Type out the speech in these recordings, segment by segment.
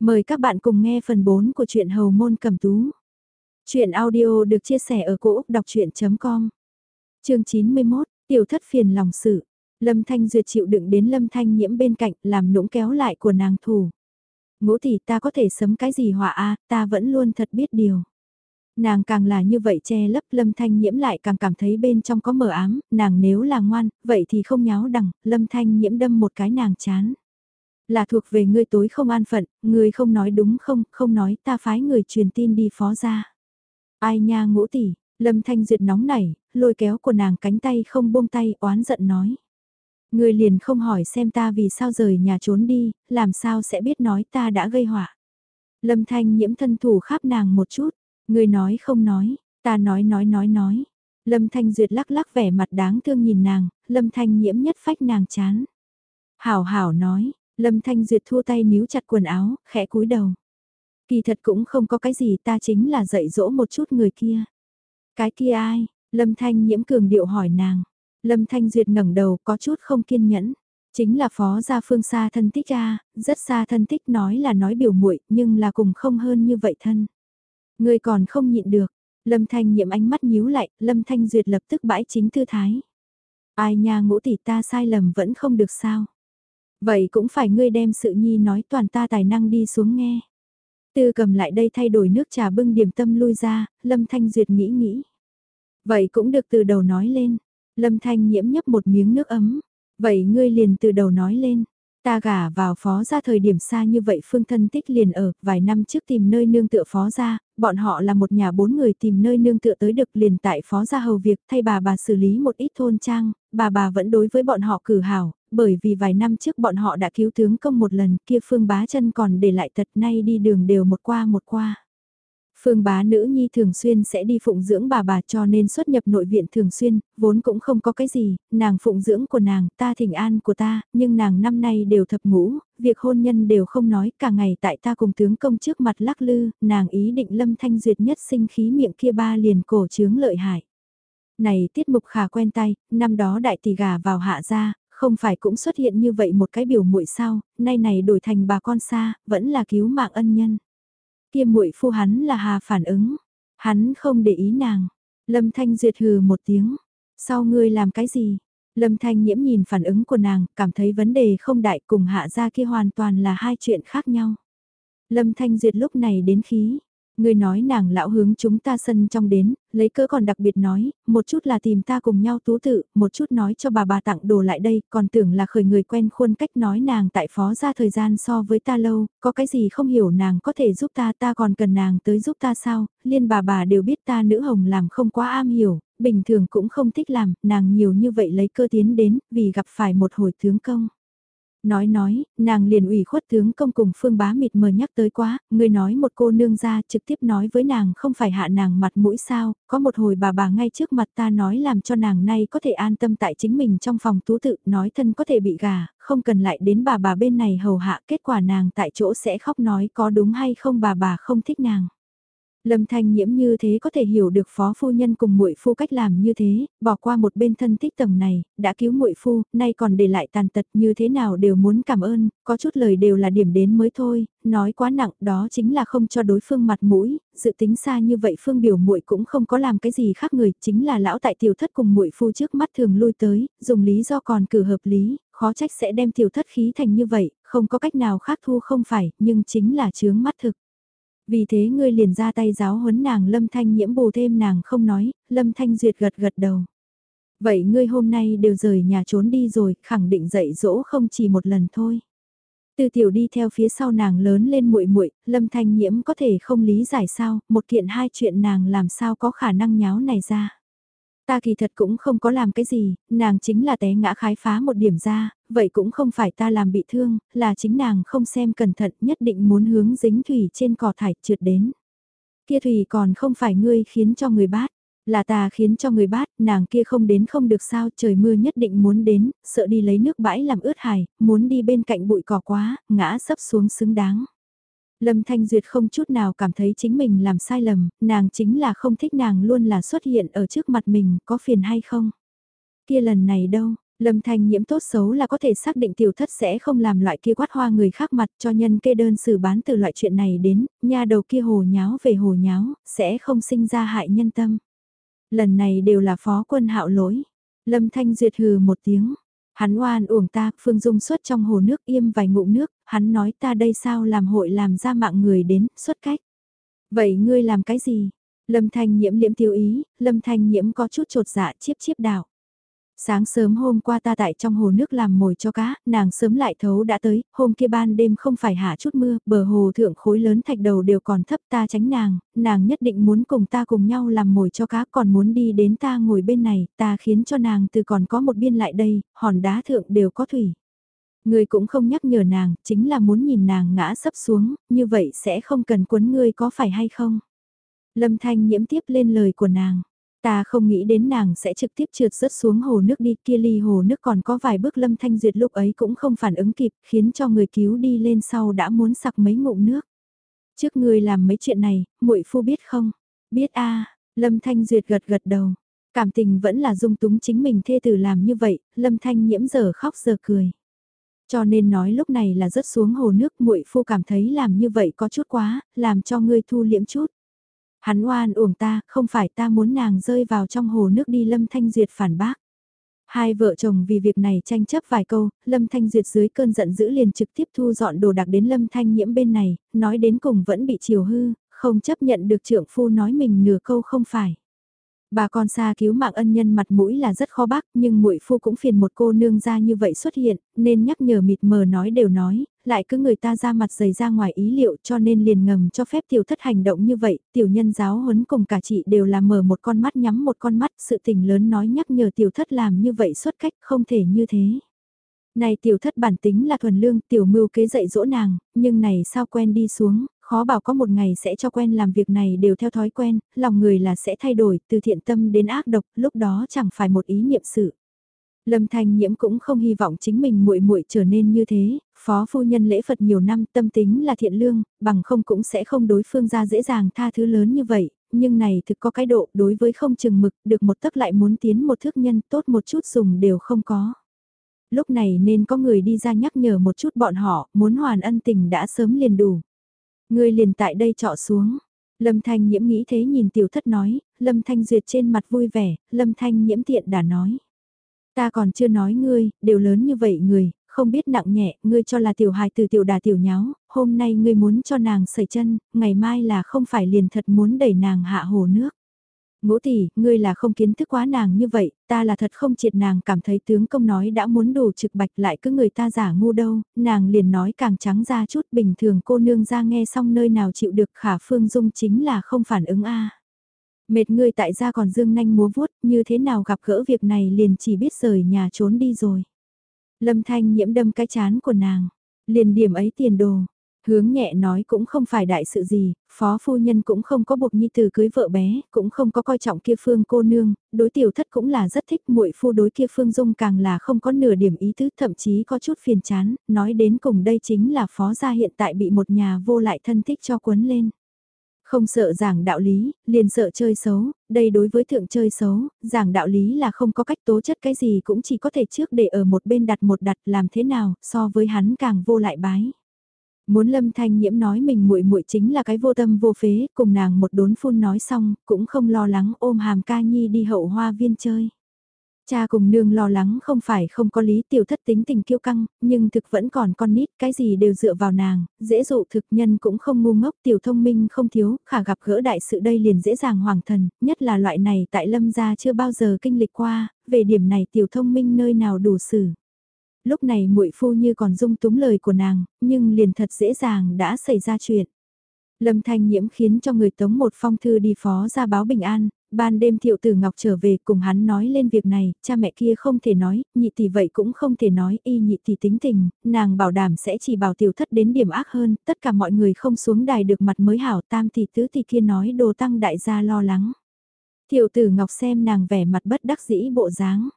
Mời các bạn cùng nghe phần 4 của truyện Hầu Môn Cẩm Tú. Chuyện audio được chia sẻ ở cỗ đọc chuyện.com Chương 91, Tiểu thất phiền lòng sự. Lâm Thanh Duyệt chịu đựng đến Lâm Thanh nhiễm bên cạnh làm nũng kéo lại của nàng thủ. Ngũ tỷ ta có thể sấm cái gì họa a ta vẫn luôn thật biết điều. Nàng càng là như vậy che lấp Lâm Thanh nhiễm lại càng cảm thấy bên trong có mờ ám, nàng nếu là ngoan, vậy thì không nháo đằng, Lâm Thanh nhiễm đâm một cái nàng chán là thuộc về ngươi tối không an phận, ngươi không nói đúng không, không nói ta phái người truyền tin đi phó ra. Ai nha ngũ tỷ, lâm thanh duyệt nóng nảy, lôi kéo của nàng cánh tay không buông tay oán giận nói. Ngươi liền không hỏi xem ta vì sao rời nhà trốn đi, làm sao sẽ biết nói ta đã gây họa. Lâm thanh nhiễm thân thủ khắp nàng một chút, ngươi nói không nói, ta nói nói nói nói. Lâm thanh duyệt lắc lắc vẻ mặt đáng thương nhìn nàng, lâm thanh nhiễm nhất phách nàng chán. Hảo hảo nói, Lâm Thanh Duyệt thua tay níu chặt quần áo, khẽ cúi đầu. Kỳ thật cũng không có cái gì ta chính là dạy dỗ một chút người kia. Cái kia ai? Lâm Thanh nhiễm cường điệu hỏi nàng. Lâm Thanh Duyệt ngẩng đầu có chút không kiên nhẫn. Chính là phó gia phương xa thân tích ra, rất xa thân tích nói là nói biểu muội nhưng là cùng không hơn như vậy thân. Người còn không nhịn được. Lâm Thanh nhiễm ánh mắt nhíu lại, Lâm Thanh Duyệt lập tức bãi chính tư thái. Ai nha ngũ tỷ ta sai lầm vẫn không được sao. Vậy cũng phải ngươi đem sự nhi nói toàn ta tài năng đi xuống nghe. Tư cầm lại đây thay đổi nước trà bưng điểm tâm lui ra, Lâm Thanh Duyệt nghĩ nghĩ. Vậy cũng được từ đầu nói lên. Lâm Thanh nhiễm nhấp một miếng nước ấm. Vậy ngươi liền từ đầu nói lên. Ta gả vào phó ra thời điểm xa như vậy phương thân tích liền ở, vài năm trước tìm nơi nương tựa phó ra, bọn họ là một nhà bốn người tìm nơi nương tựa tới được liền tại phó ra hầu việc thay bà bà xử lý một ít thôn trang, bà bà vẫn đối với bọn họ cử hảo, bởi vì vài năm trước bọn họ đã cứu tướng công một lần kia phương bá chân còn để lại tật nay đi đường đều một qua một qua. Phương bá nữ nhi thường xuyên sẽ đi phụng dưỡng bà bà cho nên xuất nhập nội viện thường xuyên, vốn cũng không có cái gì, nàng phụng dưỡng của nàng, ta thỉnh an của ta, nhưng nàng năm nay đều thập ngũ, việc hôn nhân đều không nói, cả ngày tại ta cùng tướng công trước mặt lắc lư, nàng ý định lâm thanh duyệt nhất sinh khí miệng kia ba liền cổ chướng lợi hại. Này tiết mục khả quen tay, năm đó đại tỷ gà vào hạ gia, không phải cũng xuất hiện như vậy một cái biểu muội sao, nay này đổi thành bà con xa, vẫn là cứu mạng ân nhân. Kia muội phu hắn là hà phản ứng, hắn không để ý nàng. Lâm Thanh duyệt hừ một tiếng, sau ngươi làm cái gì? Lâm Thanh nhiễm nhìn phản ứng của nàng, cảm thấy vấn đề không đại cùng hạ gia kia hoàn toàn là hai chuyện khác nhau. Lâm Thanh duyệt lúc này đến khí, Ngươi nói nàng lão hướng chúng ta sân trong đến, lấy cỡ còn đặc biệt nói, một chút là tìm ta cùng nhau tú tự, một chút nói cho bà bà tặng đồ lại đây, còn tưởng là khởi người quen khuôn cách nói nàng tại phó ra thời gian so với ta lâu, có cái gì không hiểu nàng có thể giúp ta ta còn cần nàng tới giúp ta sao, liên bà bà đều biết ta nữ hồng làm không quá am hiểu, bình thường cũng không thích làm, nàng nhiều như vậy lấy cơ tiến đến, vì gặp phải một hồi tướng công. Nói nói, nàng liền ủy khuất tướng công cùng phương bá mịt mờ nhắc tới quá, người nói một cô nương ra trực tiếp nói với nàng không phải hạ nàng mặt mũi sao, có một hồi bà bà ngay trước mặt ta nói làm cho nàng nay có thể an tâm tại chính mình trong phòng tú tự, nói thân có thể bị gà, không cần lại đến bà bà bên này hầu hạ kết quả nàng tại chỗ sẽ khóc nói có đúng hay không bà bà không thích nàng. Lâm Thanh Nhiễm như thế có thể hiểu được phó phu nhân cùng muội phu cách làm như thế, bỏ qua một bên thân thích tầng này, đã cứu muội phu, nay còn để lại tàn tật như thế nào đều muốn cảm ơn, có chút lời đều là điểm đến mới thôi, nói quá nặng đó chính là không cho đối phương mặt mũi, dự tính xa như vậy phương biểu muội cũng không có làm cái gì khác người, chính là lão tại tiểu thất cùng muội phu trước mắt thường lui tới, dùng lý do còn cử hợp lý, khó trách sẽ đem tiểu thất khí thành như vậy, không có cách nào khác thu không phải, nhưng chính là chướng mắt thực. Vì thế ngươi liền ra tay giáo huấn nàng Lâm Thanh nhiễm bù thêm nàng không nói, Lâm Thanh duyệt gật gật đầu. Vậy ngươi hôm nay đều rời nhà trốn đi rồi, khẳng định dạy dỗ không chỉ một lần thôi. Từ tiểu đi theo phía sau nàng lớn lên muội muội, Lâm Thanh Nhiễm có thể không lý giải sao, một kiện hai chuyện nàng làm sao có khả năng nháo này ra. Ta kỳ thật cũng không có làm cái gì, nàng chính là té ngã khái phá một điểm ra, vậy cũng không phải ta làm bị thương, là chính nàng không xem cẩn thận nhất định muốn hướng dính thủy trên cỏ thải trượt đến. Kia thủy còn không phải ngươi khiến cho người bát, là ta khiến cho người bát, nàng kia không đến không được sao, trời mưa nhất định muốn đến, sợ đi lấy nước bãi làm ướt hài, muốn đi bên cạnh bụi cỏ quá, ngã sấp xuống xứng đáng. Lâm Thanh Duyệt không chút nào cảm thấy chính mình làm sai lầm, nàng chính là không thích nàng luôn là xuất hiện ở trước mặt mình, có phiền hay không? Kia lần này đâu, Lâm Thanh nhiễm tốt xấu là có thể xác định tiểu thất sẽ không làm loại kia quát hoa người khác mặt cho nhân kê đơn xử bán từ loại chuyện này đến, nhà đầu kia hồ nháo về hồ nháo, sẽ không sinh ra hại nhân tâm. Lần này đều là phó quân hạo lỗi. Lâm Thanh duyệt hừ một tiếng. Hắn oan uổng ta, Phương Dung xuất trong hồ nước im vài ngụm nước, hắn nói ta đây sao làm hội làm ra mạng người đến, xuất cách. Vậy ngươi làm cái gì? Lâm Thanh nhiễm liễm tiêu ý, Lâm Thanh nhiễm có chút trột dạ chiếp chiếp đảo. Sáng sớm hôm qua ta tại trong hồ nước làm mồi cho cá, nàng sớm lại thấu đã tới, hôm kia ban đêm không phải hạ chút mưa, bờ hồ thượng khối lớn thạch đầu đều còn thấp ta tránh nàng, nàng nhất định muốn cùng ta cùng nhau làm mồi cho cá còn muốn đi đến ta ngồi bên này, ta khiến cho nàng từ còn có một biên lại đây, hòn đá thượng đều có thủy. Người cũng không nhắc nhở nàng, chính là muốn nhìn nàng ngã sấp xuống, như vậy sẽ không cần quấn ngươi có phải hay không? Lâm Thanh nhiễm tiếp lên lời của nàng. Ta không nghĩ đến nàng sẽ trực tiếp trượt rớt xuống hồ nước đi kia ly hồ nước còn có vài bước lâm thanh duyệt lúc ấy cũng không phản ứng kịp khiến cho người cứu đi lên sau đã muốn sặc mấy ngụm nước. Trước người làm mấy chuyện này, muội phu biết không? Biết a lâm thanh duyệt gật gật đầu. Cảm tình vẫn là dung túng chính mình thê tử làm như vậy, lâm thanh nhiễm giờ khóc giờ cười. Cho nên nói lúc này là rớt xuống hồ nước muội phu cảm thấy làm như vậy có chút quá, làm cho ngươi thu liễm chút. Hắn oan uổng ta, không phải ta muốn nàng rơi vào trong hồ nước đi Lâm Thanh Duyệt phản bác. Hai vợ chồng vì việc này tranh chấp vài câu, Lâm Thanh Duyệt dưới cơn giận dữ liền trực tiếp thu dọn đồ đạc đến Lâm Thanh nhiễm bên này, nói đến cùng vẫn bị chiều hư, không chấp nhận được trưởng phu nói mình nửa câu không phải. Bà con xa cứu mạng ân nhân mặt mũi là rất khó bác, nhưng muội phu cũng phiền một cô nương ra như vậy xuất hiện, nên nhắc nhở mịt mờ nói đều nói, lại cứ người ta ra mặt dày ra ngoài ý liệu cho nên liền ngầm cho phép tiểu thất hành động như vậy, tiểu nhân giáo huấn cùng cả chị đều là mở một con mắt nhắm một con mắt, sự tình lớn nói nhắc nhở tiểu thất làm như vậy xuất cách không thể như thế. Này tiểu thất bản tính là thuần lương, tiểu mưu kế dạy dỗ nàng, nhưng này sao quen đi xuống, khó bảo có một ngày sẽ cho quen làm việc này đều theo thói quen, lòng người là sẽ thay đổi từ thiện tâm đến ác độc, lúc đó chẳng phải một ý niệm sự. Lâm Thanh Nhiễm cũng không hy vọng chính mình muội muội trở nên như thế, phó phu nhân lễ Phật nhiều năm tâm tính là thiện lương, bằng không cũng sẽ không đối phương ra dễ dàng tha thứ lớn như vậy, nhưng này thực có cái độ đối với không chừng mực, được một tấc lại muốn tiến một thước nhân tốt một chút dùng đều không có. Lúc này nên có người đi ra nhắc nhở một chút bọn họ, muốn hoàn ân tình đã sớm liền đủ ngươi liền tại đây trọ xuống. Lâm Thanh Nhiễm nghĩ thế nhìn tiểu thất nói, Lâm Thanh Duyệt trên mặt vui vẻ, Lâm Thanh Nhiễm tiện đã nói. Ta còn chưa nói ngươi, đều lớn như vậy người, không biết nặng nhẹ, ngươi cho là tiểu hài từ tiểu đà tiểu nháo, hôm nay ngươi muốn cho nàng sẩy chân, ngày mai là không phải liền thật muốn đẩy nàng hạ hồ nước. Ngũ tỷ, ngươi là không kiến thức quá nàng như vậy, ta là thật không triệt nàng cảm thấy tướng công nói đã muốn đủ trực bạch lại cứ người ta giả ngu đâu, nàng liền nói càng trắng ra chút bình thường cô nương ra nghe xong nơi nào chịu được khả phương dung chính là không phản ứng a Mệt ngươi tại gia còn dương nanh múa vuốt, như thế nào gặp gỡ việc này liền chỉ biết rời nhà trốn đi rồi. Lâm Thanh nhiễm đâm cái chán của nàng, liền điểm ấy tiền đồ. Hướng nhẹ nói cũng không phải đại sự gì, phó phu nhân cũng không có buộc nhi từ cưới vợ bé, cũng không có coi trọng kia phương cô nương, đối tiểu thất cũng là rất thích muội phu đối kia phương dung càng là không có nửa điểm ý tứ thậm chí có chút phiền chán, nói đến cùng đây chính là phó gia hiện tại bị một nhà vô lại thân thích cho quấn lên. Không sợ giảng đạo lý, liền sợ chơi xấu, đây đối với thượng chơi xấu, giảng đạo lý là không có cách tố chất cái gì cũng chỉ có thể trước để ở một bên đặt một đặt làm thế nào, so với hắn càng vô lại bái. Muốn Lâm Thanh Nhiễm nói mình muội muội chính là cái vô tâm vô phế, cùng nàng một đốn phun nói xong, cũng không lo lắng ôm hàm ca nhi đi hậu hoa viên chơi. Cha cùng nương lo lắng không phải không có lý tiểu thất tính tình kiêu căng, nhưng thực vẫn còn con nít, cái gì đều dựa vào nàng, dễ dụ thực nhân cũng không ngu ngốc, tiểu thông minh không thiếu, khả gặp gỡ đại sự đây liền dễ dàng hoàng thần, nhất là loại này tại lâm gia chưa bao giờ kinh lịch qua, về điểm này tiểu thông minh nơi nào đủ xử. Lúc này muội phu như còn dung túng lời của nàng, nhưng liền thật dễ dàng đã xảy ra chuyện. Lâm Thanh Nhiễm khiến cho người tống một phong thư đi phó ra báo bình an, ban đêm thiệu tử Ngọc trở về cùng hắn nói lên việc này, cha mẹ kia không thể nói, nhị tỷ vậy cũng không thể nói, y nhị tỷ tính tình, nàng bảo đảm sẽ chỉ bảo tiểu thất đến điểm ác hơn, tất cả mọi người không xuống đài được mặt mới hảo tam tỷ tứ tỷ kia nói đồ tăng đại gia lo lắng. Thiệu tử Ngọc xem nàng vẻ mặt bất đắc dĩ bộ dáng.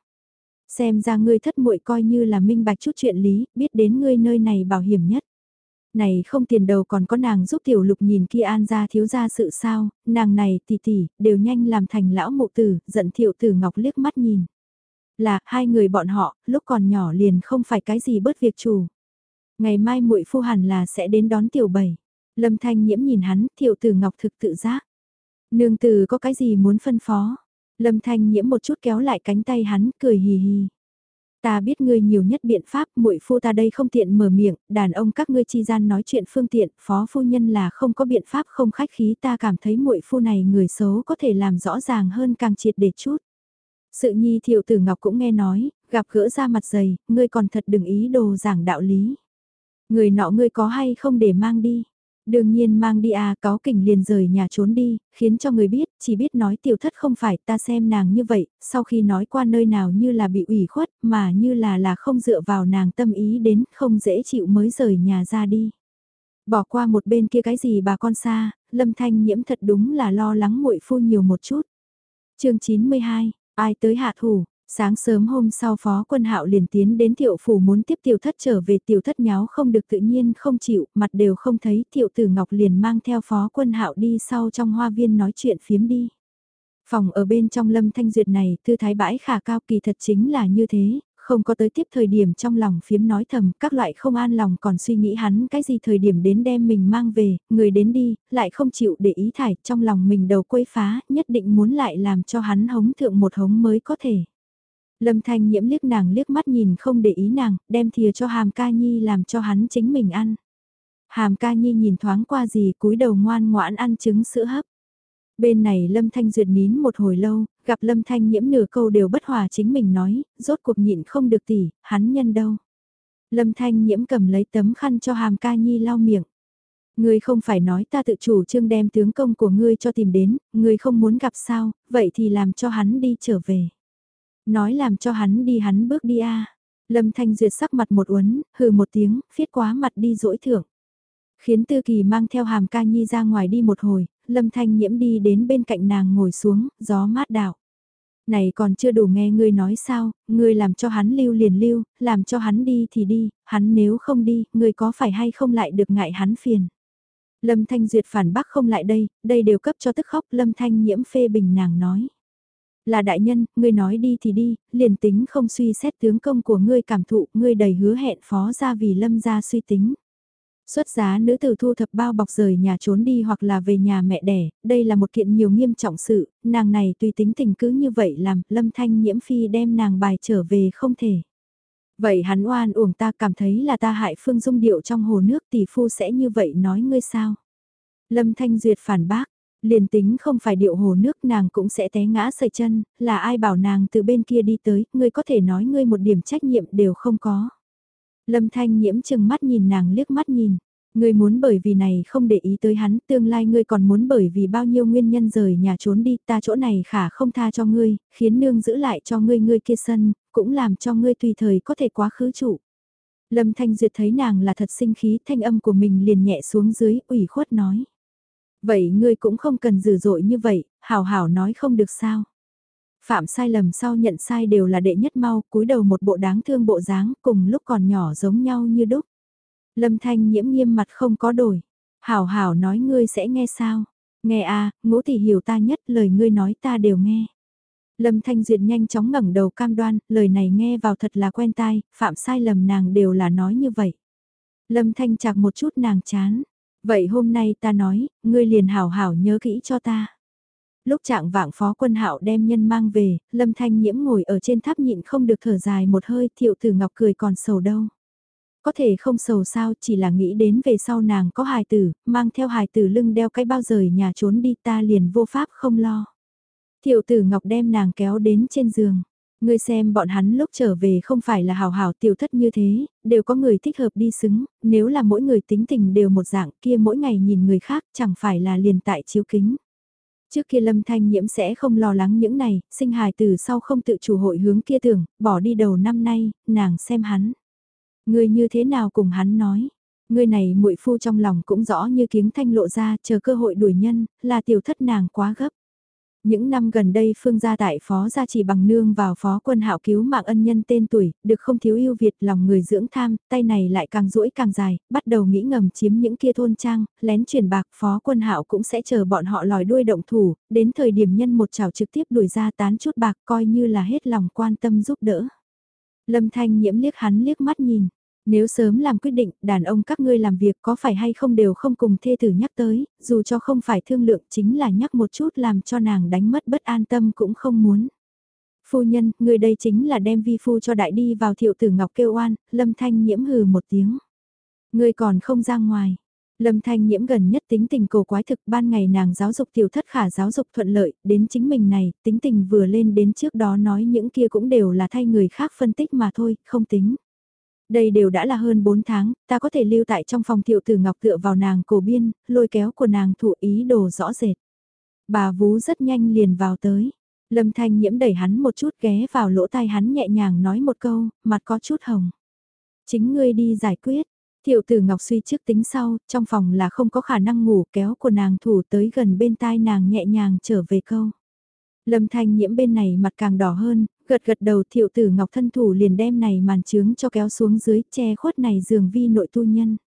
Xem ra ngươi thất muội coi như là minh bạch chút chuyện lý, biết đến ngươi nơi này bảo hiểm nhất này không tiền đầu còn có nàng giúp tiểu lục nhìn kia an ra thiếu ra sự sao, nàng này tỷ tỷ, đều nhanh làm thành lão mụ tử, giận thiệu tử ngọc liếc mắt nhìn. Là, hai người bọn họ, lúc còn nhỏ liền không phải cái gì bớt việc chủ. Ngày mai muội phu hẳn là sẽ đến đón tiểu bảy. Lâm Thanh Nhiễm nhìn hắn, thiệu tử ngọc thực tự giác. Nương tử có cái gì muốn phân phó? Lâm Thanh Nhiễm một chút kéo lại cánh tay hắn, cười hì hì. Ta biết ngươi nhiều nhất biện pháp, muội phu ta đây không tiện mở miệng, đàn ông các ngươi chi gian nói chuyện phương tiện, phó phu nhân là không có biện pháp không khách khí, ta cảm thấy muội phu này người xấu có thể làm rõ ràng hơn càng triệt để chút. Sự nhi thiệu tử ngọc cũng nghe nói, gặp gỡ ra mặt dày, ngươi còn thật đừng ý đồ giảng đạo lý. Người nọ ngươi có hay không để mang đi. Đương nhiên mang đi à, cáo kỉnh liền rời nhà trốn đi, khiến cho người biết, chỉ biết nói tiểu thất không phải ta xem nàng như vậy, sau khi nói qua nơi nào như là bị ủy khuất, mà như là là không dựa vào nàng tâm ý đến, không dễ chịu mới rời nhà ra đi. Bỏ qua một bên kia cái gì bà con xa, lâm thanh nhiễm thật đúng là lo lắng muội phu nhiều một chút. chương 92, ai tới hạ thủ, Sáng sớm hôm sau phó quân hạo liền tiến đến tiểu phủ muốn tiếp tiểu thất trở về tiểu thất nháo không được tự nhiên không chịu, mặt đều không thấy tiểu tử ngọc liền mang theo phó quân hạo đi sau trong hoa viên nói chuyện phiếm đi. Phòng ở bên trong lâm thanh duyệt này thư thái bãi khả cao kỳ thật chính là như thế, không có tới tiếp thời điểm trong lòng phiếm nói thầm, các loại không an lòng còn suy nghĩ hắn cái gì thời điểm đến đem mình mang về, người đến đi, lại không chịu để ý thải, trong lòng mình đầu quấy phá, nhất định muốn lại làm cho hắn hống thượng một hống mới có thể. Lâm Thanh Nhiễm liếc nàng liếc mắt nhìn không để ý nàng, đem thìa cho Hàm Ca Nhi làm cho hắn chính mình ăn. Hàm Ca Nhi nhìn thoáng qua gì cúi đầu ngoan ngoãn ăn trứng sữa hấp. Bên này Lâm Thanh Duyệt nín một hồi lâu, gặp Lâm Thanh Nhiễm nửa câu đều bất hòa chính mình nói, rốt cuộc nhịn không được tỉ, hắn nhân đâu. Lâm Thanh Nhiễm cầm lấy tấm khăn cho Hàm Ca Nhi lau miệng. Ngươi không phải nói ta tự chủ trương đem tướng công của ngươi cho tìm đến, ngươi không muốn gặp sao, vậy thì làm cho hắn đi trở về. Nói làm cho hắn đi hắn bước đi a Lâm Thanh Duyệt sắc mặt một uốn, hừ một tiếng, phiết quá mặt đi dỗi thưởng. Khiến Tư Kỳ mang theo hàm ca nhi ra ngoài đi một hồi, Lâm Thanh nhiễm đi đến bên cạnh nàng ngồi xuống, gió mát đảo. Này còn chưa đủ nghe ngươi nói sao, ngươi làm cho hắn lưu liền lưu, làm cho hắn đi thì đi, hắn nếu không đi, ngươi có phải hay không lại được ngại hắn phiền. Lâm Thanh Duyệt phản bác không lại đây, đây đều cấp cho tức khóc Lâm Thanh nhiễm phê bình nàng nói. Là đại nhân, ngươi nói đi thì đi, liền tính không suy xét tướng công của ngươi cảm thụ, ngươi đầy hứa hẹn phó ra vì lâm ra suy tính. Xuất giá nữ tử thu thập bao bọc rời nhà trốn đi hoặc là về nhà mẹ đẻ, đây là một kiện nhiều nghiêm trọng sự, nàng này tùy tính tình cứ như vậy làm, lâm thanh nhiễm phi đem nàng bài trở về không thể. Vậy hắn oan uổng ta cảm thấy là ta hại phương dung điệu trong hồ nước tỷ phu sẽ như vậy nói ngươi sao? Lâm Thanh Duyệt phản bác, Liền tính không phải điệu hồ nước nàng cũng sẽ té ngã sợi chân, là ai bảo nàng từ bên kia đi tới, ngươi có thể nói ngươi một điểm trách nhiệm đều không có. Lâm Thanh nhiễm chừng mắt nhìn nàng liếc mắt nhìn. Ngươi muốn bởi vì này không để ý tới hắn, tương lai ngươi còn muốn bởi vì bao nhiêu nguyên nhân rời nhà trốn đi, ta chỗ này khả không tha cho ngươi, khiến nương giữ lại cho ngươi ngươi kia sân, cũng làm cho ngươi tùy thời có thể quá khứ trụ. Lâm Thanh Duyệt thấy nàng là thật sinh khí, thanh âm của mình liền nhẹ xuống dưới, ủy khuất nói. Vậy ngươi cũng không cần dữ dội như vậy, hảo hảo nói không được sao. Phạm sai lầm sau nhận sai đều là đệ nhất mau, cúi đầu một bộ đáng thương bộ dáng, cùng lúc còn nhỏ giống nhau như đúc. Lâm Thanh nhiễm nghiêm mặt không có đổi. Hảo hảo nói ngươi sẽ nghe sao? Nghe a, à, ngũ tỷ hiểu ta nhất, lời ngươi nói ta đều nghe. Lâm Thanh Duyệt nhanh chóng ngẩng đầu cam đoan, lời này nghe vào thật là quen tai, phạm sai lầm nàng đều là nói như vậy. Lâm Thanh chạc một chút nàng chán, Vậy hôm nay ta nói, ngươi liền hảo hảo nhớ kỹ cho ta. Lúc trạng vạng phó quân hạo đem nhân mang về, lâm thanh nhiễm ngồi ở trên tháp nhịn không được thở dài một hơi thiệu tử ngọc cười còn sầu đâu. Có thể không sầu sao chỉ là nghĩ đến về sau nàng có hài tử, mang theo hài tử lưng đeo cái bao rời nhà trốn đi ta liền vô pháp không lo. Thiệu tử ngọc đem nàng kéo đến trên giường. Ngươi xem bọn hắn lúc trở về không phải là hào hào tiểu thất như thế, đều có người thích hợp đi xứng, nếu là mỗi người tính tình đều một dạng kia mỗi ngày nhìn người khác chẳng phải là liền tại chiếu kính. Trước kia Lâm Thanh Nhiễm sẽ không lo lắng những này, sinh hài từ sau không tự chủ hội hướng kia tưởng, bỏ đi đầu năm nay, nàng xem hắn. Người như thế nào cùng hắn nói, người này muội phu trong lòng cũng rõ như kiếng thanh lộ ra chờ cơ hội đuổi nhân, là tiểu thất nàng quá gấp. Những năm gần đây Phương gia tại phó gia chỉ bằng nương vào phó quân hạo cứu mạng ân nhân tên tuổi, được không thiếu yêu Việt lòng người dưỡng tham, tay này lại càng duỗi càng dài, bắt đầu nghĩ ngầm chiếm những kia thôn trang, lén truyền bạc phó quân hạo cũng sẽ chờ bọn họ lòi đuôi động thủ, đến thời điểm nhân một chảo trực tiếp đuổi ra tán chút bạc coi như là hết lòng quan tâm giúp đỡ. Lâm Thanh nhiễm liếc hắn liếc mắt nhìn, nếu sớm làm quyết định, đàn ông các ngươi làm việc có phải hay không đều không cùng thê tử nhắc tới, dù cho không phải thương lượng chính là nhắc một chút làm cho nàng đánh mất bất an tâm cũng không muốn. Phu nhân, người đây chính là đem vi phu cho đại đi vào thiệu tử ngọc kêu oan, lâm thanh nhiễm hừ một tiếng. Người còn không ra ngoài. Lâm Thanh Nhiễm gần nhất tính tình cổ quái thực ban ngày nàng giáo dục tiểu thất khả giáo dục thuận lợi, đến chính mình này, tính tình vừa lên đến trước đó nói những kia cũng đều là thay người khác phân tích mà thôi, không tính. Đây đều đã là hơn 4 tháng, ta có thể lưu tại trong phòng thiệu tử ngọc tựa vào nàng cổ biên, lôi kéo của nàng thủ ý đồ rõ rệt. Bà vú rất nhanh liền vào tới. Lâm thanh nhiễm đẩy hắn một chút ghé vào lỗ tai hắn nhẹ nhàng nói một câu, mặt có chút hồng. Chính ngươi đi giải quyết. Thiệu tử Ngọc suy trước tính sau, trong phòng là không có khả năng ngủ kéo của nàng thủ tới gần bên tai nàng nhẹ nhàng trở về câu. Lâm thanh nhiễm bên này mặt càng đỏ hơn, Gật gật đầu thiệu tử ngọc thân thủ liền đem này màn trướng cho kéo xuống dưới che khuất này giường vi nội tu nhân.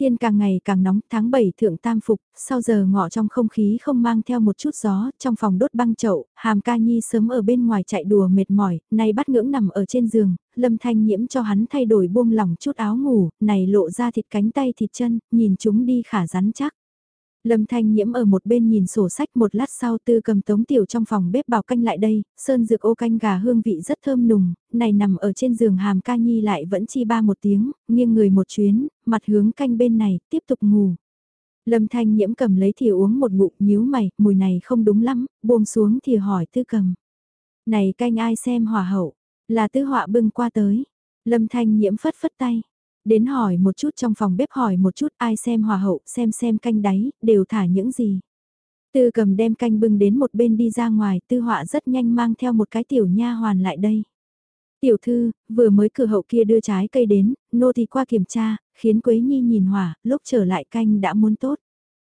Thiên càng ngày càng nóng, tháng 7 thượng tam phục, sau giờ ngọ trong không khí không mang theo một chút gió, trong phòng đốt băng chậu, hàm ca nhi sớm ở bên ngoài chạy đùa mệt mỏi, nay bắt ngưỡng nằm ở trên giường, lâm thanh nhiễm cho hắn thay đổi buông lỏng chút áo ngủ, này lộ ra thịt cánh tay thịt chân, nhìn chúng đi khả rắn chắc. Lâm Thanh Nhiễm ở một bên nhìn sổ sách một lát sau tư cầm tống tiểu trong phòng bếp bảo canh lại đây, sơn dược ô canh gà hương vị rất thơm nùng, này nằm ở trên giường hàm ca nhi lại vẫn chi ba một tiếng, nghiêng người một chuyến, mặt hướng canh bên này, tiếp tục ngủ. Lâm Thanh Nhiễm cầm lấy thìa uống một ngụm nhíu mày, mùi này không đúng lắm, buông xuống thì hỏi tư cầm. Này canh ai xem hòa hậu, là tư họa bưng qua tới. Lâm Thanh Nhiễm phất phất tay, Đến hỏi một chút trong phòng bếp hỏi một chút ai xem hòa hậu, xem xem canh đáy, đều thả những gì. Tư cầm đem canh bưng đến một bên đi ra ngoài, tư họa rất nhanh mang theo một cái tiểu nha hoàn lại đây. Tiểu thư, vừa mới cửa hậu kia đưa trái cây đến, nô thì qua kiểm tra, khiến Quế Nhi nhìn hỏa, lúc trở lại canh đã muốn tốt.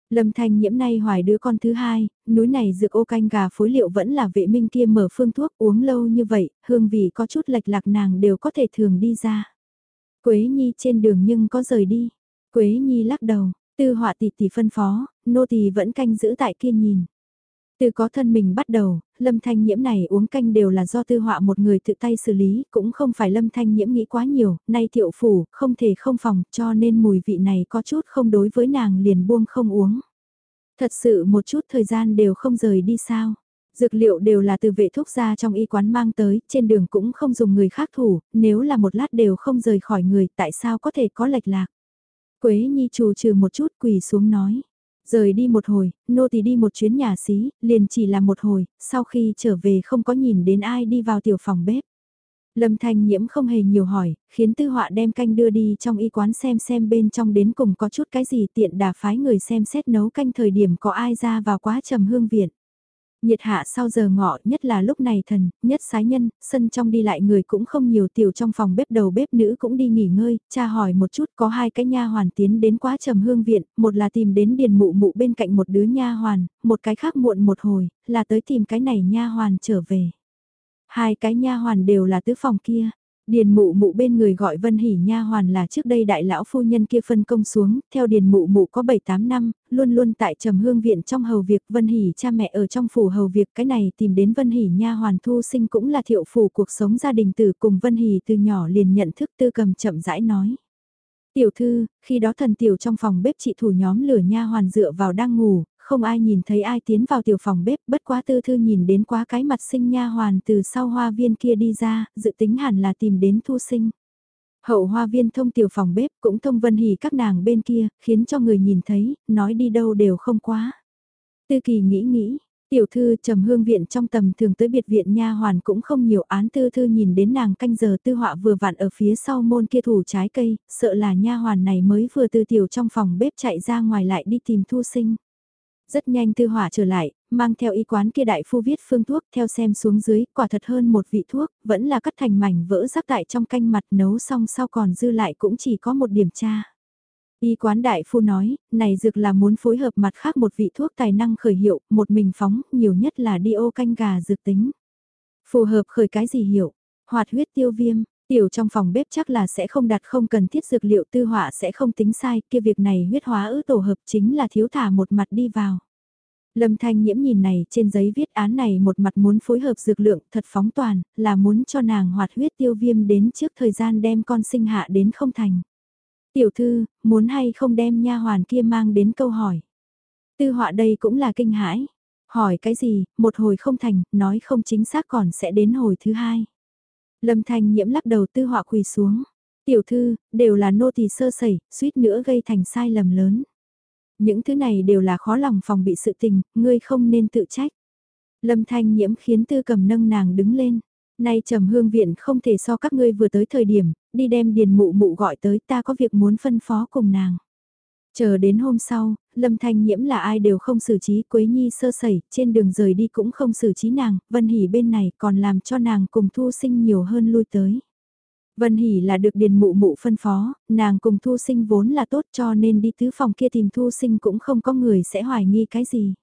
Lâm Thanh nhiễm nay hoài đứa con thứ hai, núi này dược ô canh gà phối liệu vẫn là vệ minh kia mở phương thuốc uống lâu như vậy, hương vị có chút lệch lạc nàng đều có thể thường đi ra. Quế Nhi trên đường nhưng có rời đi. Quế Nhi lắc đầu, tư họa tỷ tỷ phân phó, nô tỳ vẫn canh giữ tại kia nhìn. Từ có thân mình bắt đầu, lâm thanh nhiễm này uống canh đều là do tư họa một người tự tay xử lý, cũng không phải lâm thanh nhiễm nghĩ quá nhiều, nay thiệu phủ, không thể không phòng, cho nên mùi vị này có chút không đối với nàng liền buông không uống. Thật sự một chút thời gian đều không rời đi sao. Dược liệu đều là từ vệ thuốc ra trong y quán mang tới, trên đường cũng không dùng người khác thủ, nếu là một lát đều không rời khỏi người, tại sao có thể có lệch lạc. Quế Nhi trù trừ một chút quỳ xuống nói. Rời đi một hồi, nô tỳ đi một chuyến nhà xí, liền chỉ là một hồi, sau khi trở về không có nhìn đến ai đi vào tiểu phòng bếp. Lâm Thanh Nhiễm không hề nhiều hỏi, khiến tư họa đem canh đưa đi trong y quán xem xem bên trong đến cùng có chút cái gì tiện đà phái người xem xét nấu canh thời điểm có ai ra vào quá trầm hương viện. Nhiệt hạ sau giờ ngọ nhất là lúc này thần, nhất sái nhân, sân trong đi lại người cũng không nhiều tiểu trong phòng bếp đầu bếp nữ cũng đi nghỉ ngơi, cha hỏi một chút có hai cái nha hoàn tiến đến quá trầm hương viện, một là tìm đến điền mụ mụ bên cạnh một đứa nha hoàn, một cái khác muộn một hồi, là tới tìm cái này nha hoàn trở về. Hai cái nha hoàn đều là tứ phòng kia, Điền mụ mụ bên người gọi Vân Hỷ nha hoàn là trước đây đại lão phu nhân kia phân công xuống, theo điền mụ mụ có 7-8 năm, luôn luôn tại trầm hương viện trong hầu việc Vân Hỷ cha mẹ ở trong phủ hầu việc cái này tìm đến Vân Hỷ nha hoàn thu sinh cũng là thiệu phủ cuộc sống gia đình tử cùng Vân Hỷ từ nhỏ liền nhận thức tư cầm chậm rãi nói. Tiểu thư, khi đó thần tiểu trong phòng bếp chị thủ nhóm lửa nha hoàn dựa vào đang ngủ, không ai nhìn thấy ai tiến vào tiểu phòng bếp, bất quá tư thư nhìn đến quá cái mặt sinh nha hoàn từ sau hoa viên kia đi ra, dự tính hẳn là tìm đến thu sinh. Hậu hoa viên thông tiểu phòng bếp cũng thông vân hỉ các nàng bên kia, khiến cho người nhìn thấy, nói đi đâu đều không quá. Tư kỳ nghĩ nghĩ, tiểu thư trầm hương viện trong tầm thường tới biệt viện nha hoàn cũng không nhiều án tư thư nhìn đến nàng canh giờ tư họa vừa vặn ở phía sau môn kia thủ trái cây, sợ là nha hoàn này mới vừa từ tiểu trong phòng bếp chạy ra ngoài lại đi tìm thu sinh. Rất nhanh tư hỏa trở lại, mang theo y quán kia đại phu viết phương thuốc theo xem xuống dưới, quả thật hơn một vị thuốc, vẫn là cắt thành mảnh vỡ rắc tại trong canh mặt nấu xong sau còn dư lại cũng chỉ có một điểm tra. Y quán đại phu nói, này dược là muốn phối hợp mặt khác một vị thuốc tài năng khởi hiệu, một mình phóng, nhiều nhất là đi ô canh gà dược tính. Phù hợp khởi cái gì hiệu? Hoạt huyết tiêu viêm, tiểu trong phòng bếp chắc là sẽ không đặt không cần thiết dược liệu tư họa sẽ không tính sai, kia việc này huyết hóa ứ tổ hợp chính là thiếu thả một mặt đi vào. Lâm Thanh Nhiễm nhìn này trên giấy viết án này một mặt muốn phối hợp dược lượng thật phóng toàn, là muốn cho nàng hoạt huyết tiêu viêm đến trước thời gian đem con sinh hạ đến không thành. Tiểu thư, muốn hay không đem nha hoàn kia mang đến câu hỏi. Tư họa đây cũng là kinh hãi. Hỏi cái gì, một hồi không thành, nói không chính xác còn sẽ đến hồi thứ hai. Lâm Thanh nhiễm lắc đầu tư họa quỳ xuống. Tiểu thư, đều là nô tỳ sơ sẩy, suýt nữa gây thành sai lầm lớn. Những thứ này đều là khó lòng phòng bị sự tình, ngươi không nên tự trách. Lâm Thanh nhiễm khiến tư cầm nâng nàng đứng lên. Nay trầm hương viện không thể so các ngươi vừa tới thời điểm, đi đem điền mụ mụ gọi tới ta có việc muốn phân phó cùng nàng. Chờ đến hôm sau, Lâm Thanh Nhiễm là ai đều không xử trí Quế Nhi sơ sẩy, trên đường rời đi cũng không xử trí nàng, Vân Hỷ bên này còn làm cho nàng cùng thu sinh nhiều hơn lui tới. Vân Hỷ là được điền mụ mụ phân phó, nàng cùng thu sinh vốn là tốt cho nên đi tứ phòng kia tìm thu sinh cũng không có người sẽ hoài nghi cái gì.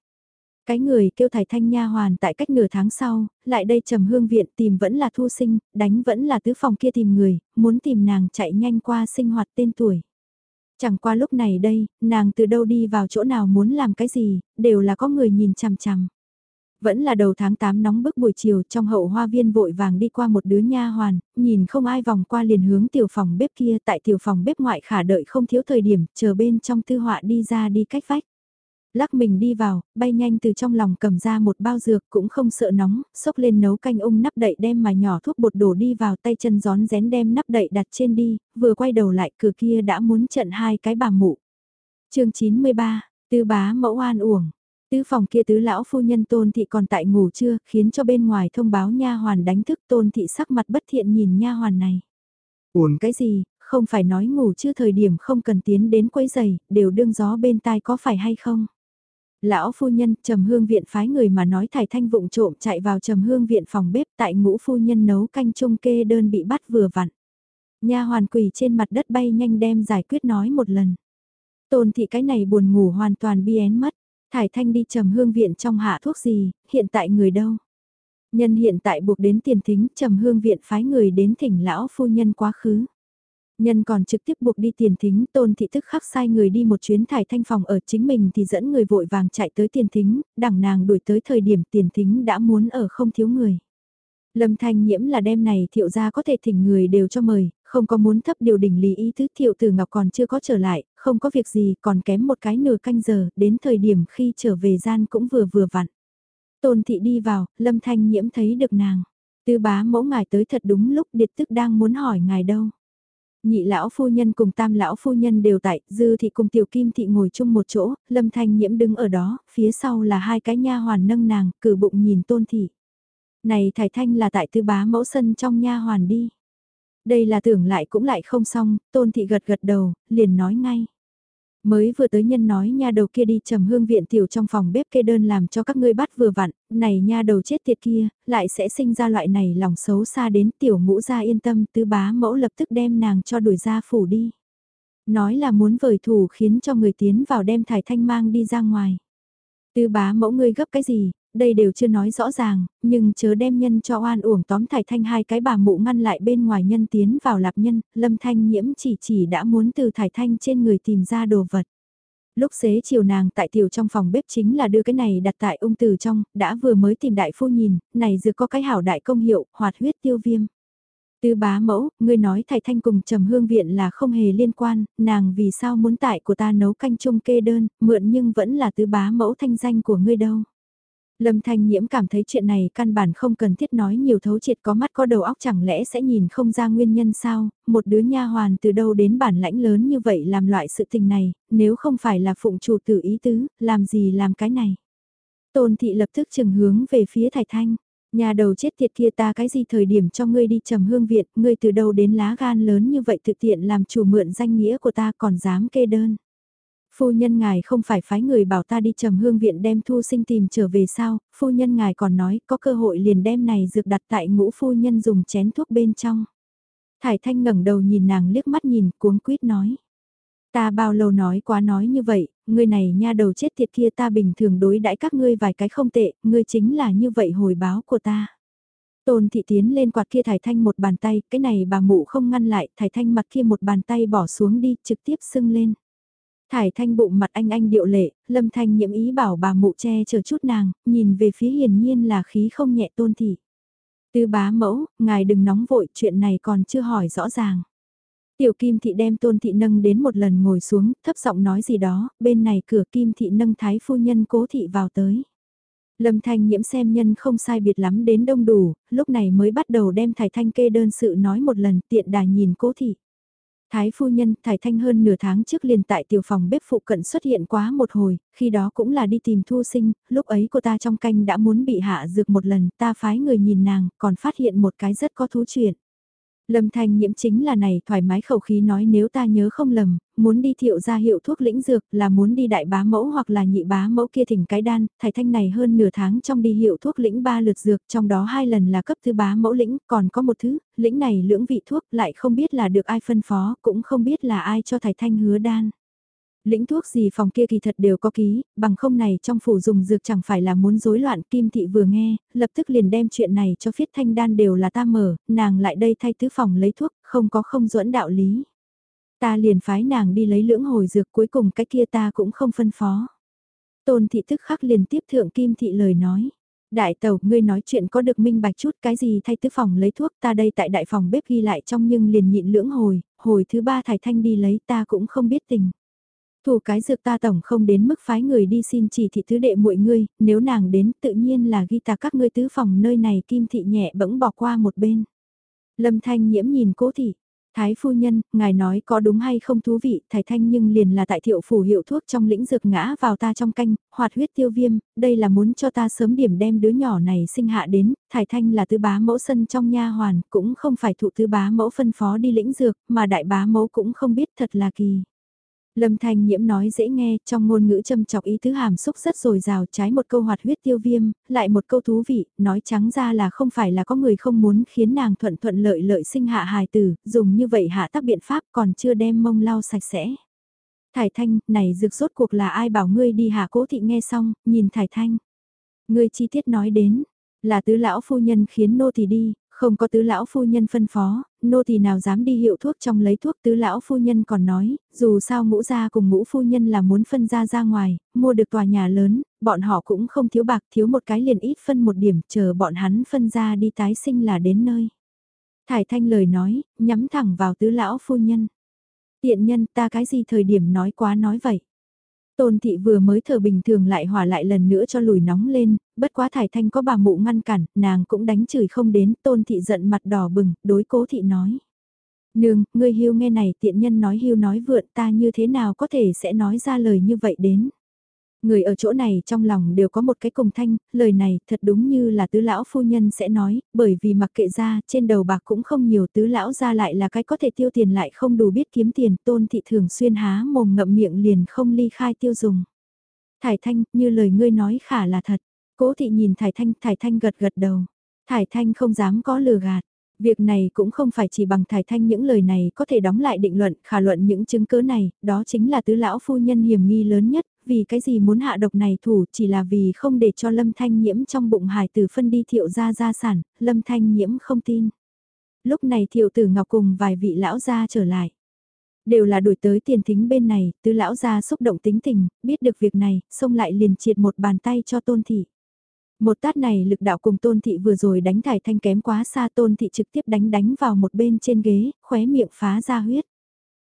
Cái người kêu thải thanh nha hoàn tại cách nửa tháng sau, lại đây trầm hương viện tìm vẫn là thu sinh, đánh vẫn là tứ phòng kia tìm người, muốn tìm nàng chạy nhanh qua sinh hoạt tên tuổi. Chẳng qua lúc này đây, nàng từ đâu đi vào chỗ nào muốn làm cái gì, đều là có người nhìn chằm chằm. Vẫn là đầu tháng 8 nóng bức buổi chiều trong hậu hoa viên vội vàng đi qua một đứa nha hoàn, nhìn không ai vòng qua liền hướng tiểu phòng bếp kia tại tiểu phòng bếp ngoại khả đợi không thiếu thời điểm, chờ bên trong tư họa đi ra đi cách vách. Lắc mình đi vào, bay nhanh từ trong lòng cầm ra một bao dược cũng không sợ nóng, xốc lên nấu canh ung nắp đậy đem mà nhỏ thuốc bột đổ đi vào tay chân gión rén đem nắp đậy đặt trên đi, vừa quay đầu lại cửa kia đã muốn trận hai cái bà mụ. chương 93, tư bá mẫu an uổng. Tứ phòng kia tứ lão phu nhân tôn thị còn tại ngủ chưa, khiến cho bên ngoài thông báo nha hoàn đánh thức tôn thị sắc mặt bất thiện nhìn nha hoàn này. Uổng cái gì, không phải nói ngủ chưa thời điểm không cần tiến đến quấy giày, đều đương gió bên tai có phải hay không? Lão phu nhân, trầm hương viện phái người mà nói thải thanh vụng trộm chạy vào trầm hương viện phòng bếp tại ngũ phu nhân nấu canh trung kê đơn bị bắt vừa vặn. Nha hoàn quỳ trên mặt đất bay nhanh đem giải quyết nói một lần. Tôn thị cái này buồn ngủ hoàn toàn bi én mất, thải thanh đi trầm hương viện trong hạ thuốc gì, hiện tại người đâu. Nhân hiện tại buộc đến tiền thính trầm hương viện phái người đến thỉnh lão phu nhân quá khứ. Nhân còn trực tiếp buộc đi tiền thính, tôn thị tức khắc sai người đi một chuyến thải thanh phòng ở chính mình thì dẫn người vội vàng chạy tới tiền thính, đẳng nàng đuổi tới thời điểm tiền thính đã muốn ở không thiếu người. Lâm thanh nhiễm là đêm này thiệu gia có thể thỉnh người đều cho mời, không có muốn thấp điều đỉnh lý ý thứ thiệu tử ngọc còn chưa có trở lại, không có việc gì còn kém một cái nửa canh giờ, đến thời điểm khi trở về gian cũng vừa vừa vặn. Tôn thị đi vào, lâm thanh nhiễm thấy được nàng. Tư bá mẫu ngài tới thật đúng lúc điệt tức đang muốn hỏi ngài đâu. Nhị lão phu nhân cùng tam lão phu nhân đều tại, dư thị cùng tiểu kim thị ngồi chung một chỗ, lâm thanh nhiễm đứng ở đó, phía sau là hai cái nha hoàn nâng nàng, cử bụng nhìn tôn thị. Này thải thanh là tại tư bá mẫu sân trong nha hoàn đi. Đây là tưởng lại cũng lại không xong, tôn thị gật gật đầu, liền nói ngay. Mới vừa tới nhân nói nha đầu kia đi trầm hương viện tiểu trong phòng bếp kê đơn làm cho các ngươi bắt vừa vặn, này nha đầu chết tiệt kia, lại sẽ sinh ra loại này lòng xấu xa đến tiểu ngũ gia yên tâm tứ bá mẫu lập tức đem nàng cho đuổi ra phủ đi. Nói là muốn vời thủ khiến cho người tiến vào đem thải thanh mang đi ra ngoài. tứ bá mẫu ngươi gấp cái gì, đây đều chưa nói rõ ràng, nhưng chớ đem nhân cho oan uổng tóm thải thanh hai cái bà mụ ngăn lại bên ngoài nhân tiến vào lạp nhân, lâm thanh nhiễm chỉ chỉ đã muốn từ thải thanh trên người tìm ra đồ vật. Lúc xế chiều nàng tại tiểu trong phòng bếp chính là đưa cái này đặt tại ung từ trong, đã vừa mới tìm đại phu nhìn, này dược có cái hảo đại công hiệu, hoạt huyết tiêu viêm. Tư bá mẫu, ngươi nói thải thanh cùng trầm hương viện là không hề liên quan, nàng vì sao muốn tại của ta nấu canh chung kê đơn, mượn nhưng vẫn là tư bá mẫu thanh danh của ngươi đâu. Lâm Thanh Nhiễm cảm thấy chuyện này căn bản không cần thiết nói nhiều thấu triệt có mắt có đầu óc chẳng lẽ sẽ nhìn không ra nguyên nhân sao, một đứa nha hoàn từ đâu đến bản lãnh lớn như vậy làm loại sự tình này, nếu không phải là phụng chủ tử ý tứ, làm gì làm cái này. Tôn thị lập tức chừng hướng về phía Thải Thanh, nhà đầu chết tiệt kia ta cái gì thời điểm cho ngươi đi trầm hương viện, ngươi từ đâu đến lá gan lớn như vậy thực tiện làm chủ mượn danh nghĩa của ta còn dám kê đơn. Phu nhân ngài không phải phái người bảo ta đi trầm hương viện đem thu sinh tìm trở về sao, phu nhân ngài còn nói có cơ hội liền đem này dược đặt tại ngũ phu nhân dùng chén thuốc bên trong. Thải thanh ngẩng đầu nhìn nàng liếc mắt nhìn cuống quýt nói. Ta bao lâu nói quá nói như vậy, ngươi này nha đầu chết thiệt kia ta bình thường đối đãi các ngươi vài cái không tệ, ngươi chính là như vậy hồi báo của ta. Tôn thị tiến lên quạt kia thải thanh một bàn tay, cái này bà mụ không ngăn lại, thải thanh mặt kia một bàn tay bỏ xuống đi, trực tiếp sưng lên. Thải thanh bụng mặt anh anh điệu lệ, lâm thanh nhiễm ý bảo bà mụ che chờ chút nàng, nhìn về phía hiển nhiên là khí không nhẹ tôn thị. Tư bá mẫu, ngài đừng nóng vội, chuyện này còn chưa hỏi rõ ràng. Tiểu Kim Thị đem Tôn Thị nâng đến một lần ngồi xuống, thấp giọng nói gì đó, bên này cửa Kim Thị nâng Thái Phu Nhân Cố Thị vào tới. Lâm Thanh nhiễm xem nhân không sai biệt lắm đến đông đủ, lúc này mới bắt đầu đem Thải Thanh kê đơn sự nói một lần tiện đà nhìn Cố Thị. Thái phu nhân, Thải Thanh hơn nửa tháng trước liền tại tiểu phòng bếp phụ cận xuất hiện quá một hồi, khi đó cũng là đi tìm thu sinh, lúc ấy cô ta trong canh đã muốn bị hạ dược một lần, ta phái người nhìn nàng, còn phát hiện một cái rất có thú chuyện. Lâm Thanh nhiễm chính là này thoải mái khẩu khí nói nếu ta nhớ không lầm, muốn đi thiệu ra hiệu thuốc lĩnh dược là muốn đi đại bá mẫu hoặc là nhị bá mẫu kia thỉnh cái đan, thải thanh này hơn nửa tháng trong đi hiệu thuốc lĩnh ba lượt dược trong đó hai lần là cấp thứ bá mẫu lĩnh, còn có một thứ, lĩnh này lưỡng vị thuốc lại không biết là được ai phân phó, cũng không biết là ai cho thải thanh hứa đan lĩnh thuốc gì phòng kia kỳ thật đều có ký, bằng không này trong phủ dùng dược chẳng phải là muốn rối loạn kim thị vừa nghe, lập tức liền đem chuyện này cho phiết thanh đan đều là ta mở, nàng lại đây thay tứ phòng lấy thuốc, không có không duẫn đạo lý. Ta liền phái nàng đi lấy lưỡng hồi dược cuối cùng cái kia ta cũng không phân phó. Tôn thị tức khắc liền tiếp thượng kim thị lời nói. Đại tàu, ngươi nói chuyện có được minh bạch chút cái gì thay tứ phòng lấy thuốc ta đây tại đại phòng bếp ghi lại trong nhưng liền nhịn lưỡng hồi, hồi thứ ba thải thanh đi lấy ta cũng không biết tình. Thủ cái dược ta tổng không đến mức phái người đi xin chỉ thị thứ đệ muội ngươi, nếu nàng đến tự nhiên là ghi ta các ngươi tứ phòng nơi này kim thị nhẹ bỗng bỏ qua một bên. Lâm thanh nhiễm nhìn cố thị, Thái phu nhân, ngài nói có đúng hay không thú vị, thái thanh nhưng liền là tại thiệu phủ hiệu thuốc trong lĩnh dược ngã vào ta trong canh, hoạt huyết tiêu viêm, đây là muốn cho ta sớm điểm đem đứa nhỏ này sinh hạ đến, thái thanh là tứ bá mẫu sân trong nha hoàn, cũng không phải thụ tứ bá mẫu phân phó đi lĩnh dược, mà đại bá mẫu cũng không biết thật là kỳ. Lâm Thanh Nhiễm nói dễ nghe, trong ngôn ngữ châm chọc ý tứ hàm xúc rất rồi rào, trái một câu hoạt huyết tiêu viêm, lại một câu thú vị, nói trắng ra là không phải là có người không muốn khiến nàng thuận thuận lợi lợi sinh hạ hài tử, dùng như vậy hạ tác biện pháp còn chưa đem mông lau sạch sẽ. Thải Thanh, này rực rốt cuộc là ai bảo ngươi đi hạ cố thị nghe xong, nhìn Thải Thanh. Ngươi chi tiết nói đến, là tứ lão phu nhân khiến nô thì đi, không có tứ lão phu nhân phân phó, nô thì nào dám đi hiệu thuốc trong lấy thuốc tứ lão phu nhân còn nói, dù sao ngũ gia cùng ngũ phu nhân là muốn phân ra ra ngoài, mua được tòa nhà lớn, bọn họ cũng không thiếu bạc thiếu một cái liền ít phân một điểm, chờ bọn hắn phân ra đi tái sinh là đến nơi. Thải thanh lời nói, nhắm thẳng vào tứ lão phu nhân. Tiện nhân ta cái gì thời điểm nói quá nói vậy. Tôn thị vừa mới thở bình thường lại hỏa lại lần nữa cho lùi nóng lên, bất quá thải thanh có bà mụ ngăn cản, nàng cũng đánh chửi không đến, tôn thị giận mặt đỏ bừng, đối cố thị nói. Nương, ngươi hưu nghe này tiện nhân nói hưu nói vượn ta như thế nào có thể sẽ nói ra lời như vậy đến. Người ở chỗ này trong lòng đều có một cái cùng thanh, lời này thật đúng như là tứ lão phu nhân sẽ nói, bởi vì mặc kệ ra, trên đầu bạc cũng không nhiều tứ lão ra lại là cái có thể tiêu tiền lại không đủ biết kiếm tiền, tôn thị thường xuyên há mồm ngậm miệng liền không ly khai tiêu dùng. Thải thanh, như lời ngươi nói khả là thật, cố thị nhìn thải thanh, thải thanh gật gật đầu, thải thanh không dám có lừa gạt. Việc này cũng không phải chỉ bằng thải thanh những lời này có thể đóng lại định luận, khả luận những chứng cứ này, đó chính là tứ lão phu nhân hiểm nghi lớn nhất, vì cái gì muốn hạ độc này thủ chỉ là vì không để cho lâm thanh nhiễm trong bụng hải tử phân đi thiệu gia gia sản, lâm thanh nhiễm không tin. Lúc này thiệu tử ngọc cùng vài vị lão gia trở lại. Đều là đuổi tới tiền thính bên này, tứ lão gia xúc động tính tình, biết được việc này, xông lại liền triệt một bàn tay cho tôn thị. Một tát này lực đạo cùng tôn thị vừa rồi đánh thải thanh kém quá xa tôn thị trực tiếp đánh đánh vào một bên trên ghế, khóe miệng phá ra huyết.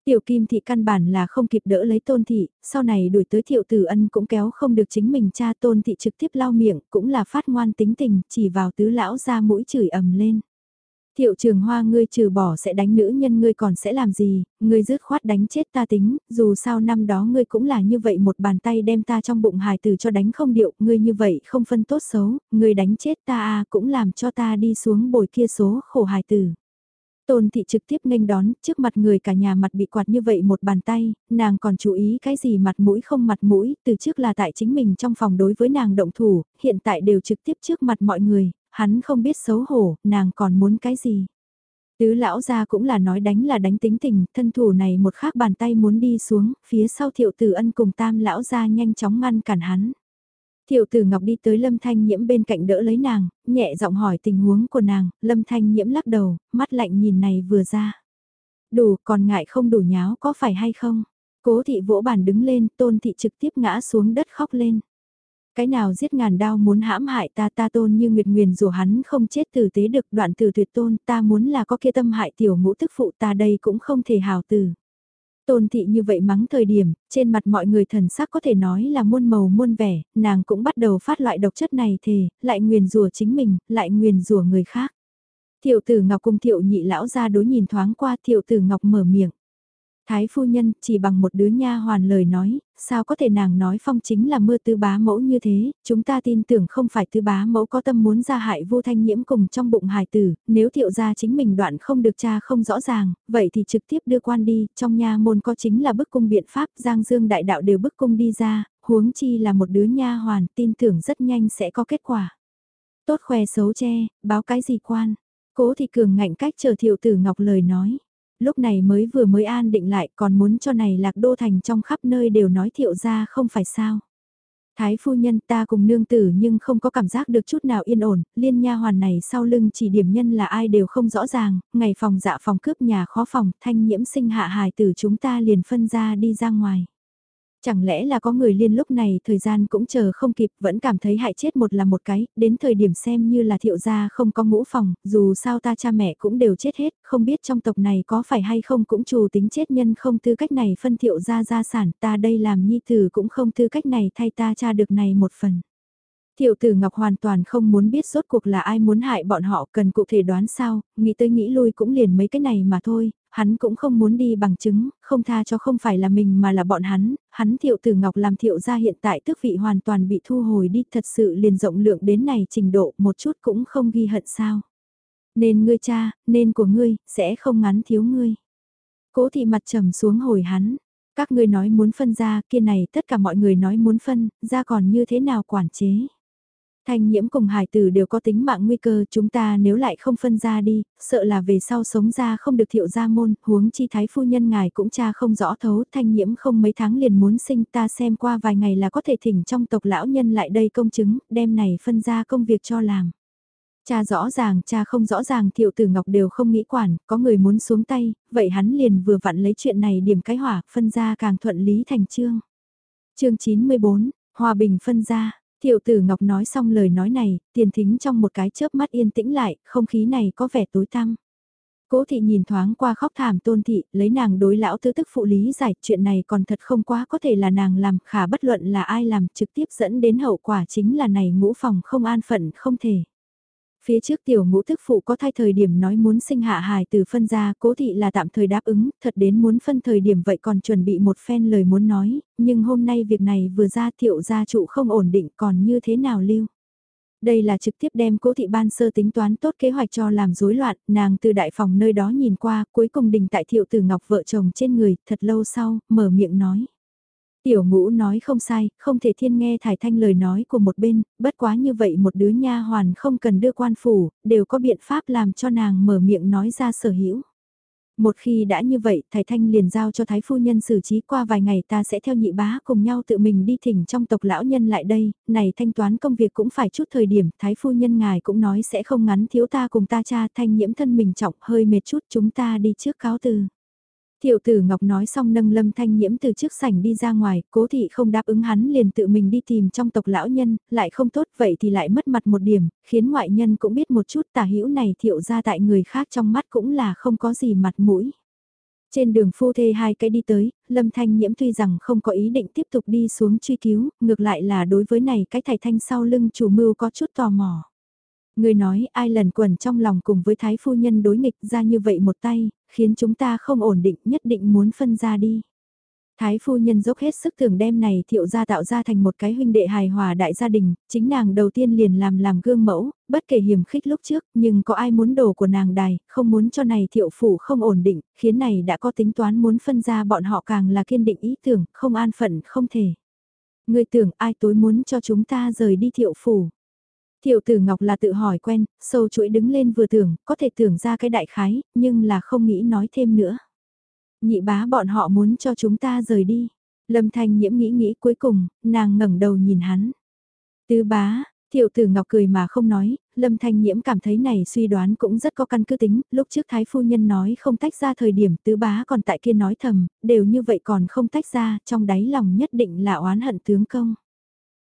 Tiểu kim thị căn bản là không kịp đỡ lấy tôn thị, sau này đuổi tới thiệu tử ân cũng kéo không được chính mình cha tôn thị trực tiếp lau miệng, cũng là phát ngoan tính tình, chỉ vào tứ lão ra mũi chửi ầm lên. Thiệu trường hoa ngươi trừ bỏ sẽ đánh nữ nhân ngươi còn sẽ làm gì, ngươi dứt khoát đánh chết ta tính, dù sao năm đó ngươi cũng là như vậy một bàn tay đem ta trong bụng hài tử cho đánh không điệu, ngươi như vậy không phân tốt xấu, ngươi đánh chết ta à cũng làm cho ta đi xuống bồi kia số khổ hài tử. Tôn thị trực tiếp nghênh đón, trước mặt người cả nhà mặt bị quạt như vậy một bàn tay, nàng còn chú ý cái gì mặt mũi không mặt mũi, từ trước là tại chính mình trong phòng đối với nàng động thủ, hiện tại đều trực tiếp trước mặt mọi người, hắn không biết xấu hổ, nàng còn muốn cái gì. Tứ lão gia cũng là nói đánh là đánh tính tình, thân thủ này một khác bàn tay muốn đi xuống, phía sau thiệu tử ân cùng tam lão gia nhanh chóng ngăn cản hắn. Thiệu tử Ngọc đi tới Lâm Thanh Nhiễm bên cạnh đỡ lấy nàng, nhẹ giọng hỏi tình huống của nàng, Lâm Thanh Nhiễm lắc đầu, mắt lạnh nhìn này vừa ra. Đủ, còn ngại không đủ nháo có phải hay không? Cố thị vỗ bàn đứng lên, tôn thị trực tiếp ngã xuống đất khóc lên. Cái nào giết ngàn đao muốn hãm hại ta ta tôn như nguyệt nguyền rủa hắn không chết tử tế được đoạn từ tuyệt tôn ta muốn là có kia tâm hại tiểu ngũ tức phụ ta đây cũng không thể hào từ. Tôn thị như vậy mắng thời điểm, trên mặt mọi người thần sắc có thể nói là muôn màu muôn vẻ, nàng cũng bắt đầu phát loại độc chất này thề, lại nguyền rủa chính mình, lại nguyền rủa người khác. Thiệu tử Ngọc cùng thiệu nhị lão ra đối nhìn thoáng qua thiệu tử Ngọc mở miệng. Thái phu nhân chỉ bằng một đứa nha hoàn lời nói, sao có thể nàng nói phong chính là mưa tư bá mẫu như thế, chúng ta tin tưởng không phải tư bá mẫu có tâm muốn ra hại vô thanh nhiễm cùng trong bụng hài tử, nếu thiệu gia chính mình đoạn không được cha không rõ ràng, vậy thì trực tiếp đưa quan đi, trong nha môn có chính là bức cung biện pháp, giang dương đại đạo đều bức cung đi ra, huống chi là một đứa nha hoàn, tin tưởng rất nhanh sẽ có kết quả. Tốt khoe xấu che, báo cái gì quan, cố thì cường ngạnh cách chờ thiệu tử ngọc lời nói lúc này mới vừa mới an định lại còn muốn cho này lạc đô thành trong khắp nơi đều nói thiệu ra không phải sao. Thái phu nhân ta cùng nương tử nhưng không có cảm giác được chút nào yên ổn, liên nha hoàn này sau lưng chỉ điểm nhân là ai đều không rõ ràng, ngày phòng dạ phòng cướp nhà khó phòng, thanh nhiễm sinh hạ hài tử chúng ta liền phân ra đi ra ngoài. Chẳng lẽ là có người liên lúc này thời gian cũng chờ không kịp vẫn cảm thấy hại chết một là một cái, đến thời điểm xem như là thiệu gia không có ngũ phòng, dù sao ta cha mẹ cũng đều chết hết, không biết trong tộc này có phải hay không cũng trù tính chết nhân không tư cách này phân thiệu gia gia sản ta đây làm nhi tử cũng không tư cách này thay ta cha được này một phần. Thiệu tử Ngọc hoàn toàn không muốn biết rốt cuộc là ai muốn hại bọn họ cần cụ thể đoán sao, nghĩ tới nghĩ lui cũng liền mấy cái này mà thôi, hắn cũng không muốn đi bằng chứng, không tha cho không phải là mình mà là bọn hắn, hắn thiệu tử ngọc làm thiệu gia hiện tại tước vị hoàn toàn bị thu hồi đi thật sự liền rộng lượng đến này trình độ một chút cũng không ghi hận sao. Nên ngươi cha, nên của ngươi, sẽ không ngắn thiếu ngươi. Cố thị mặt trầm xuống hồi hắn, các ngươi nói muốn phân ra kia này tất cả mọi người nói muốn phân, ra còn như thế nào quản chế. Thanh nhiễm cùng hải tử đều có tính mạng nguy cơ chúng ta nếu lại không phân ra đi, sợ là về sau sống ra không được thiệu gia môn, huống chi thái phu nhân ngài cũng cha không rõ thấu, thanh nhiễm không mấy tháng liền muốn sinh ta xem qua vài ngày là có thể thỉnh trong tộc lão nhân lại đây công chứng, đem này phân ra công việc cho làm. Cha rõ ràng, cha không rõ ràng thiệu tử ngọc đều không nghĩ quản, có người muốn xuống tay, vậy hắn liền vừa vặn lấy chuyện này điểm cái hỏa, phân ra càng thuận lý thành chương. chương 94, Hòa Bình phân ra, Tiểu tử Ngọc nói xong lời nói này, tiền thính trong một cái chớp mắt yên tĩnh lại, không khí này có vẻ tối tăm. Cố thị nhìn thoáng qua khóc thảm tôn thị, lấy nàng đối lão tứ tức phụ lý giải chuyện này còn thật không quá có thể là nàng làm, khả bất luận là ai làm trực tiếp dẫn đến hậu quả chính là này ngũ phòng không an phận không thể. Phía trước tiểu ngũ thức phụ có thay thời điểm nói muốn sinh hạ hài từ phân ra, cố thị là tạm thời đáp ứng, thật đến muốn phân thời điểm vậy còn chuẩn bị một phen lời muốn nói, nhưng hôm nay việc này vừa ra thiệu gia trụ không ổn định còn như thế nào lưu. Đây là trực tiếp đem cố thị ban sơ tính toán tốt kế hoạch cho làm rối loạn, nàng từ đại phòng nơi đó nhìn qua, cuối cùng đình tại thiệu tử ngọc vợ chồng trên người, thật lâu sau, mở miệng nói. Tiểu ngũ nói không sai, không thể thiên nghe thải thanh lời nói của một bên, bất quá như vậy một đứa nha hoàn không cần đưa quan phủ, đều có biện pháp làm cho nàng mở miệng nói ra sở hữu. Một khi đã như vậy, Thái Thanh liền giao cho Thái Phu Nhân xử trí qua vài ngày ta sẽ theo nhị bá cùng nhau tự mình đi thỉnh trong tộc lão nhân lại đây, này thanh toán công việc cũng phải chút thời điểm, Thái Phu Nhân ngài cũng nói sẽ không ngắn thiếu ta cùng ta cha thanh nhiễm thân mình trọng hơi mệt chút chúng ta đi trước cáo từ. Thiệu tử Ngọc nói xong nâng lâm thanh nhiễm từ trước sảnh đi ra ngoài, cố thị không đáp ứng hắn liền tự mình đi tìm trong tộc lão nhân, lại không tốt vậy thì lại mất mặt một điểm, khiến ngoại nhân cũng biết một chút tà hữu này thiệu ra tại người khác trong mắt cũng là không có gì mặt mũi. Trên đường phu thê hai cái đi tới, lâm thanh nhiễm tuy rằng không có ý định tiếp tục đi xuống truy cứu, ngược lại là đối với này cái thải thanh sau lưng chủ mưu có chút tò mò. Người nói ai lần quần trong lòng cùng với thái phu nhân đối nghịch ra như vậy một tay, khiến chúng ta không ổn định nhất định muốn phân ra đi. Thái phu nhân dốc hết sức tưởng đem này thiệu ra tạo ra thành một cái huynh đệ hài hòa đại gia đình, chính nàng đầu tiên liền làm làm gương mẫu, bất kể hiểm khích lúc trước, nhưng có ai muốn đồ của nàng đài, không muốn cho này thiệu phủ không ổn định, khiến này đã có tính toán muốn phân ra bọn họ càng là kiên định ý tưởng, không an phận, không thể. Người tưởng ai tối muốn cho chúng ta rời đi thiệu phủ. Tiểu tử Ngọc là tự hỏi quen, sâu chuỗi đứng lên vừa tưởng, có thể tưởng ra cái đại khái, nhưng là không nghĩ nói thêm nữa. Nhị bá bọn họ muốn cho chúng ta rời đi. Lâm Thanh nhiễm nghĩ nghĩ cuối cùng, nàng ngẩng đầu nhìn hắn. Tứ bá, tiểu tử Ngọc cười mà không nói, Lâm Thanh Nhiễm cảm thấy này suy đoán cũng rất có căn cứ tính, lúc trước Thái Phu Nhân nói không tách ra thời điểm tứ bá còn tại kia nói thầm, đều như vậy còn không tách ra, trong đáy lòng nhất định là oán hận tướng công.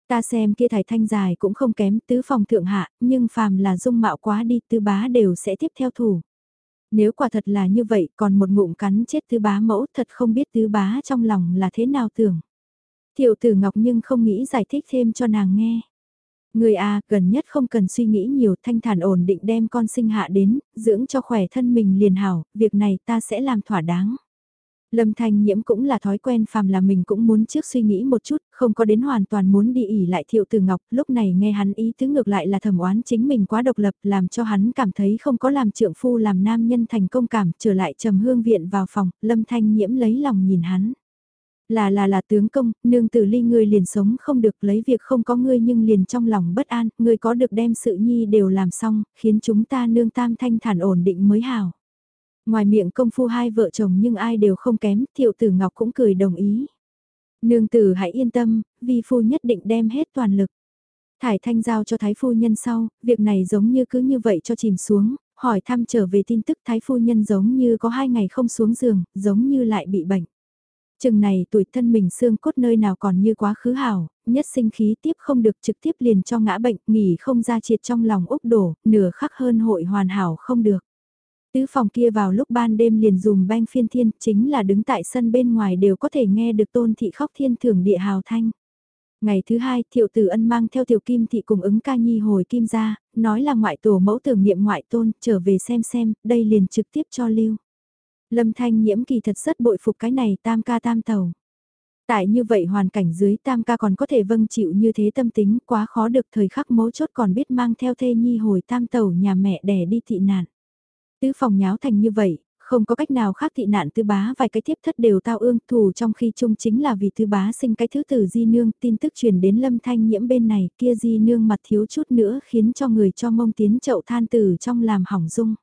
Ta xem kia thải thanh dài cũng không kém tứ phòng thượng hạ, nhưng phàm là dung mạo quá đi tứ bá đều sẽ tiếp theo thủ. Nếu quả thật là như vậy còn một ngụm cắn chết tứ bá mẫu thật không biết tứ bá trong lòng là thế nào tưởng. Thiệu tử Ngọc nhưng không nghĩ giải thích thêm cho nàng nghe. Người à, gần nhất không cần suy nghĩ nhiều thanh thản ổn định đem con sinh hạ đến, dưỡng cho khỏe thân mình liền hảo, việc này ta sẽ làm thỏa đáng. Lâm Thanh Nhiễm cũng là thói quen phàm là mình cũng muốn trước suy nghĩ một chút, không có đến hoàn toàn muốn đi ỉ lại Thiệu Từ Ngọc, lúc này nghe hắn ý tứ ngược lại là thầm oán chính mình quá độc lập, làm cho hắn cảm thấy không có làm trượng phu làm nam nhân thành công cảm, trở lại trầm hương viện vào phòng, Lâm Thanh Nhiễm lấy lòng nhìn hắn. Là là là tướng công, nương tử ly ngươi liền sống không được lấy việc không có ngươi nhưng liền trong lòng bất an, ngươi có được đem sự nhi đều làm xong, khiến chúng ta nương tam thanh thản ổn định mới hảo. Ngoài miệng công phu hai vợ chồng nhưng ai đều không kém, thiệu tử ngọc cũng cười đồng ý. Nương tử hãy yên tâm, vi phu nhất định đem hết toàn lực. Thải thanh giao cho thái phu nhân sau, việc này giống như cứ như vậy cho chìm xuống, hỏi thăm trở về tin tức thái phu nhân giống như có hai ngày không xuống giường, giống như lại bị bệnh. Chừng này tuổi thân mình xương cốt nơi nào còn như quá khứ hảo, nhất sinh khí tiếp không được trực tiếp liền cho ngã bệnh, nghỉ không ra triệt trong lòng úc đổ, nửa khắc hơn hội hoàn hảo không được. Tứ phòng kia vào lúc ban đêm liền dùm banh phiên thiên, chính là đứng tại sân bên ngoài đều có thể nghe được tôn thị khóc thiên thưởng địa hào thanh. Ngày thứ hai, thiệu tử ân mang theo tiểu kim thị cùng ứng ca nhi hồi kim ra, nói là ngoại tổ mẫu tưởng niệm ngoại tôn, trở về xem xem, đây liền trực tiếp cho lưu. Lâm Thanh Nhiễm kỳ thật rất bội phục cái này tam ca tam tàu. Tại như vậy hoàn cảnh dưới tam ca còn có thể vâng chịu như thế tâm tính quá khó được thời khắc mấu chốt còn biết mang theo thê nhi hồi tam tàu nhà mẹ đẻ đi thị nạn. Tứ phòng nháo thành như vậy, không có cách nào khác thị nạn tư bá vài cái tiếp thất đều tao ương thù trong khi chung chính là vì tư bá sinh cái thứ tử di nương tin tức truyền đến lâm thanh nhiễm bên này kia di nương mặt thiếu chút nữa khiến cho người cho mông tiến chậu than tử trong làm hỏng dung.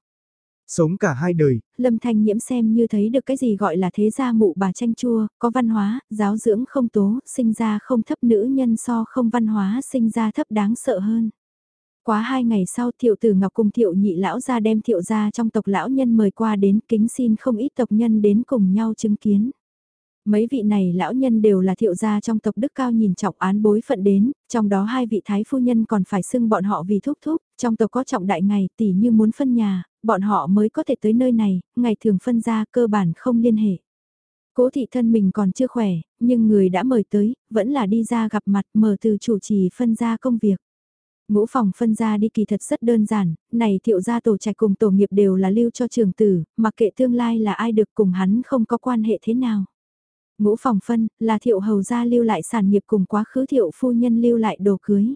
Sống cả hai đời. Lâm Thanh Nhiễm xem như thấy được cái gì gọi là thế gia mụ bà tranh chua, có văn hóa, giáo dưỡng không tố, sinh ra không thấp nữ nhân so không văn hóa sinh ra thấp đáng sợ hơn. Quá hai ngày sau thiệu tử ngọc cùng thiệu nhị lão ra đem thiệu ra trong tộc lão nhân mời qua đến kính xin không ít tộc nhân đến cùng nhau chứng kiến. Mấy vị này lão nhân đều là thiệu gia trong tộc đức cao nhìn trọng án bối phận đến, trong đó hai vị thái phu nhân còn phải xưng bọn họ vì thúc thúc, trong tộc có trọng đại ngày tỷ như muốn phân nhà, bọn họ mới có thể tới nơi này, ngày thường phân ra cơ bản không liên hệ. Cố thị thân mình còn chưa khỏe, nhưng người đã mời tới, vẫn là đi ra gặp mặt mở từ chủ trì phân ra công việc. Ngũ phòng phân ra đi kỳ thật rất đơn giản, này thiệu gia tổ trạch cùng tổ nghiệp đều là lưu cho trường tử, mặc kệ tương lai là ai được cùng hắn không có quan hệ thế nào. Ngũ phòng phân là thiệu hầu gia lưu lại sản nghiệp cùng quá khứ thiệu phu nhân lưu lại đồ cưới.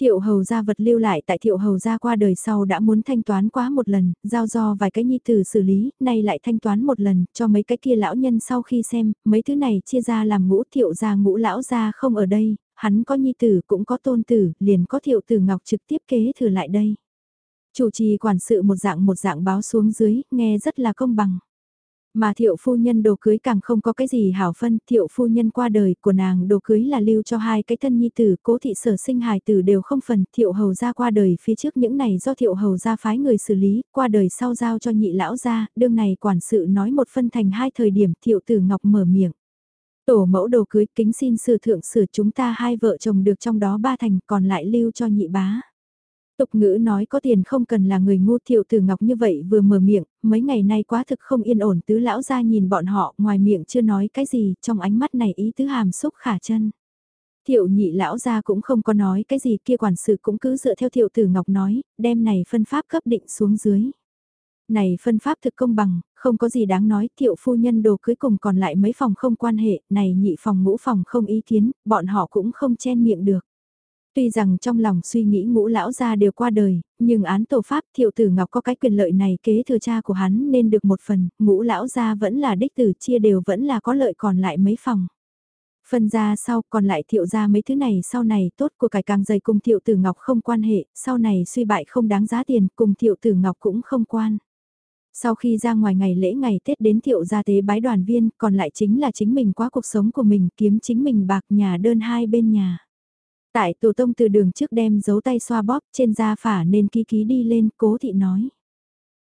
Thiệu hầu gia vật lưu lại tại thiệu hầu gia qua đời sau đã muốn thanh toán quá một lần, giao do vài cái nhi tử xử lý, nay lại thanh toán một lần, cho mấy cái kia lão nhân sau khi xem, mấy thứ này chia ra làm ngũ thiệu gia ngũ lão gia không ở đây, hắn có nhi tử cũng có tôn tử, liền có thiệu tử ngọc trực tiếp kế thừa lại đây. Chủ trì quản sự một dạng một dạng báo xuống dưới, nghe rất là công bằng. Mà thiệu phu nhân đồ cưới càng không có cái gì hảo phân, thiệu phu nhân qua đời của nàng đồ cưới là lưu cho hai cái thân nhi tử, cố thị sở sinh hài tử đều không phần, thiệu hầu ra qua đời phía trước những này do thiệu hầu ra phái người xử lý, qua đời sau giao cho nhị lão ra, đương này quản sự nói một phân thành hai thời điểm thiệu tử ngọc mở miệng. Tổ mẫu đồ cưới kính xin sư thượng sửa chúng ta hai vợ chồng được trong đó ba thành còn lại lưu cho nhị bá. Tục ngữ nói có tiền không cần là người ngu thiệu tử ngọc như vậy vừa mở miệng, mấy ngày nay quá thực không yên ổn tứ lão ra nhìn bọn họ ngoài miệng chưa nói cái gì trong ánh mắt này ý tứ hàm xúc khả chân. Thiệu nhị lão ra cũng không có nói cái gì kia quản sự cũng cứ dựa theo thiệu tử ngọc nói, đem này phân pháp cấp định xuống dưới. Này phân pháp thực công bằng, không có gì đáng nói, thiệu phu nhân đồ cưới cùng còn lại mấy phòng không quan hệ, này nhị phòng ngũ phòng không ý kiến, bọn họ cũng không chen miệng được. Tuy rằng trong lòng suy nghĩ ngũ lão gia đều qua đời, nhưng án tổ pháp thiệu tử ngọc có cái quyền lợi này kế thừa cha của hắn nên được một phần, ngũ lão gia vẫn là đích tử chia đều vẫn là có lợi còn lại mấy phòng. Phân ra sau còn lại thiệu ra mấy thứ này sau này tốt của cải càng dày cùng thiệu tử ngọc không quan hệ, sau này suy bại không đáng giá tiền cùng thiệu tử ngọc cũng không quan. Sau khi ra ngoài ngày lễ ngày Tết đến thiệu gia tế bái đoàn viên còn lại chính là chính mình qua cuộc sống của mình kiếm chính mình bạc nhà đơn hai bên nhà. Tại tổ tông từ đường trước đem dấu tay xoa bóp trên da phả nên ký ký đi lên cố thị nói.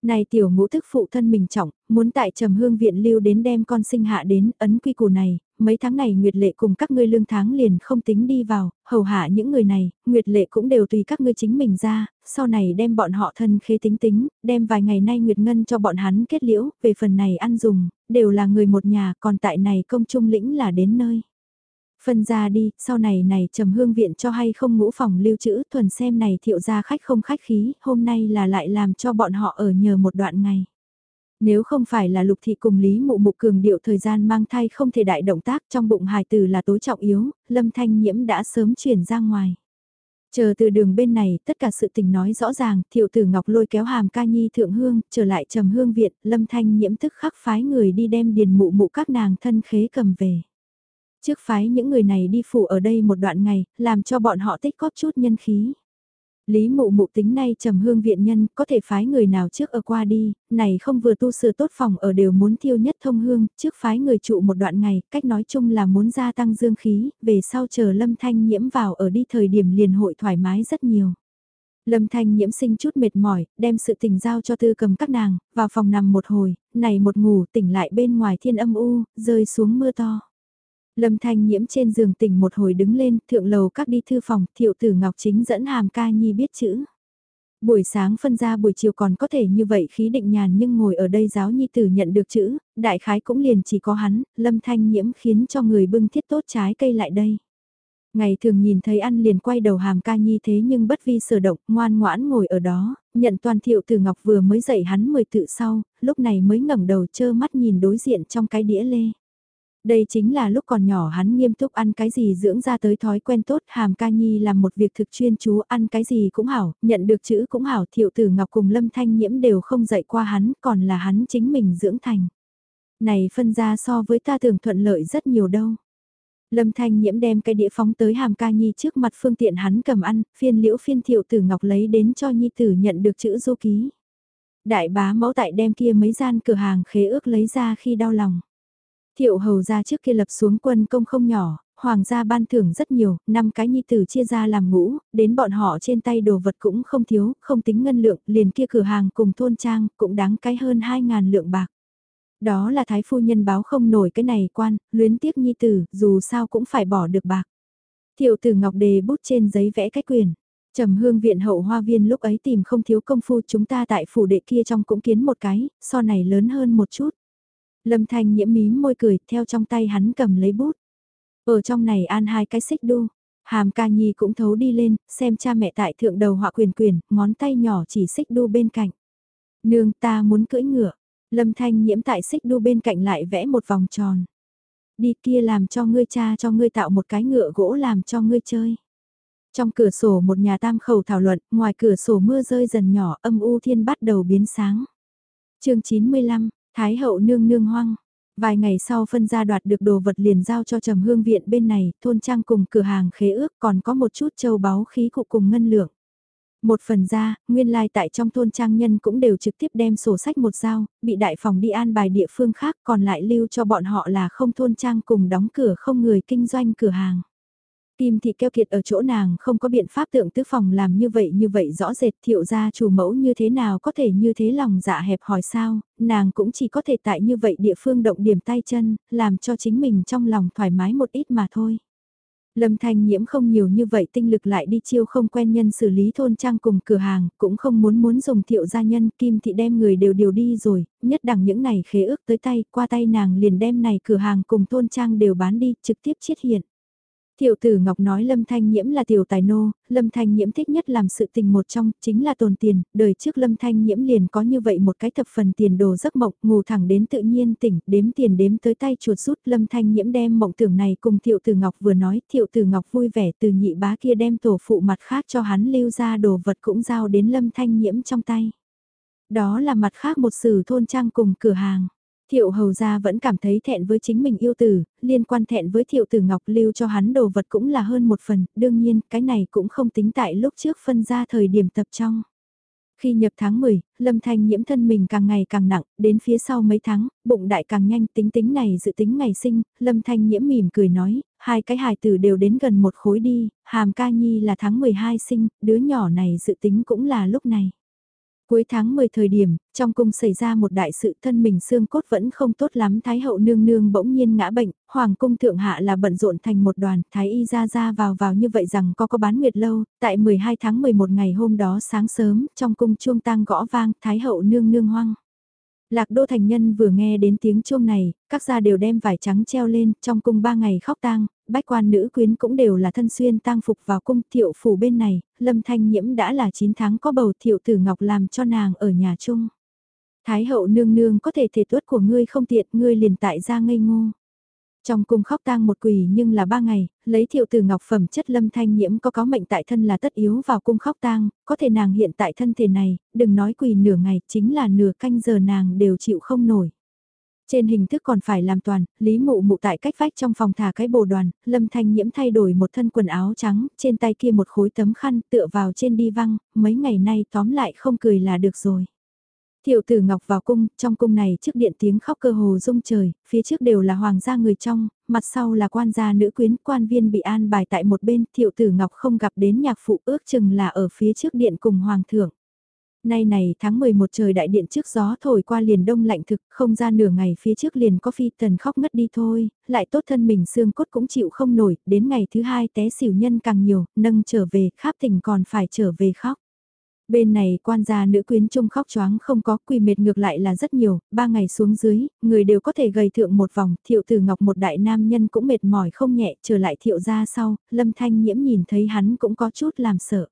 Này tiểu ngũ thức phụ thân mình trọng, muốn tại trầm hương viện lưu đến đem con sinh hạ đến ấn quy củ này, mấy tháng này Nguyệt Lệ cùng các ngươi lương tháng liền không tính đi vào, hầu hạ những người này, Nguyệt Lệ cũng đều tùy các ngươi chính mình ra, sau này đem bọn họ thân khế tính tính, đem vài ngày nay Nguyệt Ngân cho bọn hắn kết liễu, về phần này ăn dùng, đều là người một nhà, còn tại này công trung lĩnh là đến nơi. Phân ra đi, sau này này trầm hương viện cho hay không ngũ phòng lưu trữ, thuần xem này thiệu ra khách không khách khí, hôm nay là lại làm cho bọn họ ở nhờ một đoạn ngày. Nếu không phải là lục thị cùng Lý Mụ Mụ cường điệu thời gian mang thai không thể đại động tác trong bụng hài tử là tối trọng yếu, Lâm Thanh Nhiễm đã sớm chuyển ra ngoài. Chờ từ đường bên này, tất cả sự tình nói rõ ràng, thiệu tử Ngọc lôi kéo hàm ca nhi thượng hương, trở lại trầm hương viện, Lâm Thanh Nhiễm tức khắc phái người đi đem điền mụ mụ các nàng thân khế cầm về. Trước phái những người này đi phủ ở đây một đoạn ngày, làm cho bọn họ tích góp chút nhân khí. Lý mụ mụ tính nay trầm hương viện nhân có thể phái người nào trước ở qua đi, này không vừa tu sửa tốt phòng ở đều muốn thiêu nhất thông hương, trước phái người trụ một đoạn ngày, cách nói chung là muốn gia tăng dương khí, về sau chờ lâm thanh nhiễm vào ở đi thời điểm liền hội thoải mái rất nhiều. Lâm thanh nhiễm sinh chút mệt mỏi, đem sự tình giao cho tư cầm các nàng, vào phòng nằm một hồi, này một ngủ tỉnh lại bên ngoài thiên âm u, rơi xuống mưa to. Lâm Thanh Nhiễm trên giường tỉnh một hồi đứng lên, thượng lầu các đi thư phòng, thiệu tử Ngọc Chính dẫn hàm ca nhi biết chữ. Buổi sáng phân ra buổi chiều còn có thể như vậy khí định nhàn nhưng ngồi ở đây giáo nhi tử nhận được chữ, đại khái cũng liền chỉ có hắn, Lâm Thanh Nhiễm khiến cho người bưng thiết tốt trái cây lại đây. Ngày thường nhìn thấy ăn liền quay đầu hàm ca nhi thế nhưng bất vi sở động, ngoan ngoãn ngồi ở đó, nhận toàn thiệu tử Ngọc vừa mới dậy hắn mười tự sau, lúc này mới ngẩng đầu chơ mắt nhìn đối diện trong cái đĩa lê. Đây chính là lúc còn nhỏ hắn nghiêm túc ăn cái gì dưỡng ra tới thói quen tốt, hàm ca nhi làm một việc thực chuyên chú ăn cái gì cũng hảo, nhận được chữ cũng hảo, thiệu tử ngọc cùng lâm thanh nhiễm đều không dạy qua hắn, còn là hắn chính mình dưỡng thành. Này phân ra so với ta tưởng thuận lợi rất nhiều đâu. Lâm thanh nhiễm đem cái đĩa phóng tới hàm ca nhi trước mặt phương tiện hắn cầm ăn, phiên liễu phiên thiệu tử ngọc lấy đến cho nhi tử nhận được chữ du ký. Đại bá mẫu tại đem kia mấy gian cửa hàng khế ước lấy ra khi đau lòng. Thiệu hầu ra trước kia lập xuống quân công không nhỏ, hoàng gia ban thưởng rất nhiều, năm cái nhi tử chia ra làm ngũ, đến bọn họ trên tay đồ vật cũng không thiếu, không tính ngân lượng, liền kia cửa hàng cùng thôn trang, cũng đáng cái hơn 2.000 lượng bạc. Đó là thái phu nhân báo không nổi cái này quan, luyến tiếc nhi tử, dù sao cũng phải bỏ được bạc. Thiệu tử ngọc đề bút trên giấy vẽ cách quyền. Trầm hương viện hậu hoa viên lúc ấy tìm không thiếu công phu chúng ta tại phủ đệ kia trong cũng kiến một cái, so này lớn hơn một chút. Lâm Thanh nhiễm mím môi cười, theo trong tay hắn cầm lấy bút. Ở trong này an hai cái xích đu. Hàm ca nhi cũng thấu đi lên, xem cha mẹ tại thượng đầu họa quyền quyền, ngón tay nhỏ chỉ xích đu bên cạnh. Nương ta muốn cưỡi ngựa. Lâm Thanh nhiễm tại xích đu bên cạnh lại vẽ một vòng tròn. Đi kia làm cho ngươi cha cho ngươi tạo một cái ngựa gỗ làm cho ngươi chơi. Trong cửa sổ một nhà tam khẩu thảo luận, ngoài cửa sổ mưa rơi dần nhỏ âm u thiên bắt đầu biến sáng. chương 95, Thái hậu nương nương hoang. Vài ngày sau phân gia đoạt được đồ vật liền giao cho trầm hương viện bên này, thôn trang cùng cửa hàng khế ước còn có một chút châu báu khí cụ cùng ngân lượng. Một phần ra, nguyên lai like tại trong thôn trang nhân cũng đều trực tiếp đem sổ sách một giao, bị đại phòng đi an bài địa phương khác còn lại lưu cho bọn họ là không thôn trang cùng đóng cửa không người kinh doanh cửa hàng. Kim thị keo kiệt ở chỗ nàng không có biện pháp tượng tứ phòng làm như vậy như vậy rõ rệt thiệu ra chủ mẫu như thế nào có thể như thế lòng dạ hẹp hỏi sao, nàng cũng chỉ có thể tại như vậy địa phương động điểm tay chân, làm cho chính mình trong lòng thoải mái một ít mà thôi. Lâm Thanh Nhiễm không nhiều như vậy tinh lực lại đi chiêu không quen nhân xử lý thôn trang cùng cửa hàng, cũng không muốn muốn dùng thiệu gia nhân, Kim Thị đem người đều điều đi rồi, nhất đẳng những này khế ước tới tay, qua tay nàng liền đem này cửa hàng cùng thôn trang đều bán đi, trực tiếp chiết hiện. Tiểu tử Ngọc nói Lâm Thanh Nhiễm là tiểu tài nô, Lâm Thanh Nhiễm thích nhất làm sự tình một trong, chính là tồn tiền, đời trước Lâm Thanh Nhiễm liền có như vậy một cái thập phần tiền đồ giấc mộng, ngủ thẳng đến tự nhiên tỉnh, đếm tiền đếm tới tay chuột rút, Lâm Thanh Nhiễm đem mộng tưởng này cùng Tiểu tử Ngọc vừa nói, Tiểu tử Ngọc vui vẻ từ nhị bá kia đem tổ phụ mặt khác cho hắn lưu ra đồ vật cũng giao đến Lâm Thanh Nhiễm trong tay. Đó là mặt khác một sử thôn trang cùng cửa hàng. Thiệu hầu gia vẫn cảm thấy thẹn với chính mình yêu tử, liên quan thẹn với thiệu tử ngọc lưu cho hắn đồ vật cũng là hơn một phần, đương nhiên cái này cũng không tính tại lúc trước phân ra thời điểm tập trong. Khi nhập tháng 10, Lâm Thanh nhiễm thân mình càng ngày càng nặng, đến phía sau mấy tháng, bụng đại càng nhanh tính tính này dự tính ngày sinh, Lâm Thanh nhiễm mỉm cười nói, hai cái hài tử đều đến gần một khối đi, hàm ca nhi là tháng 12 sinh, đứa nhỏ này dự tính cũng là lúc này. Cuối tháng 10 thời điểm, trong cung xảy ra một đại sự thân mình xương cốt vẫn không tốt lắm Thái hậu nương nương bỗng nhiên ngã bệnh, Hoàng cung thượng hạ là bận rộn thành một đoàn, Thái y ra ra vào vào như vậy rằng có có bán nguyệt lâu, tại 12 tháng 11 ngày hôm đó sáng sớm, trong cung chuông tang gõ vang, Thái hậu nương nương hoang. Lạc đô thành nhân vừa nghe đến tiếng chuông này, các gia đều đem vải trắng treo lên, trong cung ba ngày khóc tang, bách quan nữ quyến cũng đều là thân xuyên tang phục vào cung thiệu phủ bên này, lâm thanh nhiễm đã là 9 tháng có bầu thiệu tử ngọc làm cho nàng ở nhà chung. Thái hậu nương nương có thể thể tuất của ngươi không tiện, ngươi liền tại ra ngây ngô. Trong cung khóc tang một quỷ nhưng là ba ngày, lấy thiệu từ ngọc phẩm chất lâm thanh nhiễm có có mệnh tại thân là tất yếu vào cung khóc tang, có thể nàng hiện tại thân thể này, đừng nói quỳ nửa ngày, chính là nửa canh giờ nàng đều chịu không nổi. Trên hình thức còn phải làm toàn, Lý Mụ Mụ tại cách vách trong phòng thả cái bồ đoàn, Lâm Thanh Nhiễm thay đổi một thân quần áo trắng, trên tay kia một khối tấm khăn tựa vào trên đi văng, mấy ngày nay tóm lại không cười là được rồi. Thiệu tử Ngọc vào cung, trong cung này trước điện tiếng khóc cơ hồ rung trời, phía trước đều là hoàng gia người trong, mặt sau là quan gia nữ quyến, quan viên bị an bài tại một bên, thiệu tử Ngọc không gặp đến nhạc phụ ước chừng là ở phía trước điện cùng hoàng thượng. Nay này tháng 11 trời đại điện trước gió thổi qua liền đông lạnh thực, không ra nửa ngày phía trước liền có phi tần khóc ngất đi thôi, lại tốt thân mình xương cốt cũng chịu không nổi, đến ngày thứ hai té xỉu nhân càng nhiều, nâng trở về, kháp tỉnh còn phải trở về khóc. Bên này quan gia nữ quyến trung khóc choáng không có quỳ mệt ngược lại là rất nhiều, ba ngày xuống dưới, người đều có thể gầy thượng một vòng, thiệu tử ngọc một đại nam nhân cũng mệt mỏi không nhẹ, trở lại thiệu ra sau, lâm thanh nhiễm nhìn thấy hắn cũng có chút làm sợ.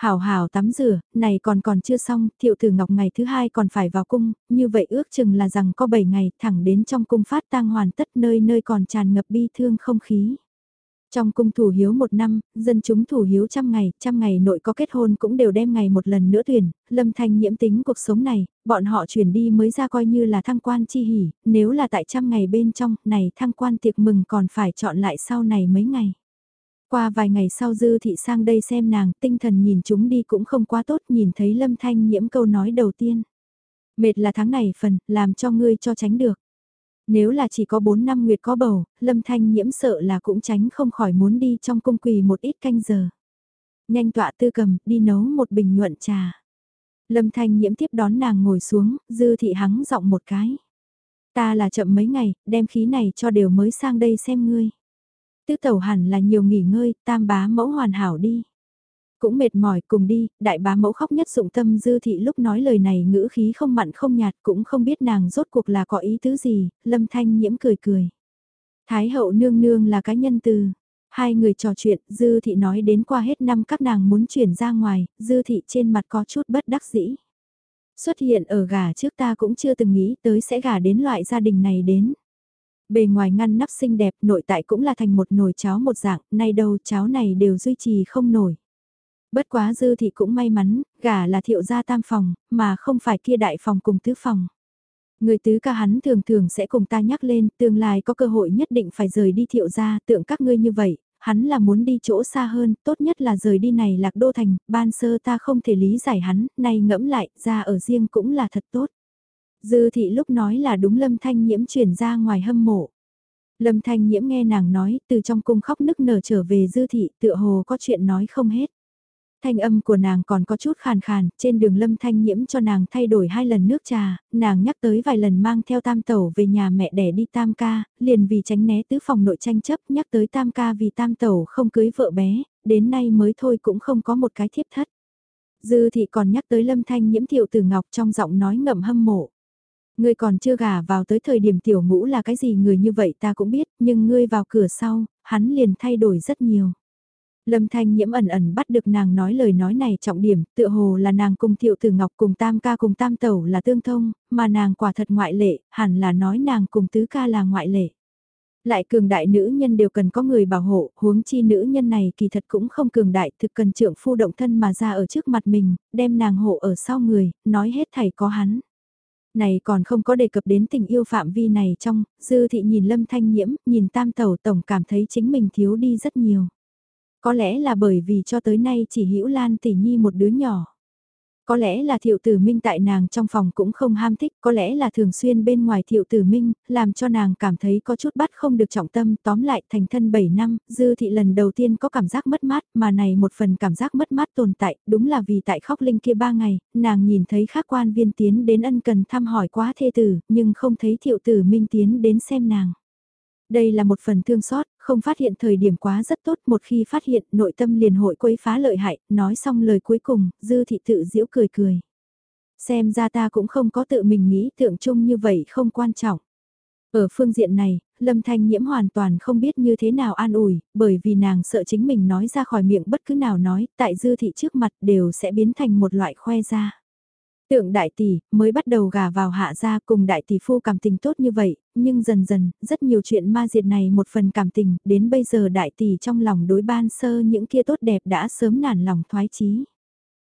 Hảo hảo tắm rửa, này còn còn chưa xong, thiệu tử ngọc ngày thứ hai còn phải vào cung, như vậy ước chừng là rằng có 7 ngày thẳng đến trong cung phát tang hoàn tất nơi nơi còn tràn ngập bi thương không khí. Trong cung thủ hiếu một năm, dân chúng thủ hiếu trăm ngày, trăm ngày nội có kết hôn cũng đều đem ngày một lần nữa tuyển, lâm thanh nhiễm tính cuộc sống này, bọn họ chuyển đi mới ra coi như là thăng quan chi hỉ, nếu là tại trăm ngày bên trong, này thăng quan tiệc mừng còn phải chọn lại sau này mấy ngày. Qua vài ngày sau dư thị sang đây xem nàng, tinh thần nhìn chúng đi cũng không quá tốt, nhìn thấy lâm thanh nhiễm câu nói đầu tiên. Mệt là tháng này phần, làm cho ngươi cho tránh được. Nếu là chỉ có 4 năm nguyệt có bầu, Lâm Thanh nhiễm sợ là cũng tránh không khỏi muốn đi trong cung quỳ một ít canh giờ. Nhanh tọa tư cầm, đi nấu một bình nhuận trà. Lâm Thanh nhiễm tiếp đón nàng ngồi xuống, dư thị hắng giọng một cái. Ta là chậm mấy ngày, đem khí này cho đều mới sang đây xem ngươi. Tứ tẩu hẳn là nhiều nghỉ ngơi, tam bá mẫu hoàn hảo đi. Cũng mệt mỏi cùng đi, đại bá mẫu khóc nhất dụng tâm dư thị lúc nói lời này ngữ khí không mặn không nhạt cũng không biết nàng rốt cuộc là có ý tứ gì, lâm thanh nhiễm cười cười. Thái hậu nương nương là cái nhân từ. Hai người trò chuyện, dư thị nói đến qua hết năm các nàng muốn chuyển ra ngoài, dư thị trên mặt có chút bất đắc dĩ. Xuất hiện ở gà trước ta cũng chưa từng nghĩ tới sẽ gà đến loại gia đình này đến bề ngoài ngăn nắp xinh đẹp, nội tại cũng là thành một nồi cháo một dạng, nay đâu cháo này đều duy trì không nổi. Bất quá dư thị cũng may mắn, gả là thiệu gia tam phòng, mà không phải kia đại phòng cùng tứ phòng. Người tứ ca hắn thường thường sẽ cùng ta nhắc lên, tương lai có cơ hội nhất định phải rời đi thiệu gia, tượng các ngươi như vậy, hắn là muốn đi chỗ xa hơn, tốt nhất là rời đi này lạc đô thành, ban sơ ta không thể lý giải hắn, nay ngẫm lại, ra ở riêng cũng là thật tốt. Dư thị lúc nói là đúng lâm thanh nhiễm chuyển ra ngoài hâm mộ. Lâm thanh nhiễm nghe nàng nói, từ trong cung khóc nức nở trở về dư thị, tựa hồ có chuyện nói không hết. Thanh âm của nàng còn có chút khàn khàn, trên đường lâm thanh nhiễm cho nàng thay đổi hai lần nước trà, nàng nhắc tới vài lần mang theo tam tẩu về nhà mẹ đẻ đi tam ca, liền vì tránh né tứ phòng nội tranh chấp nhắc tới tam ca vì tam tẩu không cưới vợ bé, đến nay mới thôi cũng không có một cái thiếp thất. Dư thị còn nhắc tới lâm thanh nhiễm thiệu Từ ngọc trong giọng nói ngậm hâm mộ. Ngươi còn chưa gả vào tới thời điểm tiểu ngũ là cái gì người như vậy ta cũng biết, nhưng ngươi vào cửa sau, hắn liền thay đổi rất nhiều. Lâm Thanh Nhiễm ẩn ẩn bắt được nàng nói lời nói này trọng điểm, tựa hồ là nàng cùng Thiệu Tử Ngọc cùng Tam ca cùng Tam Tẩu là tương thông, mà nàng quả thật ngoại lệ, hẳn là nói nàng cùng Tứ ca là ngoại lệ. Lại cường đại nữ nhân đều cần có người bảo hộ, huống chi nữ nhân này kỳ thật cũng không cường đại, thực cần trưởng phu động thân mà ra ở trước mặt mình, đem nàng hộ ở sau người, nói hết thầy có hắn. Này còn không có đề cập đến tình yêu phạm vi này trong, dư thị nhìn lâm thanh nhiễm, nhìn tam tẩu tổng cảm thấy chính mình thiếu đi rất nhiều. Có lẽ là bởi vì cho tới nay chỉ hữu Lan tỷ nhi một đứa nhỏ. Có lẽ là thiệu tử minh tại nàng trong phòng cũng không ham thích, có lẽ là thường xuyên bên ngoài thiệu tử minh, làm cho nàng cảm thấy có chút bắt không được trọng tâm, tóm lại thành thân 7 năm, dư thị lần đầu tiên có cảm giác mất mát, mà này một phần cảm giác mất mát tồn tại, đúng là vì tại khóc linh kia ba ngày, nàng nhìn thấy khác quan viên tiến đến ân cần thăm hỏi quá thê tử, nhưng không thấy thiệu tử minh tiến đến xem nàng. Đây là một phần thương xót, không phát hiện thời điểm quá rất tốt, một khi phát hiện nội tâm liền hội quấy phá lợi hại, nói xong lời cuối cùng, dư thị tự giễu cười cười. Xem ra ta cũng không có tự mình nghĩ tượng chung như vậy không quan trọng. Ở phương diện này, Lâm Thanh Nhiễm hoàn toàn không biết như thế nào an ủi, bởi vì nàng sợ chính mình nói ra khỏi miệng bất cứ nào nói, tại dư thị trước mặt đều sẽ biến thành một loại khoe ra. Tượng đại tỷ, mới bắt đầu gà vào hạ gia cùng đại tỷ phu cảm tình tốt như vậy, nhưng dần dần, rất nhiều chuyện ma diệt này một phần cảm tình, đến bây giờ đại tỷ trong lòng đối ban sơ những kia tốt đẹp đã sớm nản lòng thoái chí.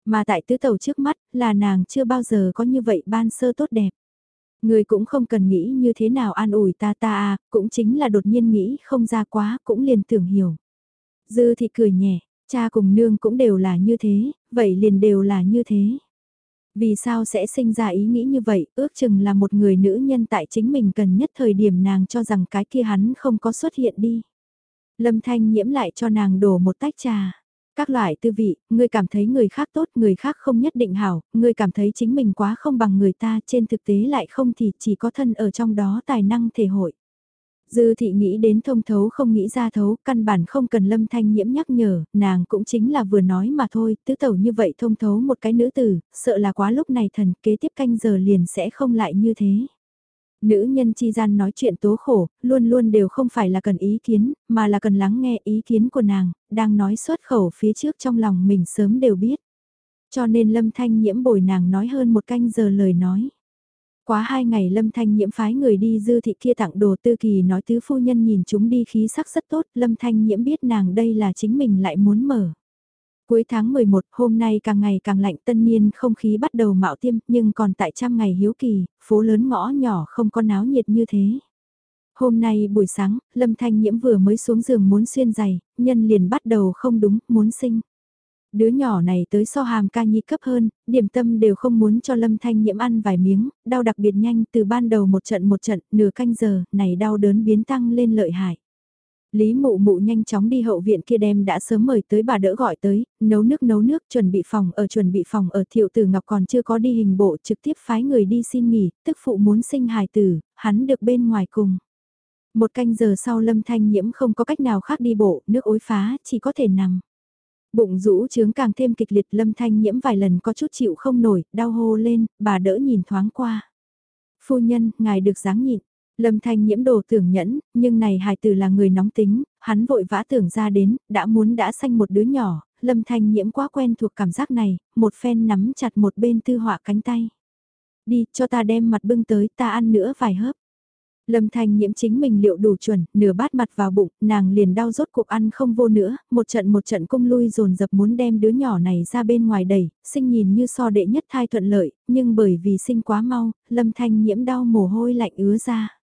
Mà tại tứ tàu trước mắt, là nàng chưa bao giờ có như vậy ban sơ tốt đẹp. Người cũng không cần nghĩ như thế nào an ủi ta ta à, cũng chính là đột nhiên nghĩ không ra quá, cũng liền tưởng hiểu. Dư thì cười nhẹ, cha cùng nương cũng đều là như thế, vậy liền đều là như thế. Vì sao sẽ sinh ra ý nghĩ như vậy, ước chừng là một người nữ nhân tại chính mình cần nhất thời điểm nàng cho rằng cái kia hắn không có xuất hiện đi. Lâm Thanh nhiễm lại cho nàng đổ một tách trà. Các loại tư vị, người cảm thấy người khác tốt, người khác không nhất định hảo, người cảm thấy chính mình quá không bằng người ta, trên thực tế lại không thì chỉ có thân ở trong đó tài năng thể hội. Dư thị nghĩ đến thông thấu không nghĩ ra thấu, căn bản không cần lâm thanh nhiễm nhắc nhở, nàng cũng chính là vừa nói mà thôi, tứ tẩu như vậy thông thấu một cái nữ tử, sợ là quá lúc này thần kế tiếp canh giờ liền sẽ không lại như thế. Nữ nhân chi gian nói chuyện tố khổ, luôn luôn đều không phải là cần ý kiến, mà là cần lắng nghe ý kiến của nàng, đang nói xuất khẩu phía trước trong lòng mình sớm đều biết. Cho nên lâm thanh nhiễm bồi nàng nói hơn một canh giờ lời nói. Quá hai ngày Lâm Thanh Nhiễm phái người đi dư thị kia tặng đồ tư kỳ nói tứ phu nhân nhìn chúng đi khí sắc rất tốt, Lâm Thanh Nhiễm biết nàng đây là chính mình lại muốn mở. Cuối tháng 11 hôm nay càng ngày càng lạnh tân niên không khí bắt đầu mạo tiêm nhưng còn tại trăm ngày hiếu kỳ, phố lớn ngõ nhỏ không có náo nhiệt như thế. Hôm nay buổi sáng, Lâm Thanh Nhiễm vừa mới xuống giường muốn xuyên giày, nhân liền bắt đầu không đúng, muốn sinh. Đứa nhỏ này tới so hàm ca nhi cấp hơn, điểm tâm đều không muốn cho Lâm Thanh nhiễm ăn vài miếng, đau đặc biệt nhanh từ ban đầu một trận một trận, nửa canh giờ, này đau đớn biến tăng lên lợi hại. Lý mụ mụ nhanh chóng đi hậu viện kia đem đã sớm mời tới bà đỡ gọi tới, nấu nước nấu nước chuẩn bị phòng ở chuẩn bị phòng ở thiệu tử ngọc còn chưa có đi hình bộ trực tiếp phái người đi xin nghỉ, tức phụ muốn sinh hài tử, hắn được bên ngoài cùng. Một canh giờ sau lâm thanh nhiễm không có cách nào khác đi bộ, nước ối phá, chỉ có thể nằm. Bụng rũ trướng càng thêm kịch liệt lâm thanh nhiễm vài lần có chút chịu không nổi, đau hô lên, bà đỡ nhìn thoáng qua. Phu nhân, ngài được dáng nhịn. Lâm thanh nhiễm đồ tưởng nhẫn, nhưng này hài tử là người nóng tính, hắn vội vã tưởng ra đến, đã muốn đã sanh một đứa nhỏ, lâm thanh nhiễm quá quen thuộc cảm giác này, một phen nắm chặt một bên tư họa cánh tay. Đi, cho ta đem mặt bưng tới, ta ăn nữa vài hớp. Lâm Thanh nhiễm chính mình liệu đủ chuẩn, nửa bát mặt vào bụng, nàng liền đau rốt cuộc ăn không vô nữa, một trận một trận cung lui dồn dập muốn đem đứa nhỏ này ra bên ngoài đẩy, sinh nhìn như so đệ nhất thai thuận lợi, nhưng bởi vì sinh quá mau, Lâm Thanh nhiễm đau mồ hôi lạnh ứa ra.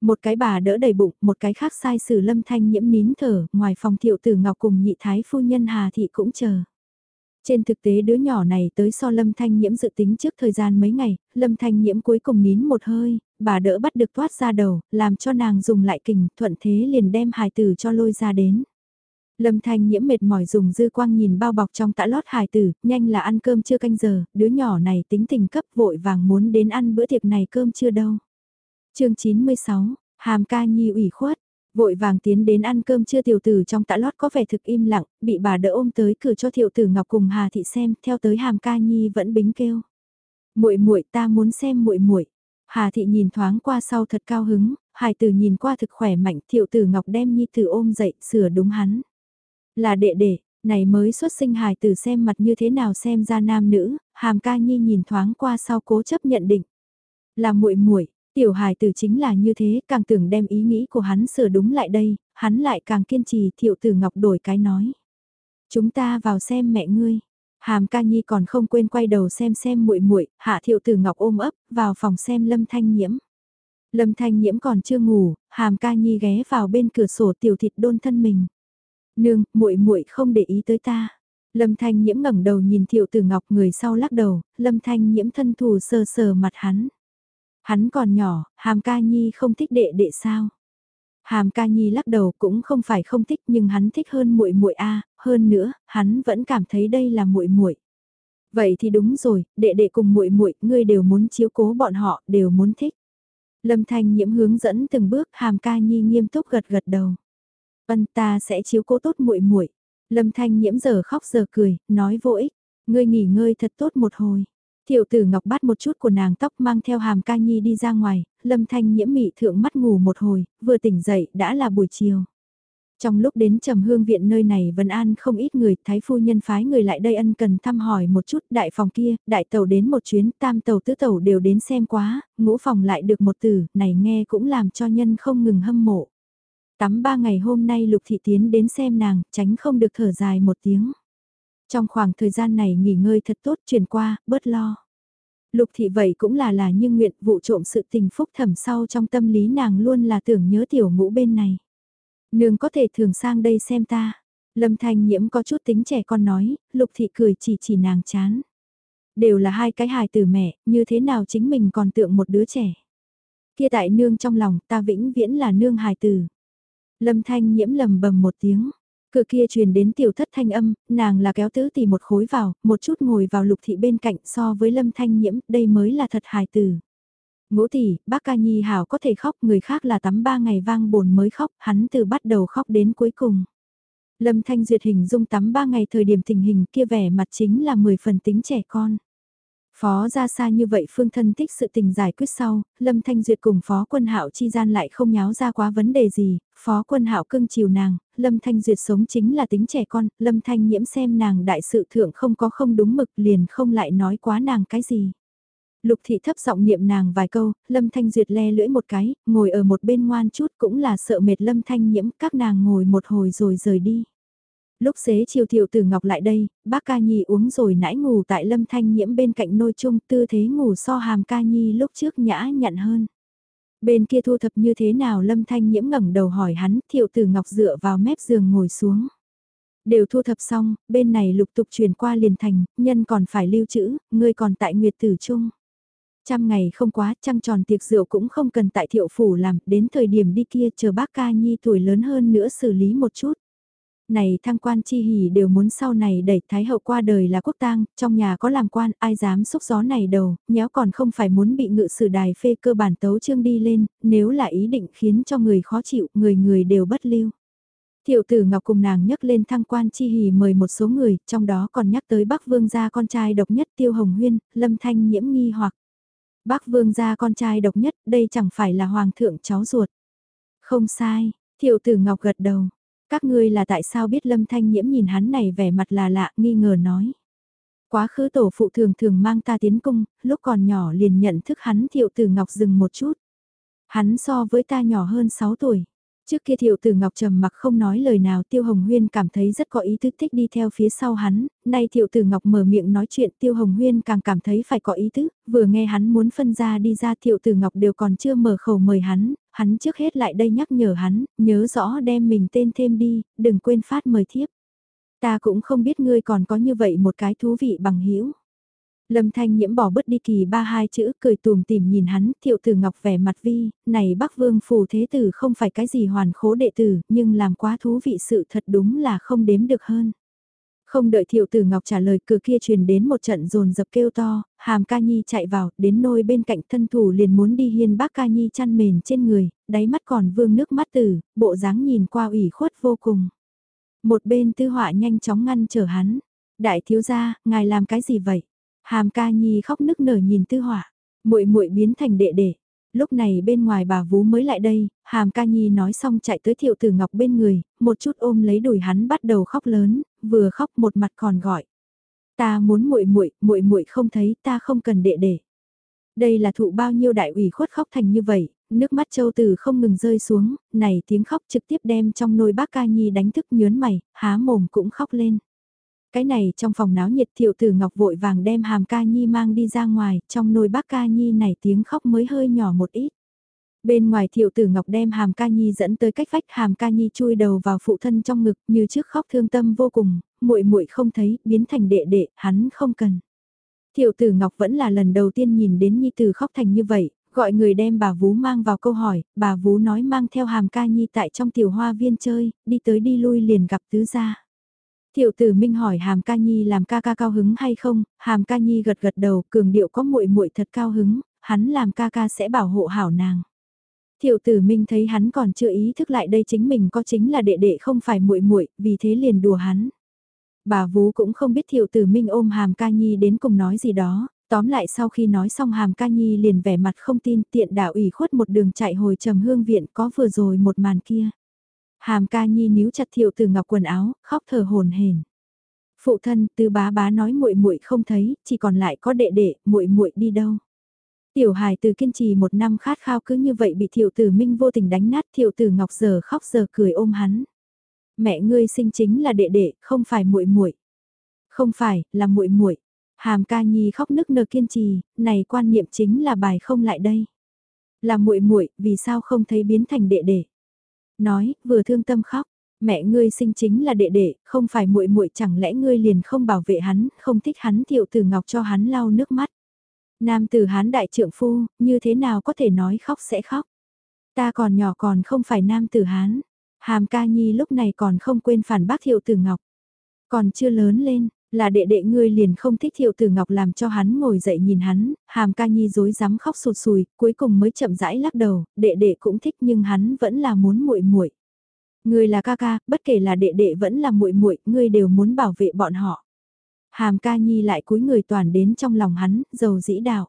Một cái bà đỡ đầy bụng, một cái khác sai xử Lâm Thanh nhiễm nín thở, ngoài phòng thiệu tử ngọc cùng nhị thái phu nhân Hà Thị cũng chờ. Trên thực tế đứa nhỏ này tới so Lâm Thanh Nhiễm dự tính trước thời gian mấy ngày, Lâm Thanh Nhiễm cuối cùng nín một hơi, bà đỡ bắt được thoát ra đầu, làm cho nàng dùng lại kình, thuận thế liền đem hài tử cho lôi ra đến. Lâm Thanh Nhiễm mệt mỏi dùng dư quang nhìn bao bọc trong tã lót hài tử, nhanh là ăn cơm chưa canh giờ, đứa nhỏ này tính tình cấp vội vàng muốn đến ăn bữa tiệc này cơm chưa đâu. chương 96, Hàm ca nhi ủy khuất, Vội vàng tiến đến ăn cơm chưa tiểu tử trong tã lót có vẻ thực im lặng, bị bà đỡ ôm tới cửa cho tiểu tử Ngọc cùng Hà Thị xem, theo tới hàm ca nhi vẫn bính kêu. muội muội ta muốn xem muội muội Hà Thị nhìn thoáng qua sau thật cao hứng, Hải tử nhìn qua thực khỏe mạnh, tiểu tử Ngọc đem nhi tử ôm dậy, sửa đúng hắn. Là đệ đệ, này mới xuất sinh Hải tử xem mặt như thế nào xem ra nam nữ, hàm ca nhi nhìn thoáng qua sau cố chấp nhận định. Là muội muội Tiểu hài tử chính là như thế, càng tưởng đem ý nghĩ của hắn sửa đúng lại đây, hắn lại càng kiên trì thiệu tử ngọc đổi cái nói. Chúng ta vào xem mẹ ngươi. Hàm ca nhi còn không quên quay đầu xem xem muội muội hạ thiệu tử ngọc ôm ấp, vào phòng xem lâm thanh nhiễm. Lâm thanh nhiễm còn chưa ngủ, hàm ca nhi ghé vào bên cửa sổ tiểu thịt đôn thân mình. Nương, muội muội không để ý tới ta. Lâm thanh nhiễm ngẩng đầu nhìn thiệu tử ngọc người sau lắc đầu, lâm thanh nhiễm thân thù sờ sờ mặt hắn. Hắn còn nhỏ, hàm ca nhi không thích đệ đệ sao. Hàm ca nhi lắc đầu cũng không phải không thích nhưng hắn thích hơn muội muội a, hơn nữa, hắn vẫn cảm thấy đây là muội muội. Vậy thì đúng rồi, đệ đệ cùng muội muội, ngươi đều muốn chiếu cố bọn họ, đều muốn thích. Lâm Thanh Nhiễm hướng dẫn từng bước, Hàm Ca Nhi nghiêm túc gật gật đầu. Vân ta sẽ chiếu cố tốt muội muội. Lâm Thanh Nhiễm giờ khóc giờ cười, nói vô ích, ngươi nghỉ ngơi thật tốt một hồi. Tiểu tử Ngọc bắt một chút của nàng tóc mang theo hàm ca nhi đi ra ngoài, lâm thanh nhiễm mị thượng mắt ngủ một hồi, vừa tỉnh dậy đã là buổi chiều. Trong lúc đến trầm hương viện nơi này Vân An không ít người, thái phu nhân phái người lại đây ân cần thăm hỏi một chút, đại phòng kia, đại tàu đến một chuyến, tam tàu tứ tàu đều đến xem quá, ngũ phòng lại được một từ, này nghe cũng làm cho nhân không ngừng hâm mộ. Tắm ba ngày hôm nay Lục Thị Tiến đến xem nàng, tránh không được thở dài một tiếng. Trong khoảng thời gian này nghỉ ngơi thật tốt chuyển qua, bớt lo. Lục thị vậy cũng là là như nguyện vụ trộm sự tình phúc thẩm sau trong tâm lý nàng luôn là tưởng nhớ tiểu ngũ bên này. Nương có thể thường sang đây xem ta. Lâm thanh nhiễm có chút tính trẻ con nói, lục thị cười chỉ chỉ nàng chán. Đều là hai cái hài từ mẹ, như thế nào chính mình còn tượng một đứa trẻ. Kia tại nương trong lòng ta vĩnh viễn là nương hài từ. Lâm thanh nhiễm lầm bầm một tiếng. Cửa kia truyền đến tiểu thất thanh âm, nàng là kéo tứ tỷ một khối vào, một chút ngồi vào lục thị bên cạnh so với lâm thanh nhiễm, đây mới là thật hài tử Ngũ tỷ, bác ca nhi hảo có thể khóc, người khác là tắm ba ngày vang bồn mới khóc, hắn từ bắt đầu khóc đến cuối cùng. Lâm Thanh Duyệt hình dung tắm ba ngày thời điểm tình hình kia vẻ mặt chính là 10 phần tính trẻ con. Phó ra xa như vậy phương thân thích sự tình giải quyết sau, Lâm Thanh Duyệt cùng Phó Quân Hạo chi gian lại không nháo ra quá vấn đề gì, Phó Quân Hạo cưng chiều nàng, Lâm Thanh Duyệt sống chính là tính trẻ con, Lâm Thanh nhiễm xem nàng đại sự thượng không có không đúng mực liền không lại nói quá nàng cái gì. Lục thị thấp giọng niệm nàng vài câu, Lâm Thanh Duyệt le lưỡi một cái, ngồi ở một bên ngoan chút cũng là sợ mệt Lâm Thanh nhiễm, các nàng ngồi một hồi rồi rời đi. Lúc xế chiều thiệu tử ngọc lại đây, bác ca nhi uống rồi nãy ngủ tại lâm thanh nhiễm bên cạnh nôi chung tư thế ngủ so hàm ca nhi lúc trước nhã nhặn hơn. Bên kia thu thập như thế nào lâm thanh nhiễm ngẩng đầu hỏi hắn thiệu tử ngọc dựa vào mép giường ngồi xuống. Đều thu thập xong, bên này lục tục truyền qua liền thành, nhân còn phải lưu trữ, ngươi còn tại nguyệt tử chung. Trăm ngày không quá, trăng tròn tiệc rượu cũng không cần tại thiệu phủ làm, đến thời điểm đi kia chờ bác ca nhi tuổi lớn hơn nữa xử lý một chút này thăng quan chi hỉ đều muốn sau này đẩy thái hậu qua đời là quốc tang, trong nhà có làm quan, ai dám xúc gió này đầu, nhéo còn không phải muốn bị ngự sử đài phê cơ bản tấu trương đi lên, nếu là ý định khiến cho người khó chịu, người người đều bất lưu. Thiệu tử Ngọc cùng nàng nhắc lên thăng quan chi hỉ mời một số người, trong đó còn nhắc tới Bắc Vương gia con trai độc nhất Tiêu Hồng Huyên, Lâm Thanh nhiễm nghi hoặc. Bắc Vương gia con trai độc nhất, đây chẳng phải là hoàng thượng cháu ruột. Không sai, Thiệu tử Ngọc gật đầu, các ngươi là tại sao biết lâm thanh nhiễm nhìn hắn này vẻ mặt là lạ, nghi ngờ nói. Quá khứ tổ phụ thường thường mang ta tiến cung, lúc còn nhỏ liền nhận thức hắn thiệu từ ngọc dừng một chút. Hắn so với ta nhỏ hơn 6 tuổi. Trước kia thiệu tử Ngọc trầm mặc không nói lời nào Tiêu Hồng Huyên cảm thấy rất có ý thức thích đi theo phía sau hắn, nay thiệu tử Ngọc mở miệng nói chuyện Tiêu Hồng Huyên càng cảm thấy phải có ý thức, vừa nghe hắn muốn phân ra đi ra thiệu tử Ngọc đều còn chưa mở khẩu mời hắn, hắn trước hết lại đây nhắc nhở hắn, nhớ rõ đem mình tên thêm đi, đừng quên phát mời thiếp. Ta cũng không biết ngươi còn có như vậy một cái thú vị bằng hữu Lâm Thanh Nhiễm bỏ bớt đi kỳ ba hai chữ cười tùm tìm nhìn hắn, thiệu tử ngọc vẻ mặt vi, này Bắc Vương phù thế tử không phải cái gì hoàn khố đệ tử, nhưng làm quá thú vị sự thật đúng là không đếm được hơn. Không đợi thiệu tử ngọc trả lời cửa kia truyền đến một trận rồn dập kêu to, hàm ca nhi chạy vào, đến nôi bên cạnh thân thủ liền muốn đi hiên bác ca nhi chăn mền trên người, đáy mắt còn vương nước mắt tử, bộ dáng nhìn qua ủy khuất vô cùng. Một bên tư họa nhanh chóng ngăn trở hắn, đại thiếu gia, ngài làm cái gì vậy? Hàm ca nhi khóc nức nở nhìn tư họa, muội muội biến thành đệ đệ. Lúc này bên ngoài bà vú mới lại đây, Hàm ca nhi nói xong chạy tới thiệu tử ngọc bên người, một chút ôm lấy đùi hắn bắt đầu khóc lớn, vừa khóc một mặt còn gọi. Ta muốn muội muội, muội muội không thấy, ta không cần đệ đệ. Đây là thụ bao nhiêu đại ủy khuất khóc thành như vậy, nước mắt châu tử không ngừng rơi xuống, này tiếng khóc trực tiếp đem trong nôi bác ca nhi đánh thức nhớn mày, há mồm cũng khóc lên. Cái này trong phòng náo nhiệt thiệu tử ngọc vội vàng đem hàm ca nhi mang đi ra ngoài, trong nồi bác ca nhi này tiếng khóc mới hơi nhỏ một ít. Bên ngoài thiệu tử ngọc đem hàm ca nhi dẫn tới cách vách hàm ca nhi chui đầu vào phụ thân trong ngực như trước khóc thương tâm vô cùng, muội muội không thấy, biến thành đệ đệ, hắn không cần. Thiệu tử ngọc vẫn là lần đầu tiên nhìn đến nhi tử khóc thành như vậy, gọi người đem bà Vú mang vào câu hỏi, bà Vú nói mang theo hàm ca nhi tại trong tiểu hoa viên chơi, đi tới đi lui liền gặp tứ gia. Tiểu tử Minh hỏi Hàm Ca Nhi làm ca ca cao hứng hay không, Hàm Ca Nhi gật gật đầu, cường điệu có muội muội thật cao hứng, hắn làm ca ca sẽ bảo hộ hảo nàng. Tiểu tử Minh thấy hắn còn chưa ý thức lại đây chính mình có chính là đệ đệ không phải muội muội, vì thế liền đùa hắn. Bà Vú cũng không biết Tiểu tử Minh ôm Hàm Ca Nhi đến cùng nói gì đó, tóm lại sau khi nói xong Hàm Ca Nhi liền vẻ mặt không tin tiện đạo ủy khuất một đường chạy hồi trầm hương viện có vừa rồi một màn kia. Hàm ca nhi níu chặt thiệu từ ngọc quần áo, khóc thở hồn hển. Phụ thân, tứ bá bá nói muội muội không thấy, chỉ còn lại có đệ đệ, muội muội đi đâu? Tiểu hài từ kiên trì một năm khát khao cứ như vậy bị thiệu tử minh vô tình đánh nát thiệu tử ngọc giờ khóc giờ cười ôm hắn. Mẹ ngươi sinh chính là đệ đệ, không phải muội muội. Không phải, là muội muội. Hàm ca nhi khóc nức nở kiên trì, này quan niệm chính là bài không lại đây. Là muội muội, vì sao không thấy biến thành đệ đệ? Nói, vừa thương tâm khóc, mẹ ngươi sinh chính là đệ đệ, không phải muội muội chẳng lẽ ngươi liền không bảo vệ hắn, không thích hắn thiệu tử ngọc cho hắn lau nước mắt. Nam tử hán đại trượng phu, như thế nào có thể nói khóc sẽ khóc. Ta còn nhỏ còn không phải nam tử hán. Hàm ca nhi lúc này còn không quên phản bác thiệu tử ngọc. Còn chưa lớn lên, là đệ đệ ngươi liền không thích thiệu tử ngọc làm cho hắn ngồi dậy nhìn hắn, hàm ca nhi dối dám khóc sụt sùi, cuối cùng mới chậm rãi lắc đầu, đệ đệ cũng thích nhưng hắn vẫn là muốn muội muội. Ngươi là ca ca, bất kể là đệ đệ vẫn là muội muội, ngươi đều muốn bảo vệ bọn họ. Hàm ca nhi lại cúi người toàn đến trong lòng hắn, dầu dĩ đạo.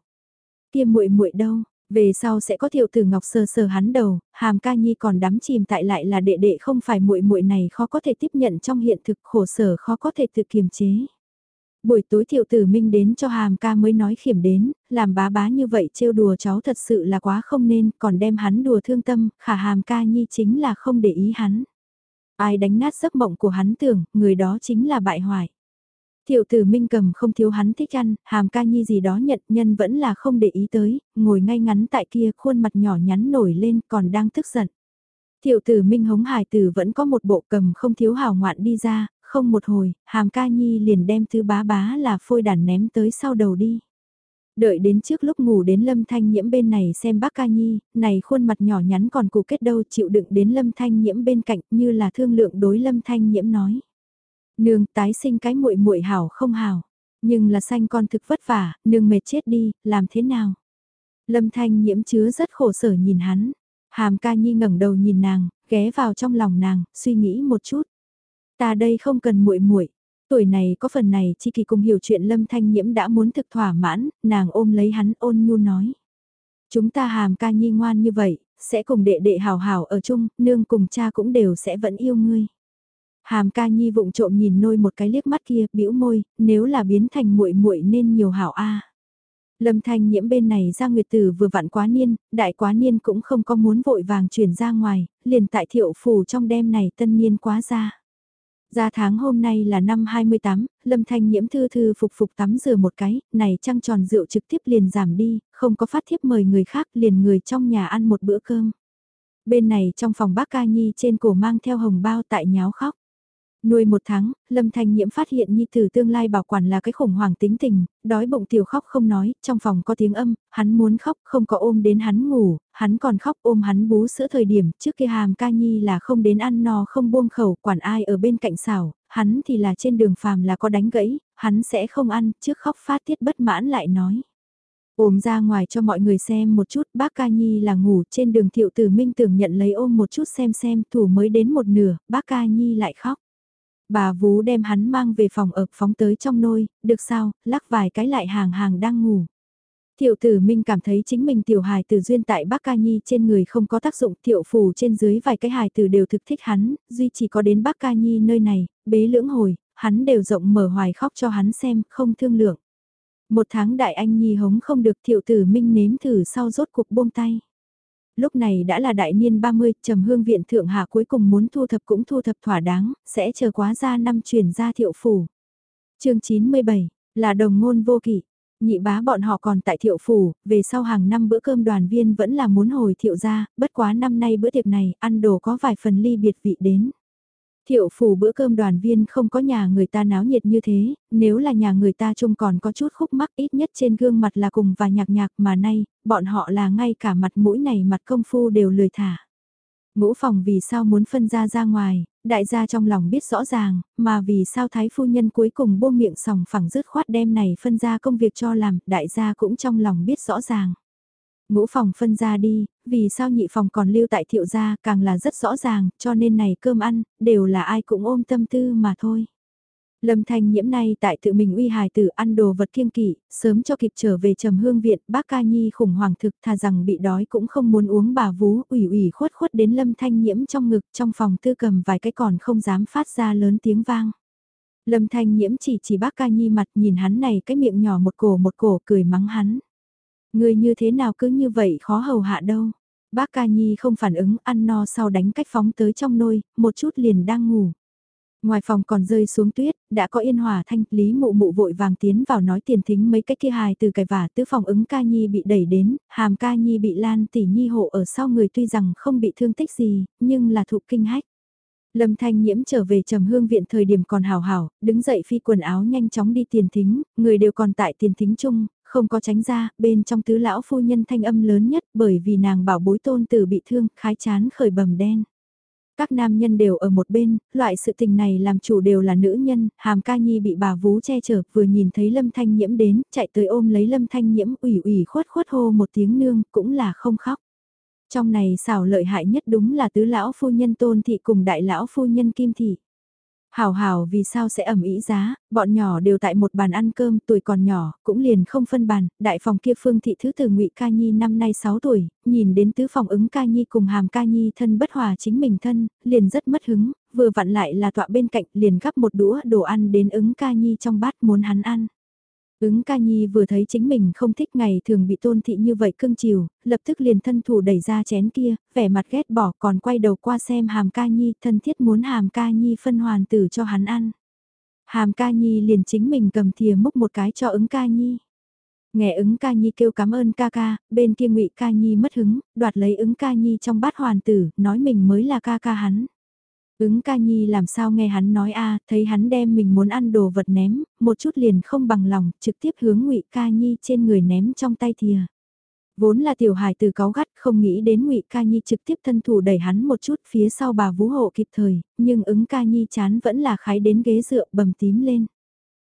Kia muội muội đâu, về sau sẽ có thiệu tử ngọc sờ sờ hắn đầu, hàm ca nhi còn đắm chìm tại lại là đệ đệ không phải muội muội này khó có thể tiếp nhận trong hiện thực khổ sở khó có thể tự kiềm chế. Buổi tối thiệu tử minh đến cho hàm ca mới nói khiểm đến, làm bá bá như vậy trêu đùa cháu thật sự là quá không nên, còn đem hắn đùa thương tâm, khả hàm ca nhi chính là không để ý hắn. Ai đánh nát giấc mộng của hắn tưởng, người đó chính là bại hoại. Tiểu tử Minh cầm không thiếu hắn thích ăn, hàm ca nhi gì đó nhận nhân vẫn là không để ý tới, ngồi ngay ngắn tại kia khuôn mặt nhỏ nhắn nổi lên còn đang tức giận. Tiểu tử Minh hống hài tử vẫn có một bộ cầm không thiếu hào ngoạn đi ra, không một hồi, hàm ca nhi liền đem thứ bá bá là phôi đàn ném tới sau đầu đi. Đợi đến trước lúc ngủ đến Lâm Thanh Nhiễm bên này xem bác ca nhi, này khuôn mặt nhỏ nhắn còn cụ kết đâu chịu đựng đến Lâm Thanh Nhiễm bên cạnh như là thương lượng đối Lâm Thanh Nhiễm nói. Nương tái sinh cái muội muội hảo không hảo, nhưng là sanh con thực vất vả, nương mệt chết đi, làm thế nào? Lâm Thanh nhiễm chứa rất khổ sở nhìn hắn. Hàm ca nhi ngẩng đầu nhìn nàng, ghé vào trong lòng nàng, suy nghĩ một chút. Ta đây không cần muội muội. Tuổi này có phần này chi kỳ cùng hiểu chuyện Lâm Thanh Nhiễm đã muốn thực thỏa mãn, nàng ôm lấy hắn ôn nhu nói. Chúng ta hàm ca nhi ngoan như vậy, sẽ cùng đệ đệ hào hào ở chung, nương cùng cha cũng đều sẽ vẫn yêu ngươi. Hàm ca nhi vụng trộm nhìn nôi một cái liếc mắt kia, bĩu môi, nếu là biến thành muội muội nên nhiều hảo a. Lâm Thanh nhiễm bên này ra nguyệt tử vừa vặn quá niên, đại quá niên cũng không có muốn vội vàng chuyển ra ngoài, liền tại thiệu phủ trong đêm này tân niên quá ra. Ra tháng hôm nay là năm 28, Lâm Thanh nhiễm thư thư phục phục tắm rửa một cái, này trăng tròn rượu trực tiếp liền giảm đi, không có phát thiếp mời người khác liền người trong nhà ăn một bữa cơm. Bên này trong phòng bác ca nhi trên cổ mang theo hồng bao tại nháo khóc. Nuôi một tháng, Lâm Thanh Nhiễm phát hiện Nhi Tử tương lai bảo quản là cái khủng hoảng tính tình, đói bụng tiểu khóc không nói, trong phòng có tiếng âm, hắn muốn khóc, không có ôm đến hắn ngủ, hắn còn khóc ôm hắn bú sữa thời điểm, trước kia hàm ca Nhi là không đến ăn no không buông khẩu, quản ai ở bên cạnh xảo, hắn thì là trên đường phàm là có đánh gãy, hắn sẽ không ăn, trước khóc phát tiết bất mãn lại nói ôm ra ngoài cho mọi người xem một chút, bác ca nhi là ngủ trên đường thiệu tử minh tưởng nhận lấy ôm một chút xem xem, thủ mới đến một nửa, bác ca nhi lại khóc. Bà vú đem hắn mang về phòng ở phóng tới trong nôi, được sao, lắc vài cái lại hàng hàng đang ngủ. Tiểu tử Minh cảm thấy chính mình tiểu hài tử duyên tại Bắc Ca Nhi trên người không có tác dụng tiểu phủ trên dưới vài cái hài tử đều thực thích hắn, duy chỉ có đến Bắc Ca Nhi nơi này, bế lưỡng hồi, hắn đều rộng mở hoài khóc cho hắn xem, không thương lượng. Một tháng đại anh Nhi hống không được tiểu tử Minh nếm thử sau rốt cuộc buông tay. Lúc này đã là đại niên 30, trầm hương viện thượng hạ cuối cùng muốn thu thập cũng thu thập thỏa đáng, sẽ chờ quá ra năm chuyển ra thiệu phủ. chương 97, là đồng ngôn vô kỷ. Nhị bá bọn họ còn tại thiệu phủ, về sau hàng năm bữa cơm đoàn viên vẫn là muốn hồi thiệu ra, bất quá năm nay bữa tiệc này, ăn đồ có vài phần ly biệt vị đến. Thiệu phủ bữa cơm đoàn viên không có nhà người ta náo nhiệt như thế, nếu là nhà người ta trông còn có chút khúc mắc ít nhất trên gương mặt là cùng và nhạc nhạc mà nay, bọn họ là ngay cả mặt mũi này mặt công phu đều lười thả. Ngũ phòng vì sao muốn phân ra ra ngoài, đại gia trong lòng biết rõ ràng, mà vì sao thái phu nhân cuối cùng buông miệng sòng phẳng dứt khoát đem này phân ra công việc cho làm, đại gia cũng trong lòng biết rõ ràng. Ngũ phòng phân ra đi, vì sao nhị phòng còn lưu tại thiệu gia càng là rất rõ ràng, cho nên này cơm ăn, đều là ai cũng ôm tâm tư mà thôi. Lâm Thanh nhiễm nay tại tự mình uy hài tử ăn đồ vật kiêng kỵ, sớm cho kịp trở về trầm hương viện, bác ca nhi khủng hoảng thực thà rằng bị đói cũng không muốn uống bà vú, ủy ủy khuất khuất đến Lâm Thanh nhiễm trong ngực trong phòng tư cầm vài cái còn không dám phát ra lớn tiếng vang. Lâm Thanh nhiễm chỉ chỉ bác ca nhi mặt nhìn hắn này cái miệng nhỏ một cổ một cổ cười mắng hắn. Người như thế nào cứ như vậy khó hầu hạ đâu. Bác ca nhi không phản ứng ăn no sau đánh cách phóng tới trong nôi, một chút liền đang ngủ. Ngoài phòng còn rơi xuống tuyết, đã có yên hòa thanh, lý mụ mụ vội vàng tiến vào nói tiền thính mấy cái kia hài từ cải vả tứ phòng ứng ca nhi bị đẩy đến, hàm ca nhi bị lan tỷ nhi hộ ở sau người tuy rằng không bị thương tích gì, nhưng là thụ kinh hách. Lâm Thanh Nhiễm trở về trầm hương viện thời điểm còn hào hảo, đứng dậy phi quần áo nhanh chóng đi tiền thính, người đều còn tại tiền thính chung, không có tránh ra, bên trong tứ lão phu nhân thanh âm lớn nhất bởi vì nàng bảo bối tôn tử bị thương, khái chán khởi bầm đen. Các nam nhân đều ở một bên, loại sự tình này làm chủ đều là nữ nhân, hàm ca nhi bị bà vú che chở, vừa nhìn thấy lâm thanh nhiễm đến, chạy tới ôm lấy lâm thanh nhiễm ủy ủy khuất khuất hô một tiếng nương, cũng là không khóc. Trong này xảo lợi hại nhất đúng là tứ lão phu nhân tôn thị cùng đại lão phu nhân kim thị. Hảo hảo vì sao sẽ ẩm ý giá, bọn nhỏ đều tại một bàn ăn cơm, tuổi còn nhỏ, cũng liền không phân bàn, đại phòng kia phương thị thứ từ ngụy Ca Nhi năm nay 6 tuổi, nhìn đến tứ phòng ứng Ca Nhi cùng hàm Ca Nhi thân bất hòa chính mình thân, liền rất mất hứng, vừa vặn lại là tọa bên cạnh liền gắp một đũa đồ ăn đến ứng Ca Nhi trong bát muốn hắn ăn. Ứng ca nhi vừa thấy chính mình không thích ngày thường bị tôn thị như vậy cưng chiều, lập tức liền thân thủ đẩy ra chén kia, vẻ mặt ghét bỏ còn quay đầu qua xem hàm ca nhi thân thiết muốn hàm ca nhi phân hoàn tử cho hắn ăn. Hàm ca nhi liền chính mình cầm thìa múc một cái cho ứng ca nhi. Nghe ứng ca nhi kêu cảm ơn ca ca, bên kia ngụy ca nhi mất hứng, đoạt lấy ứng ca nhi trong bát hoàn tử, nói mình mới là ca ca hắn. Ứng ca nhi làm sao nghe hắn nói a thấy hắn đem mình muốn ăn đồ vật ném, một chút liền không bằng lòng, trực tiếp hướng ngụy ca nhi trên người ném trong tay thìa. Vốn là tiểu hài từ cáu gắt không nghĩ đến ngụy ca nhi trực tiếp thân thủ đẩy hắn một chút phía sau bà vũ hộ kịp thời, nhưng ứng ca nhi chán vẫn là khái đến ghế dựa bầm tím lên.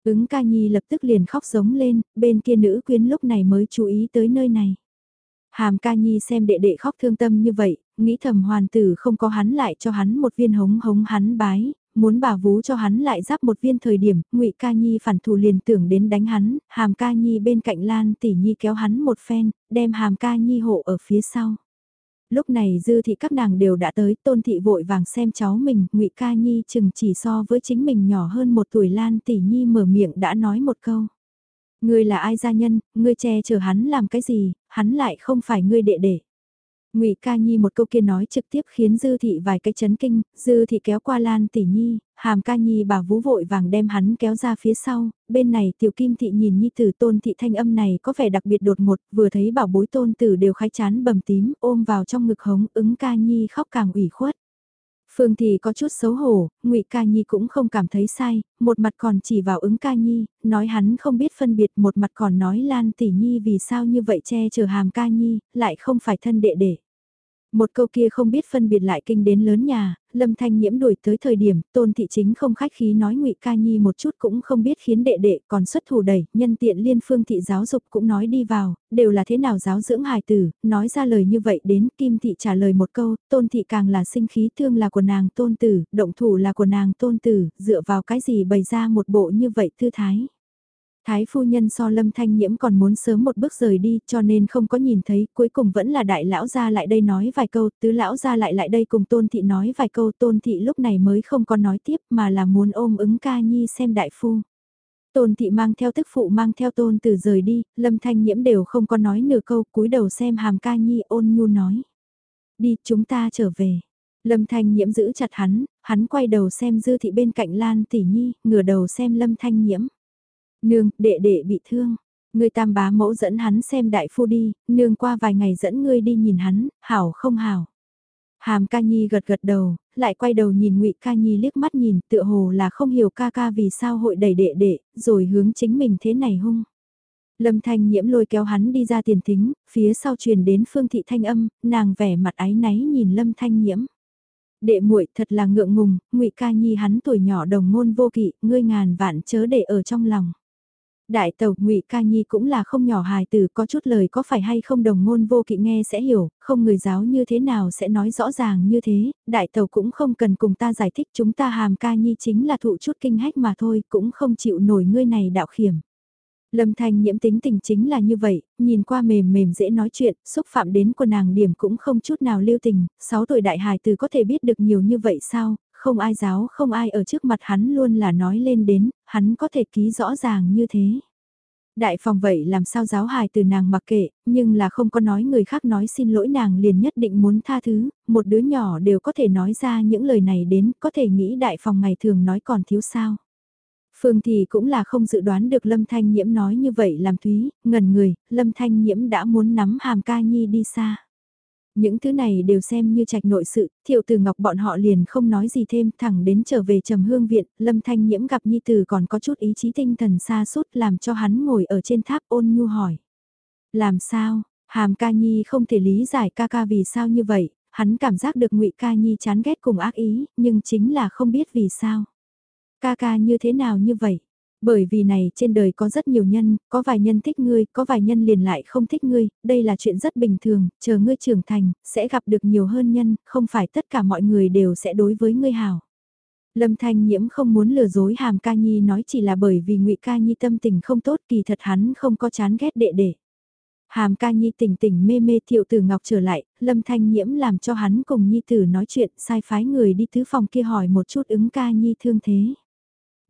Ứng ca nhi lập tức liền khóc giống lên, bên kia nữ quyến lúc này mới chú ý tới nơi này. Hàm ca nhi xem đệ đệ khóc thương tâm như vậy, nghĩ thầm hoàn tử không có hắn lại cho hắn một viên hống hống hắn bái, muốn bà vú cho hắn lại giáp một viên thời điểm, ngụy ca nhi phản thù liền tưởng đến đánh hắn, hàm ca nhi bên cạnh lan tỷ nhi kéo hắn một phen, đem hàm ca nhi hộ ở phía sau. Lúc này dư thị các nàng đều đã tới, tôn thị vội vàng xem cháu mình, ngụy ca nhi chừng chỉ so với chính mình nhỏ hơn một tuổi lan tỷ nhi mở miệng đã nói một câu. Ngươi là ai gia nhân, ngươi che chở hắn làm cái gì, hắn lại không phải ngươi đệ đệ. Ngụy Ca Nhi một câu kia nói trực tiếp khiến Dư thị vài cái chấn kinh, Dư thị kéo qua Lan Tỷ Nhi, Hàm Ca Nhi bà vú vội vàng đem hắn kéo ra phía sau, bên này Tiểu Kim thị nhìn Nhi tử Tôn thị thanh âm này có vẻ đặc biệt đột ngột, vừa thấy bảo bối Tôn tử đều khai chán bầm tím, ôm vào trong ngực hống, ứng Ca Nhi khóc càng ủy khuất. Phương thì có chút xấu hổ, Ngụy Ca Nhi cũng không cảm thấy sai, một mặt còn chỉ vào ứng Ca Nhi, nói hắn không biết phân biệt, một mặt còn nói Lan Tỷ Nhi vì sao như vậy che chở hàm Ca Nhi, lại không phải thân đệ đệ. Một câu kia không biết phân biệt lại kinh đến lớn nhà, Lâm Thanh Nhiễm đuổi tới thời điểm, Tôn Thị Chính không khách khí nói ngụy Ca Nhi một chút cũng không biết khiến đệ đệ còn xuất thủ đẩy, nhân tiện liên phương thị giáo dục cũng nói đi vào, đều là thế nào giáo dưỡng hài tử, nói ra lời như vậy đến Kim Thị trả lời một câu, Tôn Thị càng là sinh khí thương là của nàng Tôn Tử, động thủ là của nàng Tôn Tử, dựa vào cái gì bày ra một bộ như vậy thư thái. Thái phu nhân so lâm thanh nhiễm còn muốn sớm một bước rời đi cho nên không có nhìn thấy, cuối cùng vẫn là đại lão ra lại đây nói vài câu, tứ lão ra lại lại đây cùng tôn thị nói vài câu, tôn thị lúc này mới không có nói tiếp mà là muốn ôm ứng ca nhi xem đại phu. Tôn thị mang theo tức phụ mang theo tôn từ rời đi, lâm thanh nhiễm đều không có nói nửa câu, cúi đầu xem hàm ca nhi ôn nhu nói. Đi, chúng ta trở về. Lâm thanh nhiễm giữ chặt hắn, hắn quay đầu xem dư thị bên cạnh lan tỷ nhi, ngửa đầu xem lâm thanh nhiễm. Nương, đệ đệ bị thương. Người tam bá mẫu dẫn hắn xem đại phu đi, nương qua vài ngày dẫn ngươi đi nhìn hắn, hảo không hảo. Hàm ca nhi gật gật đầu, lại quay đầu nhìn ngụy ca nhi liếc mắt nhìn tựa hồ là không hiểu ca ca vì sao hội đẩy đệ đệ, rồi hướng chính mình thế này hung. Lâm thanh nhiễm lôi kéo hắn đi ra tiền thính, phía sau truyền đến phương thị thanh âm, nàng vẻ mặt ái náy nhìn lâm thanh nhiễm. Đệ muội thật là ngượng ngùng, ngụy ca nhi hắn tuổi nhỏ đồng ngôn vô kỵ, ngươi ngàn vạn chớ để ở trong lòng. Đại tàu ngụy Ca Nhi cũng là không nhỏ hài tử có chút lời có phải hay không đồng ngôn vô kỵ nghe sẽ hiểu, không người giáo như thế nào sẽ nói rõ ràng như thế, đại tàu cũng không cần cùng ta giải thích chúng ta hàm Ca Nhi chính là thụ chút kinh hách mà thôi, cũng không chịu nổi ngươi này đạo khiểm. Lâm Thanh nhiễm tính tình chính là như vậy, nhìn qua mềm mềm dễ nói chuyện, xúc phạm đến của nàng điểm cũng không chút nào lưu tình, 6 tuổi đại hài từ có thể biết được nhiều như vậy sao, không ai giáo không ai ở trước mặt hắn luôn là nói lên đến, hắn có thể ký rõ ràng như thế. Đại phòng vậy làm sao giáo hài từ nàng mặc kệ, nhưng là không có nói người khác nói xin lỗi nàng liền nhất định muốn tha thứ, một đứa nhỏ đều có thể nói ra những lời này đến, có thể nghĩ đại phòng ngày thường nói còn thiếu sao. Phương thì cũng là không dự đoán được Lâm Thanh Nhiễm nói như vậy làm Thúy, ngần người, Lâm Thanh Nhiễm đã muốn nắm hàm ca nhi đi xa. Những thứ này đều xem như trạch nội sự, thiệu từ ngọc bọn họ liền không nói gì thêm thẳng đến trở về trầm hương viện, lâm thanh nhiễm gặp nhi tử còn có chút ý chí tinh thần xa suốt làm cho hắn ngồi ở trên tháp ôn nhu hỏi. Làm sao, hàm ca nhi không thể lý giải ca ca vì sao như vậy, hắn cảm giác được ngụy ca nhi chán ghét cùng ác ý, nhưng chính là không biết vì sao. Ca ca như thế nào như vậy? Bởi vì này trên đời có rất nhiều nhân, có vài nhân thích ngươi, có vài nhân liền lại không thích ngươi, đây là chuyện rất bình thường, chờ ngươi trưởng thành, sẽ gặp được nhiều hơn nhân, không phải tất cả mọi người đều sẽ đối với ngươi hảo. Lâm Thanh Nhiễm không muốn lừa dối Hàm Ca Nhi nói chỉ là bởi vì Ngụy Ca Nhi tâm tình không tốt kỳ thật hắn không có chán ghét đệ đệ. Hàm Ca Nhi tỉnh tỉnh mê mê thiệu tử ngọc trở lại, Lâm Thanh Nhiễm làm cho hắn cùng Nhi tử nói chuyện sai phái người đi tứ phòng kia hỏi một chút ứng Ca Nhi thương thế.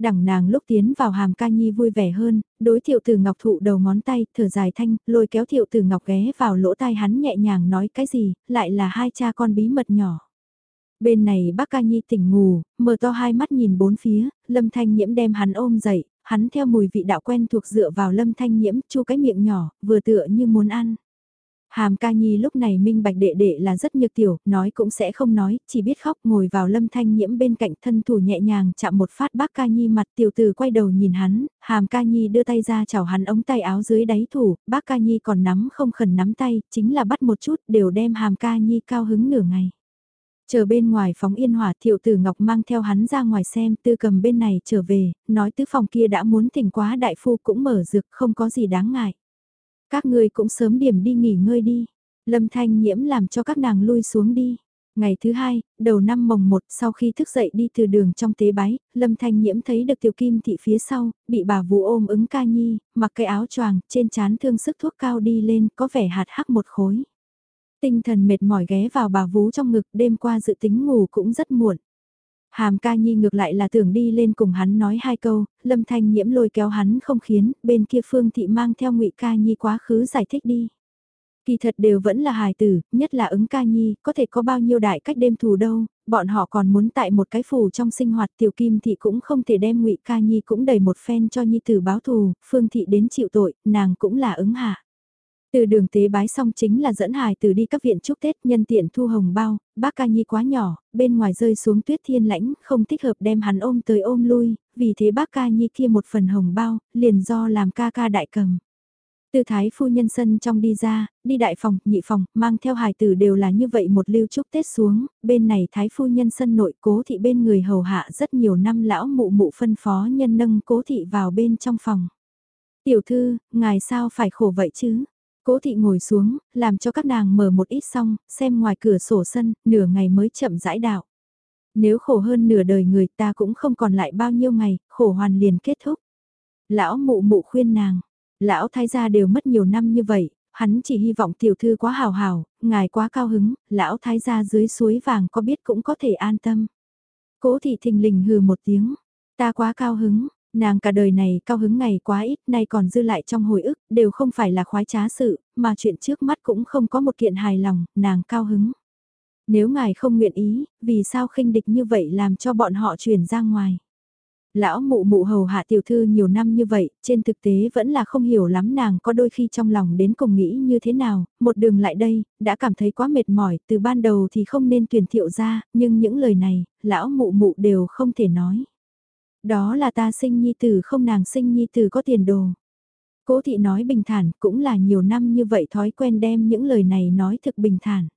Đằng nàng lúc tiến vào hàm ca nhi vui vẻ hơn, đối thiệu tử ngọc thụ đầu ngón tay, thở dài thanh, lôi kéo thiệu tử ngọc ghé vào lỗ tai hắn nhẹ nhàng nói cái gì, lại là hai cha con bí mật nhỏ. Bên này bác ca nhi tỉnh ngủ, mở to hai mắt nhìn bốn phía, lâm thanh nhiễm đem hắn ôm dậy, hắn theo mùi vị đạo quen thuộc dựa vào lâm thanh nhiễm, chu cái miệng nhỏ, vừa tựa như muốn ăn. Hàm ca nhi lúc này minh bạch đệ đệ là rất nhược tiểu, nói cũng sẽ không nói, chỉ biết khóc ngồi vào lâm thanh nhiễm bên cạnh thân thủ nhẹ nhàng chạm một phát bác ca nhi mặt tiểu Từ quay đầu nhìn hắn, hàm ca nhi đưa tay ra chào hắn ống tay áo dưới đáy thủ, bác ca nhi còn nắm không khẩn nắm tay, chính là bắt một chút đều đem hàm ca nhi cao hứng nửa ngày. Chờ bên ngoài phóng yên hỏa thiệu tử ngọc mang theo hắn ra ngoài xem tư cầm bên này trở về, nói tứ phòng kia đã muốn thỉnh quá đại phu cũng mở dược không có gì đáng ngại. Các ngươi cũng sớm điểm đi nghỉ ngơi đi. Lâm Thanh Nhiễm làm cho các nàng lui xuống đi. Ngày thứ hai, đầu năm mồng một sau khi thức dậy đi từ đường trong tế bái, Lâm Thanh Nhiễm thấy được tiểu kim thị phía sau, bị bà vũ ôm ứng ca nhi, mặc cái áo choàng, trên chán thương sức thuốc cao đi lên, có vẻ hạt hắc một khối. Tinh thần mệt mỏi ghé vào bà vú trong ngực đêm qua dự tính ngủ cũng rất muộn. Hàm ca nhi ngược lại là tưởng đi lên cùng hắn nói hai câu, lâm thanh nhiễm lôi kéo hắn không khiến, bên kia phương thị mang theo ngụy ca nhi quá khứ giải thích đi. Kỳ thật đều vẫn là hài tử, nhất là ứng ca nhi, có thể có bao nhiêu đại cách đêm thù đâu, bọn họ còn muốn tại một cái phủ trong sinh hoạt tiểu kim thị cũng không thể đem ngụy ca nhi cũng đầy một phen cho nhi tử báo thù, phương thị đến chịu tội, nàng cũng là ứng hạ. Từ đường tế bái xong chính là dẫn hài từ đi các viện chúc Tết nhân tiện thu hồng bao, bác ca nhi quá nhỏ, bên ngoài rơi xuống tuyết thiên lãnh, không thích hợp đem hắn ôm tới ôm lui, vì thế bác ca nhi kia một phần hồng bao, liền do làm ca ca đại cầm. Từ thái phu nhân sân trong đi ra, đi đại phòng, nhị phòng, mang theo hài tử đều là như vậy một lưu chúc Tết xuống, bên này thái phu nhân sân nội cố thị bên người hầu hạ rất nhiều năm lão mụ mụ phân phó nhân nâng cố thị vào bên trong phòng. Tiểu thư, ngài sao phải khổ vậy chứ? Cố thị ngồi xuống, làm cho các nàng mở một ít xong, xem ngoài cửa sổ sân, nửa ngày mới chậm rãi đạo. Nếu khổ hơn nửa đời người ta cũng không còn lại bao nhiêu ngày, khổ hoàn liền kết thúc. Lão mụ mụ khuyên nàng, lão thái gia đều mất nhiều năm như vậy, hắn chỉ hy vọng tiểu thư quá hào hào, ngài quá cao hứng, lão thái gia dưới suối vàng có biết cũng có thể an tâm. Cố thị thình lình hừ một tiếng, ta quá cao hứng, Nàng cả đời này cao hứng ngày quá ít, nay còn dư lại trong hồi ức, đều không phải là khoái trá sự, mà chuyện trước mắt cũng không có một kiện hài lòng, nàng cao hứng. Nếu ngài không nguyện ý, vì sao khinh địch như vậy làm cho bọn họ chuyển ra ngoài? Lão mụ mụ hầu hạ tiểu thư nhiều năm như vậy, trên thực tế vẫn là không hiểu lắm nàng có đôi khi trong lòng đến cùng nghĩ như thế nào, một đường lại đây, đã cảm thấy quá mệt mỏi, từ ban đầu thì không nên tuyển thiệu ra, nhưng những lời này, lão mụ mụ đều không thể nói. Đó là ta sinh nhi tử không nàng sinh nhi tử có tiền đồ. Cố thị nói bình thản cũng là nhiều năm như vậy thói quen đem những lời này nói thực bình thản.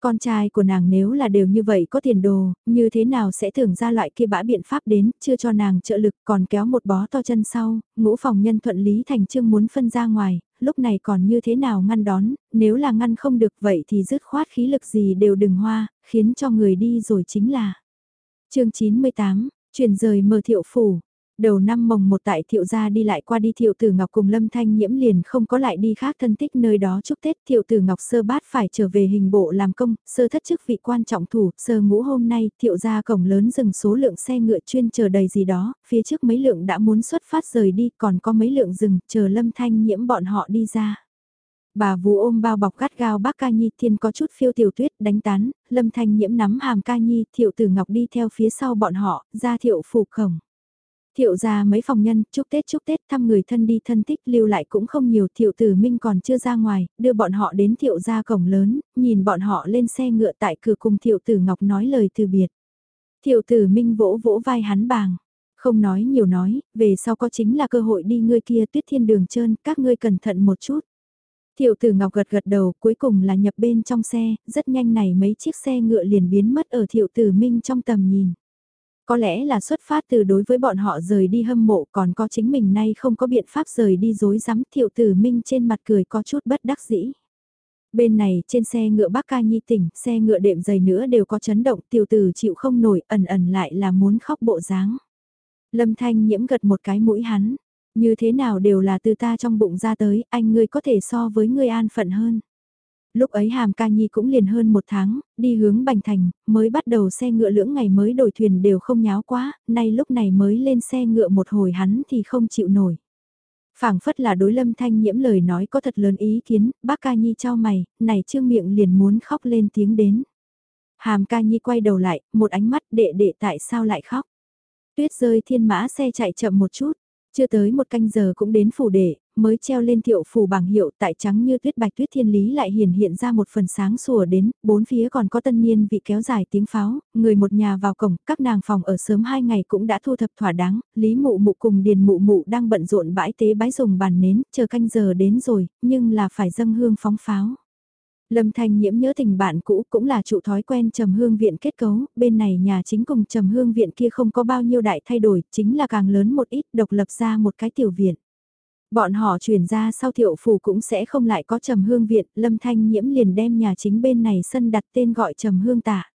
Con trai của nàng nếu là đều như vậy có tiền đồ, như thế nào sẽ thưởng ra loại kia bã biện pháp đến, chưa cho nàng trợ lực còn kéo một bó to chân sau, ngũ phòng nhân thuận lý thành trương muốn phân ra ngoài, lúc này còn như thế nào ngăn đón, nếu là ngăn không được vậy thì dứt khoát khí lực gì đều đừng hoa, khiến cho người đi rồi chính là. chương 98, chuyển rời mờ thiệu phủ, Đầu năm mồng một tại thiệu gia đi lại qua đi thiệu tử ngọc cùng lâm thanh nhiễm liền không có lại đi khác thân tích nơi đó chúc Tết thiệu tử ngọc sơ bát phải trở về hình bộ làm công, sơ thất chức vị quan trọng thủ, sơ ngũ hôm nay thiệu gia cổng lớn dừng số lượng xe ngựa chuyên chờ đầy gì đó, phía trước mấy lượng đã muốn xuất phát rời đi còn có mấy lượng dừng chờ lâm thanh nhiễm bọn họ đi ra. Bà vú ôm bao bọc gắt gao bác ca nhi thiên có chút phiêu tiểu tuyết đánh tán, lâm thanh nhiễm nắm hàm ca nhi thiệu tử ngọc đi theo phía sau bọn họ, ra thiệu phủ khổng. Thiệu ra mấy phòng nhân, chúc Tết chúc Tết thăm người thân đi thân thích lưu lại cũng không nhiều. Thiệu tử Minh còn chưa ra ngoài, đưa bọn họ đến thiệu ra cổng lớn, nhìn bọn họ lên xe ngựa tại cửa cùng thiệu tử Ngọc nói lời từ biệt. Thiệu tử Minh vỗ vỗ vai hắn bàng. Không nói nhiều nói, về sau có chính là cơ hội đi ngươi kia tuyết thiên đường trơn, các ngươi cẩn thận một chút. Thiệu tử Ngọc gật gật đầu, cuối cùng là nhập bên trong xe, rất nhanh này mấy chiếc xe ngựa liền biến mất ở thiệu tử Minh trong tầm nhìn. Có lẽ là xuất phát từ đối với bọn họ rời đi hâm mộ còn có chính mình nay không có biện pháp rời đi dối rắm thiệu tử minh trên mặt cười có chút bất đắc dĩ. Bên này trên xe ngựa bác ca nhi tỉnh, xe ngựa đệm dày nữa đều có chấn động tiểu tử chịu không nổi ẩn ẩn lại là muốn khóc bộ dáng. Lâm thanh nhiễm gật một cái mũi hắn, như thế nào đều là từ ta trong bụng ra tới, anh ngươi có thể so với ngươi an phận hơn. Lúc ấy Hàm Ca Nhi cũng liền hơn một tháng, đi hướng Bành Thành, mới bắt đầu xe ngựa lưỡng ngày mới đổi thuyền đều không nháo quá, nay lúc này mới lên xe ngựa một hồi hắn thì không chịu nổi. phảng phất là đối lâm thanh nhiễm lời nói có thật lớn ý kiến, bác Ca Nhi cho mày, này trương miệng liền muốn khóc lên tiếng đến. Hàm Ca Nhi quay đầu lại, một ánh mắt đệ đệ tại sao lại khóc. Tuyết rơi thiên mã xe chạy chậm một chút, chưa tới một canh giờ cũng đến phủ đệ, mới treo lên thiệu phủ bảng hiệu tại trắng như tuyết bạch tuyết thiên lý lại hiển hiện ra một phần sáng sủa đến, bốn phía còn có tân niên vị kéo dài tiếng pháo, người một nhà vào cổng, các nàng phòng ở sớm hai ngày cũng đã thu thập thỏa đáng, lý mụ mụ cùng điền mụ mụ đang bận rộn bãi tế bái dùng bàn nến, chờ canh giờ đến rồi, nhưng là phải dâng hương phóng pháo. Lâm Thanh Nhiễm nhớ tình bạn cũ cũng là trụ thói quen trầm hương viện kết cấu, bên này nhà chính cùng trầm hương viện kia không có bao nhiêu đại thay đổi, chính là càng lớn một ít độc lập ra một cái tiểu viện. Bọn họ chuyển ra sau thiệu phủ cũng sẽ không lại có trầm hương viện, Lâm Thanh Nhiễm liền đem nhà chính bên này sân đặt tên gọi trầm hương tạ.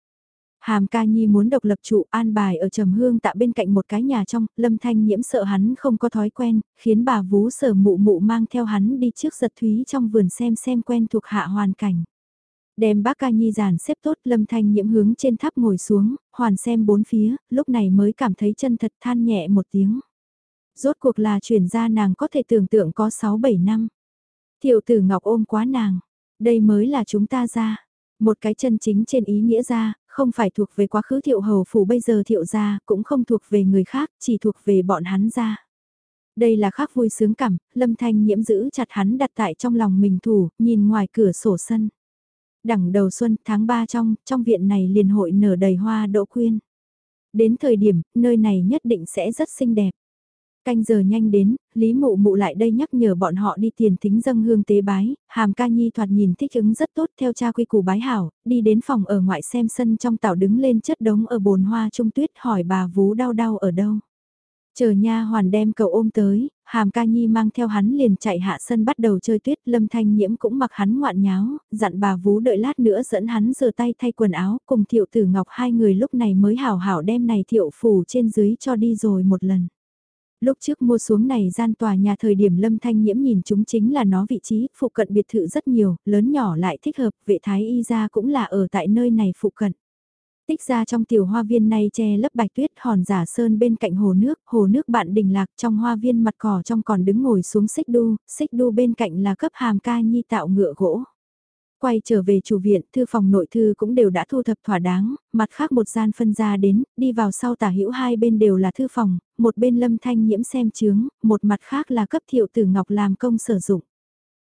Hàm ca nhi muốn độc lập trụ an bài ở trầm hương tạ bên cạnh một cái nhà trong, Lâm Thanh Nhiễm sợ hắn không có thói quen, khiến bà vú sở mụ mụ mang theo hắn đi trước giật thúy trong vườn xem xem quen thuộc hạ hoàn cảnh. Đem bác ca nhi giàn xếp tốt Lâm Thanh Nhiễm hướng trên tháp ngồi xuống, hoàn xem bốn phía, lúc này mới cảm thấy chân thật than nhẹ một tiếng. Rốt cuộc là chuyển ra nàng có thể tưởng tượng có 6-7 năm. Thiệu tử Ngọc ôm quá nàng. Đây mới là chúng ta ra. Một cái chân chính trên ý nghĩa ra, không phải thuộc về quá khứ thiệu hầu phủ bây giờ thiệu gia cũng không thuộc về người khác, chỉ thuộc về bọn hắn gia Đây là khác vui sướng cảm, lâm thanh nhiễm giữ chặt hắn đặt tại trong lòng mình thủ, nhìn ngoài cửa sổ sân. Đẳng đầu xuân tháng 3 trong, trong viện này liền hội nở đầy hoa đỗ quyên. Đến thời điểm, nơi này nhất định sẽ rất xinh đẹp. Canh giờ nhanh đến, Lý Mụ Mụ lại đây nhắc nhở bọn họ đi tiền thính dâng hương tế bái, Hàm Ca Nhi thoạt nhìn thích ứng rất tốt theo cha quy củ bái hảo, đi đến phòng ở ngoại xem sân trong tảo đứng lên chất đống ở bồn hoa trung tuyết hỏi bà vú đau đau ở đâu. Chờ nha hoàn đem cậu ôm tới, Hàm Ca Nhi mang theo hắn liền chạy hạ sân bắt đầu chơi tuyết, Lâm Thanh Nhiễm cũng mặc hắn ngoạn nháo, dặn bà vú đợi lát nữa dẫn hắn rửa tay thay quần áo, cùng Thiệu Tử Ngọc hai người lúc này mới hảo hảo đem này Thiệu phủ trên dưới cho đi rồi một lần. Lúc trước mua xuống này gian tòa nhà thời điểm Lâm Thanh Nhiễm nhìn chúng chính là nó vị trí, phụ cận biệt thự rất nhiều, lớn nhỏ lại thích hợp, vệ thái y gia cũng là ở tại nơi này phụ cận. Tích ra trong tiểu hoa viên này che lấp bạch tuyết hòn giả sơn bên cạnh hồ nước, hồ nước bạn đình lạc trong hoa viên mặt cỏ trong còn đứng ngồi xuống xích đu, xích đu bên cạnh là cấp hàm ca nhi tạo ngựa gỗ. Quay trở về chủ viện, thư phòng nội thư cũng đều đã thu thập thỏa đáng, mặt khác một gian phân ra đến, đi vào sau tả hữu hai bên đều là thư phòng, một bên lâm thanh nhiễm xem chướng, một mặt khác là cấp thiệu tử ngọc làm công sử dụng.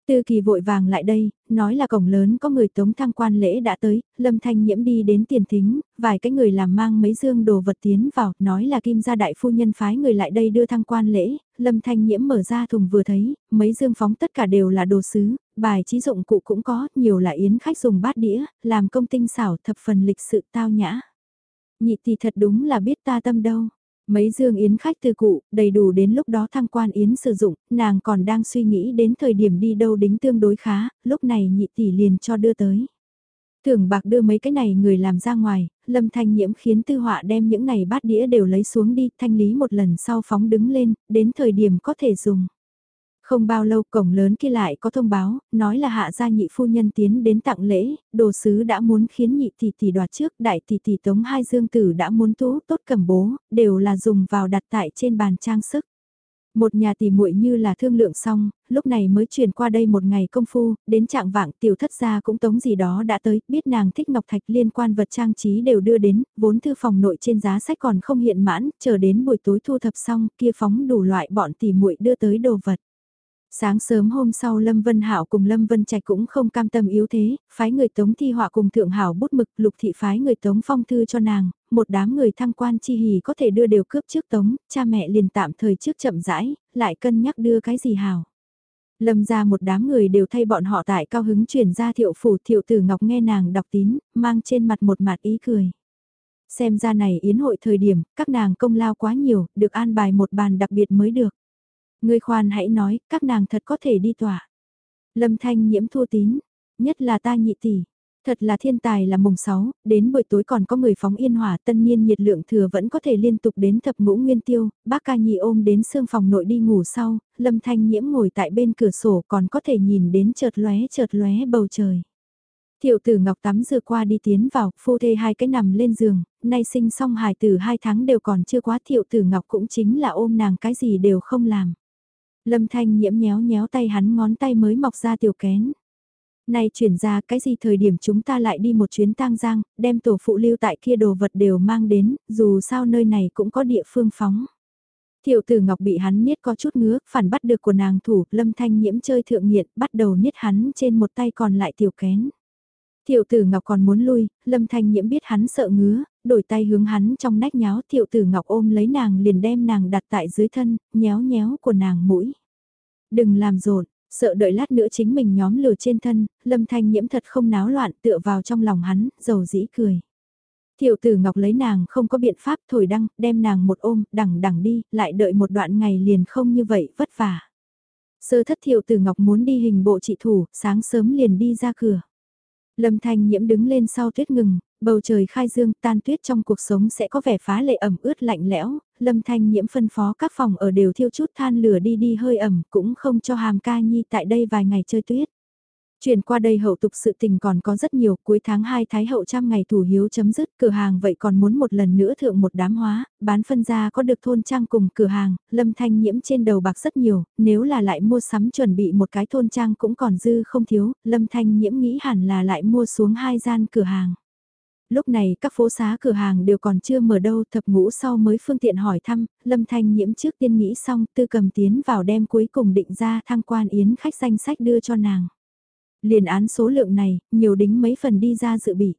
Tư kỳ vội vàng lại đây, nói là cổng lớn có người tống thăng quan lễ đã tới, lâm thanh nhiễm đi đến tiền thính, vài cái người làm mang mấy dương đồ vật tiến vào, nói là kim gia đại phu nhân phái người lại đây đưa thăng quan lễ, lâm thanh nhiễm mở ra thùng vừa thấy, mấy dương phóng tất cả đều là đồ sứ, bài trí dụng cụ cũng có, nhiều là yến khách dùng bát đĩa, làm công tinh xảo thập phần lịch sự tao nhã. Nhị thì thật đúng là biết ta tâm đâu. Mấy dương yến khách từ cụ, đầy đủ đến lúc đó thăng quan yến sử dụng, nàng còn đang suy nghĩ đến thời điểm đi đâu đính tương đối khá, lúc này nhị tỷ liền cho đưa tới. Tưởng bạc đưa mấy cái này người làm ra ngoài, lâm thanh nhiễm khiến tư họa đem những này bát đĩa đều lấy xuống đi, thanh lý một lần sau phóng đứng lên, đến thời điểm có thể dùng. Không bao lâu cổng lớn kia lại có thông báo, nói là hạ gia nhị phu nhân tiến đến tặng lễ, đồ sứ đã muốn khiến nhị tỷ tỷ đoạt trước, đại tỷ tỷ tống hai dương tử đã muốn tú tốt cầm bố, đều là dùng vào đặt tại trên bàn trang sức. Một nhà tỷ muội như là thương lượng xong, lúc này mới chuyển qua đây một ngày công phu, đến trạng vạng tiểu thất gia cũng tống gì đó đã tới, biết nàng thích ngọc thạch liên quan vật trang trí đều đưa đến, vốn thư phòng nội trên giá sách còn không hiện mãn, chờ đến buổi tối thu thập xong, kia phóng đủ loại bọn tỷ muội đưa tới đồ vật. Sáng sớm hôm sau Lâm Vân Hạo cùng Lâm Vân Trạch cũng không cam tâm yếu thế, phái người tống thi họa cùng thượng hảo bút mực lục thị phái người tống phong thư cho nàng, một đám người thăng quan chi hỉ có thể đưa đều cướp trước tống, cha mẹ liền tạm thời trước chậm rãi, lại cân nhắc đưa cái gì hảo. Lâm ra một đám người đều thay bọn họ tại cao hứng chuyển ra thiệu phủ thiệu tử ngọc nghe nàng đọc tín, mang trên mặt một mặt ý cười. Xem ra này yến hội thời điểm, các nàng công lao quá nhiều, được an bài một bàn đặc biệt mới được. Ngươi khoan hãy nói, các nàng thật có thể đi tỏa. Lâm thanh nhiễm thua tín, nhất là ta nhị tỷ. Thật là thiên tài là mùng 6, đến buổi tối còn có người phóng yên hỏa tân niên nhiệt lượng thừa vẫn có thể liên tục đến thập ngũ nguyên tiêu, bác ca nhị ôm đến xương phòng nội đi ngủ sau, lâm thanh nhiễm ngồi tại bên cửa sổ còn có thể nhìn đến chợt lóe chợt lóe bầu trời. Thiệu tử Ngọc tắm dừa qua đi tiến vào, phu thê hai cái nằm lên giường, nay sinh xong hài tử hai tháng đều còn chưa quá thiệu tử Ngọc cũng chính là ôm nàng cái gì đều không làm. Lâm Thanh nhiễm nhéo nhéo tay hắn ngón tay mới mọc ra tiểu kén. Này chuyển ra cái gì thời điểm chúng ta lại đi một chuyến tang giang, đem tổ phụ lưu tại kia đồ vật đều mang đến, dù sao nơi này cũng có địa phương phóng. Thiệu tử Ngọc bị hắn niết có chút ngứa, phản bắt được của nàng thủ, lâm thanh nhiễm chơi thượng nghiện, bắt đầu niết hắn trên một tay còn lại tiểu kén. Thiệu tử Ngọc còn muốn lui, lâm thanh nhiễm biết hắn sợ ngứa, đổi tay hướng hắn trong nách nháo thiệu tử ngọc ôm lấy nàng liền đem nàng đặt tại dưới thân, nhéo nhéo của nàng mũi. Đừng làm rộn, sợ đợi lát nữa chính mình nhóm lừa trên thân, lâm thanh nhiễm thật không náo loạn tựa vào trong lòng hắn, dầu dĩ cười. Thiệu tử ngọc lấy nàng không có biện pháp thổi đăng, đem nàng một ôm, đẳng đẳng đi, lại đợi một đoạn ngày liền không như vậy, vất vả. Sơ thất thiệu tử ngọc muốn đi hình bộ trị thủ, sáng sớm liền đi ra cửa. Lâm Thanh Nhiễm đứng lên sau tuyết ngừng, bầu trời khai dương tan tuyết trong cuộc sống sẽ có vẻ phá lệ ẩm ướt lạnh lẽo, Lâm Thanh Nhiễm phân phó các phòng ở đều thiêu chút than lửa đi đi hơi ẩm cũng không cho hàm ca nhi tại đây vài ngày chơi tuyết. Chuyển qua đây hậu tục sự tình còn có rất nhiều, cuối tháng 2 Thái hậu trăm ngày thủ hiếu chấm dứt, cửa hàng vậy còn muốn một lần nữa thượng một đám hóa, bán phân ra có được thôn trang cùng cửa hàng, lâm thanh nhiễm trên đầu bạc rất nhiều, nếu là lại mua sắm chuẩn bị một cái thôn trang cũng còn dư không thiếu, lâm thanh nhiễm nghĩ hẳn là lại mua xuống hai gian cửa hàng. Lúc này các phố xá cửa hàng đều còn chưa mở đâu thập ngũ sau mới phương tiện hỏi thăm, lâm thanh nhiễm trước tiên nghĩ xong tư cầm tiến vào đem cuối cùng định ra thăng quan yến khách danh sách đưa cho nàng. Liền án số lượng này, nhiều đính mấy phần đi ra dự bị.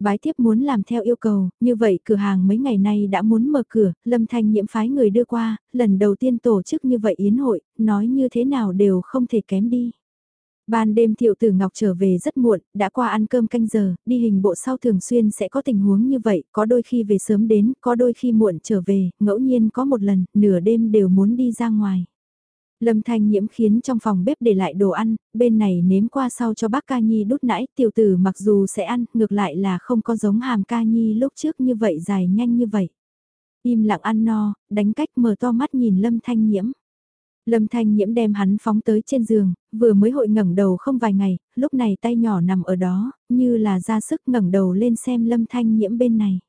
Bái tiếp muốn làm theo yêu cầu, như vậy cửa hàng mấy ngày nay đã muốn mở cửa, lâm thanh nhiễm phái người đưa qua, lần đầu tiên tổ chức như vậy yến hội, nói như thế nào đều không thể kém đi. Ban đêm thiệu tử Ngọc trở về rất muộn, đã qua ăn cơm canh giờ, đi hình bộ sau thường xuyên sẽ có tình huống như vậy, có đôi khi về sớm đến, có đôi khi muộn trở về, ngẫu nhiên có một lần, nửa đêm đều muốn đi ra ngoài. Lâm Thanh Nhiễm khiến trong phòng bếp để lại đồ ăn, bên này nếm qua sau cho bác ca nhi đút nãy, tiểu tử mặc dù sẽ ăn, ngược lại là không có giống hàm ca nhi lúc trước như vậy dài nhanh như vậy. Im lặng ăn no, đánh cách mở to mắt nhìn Lâm Thanh Nhiễm. Lâm Thanh Nhiễm đem hắn phóng tới trên giường, vừa mới hội ngẩng đầu không vài ngày, lúc này tay nhỏ nằm ở đó, như là ra sức ngẩng đầu lên xem Lâm Thanh Nhiễm bên này.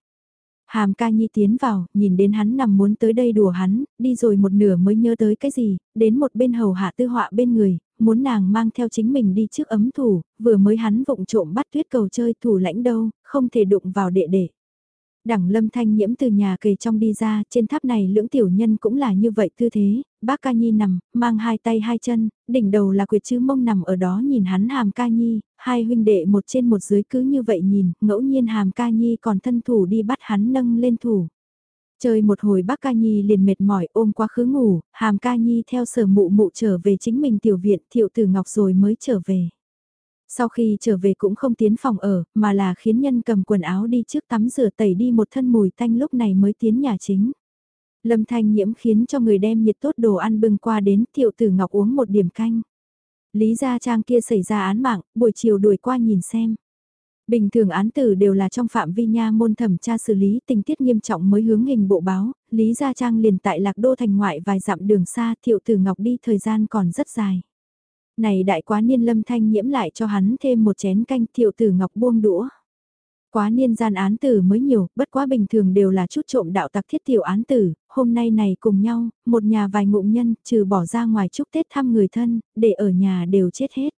Hàm ca nhi tiến vào, nhìn đến hắn nằm muốn tới đây đùa hắn, đi rồi một nửa mới nhớ tới cái gì, đến một bên hầu hạ tư họa bên người, muốn nàng mang theo chính mình đi trước ấm thủ, vừa mới hắn vụng trộm bắt tuyết cầu chơi thủ lãnh đâu, không thể đụng vào đệ đệ. Đẳng lâm thanh nhiễm từ nhà kề trong đi ra, trên tháp này lưỡng tiểu nhân cũng là như vậy tư thế, bác ca nhi nằm, mang hai tay hai chân, đỉnh đầu là quyệt chứ mông nằm ở đó nhìn hắn hàm ca nhi, hai huynh đệ một trên một dưới cứ như vậy nhìn, ngẫu nhiên hàm ca nhi còn thân thủ đi bắt hắn nâng lên thủ. Chơi một hồi bác ca nhi liền mệt mỏi ôm quá khứ ngủ, hàm ca nhi theo sở mụ mụ trở về chính mình tiểu viện thiệu tử ngọc rồi mới trở về. Sau khi trở về cũng không tiến phòng ở, mà là khiến nhân cầm quần áo đi trước tắm rửa tẩy đi một thân mùi tanh lúc này mới tiến nhà chính. Lâm thanh nhiễm khiến cho người đem nhiệt tốt đồ ăn bưng qua đến thiệu tử ngọc uống một điểm canh. Lý gia trang kia xảy ra án mạng, buổi chiều đuổi qua nhìn xem. Bình thường án tử đều là trong phạm vi nha môn thẩm tra xử lý tình tiết nghiêm trọng mới hướng hình bộ báo, Lý Gia Trang liền tại Lạc Đô thành ngoại vài dặm đường xa thiệu tử ngọc đi thời gian còn rất dài. Này đại quá niên lâm thanh nhiễm lại cho hắn thêm một chén canh thiệu tử ngọc buông đũa. Quá niên gian án tử mới nhiều, bất quá bình thường đều là chút trộm đạo tặc thiết tiểu án tử, hôm nay này cùng nhau, một nhà vài ngụm nhân, trừ bỏ ra ngoài chúc Tết thăm người thân, để ở nhà đều chết hết.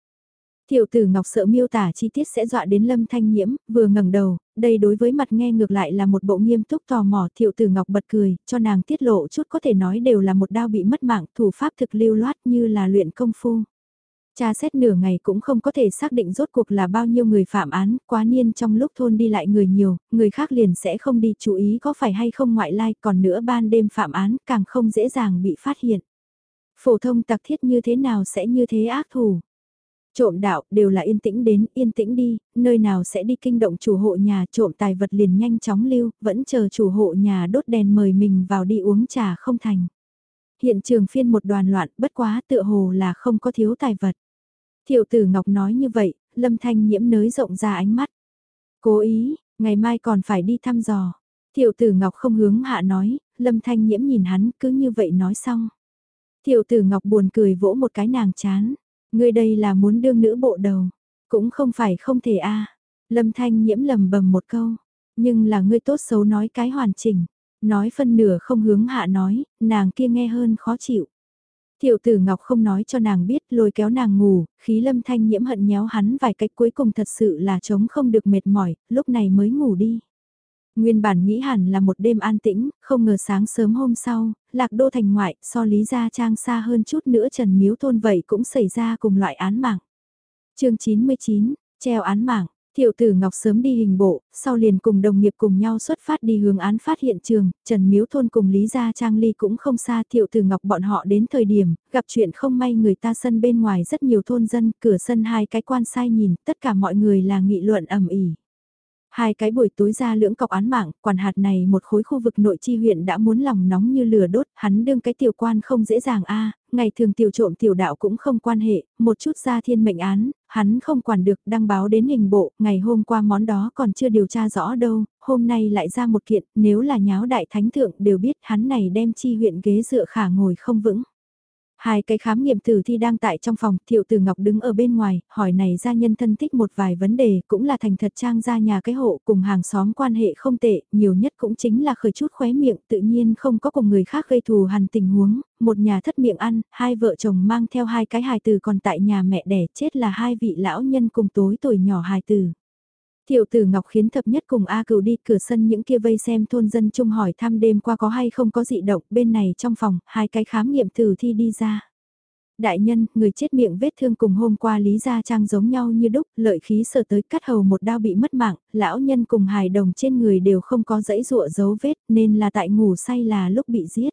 Thiệu tử Ngọc sợ miêu tả chi tiết sẽ dọa đến Lâm Thanh Nhiễm, vừa ngẩng đầu, đây đối với mặt nghe ngược lại là một bộ nghiêm túc tò mò. Thiệu tử Ngọc bật cười, cho nàng tiết lộ chút có thể nói đều là một đao bị mất mạng, thủ pháp thực lưu loát như là luyện công phu. Cha xét nửa ngày cũng không có thể xác định rốt cuộc là bao nhiêu người phạm án, quá niên trong lúc thôn đi lại người nhiều, người khác liền sẽ không đi chú ý có phải hay không ngoại lai, còn nữa ban đêm phạm án càng không dễ dàng bị phát hiện. Phổ thông tặc thiết như thế nào sẽ như thế ác thủ. Trộm đạo đều là yên tĩnh đến, yên tĩnh đi, nơi nào sẽ đi kinh động chủ hộ nhà trộm tài vật liền nhanh chóng lưu, vẫn chờ chủ hộ nhà đốt đèn mời mình vào đi uống trà không thành. Hiện trường phiên một đoàn loạn, bất quá tựa hồ là không có thiếu tài vật. Thiệu tử Ngọc nói như vậy, Lâm Thanh nhiễm nới rộng ra ánh mắt. Cố ý, ngày mai còn phải đi thăm dò. Thiệu tử Ngọc không hướng hạ nói, Lâm Thanh nhiễm nhìn hắn cứ như vậy nói xong. Thiệu tử Ngọc buồn cười vỗ một cái nàng chán. Ngươi đây là muốn đương nữ bộ đầu. Cũng không phải không thể a Lâm Thanh nhiễm lầm bầm một câu. Nhưng là ngươi tốt xấu nói cái hoàn chỉnh. Nói phân nửa không hướng hạ nói, nàng kia nghe hơn khó chịu. Thiệu tử Ngọc không nói cho nàng biết lôi kéo nàng ngủ, khí lâm thanh nhiễm hận nhéo hắn vài cách cuối cùng thật sự là chống không được mệt mỏi, lúc này mới ngủ đi. Nguyên bản nghĩ hẳn là một đêm an tĩnh, không ngờ sáng sớm hôm sau, lạc đô thành ngoại, so lý gia trang xa hơn chút nữa Trần Miếu Thôn vậy cũng xảy ra cùng loại án mạng. chương 99, treo án mạng, tiểu tử Ngọc sớm đi hình bộ, sau liền cùng đồng nghiệp cùng nhau xuất phát đi hướng án phát hiện trường, Trần Miếu Thôn cùng Lý Gia Trang Ly cũng không xa tiểu tử Ngọc bọn họ đến thời điểm, gặp chuyện không may người ta sân bên ngoài rất nhiều thôn dân, cửa sân hai cái quan sai nhìn, tất cả mọi người là nghị luận ẩm ỉ. Hai cái buổi tối ra lưỡng cọc án mạng, quản hạt này một khối khu vực nội chi huyện đã muốn lòng nóng như lửa đốt, hắn đương cái tiểu quan không dễ dàng a ngày thường tiểu trộm tiểu đạo cũng không quan hệ, một chút ra thiên mệnh án, hắn không quản được đăng báo đến hình bộ, ngày hôm qua món đó còn chưa điều tra rõ đâu, hôm nay lại ra một kiện, nếu là nháo đại thánh thượng đều biết hắn này đem chi huyện ghế dựa khả ngồi không vững. Hai cái khám nghiệm tử thi đang tại trong phòng, Thiệu Tử Ngọc đứng ở bên ngoài, hỏi này gia nhân thân thích một vài vấn đề, cũng là thành thật trang ra nhà cái hộ cùng hàng xóm quan hệ không tệ, nhiều nhất cũng chính là khởi chút khóe miệng, tự nhiên không có cùng người khác gây thù hằn tình huống, một nhà thất miệng ăn, hai vợ chồng mang theo hai cái hài tử còn tại nhà mẹ đẻ chết là hai vị lão nhân cùng tối tuổi nhỏ hài tử. Tiểu tử Ngọc khiến thập nhất cùng A cửu đi cửa sân những kia vây xem thôn dân chung hỏi thăm đêm qua có hay không có dị động bên này trong phòng, hai cái khám nghiệm tử thi đi ra. Đại nhân, người chết miệng vết thương cùng hôm qua Lý Gia Trang giống nhau như đúc, lợi khí sợ tới cắt hầu một đao bị mất mạng, lão nhân cùng hài đồng trên người đều không có dãy rụa dấu vết nên là tại ngủ say là lúc bị giết.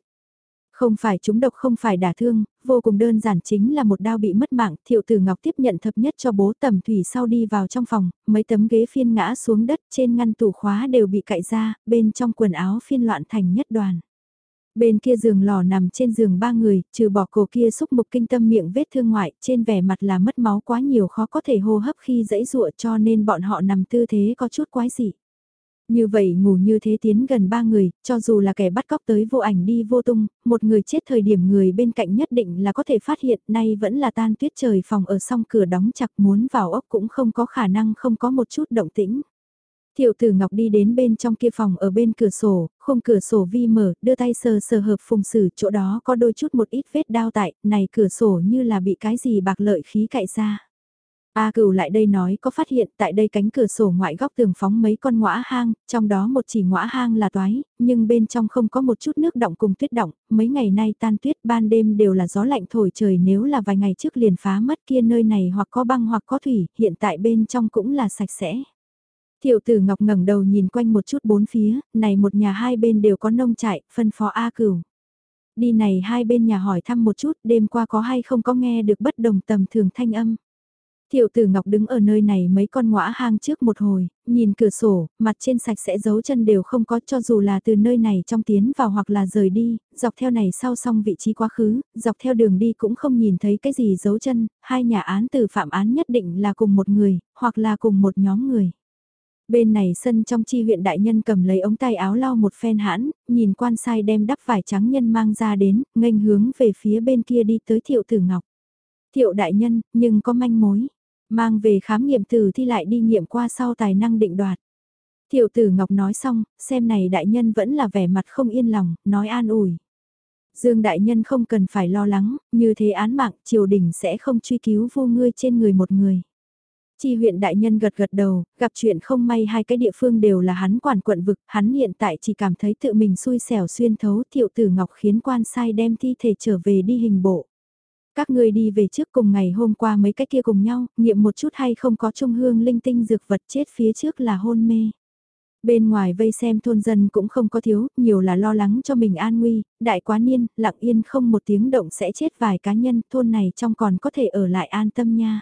Không phải chúng độc không phải đả thương, vô cùng đơn giản chính là một đao bị mất mạng, thiệu tử ngọc tiếp nhận thập nhất cho bố tầm thủy sau đi vào trong phòng, mấy tấm ghế phiên ngã xuống đất trên ngăn tủ khóa đều bị cạy ra, bên trong quần áo phiên loạn thành nhất đoàn. Bên kia giường lò nằm trên giường ba người, trừ bỏ cổ kia xúc mục kinh tâm miệng vết thương ngoại, trên vẻ mặt là mất máu quá nhiều khó có thể hô hấp khi dãy dụa cho nên bọn họ nằm tư thế có chút quái dị. Như vậy ngủ như thế tiến gần ba người, cho dù là kẻ bắt cóc tới vô ảnh đi vô tung, một người chết thời điểm người bên cạnh nhất định là có thể phát hiện nay vẫn là tan tuyết trời phòng ở song cửa đóng chặt muốn vào ốc cũng không có khả năng không có một chút động tĩnh. Thiệu tử Ngọc đi đến bên trong kia phòng ở bên cửa sổ, khung cửa sổ vi mở, đưa tay sờ sờ hợp phùng sử, chỗ đó có đôi chút một ít vết đao tại, này cửa sổ như là bị cái gì bạc lợi khí cạy ra. A cửu lại đây nói có phát hiện tại đây cánh cửa sổ ngoại góc tường phóng mấy con ngõa hang, trong đó một chỉ ngõa hang là toái, nhưng bên trong không có một chút nước động cùng tuyết động, mấy ngày nay tan tuyết ban đêm đều là gió lạnh thổi trời nếu là vài ngày trước liền phá mất kia nơi này hoặc có băng hoặc có thủy, hiện tại bên trong cũng là sạch sẽ. tiểu tử Ngọc ngẩng đầu nhìn quanh một chút bốn phía, này một nhà hai bên đều có nông trại, phân phó A cửu. Đi này hai bên nhà hỏi thăm một chút, đêm qua có hay không có nghe được bất đồng tầm thường thanh âm. Tiểu tử Ngọc đứng ở nơi này mấy con ngõa hang trước một hồi, nhìn cửa sổ, mặt trên sạch sẽ dấu chân đều không có cho dù là từ nơi này trong tiến vào hoặc là rời đi, dọc theo này sau xong vị trí quá khứ, dọc theo đường đi cũng không nhìn thấy cái gì dấu chân, hai nhà án từ phạm án nhất định là cùng một người, hoặc là cùng một nhóm người. Bên này sân trong chi huyện đại nhân cầm lấy ống tay áo lau một phen hãn, nhìn quan sai đem đắp vải trắng nhân mang ra đến, nghênh hướng về phía bên kia đi tới thiệu tử ngọc. Thiệu đại nhân, nhưng có manh mối. Mang về khám nghiệm tử thi lại đi nghiệm qua sau tài năng định đoạt. Thiệu tử Ngọc nói xong, xem này đại nhân vẫn là vẻ mặt không yên lòng, nói an ủi. Dương đại nhân không cần phải lo lắng, như thế án mạng triều đình sẽ không truy cứu vô ngươi trên người một người. Chi huyện đại nhân gật gật đầu, gặp chuyện không may hai cái địa phương đều là hắn quản quận vực, hắn hiện tại chỉ cảm thấy tự mình xui xẻo xuyên thấu thiệu tử ngọc khiến quan sai đem thi thể trở về đi hình bộ. Các ngươi đi về trước cùng ngày hôm qua mấy cái kia cùng nhau, nghiệm một chút hay không có trung hương linh tinh dược vật chết phía trước là hôn mê. Bên ngoài vây xem thôn dân cũng không có thiếu, nhiều là lo lắng cho mình an nguy, đại quá niên, lặng yên không một tiếng động sẽ chết vài cá nhân, thôn này trong còn có thể ở lại an tâm nha.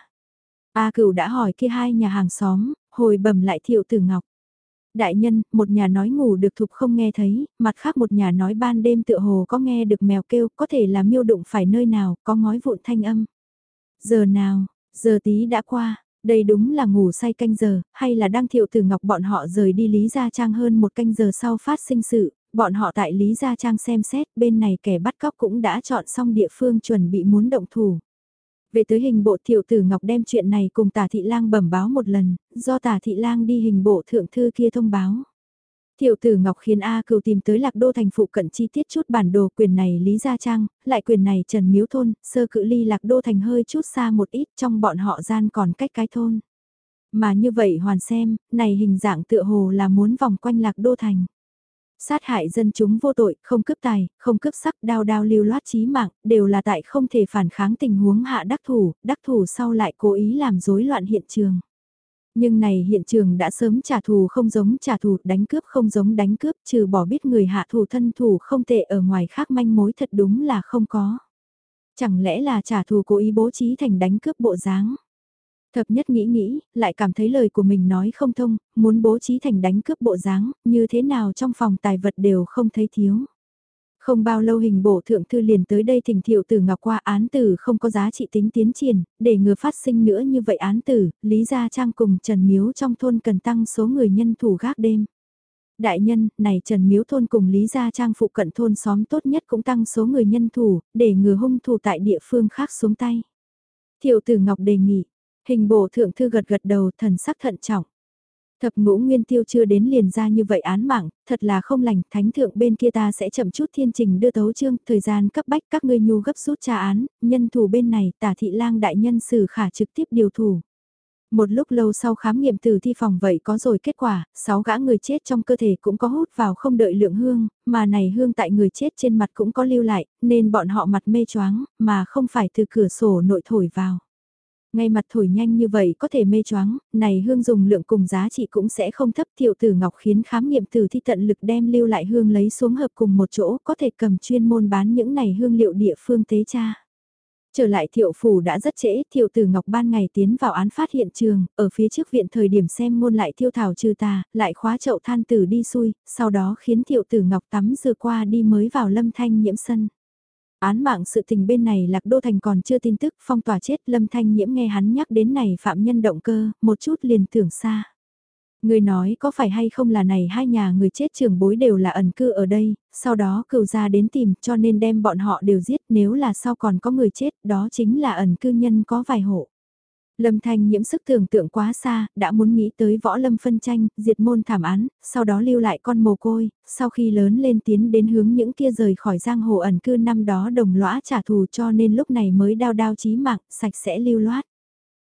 A cửu đã hỏi kia hai nhà hàng xóm, hồi bẩm lại thiệu tử ngọc. Đại nhân, một nhà nói ngủ được thục không nghe thấy, mặt khác một nhà nói ban đêm tựa hồ có nghe được mèo kêu, có thể là miêu đụng phải nơi nào, có ngói vụn thanh âm. Giờ nào, giờ tí đã qua, đây đúng là ngủ say canh giờ, hay là đang thiệu từ ngọc bọn họ rời đi Lý Gia Trang hơn một canh giờ sau phát sinh sự, bọn họ tại Lý Gia Trang xem xét, bên này kẻ bắt cóc cũng đã chọn xong địa phương chuẩn bị muốn động thủ. Về tới hình bộ thiệu tử Ngọc đem chuyện này cùng tả thị lang bẩm báo một lần, do tả thị lang đi hình bộ thượng thư kia thông báo. Thiệu tử Ngọc khiến A cựu tìm tới lạc đô thành phụ cận chi tiết chút bản đồ quyền này Lý Gia Trang, lại quyền này Trần Miếu Thôn, sơ cự ly lạc đô thành hơi chút xa một ít trong bọn họ gian còn cách cái thôn. Mà như vậy hoàn xem, này hình dạng tựa hồ là muốn vòng quanh lạc đô thành sát hại dân chúng vô tội, không cướp tài, không cướp sắc, đao đao lưu loát chí mạng, đều là tại không thể phản kháng tình huống hạ đắc thủ, đắc thủ sau lại cố ý làm rối loạn hiện trường. Nhưng này hiện trường đã sớm trả thù không giống trả thù, đánh cướp không giống đánh cướp, trừ bỏ biết người hạ thù thân thủ không tệ ở ngoài khác manh mối thật đúng là không có. Chẳng lẽ là trả thù cố ý bố trí thành đánh cướp bộ dáng? Thập nhất nghĩ nghĩ, lại cảm thấy lời của mình nói không thông, muốn bố trí thành đánh cướp bộ dáng, như thế nào trong phòng tài vật đều không thấy thiếu. Không bao lâu hình bộ thượng thư liền tới đây thỉnh thiệu tử ngọc qua án tử không có giá trị tính tiến triển, để ngừa phát sinh nữa như vậy án tử, Lý Gia Trang cùng Trần Miếu trong thôn cần tăng số người nhân thủ gác đêm. Đại nhân, này Trần Miếu thôn cùng Lý Gia Trang phụ cận thôn xóm tốt nhất cũng tăng số người nhân thủ, để ngừa hung thủ tại địa phương khác xuống tay. Thiệu tử Ngọc đề nghị, Hình bộ thượng thư gật gật đầu thần sắc thận trọng. Thập ngũ nguyên tiêu chưa đến liền ra như vậy án mạng, thật là không lành, thánh thượng bên kia ta sẽ chậm chút thiên trình đưa tấu chương, thời gian cấp bách các ngươi nhu gấp rút tra án, nhân thủ bên này tả thị lang đại nhân xử khả trực tiếp điều thủ. Một lúc lâu sau khám nghiệm từ thi phòng vậy có rồi kết quả, sáu gã người chết trong cơ thể cũng có hút vào không đợi lượng hương, mà này hương tại người chết trên mặt cũng có lưu lại, nên bọn họ mặt mê choáng, mà không phải từ cửa sổ nội thổi vào. Ngay mặt thổi nhanh như vậy có thể mê choáng, này hương dùng lượng cùng giá trị cũng sẽ không thấp thiệu tử ngọc khiến khám nghiệm tử thi tận lực đem lưu lại hương lấy xuống hợp cùng một chỗ có thể cầm chuyên môn bán những này hương liệu địa phương tế cha. Trở lại thiệu phủ đã rất trễ, thiệu tử ngọc ban ngày tiến vào án phát hiện trường, ở phía trước viện thời điểm xem ngôn lại thiêu thảo trừ tà, lại khóa chậu than tử đi xuôi, sau đó khiến thiệu tử ngọc tắm dừa qua đi mới vào lâm thanh nhiễm sân. Án mạng sự tình bên này Lạc Đô Thành còn chưa tin tức phong tỏa chết Lâm Thanh Nhiễm nghe hắn nhắc đến này phạm nhân động cơ, một chút liền tưởng xa. Người nói có phải hay không là này hai nhà người chết trường bối đều là ẩn cư ở đây, sau đó cựu ra đến tìm cho nên đem bọn họ đều giết nếu là sau còn có người chết đó chính là ẩn cư nhân có vài hộ. Lâm Thanh nhiễm sức tưởng tượng quá xa, đã muốn nghĩ tới võ lâm phân tranh, diệt môn thảm án, sau đó lưu lại con mồ côi, sau khi lớn lên tiến đến hướng những kia rời khỏi giang hồ ẩn cư năm đó đồng lõa trả thù cho nên lúc này mới đao đao chí mạng, sạch sẽ lưu loát.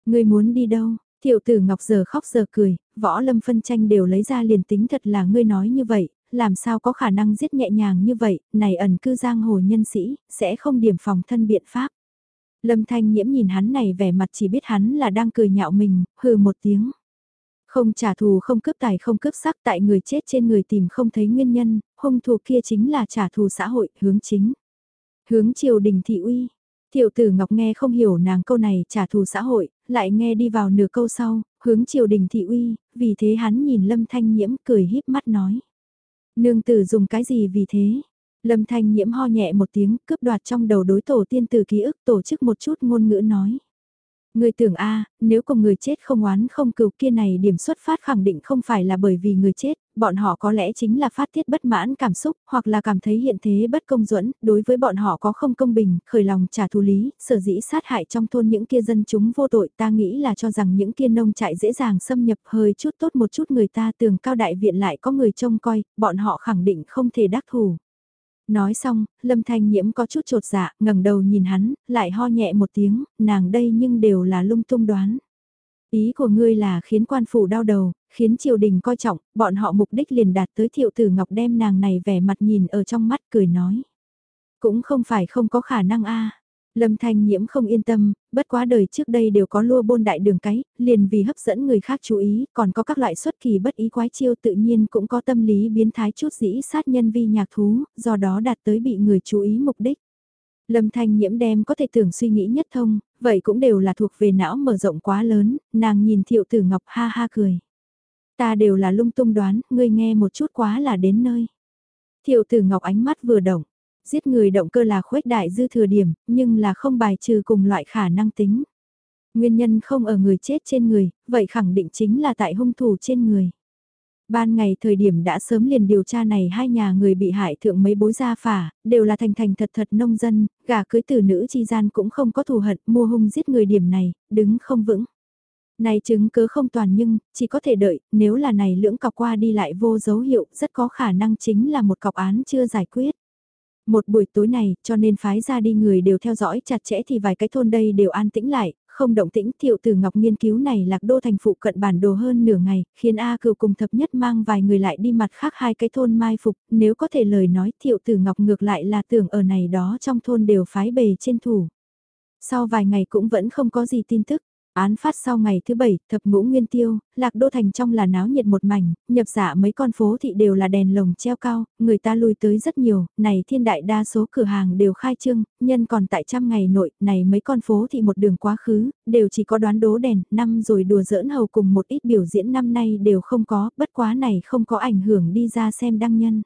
Người muốn đi đâu? Thiệu tử Ngọc giờ khóc giờ cười, võ lâm phân tranh đều lấy ra liền tính thật là ngươi nói như vậy, làm sao có khả năng giết nhẹ nhàng như vậy, này ẩn cư giang hồ nhân sĩ, sẽ không điểm phòng thân biện pháp. Lâm Thanh Nhiễm nhìn hắn này vẻ mặt chỉ biết hắn là đang cười nhạo mình, hừ một tiếng. Không trả thù không cướp tài không cướp sắc tại người chết trên người tìm không thấy nguyên nhân, hung thủ kia chính là trả thù xã hội, hướng chính. Hướng triều đình thị uy. Tiểu tử Ngọc nghe không hiểu nàng câu này trả thù xã hội, lại nghe đi vào nửa câu sau, hướng triều đình thị uy, vì thế hắn nhìn Lâm Thanh Nhiễm cười híp mắt nói. Nương tử dùng cái gì vì thế? Lâm Thanh nhiễm ho nhẹ một tiếng, cướp đoạt trong đầu đối tổ tiên từ ký ức tổ chức một chút ngôn ngữ nói. Người tưởng a nếu cùng người chết không oán không cừu kia này điểm xuất phát khẳng định không phải là bởi vì người chết, bọn họ có lẽ chính là phát tiết bất mãn cảm xúc, hoặc là cảm thấy hiện thế bất công duẫn đối với bọn họ có không công bình, khởi lòng trả thù lý, sở dĩ sát hại trong thôn những kia dân chúng vô tội ta nghĩ là cho rằng những kia nông trại dễ dàng xâm nhập hơi chút tốt một chút người ta tường cao đại viện lại có người trông coi, bọn họ khẳng định không thể đắc thủ. Nói xong, Lâm Thanh Nhiễm có chút trột dạ, ngẩng đầu nhìn hắn, lại ho nhẹ một tiếng, nàng đây nhưng đều là lung tung đoán. Ý của ngươi là khiến quan phủ đau đầu, khiến triều đình coi trọng, bọn họ mục đích liền đạt tới thiệu tử ngọc đem nàng này vẻ mặt nhìn ở trong mắt cười nói. Cũng không phải không có khả năng a Lâm Thanh Nhiễm không yên tâm, bất quá đời trước đây đều có lua bôn đại đường cái, liền vì hấp dẫn người khác chú ý, còn có các loại xuất kỳ bất ý quái chiêu tự nhiên cũng có tâm lý biến thái chút dĩ sát nhân vi nhạc thú, do đó đạt tới bị người chú ý mục đích. Lâm Thanh Nhiễm đem có thể tưởng suy nghĩ nhất thông, vậy cũng đều là thuộc về não mở rộng quá lớn, nàng nhìn thiệu tử ngọc ha ha cười. Ta đều là lung tung đoán, ngươi nghe một chút quá là đến nơi. Thiệu tử ngọc ánh mắt vừa động, giết người động cơ là khuếch đại dư thừa điểm, nhưng là không bài trừ cùng loại khả năng tính. Nguyên nhân không ở người chết trên người, vậy khẳng định chính là tại hung thủ trên người. Ban ngày thời điểm đã sớm liền điều tra này hai nhà người bị hại thượng mấy bối gia phả, đều là thành thành thật thật nông dân, gà cưới từ nữ chi gian cũng không có thù hận, mua hung giết người điểm này, đứng không vững. Này chứng cứ không toàn nhưng, chỉ có thể đợi, nếu là này lưỡng cọc qua đi lại vô dấu hiệu, rất có khả năng chính là một cọc án chưa giải quyết. Một buổi tối này, cho nên phái ra đi người đều theo dõi chặt chẽ thì vài cái thôn đây đều an tĩnh lại, không động tĩnh. Thiệu từ ngọc nghiên cứu này lạc đô thành phụ cận bản đồ hơn nửa ngày, khiến A cựu cùng thập nhất mang vài người lại đi mặt khác hai cái thôn mai phục, nếu có thể lời nói thiệu từ ngọc ngược lại là tưởng ở này đó trong thôn đều phái bề trên thủ. Sau vài ngày cũng vẫn không có gì tin tức, Án phát sau ngày thứ bảy, thập ngũ nguyên tiêu, lạc đô thành trong là náo nhiệt một mảnh, nhập giả mấy con phố thị đều là đèn lồng treo cao, người ta lui tới rất nhiều, này thiên đại đa số cửa hàng đều khai trương, nhân còn tại trăm ngày nội, này mấy con phố thị một đường quá khứ, đều chỉ có đoán đố đèn, năm rồi đùa giỡn hầu cùng một ít biểu diễn năm nay đều không có, bất quá này không có ảnh hưởng đi ra xem đăng nhân.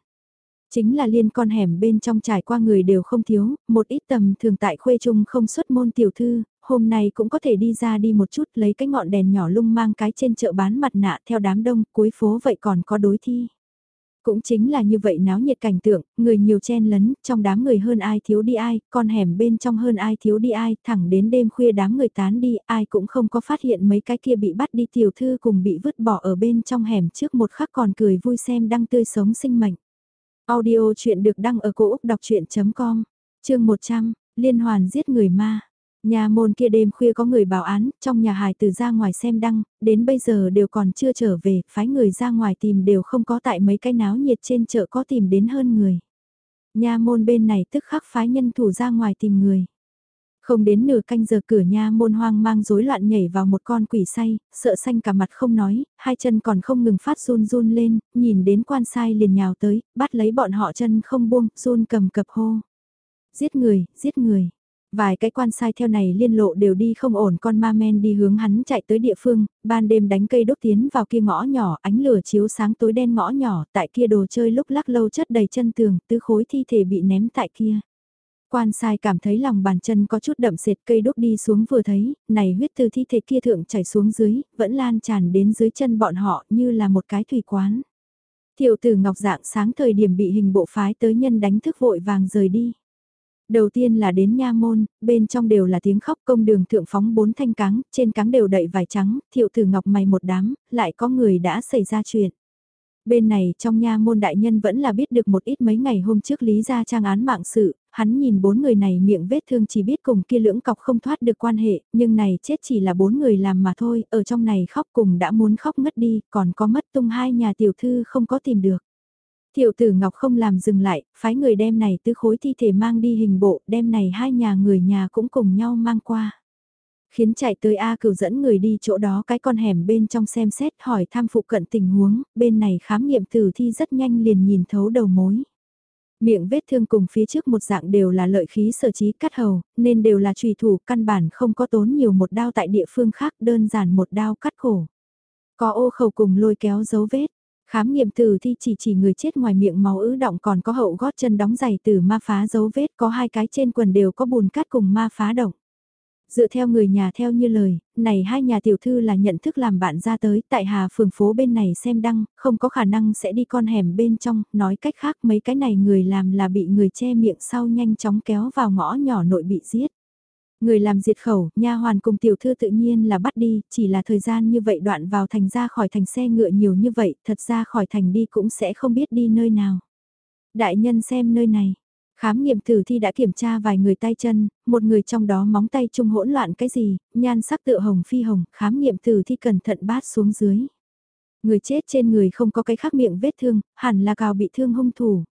Chính là liên con hẻm bên trong trải qua người đều không thiếu, một ít tầm thường tại khuê trung không xuất môn tiểu thư, hôm nay cũng có thể đi ra đi một chút lấy cái ngọn đèn nhỏ lung mang cái trên chợ bán mặt nạ theo đám đông, cuối phố vậy còn có đối thi. Cũng chính là như vậy náo nhiệt cảnh tượng, người nhiều chen lấn, trong đám người hơn ai thiếu đi ai, con hẻm bên trong hơn ai thiếu đi ai, thẳng đến đêm khuya đám người tán đi, ai cũng không có phát hiện mấy cái kia bị bắt đi tiểu thư cùng bị vứt bỏ ở bên trong hẻm trước một khắc còn cười vui xem đăng tươi sống sinh mệnh. Audio chuyện được đăng ở cổ Úc đọc chuyện.com, chương 100, liên hoàn giết người ma. Nhà môn kia đêm khuya có người bảo án, trong nhà hài từ ra ngoài xem đăng, đến bây giờ đều còn chưa trở về, phái người ra ngoài tìm đều không có tại mấy cái náo nhiệt trên chợ có tìm đến hơn người. Nhà môn bên này tức khắc phái nhân thủ ra ngoài tìm người. Không đến nửa canh giờ cửa nha môn hoang mang rối loạn nhảy vào một con quỷ say, sợ xanh cả mặt không nói, hai chân còn không ngừng phát run run lên, nhìn đến quan sai liền nhào tới, bắt lấy bọn họ chân không buông, run cầm cập hô. Giết người, giết người. Vài cái quan sai theo này liên lộ đều đi không ổn con ma men đi hướng hắn chạy tới địa phương, ban đêm đánh cây đốt tiến vào kia ngõ nhỏ, ánh lửa chiếu sáng tối đen ngõ nhỏ, tại kia đồ chơi lúc lắc lâu chất đầy chân tường, tứ khối thi thể bị ném tại kia. Quan sai cảm thấy lòng bàn chân có chút đậm sệt cây đốt đi xuống vừa thấy, này huyết từ thi thể kia thượng chảy xuống dưới, vẫn lan tràn đến dưới chân bọn họ như là một cái thủy quán. Tiểu tử ngọc dạng sáng thời điểm bị hình bộ phái tới nhân đánh thức vội vàng rời đi. Đầu tiên là đến nha môn, bên trong đều là tiếng khóc công đường thượng phóng bốn thanh cáng, trên cáng đều đậy vải trắng, thiệu tử ngọc mày một đám, lại có người đã xảy ra chuyện. Bên này trong nha môn đại nhân vẫn là biết được một ít mấy ngày hôm trước lý ra trang án mạng sự, hắn nhìn bốn người này miệng vết thương chỉ biết cùng kia lưỡng cọc không thoát được quan hệ, nhưng này chết chỉ là bốn người làm mà thôi, ở trong này khóc cùng đã muốn khóc ngất đi, còn có mất tung hai nhà tiểu thư không có tìm được. Tiểu tử Ngọc không làm dừng lại, phái người đem này tứ khối thi thể mang đi hình bộ, đem này hai nhà người nhà cũng cùng nhau mang qua. Khiến chạy tới A cửu dẫn người đi chỗ đó cái con hẻm bên trong xem xét hỏi tham phụ cận tình huống, bên này khám nghiệm tử thi rất nhanh liền nhìn thấu đầu mối. Miệng vết thương cùng phía trước một dạng đều là lợi khí sở trí cắt hầu, nên đều là trùy thủ căn bản không có tốn nhiều một đao tại địa phương khác đơn giản một đao cắt cổ. Có ô khẩu cùng lôi kéo dấu vết. Khám nghiệm tử thi chỉ chỉ người chết ngoài miệng máu ứ động còn có hậu gót chân đóng giày từ ma phá dấu vết có hai cái trên quần đều có bùn cát cùng ma phá động. Dựa theo người nhà theo như lời, này hai nhà tiểu thư là nhận thức làm bạn ra tới tại Hà phường phố bên này xem đăng, không có khả năng sẽ đi con hẻm bên trong, nói cách khác mấy cái này người làm là bị người che miệng sau nhanh chóng kéo vào ngõ nhỏ nội bị giết. Người làm diệt khẩu, nha hoàn cùng tiểu thư tự nhiên là bắt đi, chỉ là thời gian như vậy đoạn vào thành ra khỏi thành xe ngựa nhiều như vậy, thật ra khỏi thành đi cũng sẽ không biết đi nơi nào. Đại nhân xem nơi này, Khám nghiệm tử thi đã kiểm tra vài người tay chân, một người trong đó móng tay chung hỗn loạn cái gì, nhan sắc tựa hồng phi hồng, khám nghiệm tử thi cẩn thận bát xuống dưới. Người chết trên người không có cái khác miệng vết thương, hẳn là cào bị thương hung thủ.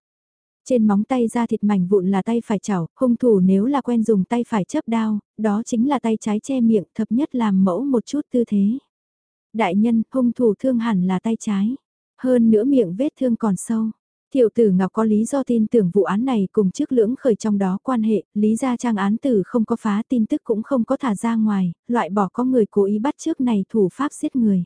Trên móng tay ra thịt mảnh vụn là tay phải chảo, hung thủ nếu là quen dùng tay phải chấp đao, đó chính là tay trái che miệng thập nhất làm mẫu một chút tư thế. Đại nhân, hung thủ thương hẳn là tay trái. Hơn nữa miệng vết thương còn sâu. Tiểu tử Ngọc có lý do tin tưởng vụ án này cùng trước lưỡng khởi trong đó quan hệ, lý ra trang án tử không có phá tin tức cũng không có thả ra ngoài, loại bỏ có người cố ý bắt trước này thủ pháp giết người.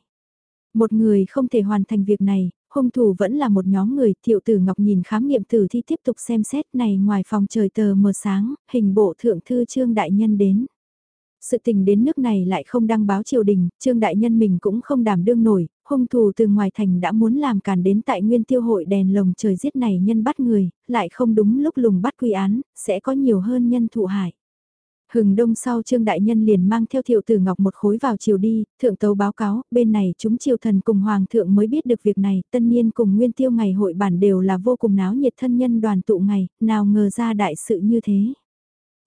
Một người không thể hoàn thành việc này, hung thủ vẫn là một nhóm người, thiệu tử Ngọc nhìn khám nghiệm tử thi tiếp tục xem xét này ngoài phòng trời tờ mờ sáng, hình bộ thượng thư trương đại nhân đến. Sự tình đến nước này lại không đăng báo triều đình, trương đại nhân mình cũng không đảm đương nổi, hung thủ từ ngoài thành đã muốn làm càn đến tại nguyên tiêu hội đèn lồng trời giết này nhân bắt người, lại không đúng lúc lùng bắt quy án, sẽ có nhiều hơn nhân thụ hại. Hừng đông sau Trương Đại Nhân liền mang theo thiệu tử ngọc một khối vào chiều đi, thượng tấu báo cáo, bên này chúng triều thần cùng hoàng thượng mới biết được việc này, tân niên cùng nguyên tiêu ngày hội bản đều là vô cùng náo nhiệt thân nhân đoàn tụ ngày, nào ngờ ra đại sự như thế.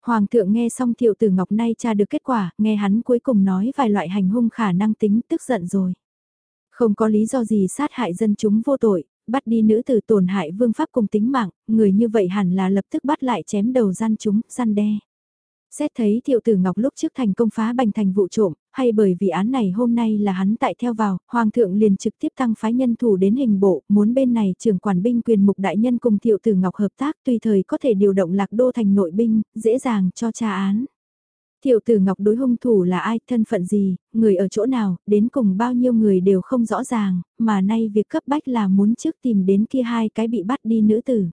Hoàng thượng nghe xong thiệu tử ngọc nay tra được kết quả, nghe hắn cuối cùng nói vài loại hành hung khả năng tính tức giận rồi. Không có lý do gì sát hại dân chúng vô tội, bắt đi nữ tử tổn hại vương pháp cùng tính mạng, người như vậy hẳn là lập tức bắt lại chém đầu gian chúng, gian đe. Xét thấy thiệu tử Ngọc lúc trước thành công phá bành thành vụ trộm, hay bởi vì án này hôm nay là hắn tại theo vào, Hoàng thượng liền trực tiếp tăng phái nhân thủ đến hình bộ, muốn bên này trưởng quản binh quyền mục đại nhân cùng thiệu tử Ngọc hợp tác tùy thời có thể điều động lạc đô thành nội binh, dễ dàng cho tra án. Tiểu tử Ngọc đối hung thủ là ai, thân phận gì, người ở chỗ nào, đến cùng bao nhiêu người đều không rõ ràng, mà nay việc cấp bách là muốn trước tìm đến kia hai cái bị bắt đi nữ tử.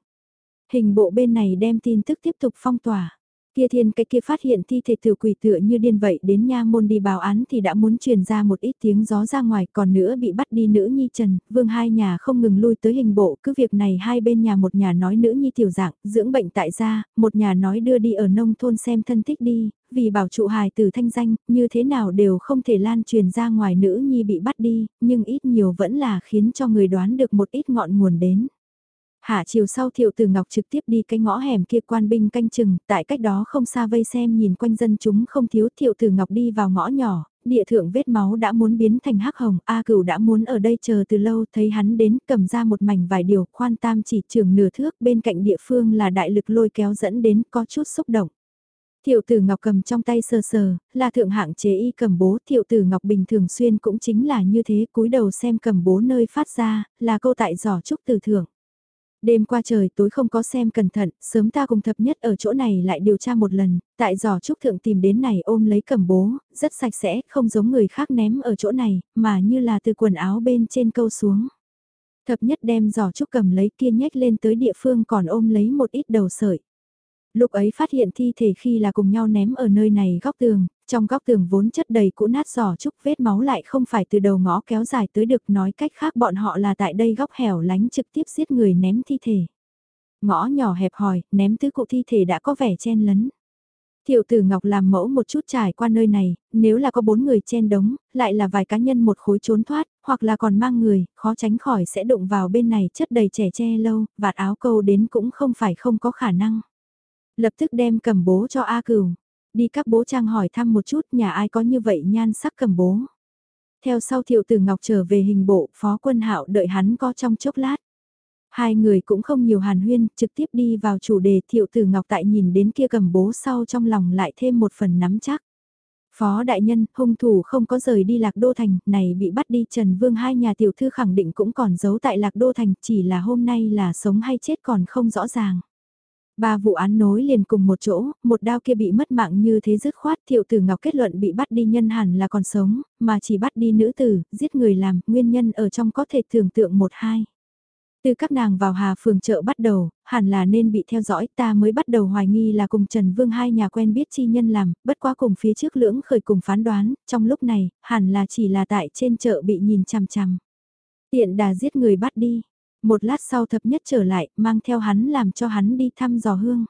Hình bộ bên này đem tin tức tiếp tục phong tỏa. Kia thiên cái kia phát hiện thi thể tiểu quỷ tựa như điên vậy đến nha môn đi báo án thì đã muốn truyền ra một ít tiếng gió ra ngoài còn nữa bị bắt đi nữ nhi trần, vương hai nhà không ngừng lui tới hình bộ cứ việc này hai bên nhà một nhà nói nữ nhi tiểu dạng, dưỡng bệnh tại gia, một nhà nói đưa đi ở nông thôn xem thân thích đi, vì bảo trụ hài từ thanh danh, như thế nào đều không thể lan truyền ra ngoài nữ nhi bị bắt đi, nhưng ít nhiều vẫn là khiến cho người đoán được một ít ngọn nguồn đến. Hạ chiều sau thiệu tử ngọc trực tiếp đi cái ngõ hẻm kia quan binh canh chừng, tại cách đó không xa vây xem nhìn quanh dân chúng không thiếu thiệu tử ngọc đi vào ngõ nhỏ, địa thượng vết máu đã muốn biến thành hắc hồng, A cửu đã muốn ở đây chờ từ lâu thấy hắn đến cầm ra một mảnh vài điều khoan tam chỉ trường nửa thước bên cạnh địa phương là đại lực lôi kéo dẫn đến có chút xúc động. Thiệu tử Ngọc cầm trong tay sờ sờ, là thượng hạng chế y cầm bố, thiệu tử Ngọc bình thường xuyên cũng chính là như thế, cúi đầu xem cầm bố nơi phát ra, là câu tại giỏ trúc tử thượng. Đêm qua trời tối không có xem cẩn thận, sớm ta cùng thập nhất ở chỗ này lại điều tra một lần, tại giỏ trúc thượng tìm đến này ôm lấy cầm bố, rất sạch sẽ, không giống người khác ném ở chỗ này, mà như là từ quần áo bên trên câu xuống. Thập nhất đem giỏ trúc cầm lấy kia nhách lên tới địa phương còn ôm lấy một ít đầu sợi. Lúc ấy phát hiện thi thể khi là cùng nhau ném ở nơi này góc tường, trong góc tường vốn chất đầy cũ nát giỏ trúc vết máu lại không phải từ đầu ngõ kéo dài tới được nói cách khác bọn họ là tại đây góc hẻo lánh trực tiếp giết người ném thi thể. Ngõ nhỏ hẹp hòi, ném tứ cụ thi thể đã có vẻ chen lấn. Thiệu tử Ngọc làm mẫu một chút trải qua nơi này, nếu là có bốn người chen đống, lại là vài cá nhân một khối trốn thoát, hoặc là còn mang người, khó tránh khỏi sẽ đụng vào bên này chất đầy trẻ che lâu, vạt áo câu đến cũng không phải không có khả năng. Lập tức đem cầm bố cho A Cửu, đi các bố trang hỏi thăm một chút nhà ai có như vậy nhan sắc cầm bố. Theo sau thiệu tử Ngọc trở về hình bộ, phó quân hạo đợi hắn có trong chốc lát. Hai người cũng không nhiều hàn huyên, trực tiếp đi vào chủ đề thiệu tử Ngọc Tại nhìn đến kia cầm bố sau trong lòng lại thêm một phần nắm chắc. Phó đại nhân, hung thủ không có rời đi Lạc Đô Thành, này bị bắt đi Trần Vương hai nhà tiểu thư khẳng định cũng còn giấu tại Lạc Đô Thành, chỉ là hôm nay là sống hay chết còn không rõ ràng. Ba vụ án nối liền cùng một chỗ, một đao kia bị mất mạng như thế dứt khoát thiệu tử ngọc kết luận bị bắt đi nhân hẳn là còn sống, mà chỉ bắt đi nữ tử, giết người làm, nguyên nhân ở trong có thể tưởng tượng một hai. Từ các nàng vào Hà Phường chợ bắt đầu, hẳn là nên bị theo dõi ta mới bắt đầu hoài nghi là cùng Trần Vương hai nhà quen biết chi nhân làm, bất quá cùng phía trước lưỡng khởi cùng phán đoán, trong lúc này, hẳn là chỉ là tại trên chợ bị nhìn chằm chằm. Tiện đà giết người bắt đi, một lát sau thập nhất trở lại, mang theo hắn làm cho hắn đi thăm dò hương.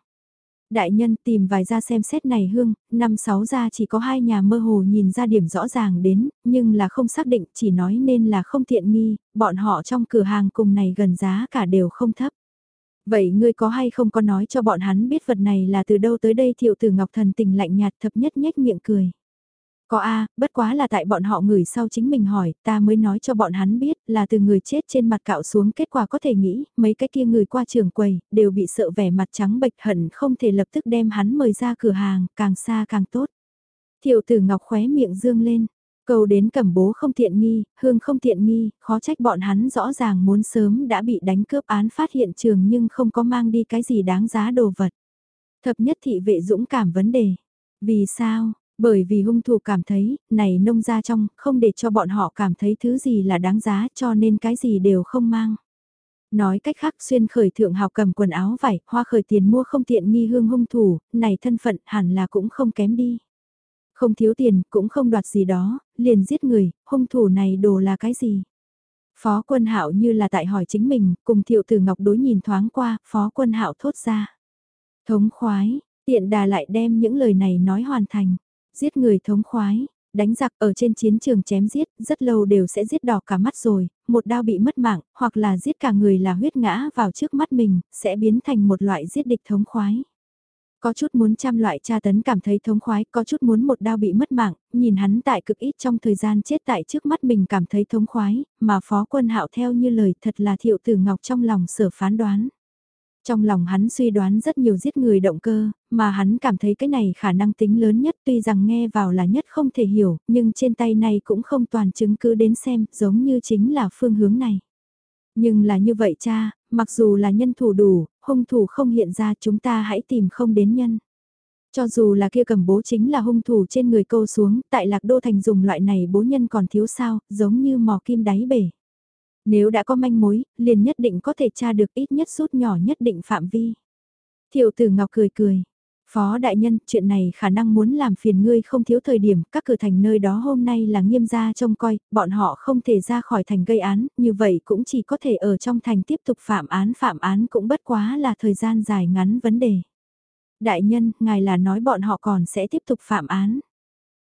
Đại nhân tìm vài gia xem xét này hương, năm sáu gia chỉ có hai nhà mơ hồ nhìn ra điểm rõ ràng đến, nhưng là không xác định, chỉ nói nên là không tiện nghi, bọn họ trong cửa hàng cùng này gần giá cả đều không thấp. Vậy ngươi có hay không có nói cho bọn hắn biết vật này là từ đâu tới đây thiệu tử ngọc thần tình lạnh nhạt thập nhất nhếch miệng cười. Có a bất quá là tại bọn họ người sau chính mình hỏi, ta mới nói cho bọn hắn biết là từ người chết trên mặt cạo xuống kết quả có thể nghĩ, mấy cái kia người qua trường quầy, đều bị sợ vẻ mặt trắng bệch hận không thể lập tức đem hắn mời ra cửa hàng, càng xa càng tốt. Thiệu tử ngọc khóe miệng dương lên, cầu đến cẩm bố không tiện nghi, hương không tiện nghi, khó trách bọn hắn rõ ràng muốn sớm đã bị đánh cướp án phát hiện trường nhưng không có mang đi cái gì đáng giá đồ vật. Thập nhất thị vệ dũng cảm vấn đề. Vì sao, bởi vì hung thủ cảm thấy, này nông ra trong, không để cho bọn họ cảm thấy thứ gì là đáng giá cho nên cái gì đều không mang. Nói cách khác xuyên khởi thượng học cầm quần áo vải, hoa khởi tiền mua không tiện nghi hương hung thủ, này thân phận hẳn là cũng không kém đi. Không thiếu tiền, cũng không đoạt gì đó, liền giết người, hung thủ này đồ là cái gì? Phó quân hạo như là tại hỏi chính mình, cùng thiệu tử ngọc đối nhìn thoáng qua, phó quân hạo thốt ra. Thống khoái, tiện đà lại đem những lời này nói hoàn thành. Giết người thống khoái, đánh giặc ở trên chiến trường chém giết, rất lâu đều sẽ giết đỏ cả mắt rồi, một đao bị mất mạng, hoặc là giết cả người là huyết ngã vào trước mắt mình, sẽ biến thành một loại giết địch thống khoái. Có chút muốn trăm loại tra tấn cảm thấy thống khoái, có chút muốn một đao bị mất mạng, nhìn hắn tại cực ít trong thời gian chết tại trước mắt mình cảm thấy thống khoái, mà phó quân hạo theo như lời thật là thiệu tử ngọc trong lòng sở phán đoán. Trong lòng hắn suy đoán rất nhiều giết người động cơ, mà hắn cảm thấy cái này khả năng tính lớn nhất tuy rằng nghe vào là nhất không thể hiểu, nhưng trên tay này cũng không toàn chứng cứ đến xem, giống như chính là phương hướng này. Nhưng là như vậy cha, mặc dù là nhân thủ đủ, hung thủ không hiện ra chúng ta hãy tìm không đến nhân. Cho dù là kia cầm bố chính là hung thủ trên người câu xuống, tại lạc đô thành dùng loại này bố nhân còn thiếu sao, giống như mò kim đáy bể. Nếu đã có manh mối, liền nhất định có thể tra được ít nhất rút nhỏ nhất định phạm vi. Thiệu tử Ngọc cười cười. Phó đại nhân, chuyện này khả năng muốn làm phiền ngươi không thiếu thời điểm, các cửa thành nơi đó hôm nay là nghiêm gia trông coi, bọn họ không thể ra khỏi thành gây án, như vậy cũng chỉ có thể ở trong thành tiếp tục phạm án phạm án cũng bất quá là thời gian dài ngắn vấn đề. Đại nhân, ngài là nói bọn họ còn sẽ tiếp tục phạm án.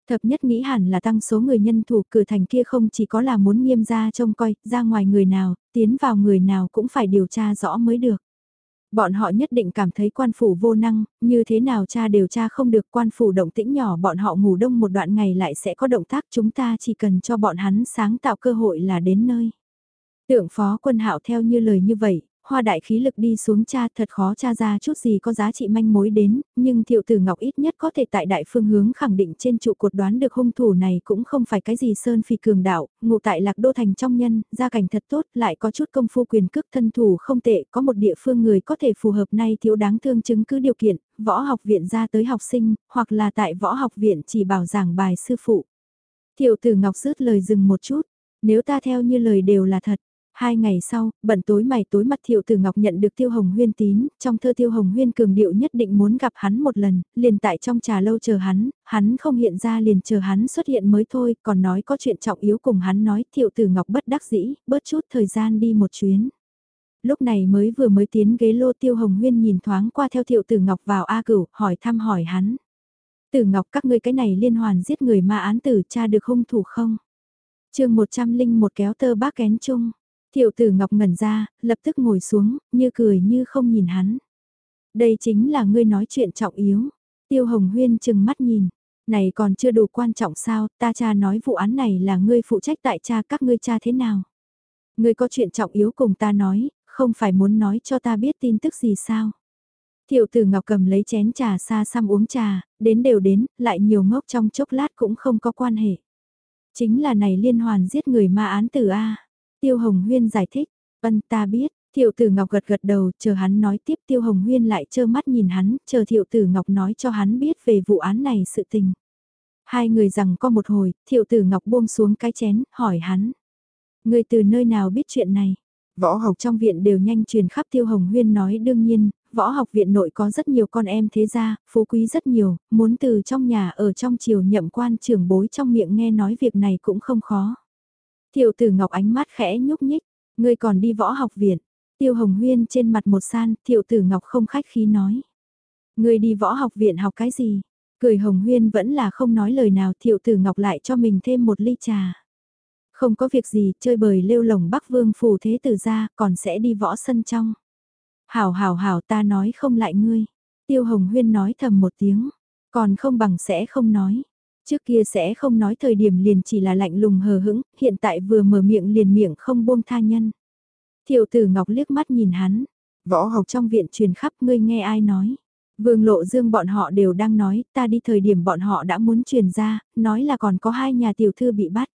Thập nhất nghĩ hẳn là tăng số người nhân thủ cửa thành kia không chỉ có là muốn nghiêm ra trông coi, ra ngoài người nào, tiến vào người nào cũng phải điều tra rõ mới được. Bọn họ nhất định cảm thấy quan phủ vô năng, như thế nào cha điều tra không được quan phủ động tĩnh nhỏ bọn họ ngủ đông một đoạn ngày lại sẽ có động tác chúng ta chỉ cần cho bọn hắn sáng tạo cơ hội là đến nơi. Tượng phó quân hạo theo như lời như vậy, hoa đại khí lực đi xuống cha thật khó cha ra chút gì có giá trị manh mối đến, nhưng thiệu tử ngọc ít nhất có thể tại đại phương hướng khẳng định trên trụ cột đoán được hung thủ này cũng không phải cái gì sơn phi cường đạo, ngụ tại lạc đô thành trong nhân, gia cảnh thật tốt, lại có chút công phu quyền cước thân thủ không tệ, có một địa phương người có thể phù hợp nay thiếu đáng thương chứng cứ điều kiện, võ học viện ra tới học sinh, hoặc là tại võ học viện chỉ bảo giảng bài sư phụ. Thiệu tử ngọc rứt lời dừng một chút, nếu ta theo như lời đều là thật, Hai ngày sau, bận tối mày tối mặt Thiệu Tử Ngọc nhận được Tiêu Hồng Huyên tín, trong thơ Tiêu Hồng Huyên cường điệu nhất định muốn gặp hắn một lần, liền tại trong trà lâu chờ hắn, hắn không hiện ra liền chờ hắn xuất hiện mới thôi, còn nói có chuyện trọng yếu cùng hắn nói Thiệu Tử Ngọc bất đắc dĩ, bớt chút thời gian đi một chuyến. Lúc này mới vừa mới tiến ghế lô tiêu hồng huyên nhìn thoáng qua theo thiệu tử ngọc vào A cửu, hỏi thăm hỏi hắn. Tử ngọc các ngươi cái này liên hoàn giết người ma án tử cha được hung thủ không? chương 101 kéo tơ bác kén chung. Thiệu tử ngọc ngẩn ra, lập tức ngồi xuống, như cười như không nhìn hắn. Đây chính là ngươi nói chuyện trọng yếu. Tiêu hồng huyên chừng mắt nhìn. Này còn chưa đủ quan trọng sao, ta cha nói vụ án này là ngươi phụ trách tại cha các ngươi cha thế nào? Ngươi có chuyện trọng yếu cùng ta nói, không phải muốn nói cho ta biết tin tức gì sao? Thiệu tử Ngọc cầm lấy chén trà xa xăm uống trà, đến đều đến, lại nhiều ngốc trong chốc lát cũng không có quan hệ. Chính là này liên hoàn giết người ma án tử A. Tiêu Hồng Huyên giải thích, ân ta biết, Thiệu Tử Ngọc gật gật đầu, chờ hắn nói tiếp Tiêu Hồng Huyên lại trơ mắt nhìn hắn, chờ Thiệu Tử Ngọc nói cho hắn biết về vụ án này sự tình. Hai người rằng có một hồi, Thiệu Tử Ngọc buông xuống cái chén, hỏi hắn. Người từ nơi nào biết chuyện này? Võ học trong viện đều nhanh truyền khắp Tiêu Hồng Huyên nói đương nhiên, võ học viện nội có rất nhiều con em thế gia, phú quý rất nhiều, muốn từ trong nhà ở trong triều nhậm quan trưởng bối trong miệng nghe nói việc này cũng không khó. Tiểu tử Ngọc ánh mắt khẽ nhúc nhích, ngươi còn đi võ học viện. Tiêu Hồng Huyên trên mặt một san, Tiểu tử Ngọc không khách khí nói. Ngươi đi võ học viện học cái gì? Cười Hồng Huyên vẫn là không nói lời nào, Tiểu tử Ngọc lại cho mình thêm một ly trà. Không có việc gì, chơi bời lêu lồng Bắc Vương phù thế tử ra, còn sẽ đi võ sân trong. Hảo hảo hảo ta nói không lại ngươi. Tiêu Hồng Huyên nói thầm một tiếng, còn không bằng sẽ không nói. Trước kia sẽ không nói thời điểm liền chỉ là lạnh lùng hờ hững, hiện tại vừa mở miệng liền miệng không buông tha nhân. Thiệu tử Ngọc liếc mắt nhìn hắn, võ học trong viện truyền khắp ngươi nghe ai nói. Vương Lộ Dương bọn họ đều đang nói, ta đi thời điểm bọn họ đã muốn truyền ra, nói là còn có hai nhà tiểu thư bị bắt.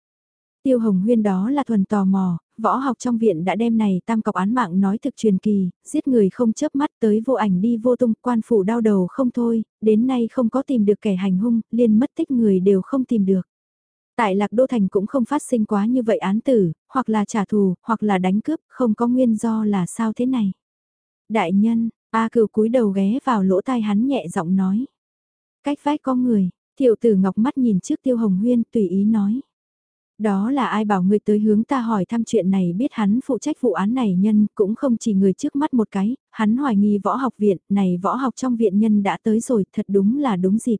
Tiêu Hồng Huyên đó là thuần tò mò, võ học trong viện đã đem này tam cọc án mạng nói thực truyền kỳ, giết người không chớp mắt tới vô ảnh đi vô tung, quan phủ đau đầu không thôi, đến nay không có tìm được kẻ hành hung, liên mất tích người đều không tìm được. Tại Lạc Đô Thành cũng không phát sinh quá như vậy án tử, hoặc là trả thù, hoặc là đánh cướp, không có nguyên do là sao thế này. Đại nhân, A cửu cúi đầu ghé vào lỗ tai hắn nhẹ giọng nói. Cách vách có người, thiệu tử ngọc mắt nhìn trước tiêu hồng huyên tùy ý nói. Đó là ai bảo người tới hướng ta hỏi thăm chuyện này biết hắn phụ trách vụ án này nhân cũng không chỉ người trước mắt một cái, hắn hoài nghi võ học viện, này võ học trong viện nhân đã tới rồi, thật đúng là đúng dịp.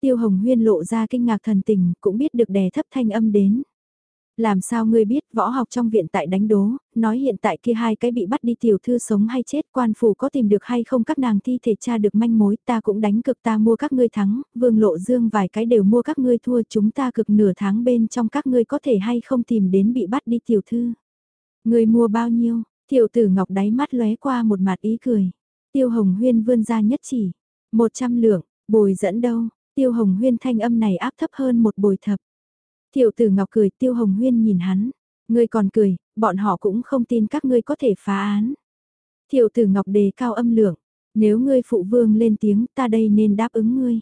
Tiêu Hồng Huyên lộ ra kinh ngạc thần tình, cũng biết được đè thấp thanh âm đến. Làm sao ngươi biết võ học trong viện tại đánh đố, nói hiện tại kia hai cái bị bắt đi tiểu thư sống hay chết quan phủ có tìm được hay không các nàng thi thể tra được manh mối ta cũng đánh cực ta mua các ngươi thắng, vương lộ dương vài cái đều mua các ngươi thua chúng ta cực nửa tháng bên trong các ngươi có thể hay không tìm đến bị bắt đi tiểu thư. Ngươi mua bao nhiêu, tiểu tử ngọc đáy mắt lóe qua một mặt ý cười. Tiêu hồng huyên vươn ra nhất chỉ, một trăm lượng, bồi dẫn đâu, tiêu hồng huyên thanh âm này áp thấp hơn một bồi thập. Tiểu tử Ngọc cười Tiêu Hồng Huyên nhìn hắn. Ngươi còn cười, bọn họ cũng không tin các ngươi có thể phá án. Tiểu tử Ngọc đề cao âm lượng. Nếu ngươi phụ vương lên tiếng ta đây nên đáp ứng ngươi.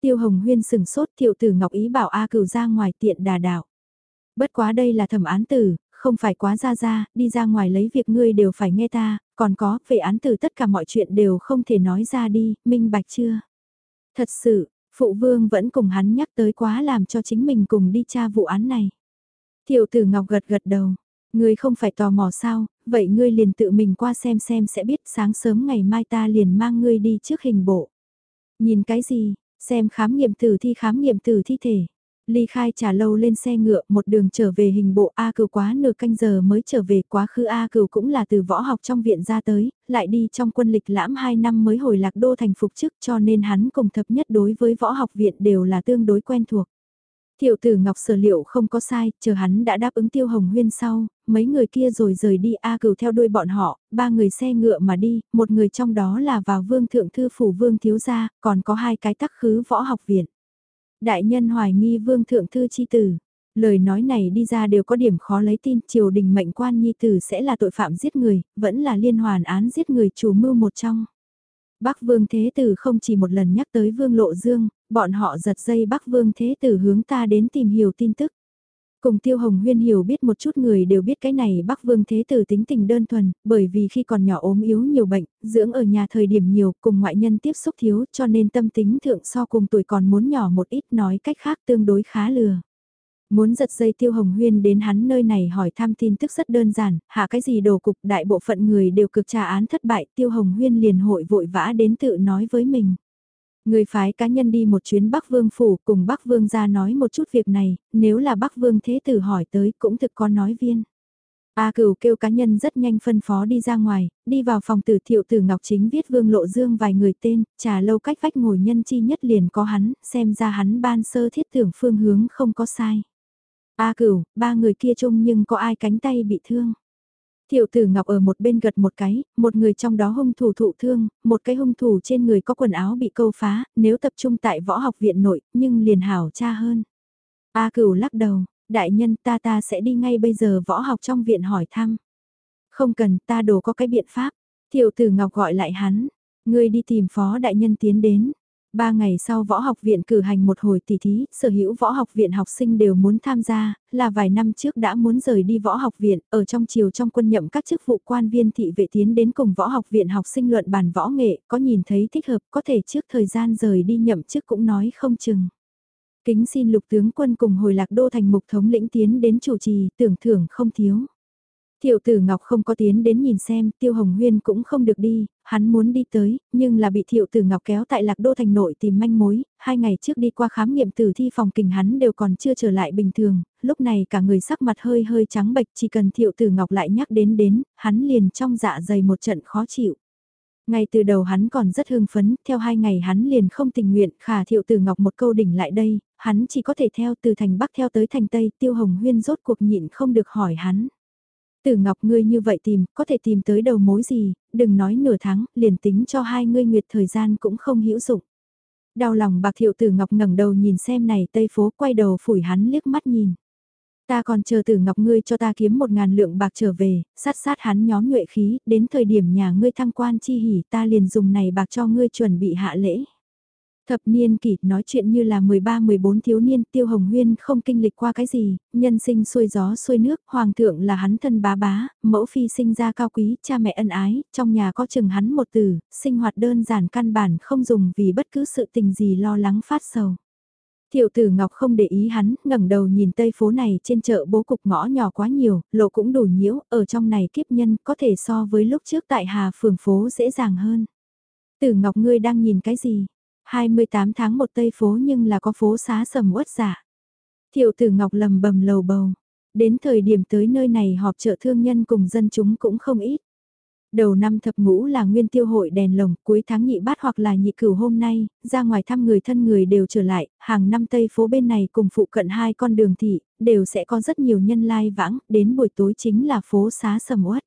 Tiêu Hồng Huyên sừng sốt tiểu tử Ngọc ý bảo A cửu ra ngoài tiện đà đạo. Bất quá đây là thẩm án tử, không phải quá ra ra, đi ra ngoài lấy việc ngươi đều phải nghe ta, còn có, về án tử tất cả mọi chuyện đều không thể nói ra đi, minh bạch chưa? Thật sự, Phụ vương vẫn cùng hắn nhắc tới quá làm cho chính mình cùng đi tra vụ án này. Tiểu tử Ngọc gật gật đầu. Ngươi không phải tò mò sao, vậy ngươi liền tự mình qua xem xem sẽ biết sáng sớm ngày mai ta liền mang ngươi đi trước hình bộ. Nhìn cái gì, xem khám nghiệm tử thi khám nghiệm tử thi thể. Ly khai trả lâu lên xe ngựa một đường trở về hình bộ A cửu quá nửa canh giờ mới trở về quá khứ A cửu cũng là từ võ học trong viện ra tới, lại đi trong quân lịch lãm 2 năm mới hồi lạc đô thành phục chức cho nên hắn cùng thập nhất đối với võ học viện đều là tương đối quen thuộc. Tiểu tử Ngọc sở liệu không có sai, chờ hắn đã đáp ứng tiêu hồng huyên sau, mấy người kia rồi rời đi A cửu theo đuôi bọn họ, ba người xe ngựa mà đi, một người trong đó là vào vương thượng thư phủ vương thiếu gia, còn có hai cái tắc khứ võ học viện. Đại nhân hoài nghi vương thượng thư chi tử. Lời nói này đi ra đều có điểm khó lấy tin triều đình mệnh quan nhi tử sẽ là tội phạm giết người, vẫn là liên hoàn án giết người chủ mưu một trong. Bắc vương thế tử không chỉ một lần nhắc tới vương lộ dương, bọn họ giật dây Bắc vương thế tử hướng ta đến tìm hiểu tin tức. Cùng Tiêu Hồng Huyên hiểu biết một chút người đều biết cái này Bắc Vương Thế Tử tính tình đơn thuần, bởi vì khi còn nhỏ ốm yếu nhiều bệnh, dưỡng ở nhà thời điểm nhiều, cùng ngoại nhân tiếp xúc thiếu cho nên tâm tính thượng so cùng tuổi còn muốn nhỏ một ít nói cách khác tương đối khá lừa. Muốn giật dây Tiêu Hồng Huyên đến hắn nơi này hỏi thăm tin tức rất đơn giản, hạ cái gì đồ cục đại bộ phận người đều cực trà án thất bại, Tiêu Hồng Huyên liền hội vội vã đến tự nói với mình. Người phái cá nhân đi một chuyến Bắc Vương Phủ cùng Bắc Vương ra nói một chút việc này, nếu là Bắc Vương Thế Tử hỏi tới cũng thực có nói viên. A cửu kêu cá nhân rất nhanh phân phó đi ra ngoài, đi vào phòng tử thiệu tử Ngọc Chính viết Vương Lộ Dương vài người tên, trà lâu cách vách ngồi nhân chi nhất liền có hắn, xem ra hắn ban sơ thiết tưởng phương hướng không có sai. A cửu, ba người kia chung nhưng có ai cánh tay bị thương. Tiểu tử Ngọc ở một bên gật một cái, một người trong đó hung thủ thụ thương, một cái hung thủ trên người có quần áo bị câu phá, nếu tập trung tại võ học viện nội, nhưng liền hảo cha hơn. A cửu lắc đầu, đại nhân ta ta sẽ đi ngay bây giờ võ học trong viện hỏi thăm. Không cần ta đồ có cái biện pháp. Tiểu tử Ngọc gọi lại hắn, ngươi đi tìm phó đại nhân tiến đến. Ba ngày sau võ học viện cử hành một hồi tỷ thí, sở hữu võ học viện học sinh đều muốn tham gia, là vài năm trước đã muốn rời đi võ học viện, ở trong chiều trong quân nhậm các chức vụ quan viên thị vệ tiến đến cùng võ học viện học sinh luận bàn võ nghệ, có nhìn thấy thích hợp, có thể trước thời gian rời đi nhậm chức cũng nói không chừng. Kính xin lục tướng quân cùng hồi lạc đô thành mục thống lĩnh tiến đến chủ trì, tưởng thưởng không thiếu. Tiểu tử Ngọc không có tiến đến nhìn xem, Tiêu Hồng Huyên cũng không được đi, hắn muốn đi tới, nhưng là bị Tiểu tử Ngọc kéo tại Lạc Đô Thành nội tìm manh mối, hai ngày trước đi qua khám nghiệm tử thi phòng kình hắn đều còn chưa trở lại bình thường, lúc này cả người sắc mặt hơi hơi trắng bệch chỉ cần Tiểu tử Ngọc lại nhắc đến đến, hắn liền trong dạ dày một trận khó chịu. Ngay từ đầu hắn còn rất hưng phấn, theo hai ngày hắn liền không tình nguyện, khả thiệu tử ngọc một câu đỉnh lại đây, hắn chỉ có thể theo từ thành Bắc theo tới thành Tây, tiêu hồng huyên rốt cuộc nhịn không được hỏi hắn. Tử Ngọc ngươi như vậy tìm, có thể tìm tới đầu mối gì, đừng nói nửa tháng, liền tính cho hai ngươi nguyệt thời gian cũng không hữu dụng. Đau lòng bạc thiệu Tử Ngọc ngẩng đầu nhìn xem này tây phố quay đầu phủi hắn liếc mắt nhìn. Ta còn chờ Tử Ngọc ngươi cho ta kiếm một ngàn lượng bạc trở về, sát sát hắn nhóm nhuệ khí, đến thời điểm nhà ngươi thăng quan chi hỉ ta liền dùng này bạc cho ngươi chuẩn bị hạ lễ. Thập niên kỷ nói chuyện như là 13-14 thiếu niên tiêu hồng huyên không kinh lịch qua cái gì, nhân sinh xuôi gió xuôi nước, hoàng thượng là hắn thân bá bá, mẫu phi sinh ra cao quý, cha mẹ ân ái, trong nhà có chừng hắn một từ, sinh hoạt đơn giản căn bản không dùng vì bất cứ sự tình gì lo lắng phát sầu. Thiệu tử Ngọc không để ý hắn, ngẩng đầu nhìn tây phố này trên chợ bố cục ngõ nhỏ quá nhiều, lộ cũng đủ nhiễu, ở trong này kiếp nhân có thể so với lúc trước tại Hà phường phố dễ dàng hơn. Tử Ngọc ngươi đang nhìn cái gì? 28 tháng một tây phố nhưng là có phố xá sầm uất giả. Thiệu tử Ngọc lầm bầm lầu bầu. Đến thời điểm tới nơi này họp chợ thương nhân cùng dân chúng cũng không ít. Đầu năm thập ngũ là nguyên tiêu hội đèn lồng, cuối tháng nhị bát hoặc là nhị cửu hôm nay, ra ngoài thăm người thân người đều trở lại, hàng năm tây phố bên này cùng phụ cận hai con đường thị, đều sẽ có rất nhiều nhân lai vãng, đến buổi tối chính là phố xá sầm uất.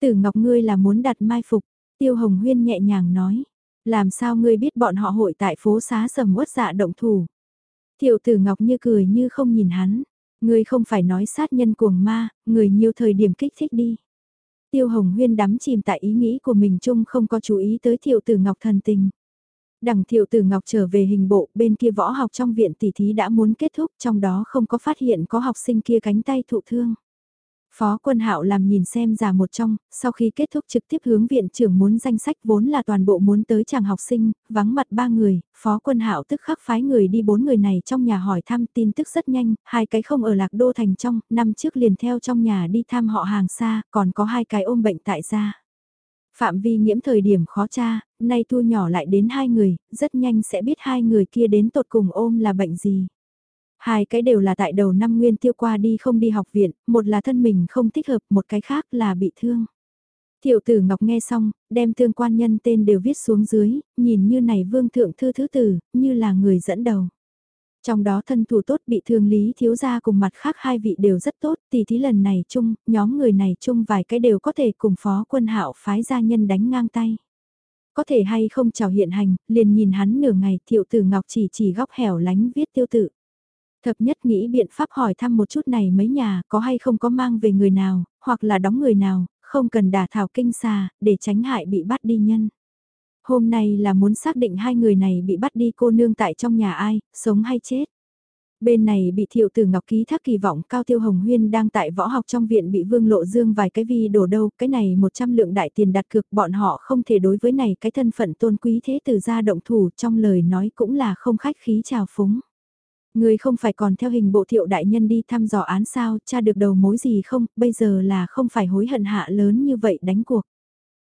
Tử Ngọc ngươi là muốn đặt mai phục, Tiêu Hồng Huyên nhẹ nhàng nói, làm sao ngươi biết bọn họ hội tại phố xá sầm uất dạ động thủ. Thiệu tử Ngọc như cười như không nhìn hắn, ngươi không phải nói sát nhân cuồng ma, người nhiều thời điểm kích thích đi. Tiêu Hồng Huyên đắm chìm tại ý nghĩ của mình chung không có chú ý tới Thiệu Tử Ngọc thần tình. Đằng Thiệu Tử Ngọc trở về hình bộ, bên kia võ học trong viện tỷ thí đã muốn kết thúc, trong đó không có phát hiện có học sinh kia cánh tay thụ thương. Phó quân hạo làm nhìn xem giả một trong, sau khi kết thúc trực tiếp hướng viện trưởng muốn danh sách vốn là toàn bộ muốn tới chàng học sinh, vắng mặt ba người, phó quân hạo tức khắc phái người đi bốn người này trong nhà hỏi thăm tin tức rất nhanh, hai cái không ở lạc đô thành trong, năm trước liền theo trong nhà đi thăm họ hàng xa, còn có hai cái ôm bệnh tại gia. Phạm vi nhiễm thời điểm khó tra, nay thu nhỏ lại đến hai người, rất nhanh sẽ biết hai người kia đến tột cùng ôm là bệnh gì. Hai cái đều là tại đầu năm nguyên tiêu qua đi không đi học viện, một là thân mình không thích hợp, một cái khác là bị thương. tiểu tử Ngọc nghe xong, đem thương quan nhân tên đều viết xuống dưới, nhìn như này vương thượng thư thứ tử, như là người dẫn đầu. Trong đó thân thủ tốt bị thương lý thiếu gia cùng mặt khác hai vị đều rất tốt, tỷ thí lần này chung, nhóm người này chung vài cái đều có thể cùng phó quân hạo phái gia nhân đánh ngang tay. Có thể hay không chào hiện hành, liền nhìn hắn nửa ngày thiệu tử Ngọc chỉ chỉ góc hẻo lánh viết tiêu tự. Thập nhất nghĩ biện pháp hỏi thăm một chút này mấy nhà có hay không có mang về người nào, hoặc là đóng người nào, không cần đả thảo kinh xà, để tránh hại bị bắt đi nhân. Hôm nay là muốn xác định hai người này bị bắt đi cô nương tại trong nhà ai, sống hay chết. Bên này bị thiệu tử ngọc ký thác kỳ vọng Cao Tiêu Hồng Huyên đang tại võ học trong viện bị Vương Lộ Dương vài cái vi đổ đâu, cái này 100 lượng đại tiền đặt cược bọn họ không thể đối với này cái thân phận tôn quý thế từ ra động thủ trong lời nói cũng là không khách khí chào phúng. Người không phải còn theo hình bộ thiệu đại nhân đi thăm dò án sao, cha được đầu mối gì không, bây giờ là không phải hối hận hạ lớn như vậy đánh cuộc.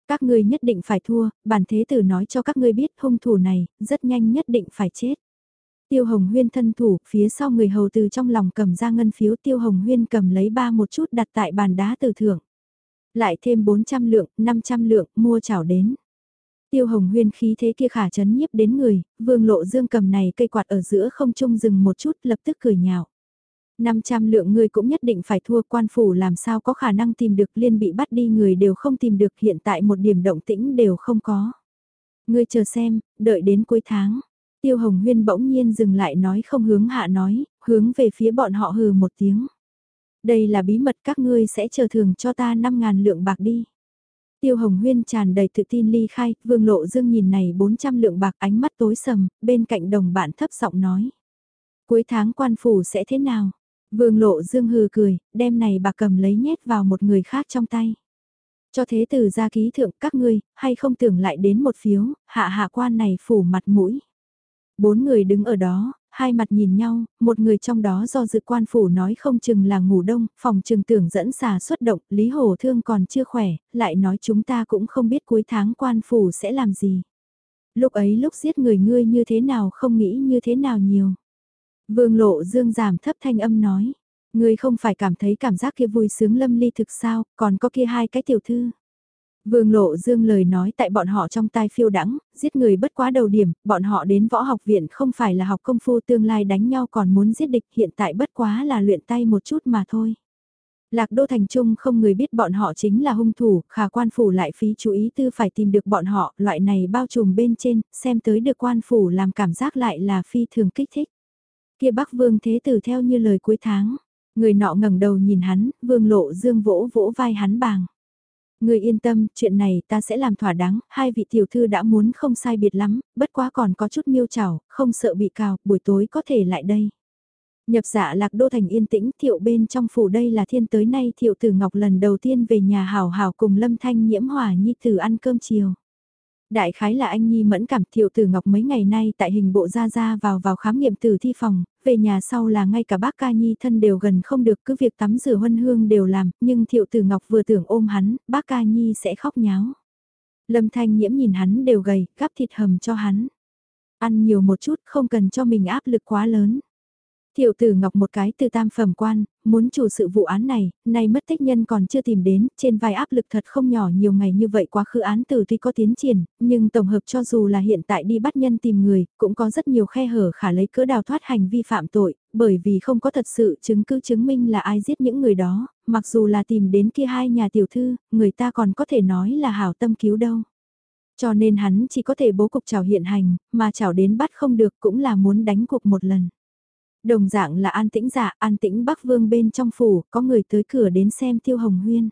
Các ngươi nhất định phải thua, bản thế tử nói cho các ngươi biết hung thủ này, rất nhanh nhất định phải chết. Tiêu Hồng Huyên thân thủ, phía sau người hầu từ trong lòng cầm ra ngân phiếu Tiêu Hồng Huyên cầm lấy ba một chút đặt tại bàn đá từ thưởng. Lại thêm 400 lượng, 500 lượng, mua chảo đến. Tiêu Hồng Huyên khí thế kia khả chấn nhiếp đến người, vương lộ dương cầm này cây quạt ở giữa không trung dừng một chút lập tức cười nhạo. 500 lượng người cũng nhất định phải thua quan phủ làm sao có khả năng tìm được liên bị bắt đi người đều không tìm được hiện tại một điểm động tĩnh đều không có. Ngươi chờ xem, đợi đến cuối tháng. Tiêu Hồng Huyên bỗng nhiên dừng lại nói không hướng hạ nói, hướng về phía bọn họ hừ một tiếng. Đây là bí mật các ngươi sẽ chờ thường cho ta 5.000 lượng bạc đi. Tiêu Hồng Huyên tràn đầy tự tin ly khai, Vương Lộ Dương nhìn này 400 lượng bạc ánh mắt tối sầm, bên cạnh đồng bạn thấp giọng nói. Cuối tháng quan phủ sẽ thế nào? Vương Lộ Dương hừ cười, đem này bạc cầm lấy nhét vào một người khác trong tay. Cho thế từ ra ký thượng các ngươi, hay không tưởng lại đến một phiếu, hạ hạ quan này phủ mặt mũi. Bốn người đứng ở đó, hai mặt nhìn nhau, một người trong đó do dự quan phủ nói không chừng là ngủ đông, phòng trường tưởng dẫn xà xuất động, Lý Hồ Thương còn chưa khỏe, lại nói chúng ta cũng không biết cuối tháng quan phủ sẽ làm gì. Lúc ấy lúc giết người ngươi như thế nào không nghĩ như thế nào nhiều. Vương lộ dương giảm thấp thanh âm nói, ngươi không phải cảm thấy cảm giác kia vui sướng lâm ly thực sao, còn có kia hai cái tiểu thư. Vương Lộ Dương lời nói tại bọn họ trong tai phiêu đắng, giết người bất quá đầu điểm, bọn họ đến võ học viện không phải là học công phu tương lai đánh nhau còn muốn giết địch hiện tại bất quá là luyện tay một chút mà thôi. Lạc Đô Thành Trung không người biết bọn họ chính là hung thủ, khả quan phủ lại phí chú ý tư phải tìm được bọn họ, loại này bao trùm bên trên, xem tới được quan phủ làm cảm giác lại là phi thường kích thích. Kia Bắc Vương Thế Tử theo như lời cuối tháng, người nọ ngẩng đầu nhìn hắn, Vương Lộ Dương vỗ vỗ vai hắn bàng. Người yên tâm, chuyện này ta sẽ làm thỏa đáng, hai vị tiểu thư đã muốn không sai biệt lắm, bất quá còn có chút miêu trào, không sợ bị cào, buổi tối có thể lại đây. Nhập dạ lạc đô thành yên tĩnh, thiệu bên trong phủ đây là thiên tới nay thiệu tử ngọc lần đầu tiên về nhà hào hào cùng lâm thanh nhiễm hòa nhi tử ăn cơm chiều. Đại khái là anh Nhi mẫn cảm thiệu tử ngọc mấy ngày nay tại hình bộ ra ra vào vào khám nghiệm tử thi phòng, về nhà sau là ngay cả bác ca Nhi thân đều gần không được cứ việc tắm rửa huân hương đều làm, nhưng thiệu tử ngọc vừa tưởng ôm hắn, bác ca Nhi sẽ khóc nháo. Lâm thanh nhiễm nhìn hắn đều gầy, gắp thịt hầm cho hắn. Ăn nhiều một chút không cần cho mình áp lực quá lớn. Tiểu tử Ngọc một cái từ tam phẩm quan, muốn chủ sự vụ án này, nay mất tích nhân còn chưa tìm đến, trên vai áp lực thật không nhỏ nhiều ngày như vậy quá khứ án tử tuy có tiến triển, nhưng tổng hợp cho dù là hiện tại đi bắt nhân tìm người, cũng có rất nhiều khe hở khả lấy cỡ đào thoát hành vi phạm tội, bởi vì không có thật sự chứng cứ chứng minh là ai giết những người đó, mặc dù là tìm đến kia hai nhà tiểu thư, người ta còn có thể nói là hảo tâm cứu đâu. Cho nên hắn chỉ có thể bố cục chào hiện hành, mà chào đến bắt không được cũng là muốn đánh cuộc một lần. Đồng dạng là an tĩnh giả, an tĩnh Bắc Vương bên trong phủ, có người tới cửa đến xem Tiêu Hồng Huyên.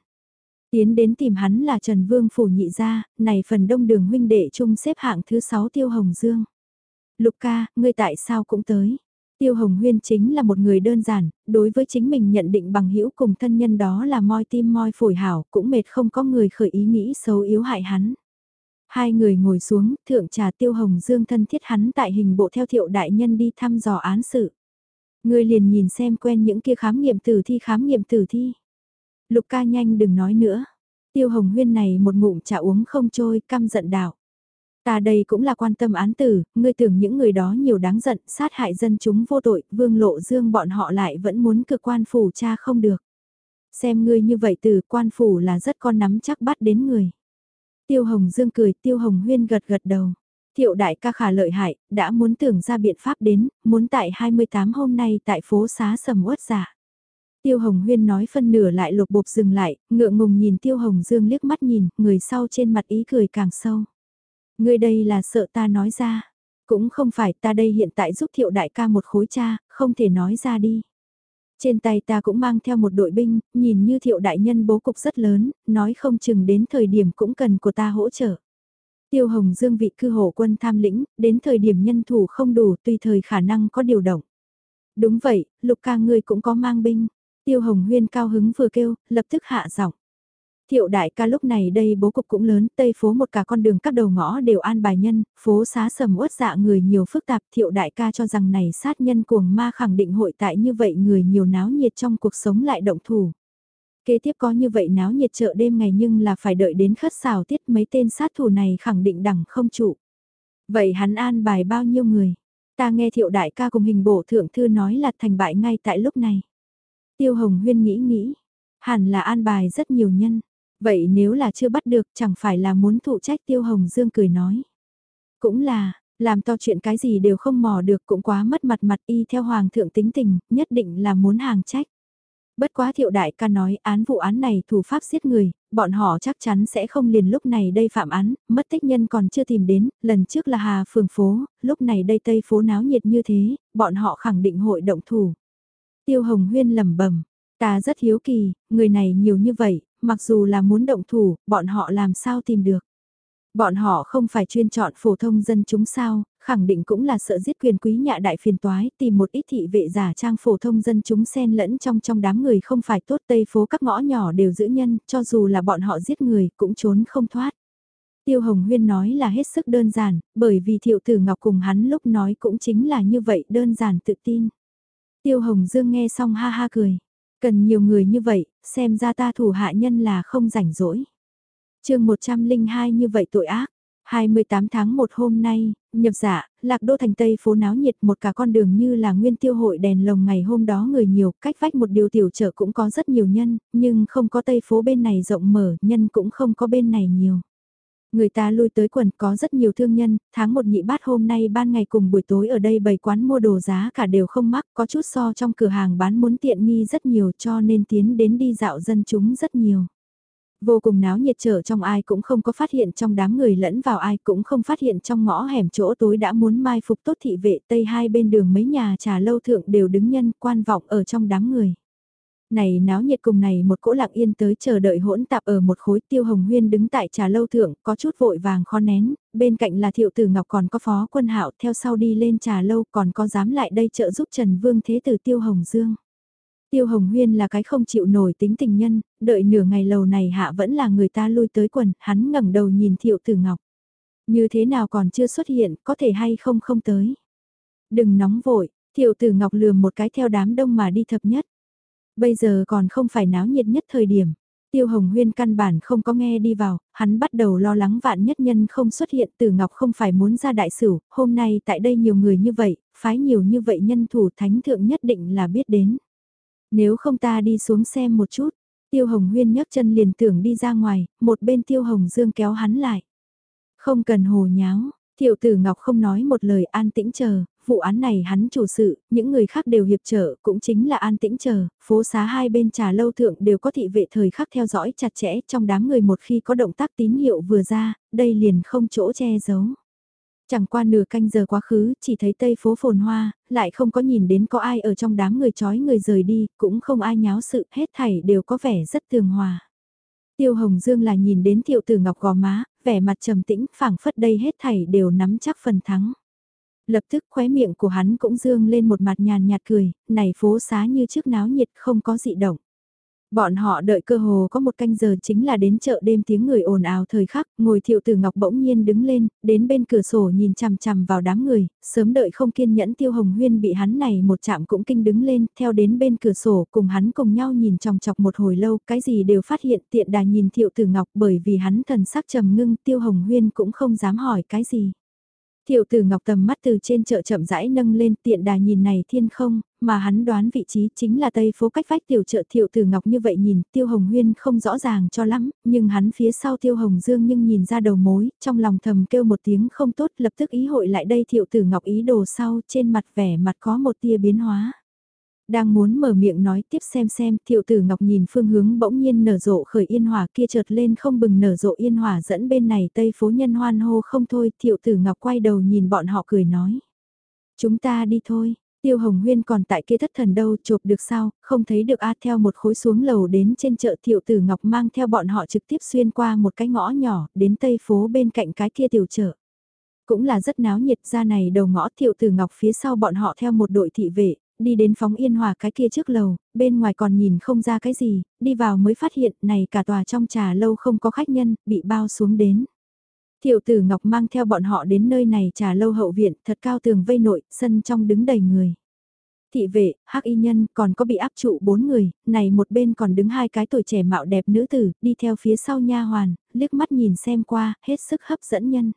Tiến đến tìm hắn là Trần Vương phủ nhị gia, này phần đông đường huynh đệ chung xếp hạng thứ 6 Tiêu Hồng Dương. Lục ca, ngươi tại sao cũng tới? Tiêu Hồng Huyên chính là một người đơn giản, đối với chính mình nhận định bằng hữu cùng thân nhân đó là moi tim moi phổi hảo, cũng mệt không có người khởi ý nghĩ xấu yếu hại hắn. Hai người ngồi xuống, thượng trà Tiêu Hồng Dương thân thiết hắn tại hình bộ theo thiệu đại nhân đi thăm dò án sự. Ngươi liền nhìn xem quen những kia khám nghiệm tử thi khám nghiệm tử thi. Lục ca nhanh đừng nói nữa. Tiêu hồng huyên này một ngụm trà uống không trôi, căm giận đảo Ta đây cũng là quan tâm án tử, ngươi tưởng những người đó nhiều đáng giận, sát hại dân chúng vô tội, vương lộ dương bọn họ lại vẫn muốn cơ quan phủ cha không được. Xem ngươi như vậy từ quan phủ là rất con nắm chắc bắt đến người. Tiêu hồng dương cười, tiêu hồng huyên gật gật đầu. Thiệu đại ca khả lợi hại, đã muốn tưởng ra biện pháp đến, muốn tại 28 hôm nay tại phố xá sầm uất giả. Tiêu Hồng Huyên nói phân nửa lại lục bộp dừng lại, ngượng ngùng nhìn Tiêu Hồng Dương liếc mắt nhìn, người sau trên mặt ý cười càng sâu. Người đây là sợ ta nói ra. Cũng không phải ta đây hiện tại giúp thiệu đại ca một khối cha, không thể nói ra đi. Trên tay ta cũng mang theo một đội binh, nhìn như thiệu đại nhân bố cục rất lớn, nói không chừng đến thời điểm cũng cần của ta hỗ trợ. Tiêu Hồng Dương vị cư hộ quân tham lĩnh, đến thời điểm nhân thủ không đủ tùy thời khả năng có điều động. Đúng vậy, lục ca ngươi cũng có mang binh. Tiêu Hồng Huyên cao hứng vừa kêu, lập tức hạ giọng. Thiệu đại ca lúc này đây bố cục cũng lớn, tây phố một cả con đường các đầu ngõ đều an bài nhân, phố xá sầm uất dạ người nhiều phức tạp. Thiệu đại ca cho rằng này sát nhân cuồng ma khẳng định hội tại như vậy người nhiều náo nhiệt trong cuộc sống lại động thủ. Kế tiếp có như vậy náo nhiệt chợ đêm ngày nhưng là phải đợi đến khất xào tiết mấy tên sát thủ này khẳng định đẳng không trụ. Vậy hắn an bài bao nhiêu người? Ta nghe thiệu đại ca cùng hình bộ thượng thư nói là thành bại ngay tại lúc này. Tiêu Hồng Huyên nghĩ nghĩ, hẳn là an bài rất nhiều nhân. Vậy nếu là chưa bắt được chẳng phải là muốn thụ trách Tiêu Hồng Dương cười nói. Cũng là, làm to chuyện cái gì đều không mò được cũng quá mất mặt mặt y theo Hoàng thượng tính tình, nhất định là muốn hàng trách. Bất quá thiệu đại ca nói án vụ án này thủ pháp giết người, bọn họ chắc chắn sẽ không liền lúc này đây phạm án, mất tích nhân còn chưa tìm đến, lần trước là Hà Phường Phố, lúc này đây Tây Phố náo nhiệt như thế, bọn họ khẳng định hội động thủ. Tiêu Hồng Huyên lẩm bẩm ta rất hiếu kỳ, người này nhiều như vậy, mặc dù là muốn động thủ, bọn họ làm sao tìm được. Bọn họ không phải chuyên chọn phổ thông dân chúng sao, khẳng định cũng là sợ giết quyền quý nhạ đại phiền toái, tìm một ít thị vệ giả trang phổ thông dân chúng xen lẫn trong trong đám người không phải tốt tây phố các ngõ nhỏ đều giữ nhân, cho dù là bọn họ giết người cũng trốn không thoát. Tiêu Hồng Huyên nói là hết sức đơn giản, bởi vì thiệu tử Ngọc cùng hắn lúc nói cũng chính là như vậy đơn giản tự tin. Tiêu Hồng Dương nghe xong ha ha cười. Cần nhiều người như vậy, xem ra ta thủ hạ nhân là không rảnh rỗi. chương 102 như vậy tội ác. 28 tháng 1 hôm nay, nhập dạ, lạc đô thành Tây phố náo nhiệt một cả con đường như là nguyên tiêu hội đèn lồng ngày hôm đó người nhiều, cách vách một điều tiểu chợ cũng có rất nhiều nhân, nhưng không có Tây phố bên này rộng mở, nhân cũng không có bên này nhiều. Người ta lui tới quần có rất nhiều thương nhân, tháng một nhị bát hôm nay ban ngày cùng buổi tối ở đây bày quán mua đồ giá cả đều không mắc, có chút so trong cửa hàng bán muốn tiện nghi rất nhiều cho nên tiến đến đi dạo dân chúng rất nhiều. Vô cùng náo nhiệt trở trong ai cũng không có phát hiện trong đám người lẫn vào ai cũng không phát hiện trong ngõ hẻm chỗ tối đã muốn mai phục tốt thị vệ tây hai bên đường mấy nhà trà lâu thượng đều đứng nhân quan vọng ở trong đám người. Này náo nhiệt cùng này một cỗ lặng yên tới chờ đợi hỗn tạp ở một khối tiêu hồng huyên đứng tại trà lâu thượng, có chút vội vàng khó nén, bên cạnh là thiệu tử ngọc còn có phó quân hạo theo sau đi lên trà lâu còn có dám lại đây trợ giúp Trần Vương Thế Tử Tiêu Hồng Dương. Tiêu Hồng Huyên là cái không chịu nổi tính tình nhân, đợi nửa ngày lầu này hạ vẫn là người ta lui tới quần, hắn ngẩng đầu nhìn thiệu tử ngọc. Như thế nào còn chưa xuất hiện, có thể hay không không tới. Đừng nóng vội, thiệu tử ngọc lườm một cái theo đám đông mà đi thập nhất. Bây giờ còn không phải náo nhiệt nhất thời điểm. Tiêu Hồng Huyên căn bản không có nghe đi vào, hắn bắt đầu lo lắng vạn nhất nhân không xuất hiện Tử Ngọc không phải muốn ra đại sửu, hôm nay tại đây nhiều người như vậy, phái nhiều như vậy nhân thủ thánh thượng nhất định là biết đến. Nếu không ta đi xuống xem một chút, Tiêu Hồng Huyên nhấc chân liền tưởng đi ra ngoài, một bên Tiêu Hồng Dương kéo hắn lại. Không cần hồ nháo, Thiệu tử Ngọc không nói một lời an tĩnh chờ, vụ án này hắn chủ sự, những người khác đều hiệp trợ, cũng chính là an tĩnh chờ, phố xá hai bên trà lâu thượng đều có thị vệ thời khắc theo dõi chặt chẽ trong đám người một khi có động tác tín hiệu vừa ra, đây liền không chỗ che giấu. Chẳng qua nửa canh giờ quá khứ, chỉ thấy tây phố phồn hoa, lại không có nhìn đến có ai ở trong đám người chói người rời đi, cũng không ai nháo sự, hết thảy đều có vẻ rất tường hòa. Tiêu Hồng Dương là nhìn đến thiệu tử ngọc gò má, vẻ mặt trầm tĩnh, phảng phất đây hết thảy đều nắm chắc phần thắng. Lập tức khóe miệng của hắn cũng dương lên một mặt nhàn nhạt cười, này phố xá như trước náo nhiệt không có dị động. Bọn họ đợi cơ hồ có một canh giờ chính là đến chợ đêm tiếng người ồn ào thời khắc, ngồi thiệu tử ngọc bỗng nhiên đứng lên, đến bên cửa sổ nhìn chằm chằm vào đám người, sớm đợi không kiên nhẫn tiêu hồng huyên bị hắn này một chạm cũng kinh đứng lên, theo đến bên cửa sổ cùng hắn cùng nhau nhìn trong chọc một hồi lâu, cái gì đều phát hiện tiện đà nhìn thiệu tử ngọc bởi vì hắn thần sắc trầm ngưng tiêu hồng huyên cũng không dám hỏi cái gì. Thiệu tử Ngọc tầm mắt từ trên chợ chậm rãi nâng lên tiện đà nhìn này thiên không, mà hắn đoán vị trí chính là tây phố cách vách tiểu chợ Thiệu tử Ngọc như vậy nhìn Tiêu Hồng Huyên không rõ ràng cho lắm, nhưng hắn phía sau Tiêu Hồng Dương nhưng nhìn ra đầu mối, trong lòng thầm kêu một tiếng không tốt lập tức ý hội lại đây Thiệu tử Ngọc ý đồ sau trên mặt vẻ mặt có một tia biến hóa. Đang muốn mở miệng nói tiếp xem xem, thiệu tử ngọc nhìn phương hướng bỗng nhiên nở rộ khởi yên hòa kia chợt lên không bừng nở rộ yên hòa dẫn bên này tây phố nhân hoan hô không thôi, thiệu tử ngọc quay đầu nhìn bọn họ cười nói. Chúng ta đi thôi, tiêu hồng huyên còn tại kia thất thần đâu chộp được sao, không thấy được a theo một khối xuống lầu đến trên chợ tiểu tử ngọc mang theo bọn họ trực tiếp xuyên qua một cái ngõ nhỏ, đến tây phố bên cạnh cái kia tiểu chợ. Cũng là rất náo nhiệt ra này đầu ngõ tiểu tử ngọc phía sau bọn họ theo một đội thị vệ, đi đến phóng yên hòa cái kia trước lầu, bên ngoài còn nhìn không ra cái gì, đi vào mới phát hiện này cả tòa trong trà lâu không có khách nhân, bị bao xuống đến. Tiểu tử Ngọc mang theo bọn họ đến nơi này trà lâu hậu viện, thật cao tường vây nội, sân trong đứng đầy người. Thị vệ, hắc y nhân, còn có bị áp trụ bốn người, này một bên còn đứng hai cái tuổi trẻ mạo đẹp nữ tử, đi theo phía sau nha hoàn, liếc mắt nhìn xem qua, hết sức hấp dẫn nhân.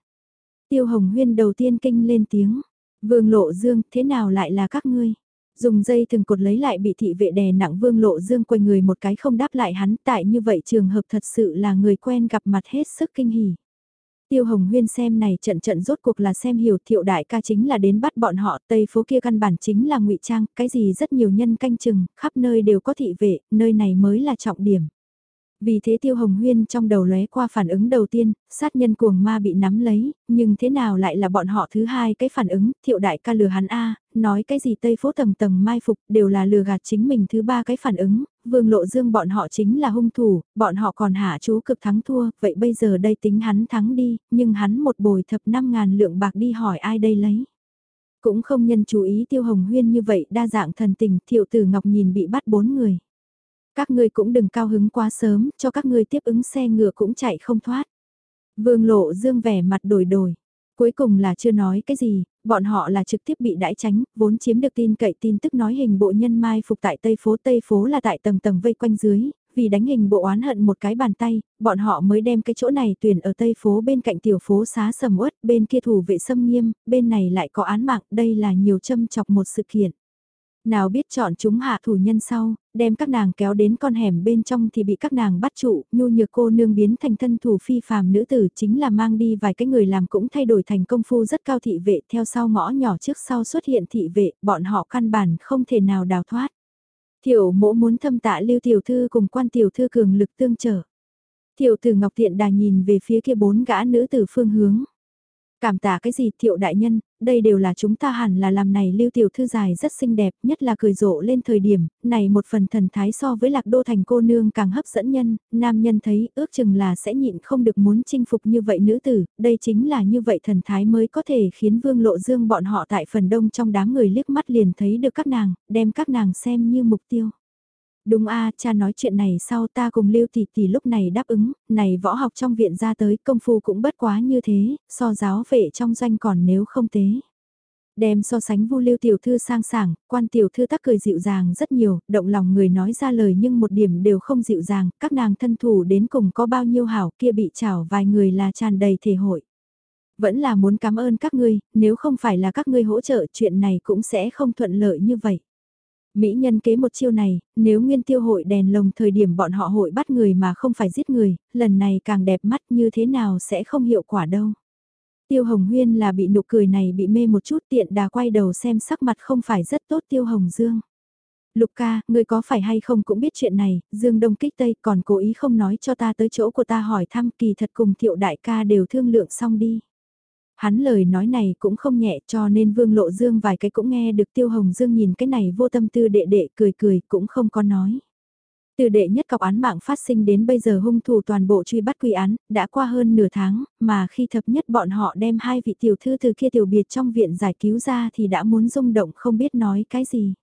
Tiêu Hồng Huyên đầu tiên kinh lên tiếng, Vương Lộ Dương, thế nào lại là các ngươi? Dùng dây thừng cột lấy lại bị thị vệ đè nặng Vương Lộ Dương quay người một cái không đáp lại hắn, tại như vậy trường hợp thật sự là người quen gặp mặt hết sức kinh hỉ. Tiêu Hồng Huyên xem này trận trận rốt cuộc là xem hiểu thiệu đại ca chính là đến bắt bọn họ, tây phố kia căn bản chính là ngụy trang, cái gì rất nhiều nhân canh chừng, khắp nơi đều có thị vệ, nơi này mới là trọng điểm. Vì thế Tiêu Hồng Huyên trong đầu lóe qua phản ứng đầu tiên, sát nhân cuồng ma bị nắm lấy, nhưng thế nào lại là bọn họ thứ hai cái phản ứng, thiệu đại ca lừa hắn A, nói cái gì Tây phố tầng tầng mai phục đều là lừa gạt chính mình thứ ba cái phản ứng, vương lộ dương bọn họ chính là hung thủ, bọn họ còn hạ chú cực thắng thua, vậy bây giờ đây tính hắn thắng đi, nhưng hắn một bồi thập 5 ngàn lượng bạc đi hỏi ai đây lấy. Cũng không nhân chú ý Tiêu Hồng Huyên như vậy đa dạng thần tình, thiệu tử Ngọc nhìn bị bắt bốn người. Các ngươi cũng đừng cao hứng quá sớm, cho các ngươi tiếp ứng xe ngựa cũng chạy không thoát. Vương lộ dương vẻ mặt đổi đổi. Cuối cùng là chưa nói cái gì, bọn họ là trực tiếp bị đãi tránh, vốn chiếm được tin cậy tin tức nói hình bộ nhân mai phục tại Tây phố Tây phố là tại tầng tầng vây quanh dưới, vì đánh hình bộ oán hận một cái bàn tay, bọn họ mới đem cái chỗ này tuyển ở Tây phố bên cạnh tiểu phố xá sầm uất, bên kia thủ vệ xâm nghiêm, bên này lại có án mạng, đây là nhiều châm chọc một sự kiện. Nào biết chọn chúng hạ thủ nhân sau, đem các nàng kéo đến con hẻm bên trong thì bị các nàng bắt trụ, nhu nhược cô nương biến thành thân thủ phi phàm nữ tử chính là mang đi vài cái người làm cũng thay đổi thành công phu rất cao thị vệ theo sau ngõ nhỏ trước sau xuất hiện thị vệ, bọn họ căn bản không thể nào đào thoát. Tiểu mỗ muốn thâm tạ lưu tiểu thư cùng quan tiểu thư cường lực tương trở. Tiểu tử Ngọc thiện đà nhìn về phía kia bốn gã nữ tử phương hướng. Cảm tạ cái gì thiệu đại nhân, đây đều là chúng ta hẳn là làm này lưu tiểu thư dài rất xinh đẹp, nhất là cười rộ lên thời điểm, này một phần thần thái so với lạc đô thành cô nương càng hấp dẫn nhân, nam nhân thấy ước chừng là sẽ nhịn không được muốn chinh phục như vậy nữ tử, đây chính là như vậy thần thái mới có thể khiến vương lộ dương bọn họ tại phần đông trong đám người liếc mắt liền thấy được các nàng, đem các nàng xem như mục tiêu. Đúng a cha nói chuyện này sau ta cùng Lưu Tỷ Tỷ lúc này đáp ứng, này võ học trong viện ra tới công phu cũng bất quá như thế, so giáo vệ trong doanh còn nếu không tế. Đem so sánh vu lưu tiểu thư sang sảng, quan tiểu thư tắc cười dịu dàng rất nhiều, động lòng người nói ra lời nhưng một điểm đều không dịu dàng, các nàng thân thủ đến cùng có bao nhiêu hảo kia bị chảo vài người là tràn đầy thể hội. Vẫn là muốn cảm ơn các ngươi, nếu không phải là các ngươi hỗ trợ chuyện này cũng sẽ không thuận lợi như vậy. Mỹ nhân kế một chiêu này, nếu nguyên tiêu hội đèn lồng thời điểm bọn họ hội bắt người mà không phải giết người, lần này càng đẹp mắt như thế nào sẽ không hiệu quả đâu. Tiêu Hồng Huyên là bị nụ cười này bị mê một chút tiện đà quay đầu xem sắc mặt không phải rất tốt Tiêu Hồng Dương. Lục ca, ngươi có phải hay không cũng biết chuyện này, Dương Đông kích Tây còn cố ý không nói cho ta tới chỗ của ta hỏi thăm kỳ thật cùng thiệu đại ca đều thương lượng xong đi. Hắn lời nói này cũng không nhẹ cho nên Vương Lộ Dương vài cái cũng nghe được Tiêu Hồng Dương nhìn cái này vô tâm tư đệ đệ cười cười cũng không có nói. Từ đệ nhất cọc án mạng phát sinh đến bây giờ hung thủ toàn bộ truy bắt quy án, đã qua hơn nửa tháng, mà khi thập nhất bọn họ đem hai vị tiểu thư từ kia tiểu biệt trong viện giải cứu ra thì đã muốn rung động không biết nói cái gì.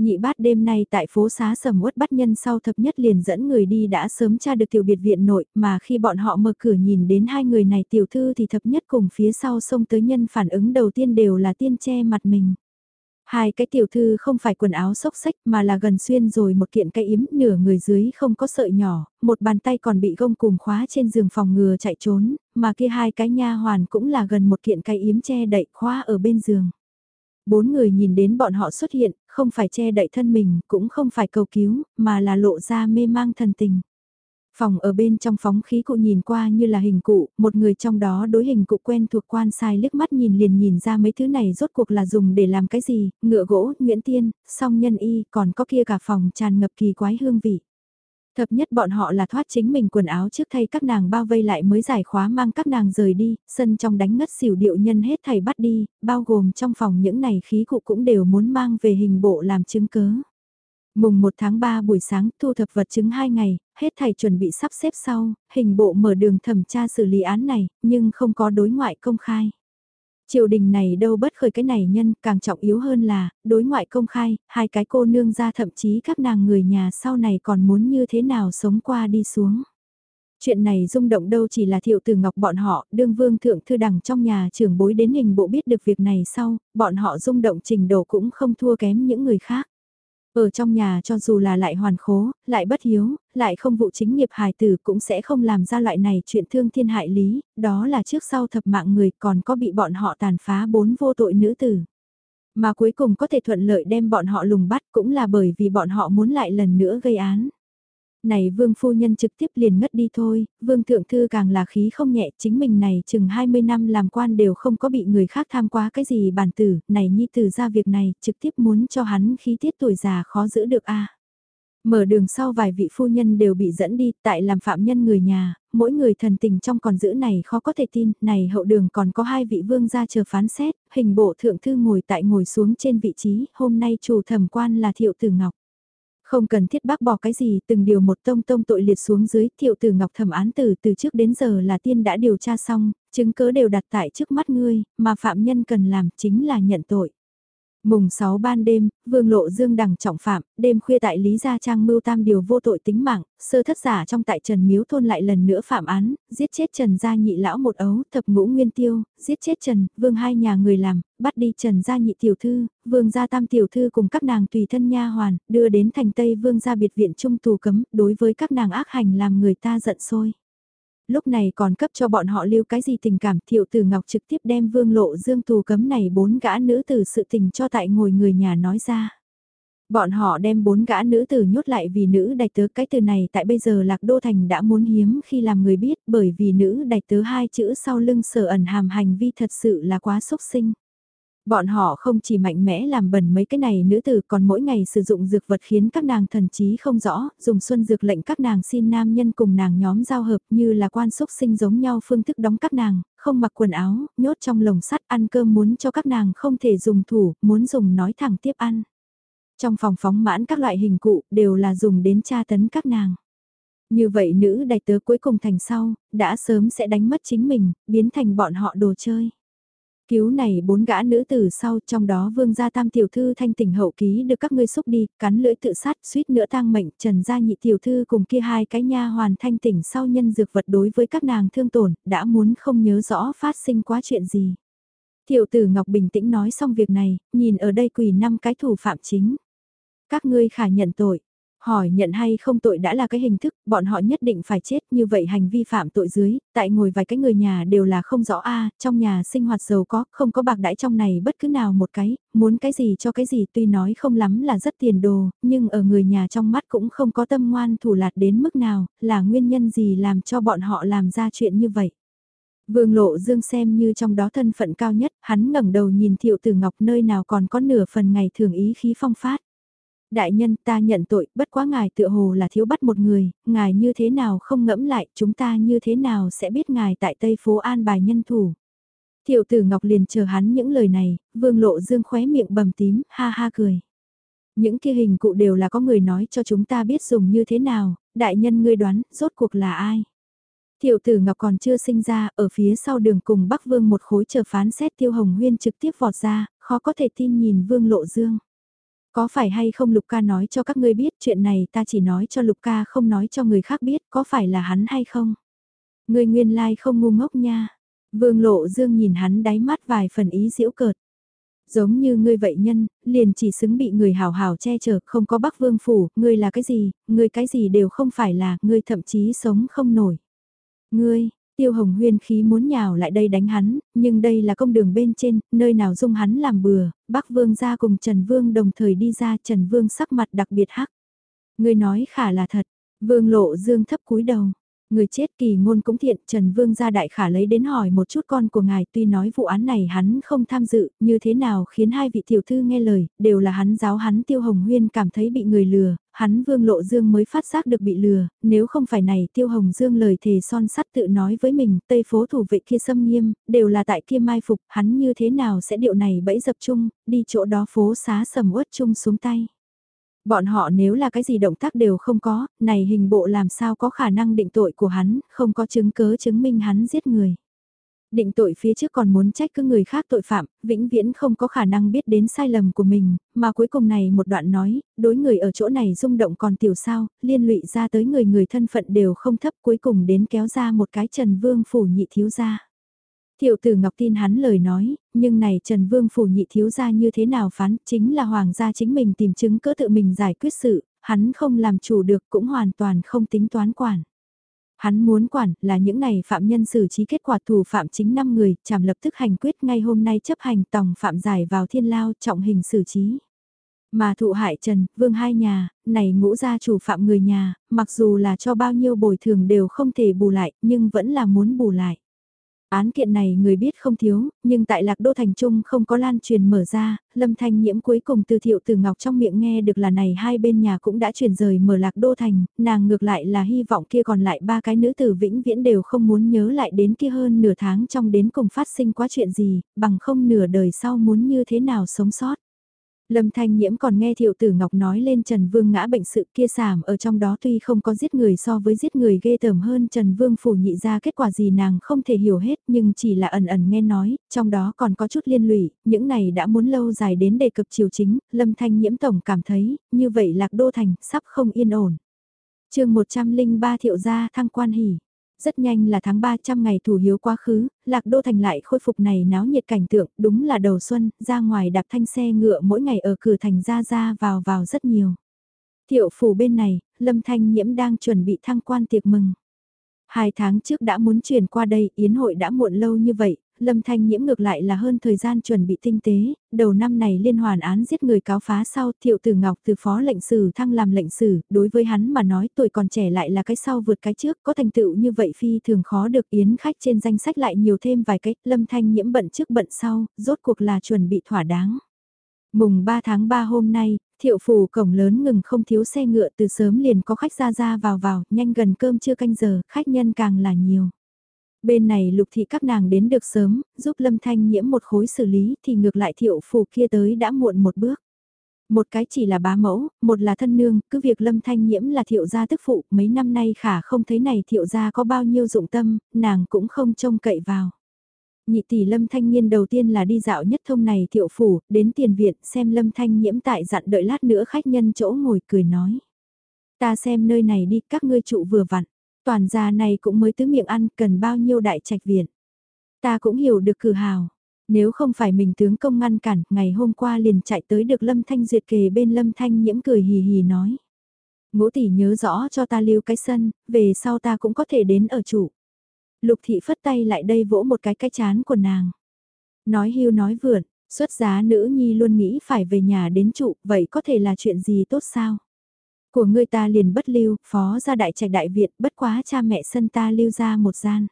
Nhị bát đêm nay tại phố xá sầm uất bắt nhân sau thập nhất liền dẫn người đi đã sớm tra được tiểu biệt viện nội mà khi bọn họ mở cửa nhìn đến hai người này tiểu thư thì thập nhất cùng phía sau xông tới nhân phản ứng đầu tiên đều là tiên che mặt mình. Hai cái tiểu thư không phải quần áo xốc xách mà là gần xuyên rồi một kiện cây yếm nửa người dưới không có sợi nhỏ, một bàn tay còn bị gông cùng khóa trên giường phòng ngừa chạy trốn, mà kia hai cái nha hoàn cũng là gần một kiện cây yếm che đậy khóa ở bên giường. Bốn người nhìn đến bọn họ xuất hiện, không phải che đậy thân mình, cũng không phải cầu cứu, mà là lộ ra mê mang thần tình. Phòng ở bên trong phóng khí cụ nhìn qua như là hình cụ, một người trong đó đối hình cụ quen thuộc quan sai liếc mắt nhìn liền nhìn ra mấy thứ này rốt cuộc là dùng để làm cái gì, ngựa gỗ, nguyễn tiên, song nhân y, còn có kia cả phòng tràn ngập kỳ quái hương vị. Thập nhất bọn họ là thoát chính mình quần áo trước thay các nàng bao vây lại mới giải khóa mang các nàng rời đi, sân trong đánh ngất xỉu điệu nhân hết thầy bắt đi, bao gồm trong phòng những này khí cụ cũng đều muốn mang về hình bộ làm chứng cớ. Mùng 1 tháng 3 buổi sáng thu thập vật chứng 2 ngày, hết thầy chuẩn bị sắp xếp sau, hình bộ mở đường thẩm tra xử lý án này, nhưng không có đối ngoại công khai. Triều đình này đâu bất khởi cái này nhân, càng trọng yếu hơn là, đối ngoại công khai, hai cái cô nương ra thậm chí các nàng người nhà sau này còn muốn như thế nào sống qua đi xuống. Chuyện này rung động đâu chỉ là thiệu tử ngọc bọn họ, đương vương thượng thư đẳng trong nhà trưởng bối đến hình bộ biết được việc này sau, bọn họ rung động trình độ cũng không thua kém những người khác. Ở trong nhà cho dù là lại hoàn khố, lại bất hiếu, lại không vụ chính nghiệp hài tử cũng sẽ không làm ra loại này chuyện thương thiên hại lý, đó là trước sau thập mạng người còn có bị bọn họ tàn phá bốn vô tội nữ tử. Mà cuối cùng có thể thuận lợi đem bọn họ lùng bắt cũng là bởi vì bọn họ muốn lại lần nữa gây án. Này vương phu nhân trực tiếp liền ngất đi thôi, vương thượng thư càng là khí không nhẹ, chính mình này chừng 20 năm làm quan đều không có bị người khác tham quá cái gì bản tử, này nhi tử ra việc này, trực tiếp muốn cho hắn khí tiết tuổi già khó giữ được a Mở đường sau vài vị phu nhân đều bị dẫn đi, tại làm phạm nhân người nhà, mỗi người thần tình trong còn giữ này khó có thể tin, này hậu đường còn có hai vị vương gia chờ phán xét, hình bộ thượng thư ngồi tại ngồi xuống trên vị trí, hôm nay chủ thẩm quan là Thiệu Tử Ngọc. Không cần thiết bác bỏ cái gì, từng điều một tông tông tội liệt xuống dưới, thiệu tử ngọc thẩm án tử từ trước đến giờ là tiên đã điều tra xong, chứng cớ đều đặt tại trước mắt ngươi, mà phạm nhân cần làm chính là nhận tội. Mùng 6 ban đêm, Vương Lộ Dương đằng trọng phạm, đêm khuya tại Lý Gia Trang mưu tam điều vô tội tính mạng, sơ thất giả trong tại Trần Miếu thôn lại lần nữa phạm án, giết chết Trần Gia Nhị lão một ấu, thập ngũ nguyên tiêu, giết chết Trần, Vương hai nhà người làm, bắt đi Trần Gia Nhị tiểu thư, Vương Gia Tam tiểu thư cùng các nàng tùy thân nha hoàn, đưa đến thành Tây Vương Gia biệt viện trung tù cấm, đối với các nàng ác hành làm người ta giận sôi lúc này còn cấp cho bọn họ lưu cái gì tình cảm, thiệu tử ngọc trực tiếp đem vương lộ dương tù cấm này bốn gã nữ tử sự tình cho tại ngồi người nhà nói ra. Bọn họ đem bốn gã nữ tử nhốt lại vì nữ đạch tớ, cái từ này tại bây giờ lạc đô thành đã muốn hiếm khi làm người biết, bởi vì nữ đạch tớ hai chữ sau lưng sở ẩn hàm hành vi thật sự là quá xúc sinh. Bọn họ không chỉ mạnh mẽ làm bẩn mấy cái này nữ tử còn mỗi ngày sử dụng dược vật khiến các nàng thần trí không rõ, dùng xuân dược lệnh các nàng xin nam nhân cùng nàng nhóm giao hợp như là quan xúc sinh giống nhau phương thức đóng các nàng, không mặc quần áo, nhốt trong lồng sắt ăn cơm muốn cho các nàng không thể dùng thủ, muốn dùng nói thẳng tiếp ăn. Trong phòng phóng mãn các loại hình cụ đều là dùng đến tra tấn các nàng. Như vậy nữ đại tớ cuối cùng thành sau, đã sớm sẽ đánh mất chính mình, biến thành bọn họ đồ chơi. Cứu này bốn gã nữ tử sau trong đó vương gia tam tiểu thư thanh tỉnh hậu ký được các ngươi xúc đi, cắn lưỡi tự sát suýt nữa tang mệnh trần gia nhị tiểu thư cùng kia hai cái nha hoàn thanh tỉnh sau nhân dược vật đối với các nàng thương tổn, đã muốn không nhớ rõ phát sinh quá chuyện gì. Tiểu tử Ngọc bình tĩnh nói xong việc này, nhìn ở đây quỳ năm cái thủ phạm chính. Các ngươi khả nhận tội, Hỏi nhận hay không tội đã là cái hình thức, bọn họ nhất định phải chết như vậy hành vi phạm tội dưới, tại ngồi vài cái người nhà đều là không rõ a trong nhà sinh hoạt giàu có, không có bạc đãi trong này bất cứ nào một cái, muốn cái gì cho cái gì tuy nói không lắm là rất tiền đồ, nhưng ở người nhà trong mắt cũng không có tâm ngoan thủ lạt đến mức nào, là nguyên nhân gì làm cho bọn họ làm ra chuyện như vậy. Vương Lộ Dương xem như trong đó thân phận cao nhất, hắn ngẩng đầu nhìn Thiệu Tử Ngọc nơi nào còn có nửa phần ngày thường ý khí phong phát. Đại nhân ta nhận tội, bất quá ngài tựa hồ là thiếu bắt một người, ngài như thế nào không ngẫm lại, chúng ta như thế nào sẽ biết ngài tại Tây Phố An bài nhân thủ. Thiệu tử Ngọc liền chờ hắn những lời này, vương lộ dương khóe miệng bầm tím, ha ha cười. Những kia hình cụ đều là có người nói cho chúng ta biết dùng như thế nào, đại nhân ngươi đoán, rốt cuộc là ai. Thiệu tử Ngọc còn chưa sinh ra, ở phía sau đường cùng Bắc Vương một khối chờ phán xét Tiêu Hồng Huyên trực tiếp vọt ra, khó có thể tin nhìn Vương Lộ Dương. Có phải hay không Lục ca nói cho các ngươi biết chuyện này ta chỉ nói cho Lục ca không nói cho người khác biết có phải là hắn hay không? Ngươi nguyên lai like không ngu ngốc nha. Vương Lộ Dương nhìn hắn đáy mắt vài phần ý diễu cợt. Giống như ngươi vậy nhân, liền chỉ xứng bị người hào hào che chở, không có Bắc Vương phủ, ngươi là cái gì, ngươi cái gì đều không phải là, ngươi thậm chí sống không nổi. Ngươi, Tiêu Hồng Huyên khí muốn nhào lại đây đánh hắn, nhưng đây là công đường bên trên, nơi nào dung hắn làm bừa, Bắc Vương ra cùng Trần Vương đồng thời đi ra, Trần Vương sắc mặt đặc biệt hắc. Người nói khả là thật, Vương lộ dương thấp cúi đầu. Người chết kỳ ngôn cũng thiện, Trần Vương gia đại khả lấy đến hỏi một chút con của ngài tuy nói vụ án này hắn không tham dự, như thế nào khiến hai vị tiểu thư nghe lời, đều là hắn giáo hắn Tiêu Hồng Huyên cảm thấy bị người lừa, hắn Vương Lộ Dương mới phát giác được bị lừa, nếu không phải này Tiêu Hồng Dương lời thề son sắt tự nói với mình, Tây phố thủ vệ kia xâm nghiêm, đều là tại kia mai phục, hắn như thế nào sẽ điệu này bẫy dập chung, đi chỗ đó phố xá sầm uất chung xuống tay. Bọn họ nếu là cái gì động tác đều không có, này hình bộ làm sao có khả năng định tội của hắn, không có chứng cớ chứng minh hắn giết người. Định tội phía trước còn muốn trách cứ người khác tội phạm, vĩnh viễn không có khả năng biết đến sai lầm của mình, mà cuối cùng này một đoạn nói, đối người ở chỗ này rung động còn tiểu sao, liên lụy ra tới người người thân phận đều không thấp cuối cùng đến kéo ra một cái Trần Vương phủ nhị thiếu gia. Thiệu tử Ngọc tin hắn lời nói, nhưng này Trần Vương phủ nhị thiếu gia như thế nào phán, chính là hoàng gia chính mình tìm chứng cỡ tự mình giải quyết sự, hắn không làm chủ được cũng hoàn toàn không tính toán quản. Hắn muốn quản là những này phạm nhân xử trí kết quả thủ phạm chính 5 người, chảm lập tức hành quyết ngay hôm nay chấp hành tòng phạm giải vào thiên lao trọng hình xử trí. Mà thụ hại Trần, Vương hai nhà, này ngũ gia chủ phạm người nhà, mặc dù là cho bao nhiêu bồi thường đều không thể bù lại, nhưng vẫn là muốn bù lại. Án kiện này người biết không thiếu, nhưng tại Lạc Đô Thành Trung không có lan truyền mở ra, Lâm Thanh Nhiễm cuối cùng từ thiệu từ Ngọc trong miệng nghe được là này hai bên nhà cũng đã chuyển rời mở Lạc Đô Thành, nàng ngược lại là hy vọng kia còn lại ba cái nữ tử vĩnh viễn đều không muốn nhớ lại đến kia hơn nửa tháng trong đến cùng phát sinh quá chuyện gì, bằng không nửa đời sau muốn như thế nào sống sót. Lâm Thanh Nhiễm còn nghe Thiệu Tử Ngọc nói lên Trần Vương ngã bệnh sự kia sảm ở trong đó tuy không có giết người so với giết người ghê tởm hơn Trần Vương phủ nhị ra kết quả gì nàng không thể hiểu hết nhưng chỉ là ẩn ẩn nghe nói, trong đó còn có chút liên lụy, những này đã muốn lâu dài đến đề cập chiều chính, Lâm Thanh Nhiễm tổng cảm thấy, như vậy Lạc Đô Thành sắp không yên ổn. chương 103 Thiệu gia thăng quan hỉ rất nhanh là tháng 300 ngày thủ hiếu quá khứ, Lạc Đô Thành lại khôi phục này náo nhiệt cảnh tượng, đúng là đầu xuân, ra ngoài đạp thanh xe ngựa mỗi ngày ở cửa thành ra ra vào vào rất nhiều. Thiệu phủ bên này, Lâm Thanh Nhiễm đang chuẩn bị thăng quan tiệc mừng. Hai tháng trước đã muốn chuyển qua đây, yến hội đã muộn lâu như vậy, Lâm Thanh Nhiễm ngược lại là hơn thời gian chuẩn bị tinh tế, đầu năm này liên hoàn án giết người cáo phá sau Thiệu Tử Ngọc từ phó lệnh sử thăng làm lệnh sử, đối với hắn mà nói tuổi còn trẻ lại là cái sau vượt cái trước, có thành tựu như vậy phi thường khó được yến khách trên danh sách lại nhiều thêm vài cách, Lâm Thanh Nhiễm bận trước bận sau, rốt cuộc là chuẩn bị thỏa đáng. Mùng 3 tháng 3 hôm nay, thiệu phủ cổng lớn ngừng không thiếu xe ngựa từ sớm liền có khách ra ra vào vào, nhanh gần cơm chưa canh giờ, khách nhân càng là nhiều. Bên này lục thị các nàng đến được sớm, giúp Lâm Thanh nhiễm một khối xử lý thì ngược lại thiệu phủ kia tới đã muộn một bước. Một cái chỉ là bá mẫu, một là thân nương, cứ việc Lâm Thanh nhiễm là thiệu gia tức phụ, mấy năm nay khả không thấy này thiệu gia có bao nhiêu dụng tâm, nàng cũng không trông cậy vào. Nhị tỷ Lâm Thanh Nhiên đầu tiên là đi dạo nhất thông này thiệu phủ, đến tiền viện xem Lâm Thanh nhiễm tại dặn đợi lát nữa khách nhân chỗ ngồi cười nói. Ta xem nơi này đi, các ngươi trụ vừa vặn. Toàn gia này cũng mới tứ miệng ăn, cần bao nhiêu đại trạch viện. Ta cũng hiểu được cử hào. Nếu không phải mình tướng công ngăn cản, ngày hôm qua liền chạy tới được Lâm Thanh Duyệt kề bên Lâm Thanh nhiễm cười hì hì nói. Ngũ tỷ nhớ rõ cho ta lưu cái sân, về sau ta cũng có thể đến ở chủ. Lục thị phất tay lại đây vỗ một cái cái chán của nàng. Nói hưu nói vượn, xuất giá nữ nhi luôn nghĩ phải về nhà đến trụ, vậy có thể là chuyện gì tốt sao? Của người ta liền bất lưu, phó ra đại trạch đại viện, bất quá cha mẹ sân ta lưu ra một gian.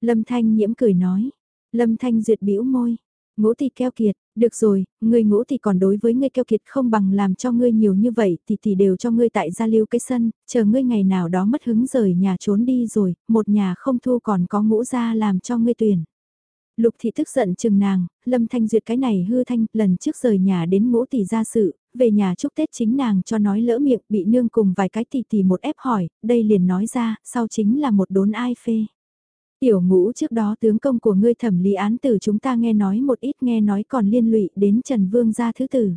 Lâm Thanh nhiễm cười nói. Lâm Thanh duyệt bĩu môi. Ngũ thì keo kiệt, được rồi, người ngũ thì còn đối với ngươi keo kiệt không bằng làm cho ngươi nhiều như vậy thì thì đều cho ngươi tại gia lưu cái sân, chờ ngươi ngày nào đó mất hứng rời nhà trốn đi rồi, một nhà không thu còn có ngũ gia làm cho ngươi tuyển. Lục thị tức giận chừng nàng, lâm thanh duyệt cái này hư thanh, lần trước rời nhà đến ngũ tỷ ra sự, về nhà chúc Tết chính nàng cho nói lỡ miệng bị nương cùng vài cái tỷ tỷ một ép hỏi, đây liền nói ra, sau chính là một đốn ai phê. Tiểu ngũ trước đó tướng công của ngươi thẩm lý án tử chúng ta nghe nói một ít nghe nói còn liên lụy đến Trần Vương gia thứ tử.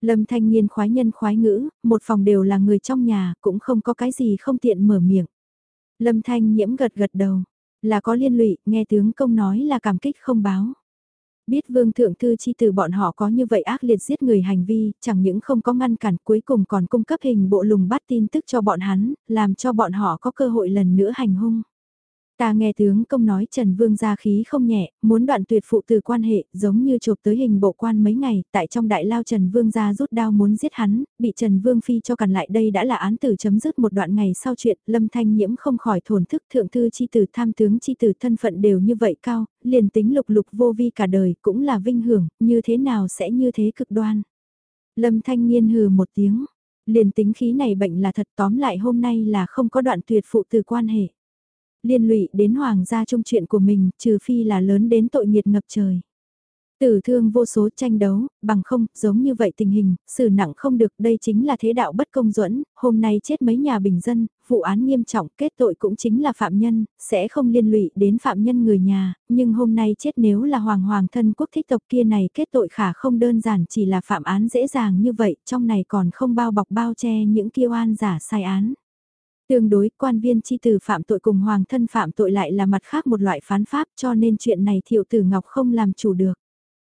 Lâm thanh niên khoái nhân khoái ngữ, một phòng đều là người trong nhà, cũng không có cái gì không tiện mở miệng. Lâm thanh nhiễm gật gật đầu, là có liên lụy, nghe tướng công nói là cảm kích không báo. Biết vương thượng thư chi từ bọn họ có như vậy ác liệt giết người hành vi, chẳng những không có ngăn cản cuối cùng còn cung cấp hình bộ lùng bắt tin tức cho bọn hắn, làm cho bọn họ có cơ hội lần nữa hành hung. Ta nghe tướng công nói Trần Vương gia khí không nhẹ, muốn đoạn tuyệt phụ từ quan hệ, giống như chộp tới hình bộ quan mấy ngày, tại trong đại lao Trần Vương gia rút đao muốn giết hắn, bị Trần Vương Phi cho cản lại đây đã là án tử chấm dứt một đoạn ngày sau chuyện, Lâm Thanh Nhiễm không khỏi thổn thức thượng thư chi tử tham tướng chi tử thân phận đều như vậy cao, liền tính lục lục vô vi cả đời cũng là vinh hưởng, như thế nào sẽ như thế cực đoan. Lâm Thanh Niên hừ một tiếng, liền tính khí này bệnh là thật tóm lại hôm nay là không có đoạn tuyệt phụ từ quan hệ liên lụy đến hoàng gia trong chuyện của mình, trừ phi là lớn đến tội nghiệt ngập trời. Tử thương vô số tranh đấu, bằng không, giống như vậy tình hình, xử nặng không được, đây chính là thế đạo bất công duẫn hôm nay chết mấy nhà bình dân, vụ án nghiêm trọng, kết tội cũng chính là phạm nhân, sẽ không liên lụy đến phạm nhân người nhà, nhưng hôm nay chết nếu là hoàng hoàng thân quốc thích tộc kia này kết tội khả không đơn giản chỉ là phạm án dễ dàng như vậy, trong này còn không bao bọc bao che những kêu an giả sai án. Tương đối, quan viên chi từ phạm tội cùng hoàng thân phạm tội lại là mặt khác một loại phán pháp cho nên chuyện này thiệu tử Ngọc không làm chủ được.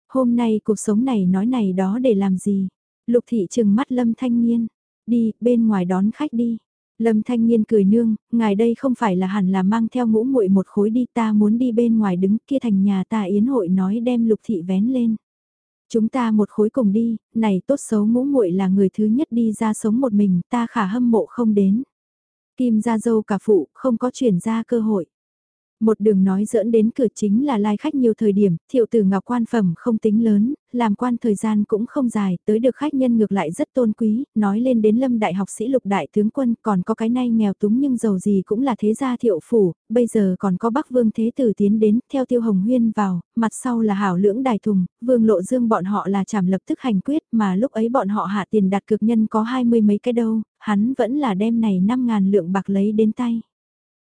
Hôm nay cuộc sống này nói này đó để làm gì? Lục thị trừng mắt Lâm Thanh Niên. Đi, bên ngoài đón khách đi. Lâm Thanh Niên cười nương, ngài đây không phải là hẳn là mang theo ngũ muội một khối đi ta muốn đi bên ngoài đứng kia thành nhà ta yến hội nói đem lục thị vén lên. Chúng ta một khối cùng đi, này tốt xấu ngũ muội là người thứ nhất đi ra sống một mình ta khả hâm mộ không đến. Kim ra dâu cả phụ, không có chuyển ra cơ hội. Một đường nói dẫn đến cửa chính là lai khách nhiều thời điểm, thiệu tử ngọc quan phẩm không tính lớn, làm quan thời gian cũng không dài, tới được khách nhân ngược lại rất tôn quý, nói lên đến lâm đại học sĩ lục đại tướng quân còn có cái nay nghèo túng nhưng giàu gì cũng là thế gia thiệu phủ, bây giờ còn có bắc vương thế tử tiến đến, theo tiêu hồng huyên vào, mặt sau là hảo lưỡng đài thùng, vương lộ dương bọn họ là chảm lập tức hành quyết mà lúc ấy bọn họ hạ tiền đặt cực nhân có hai mươi mấy cái đâu, hắn vẫn là đem này năm ngàn lượng bạc lấy đến tay.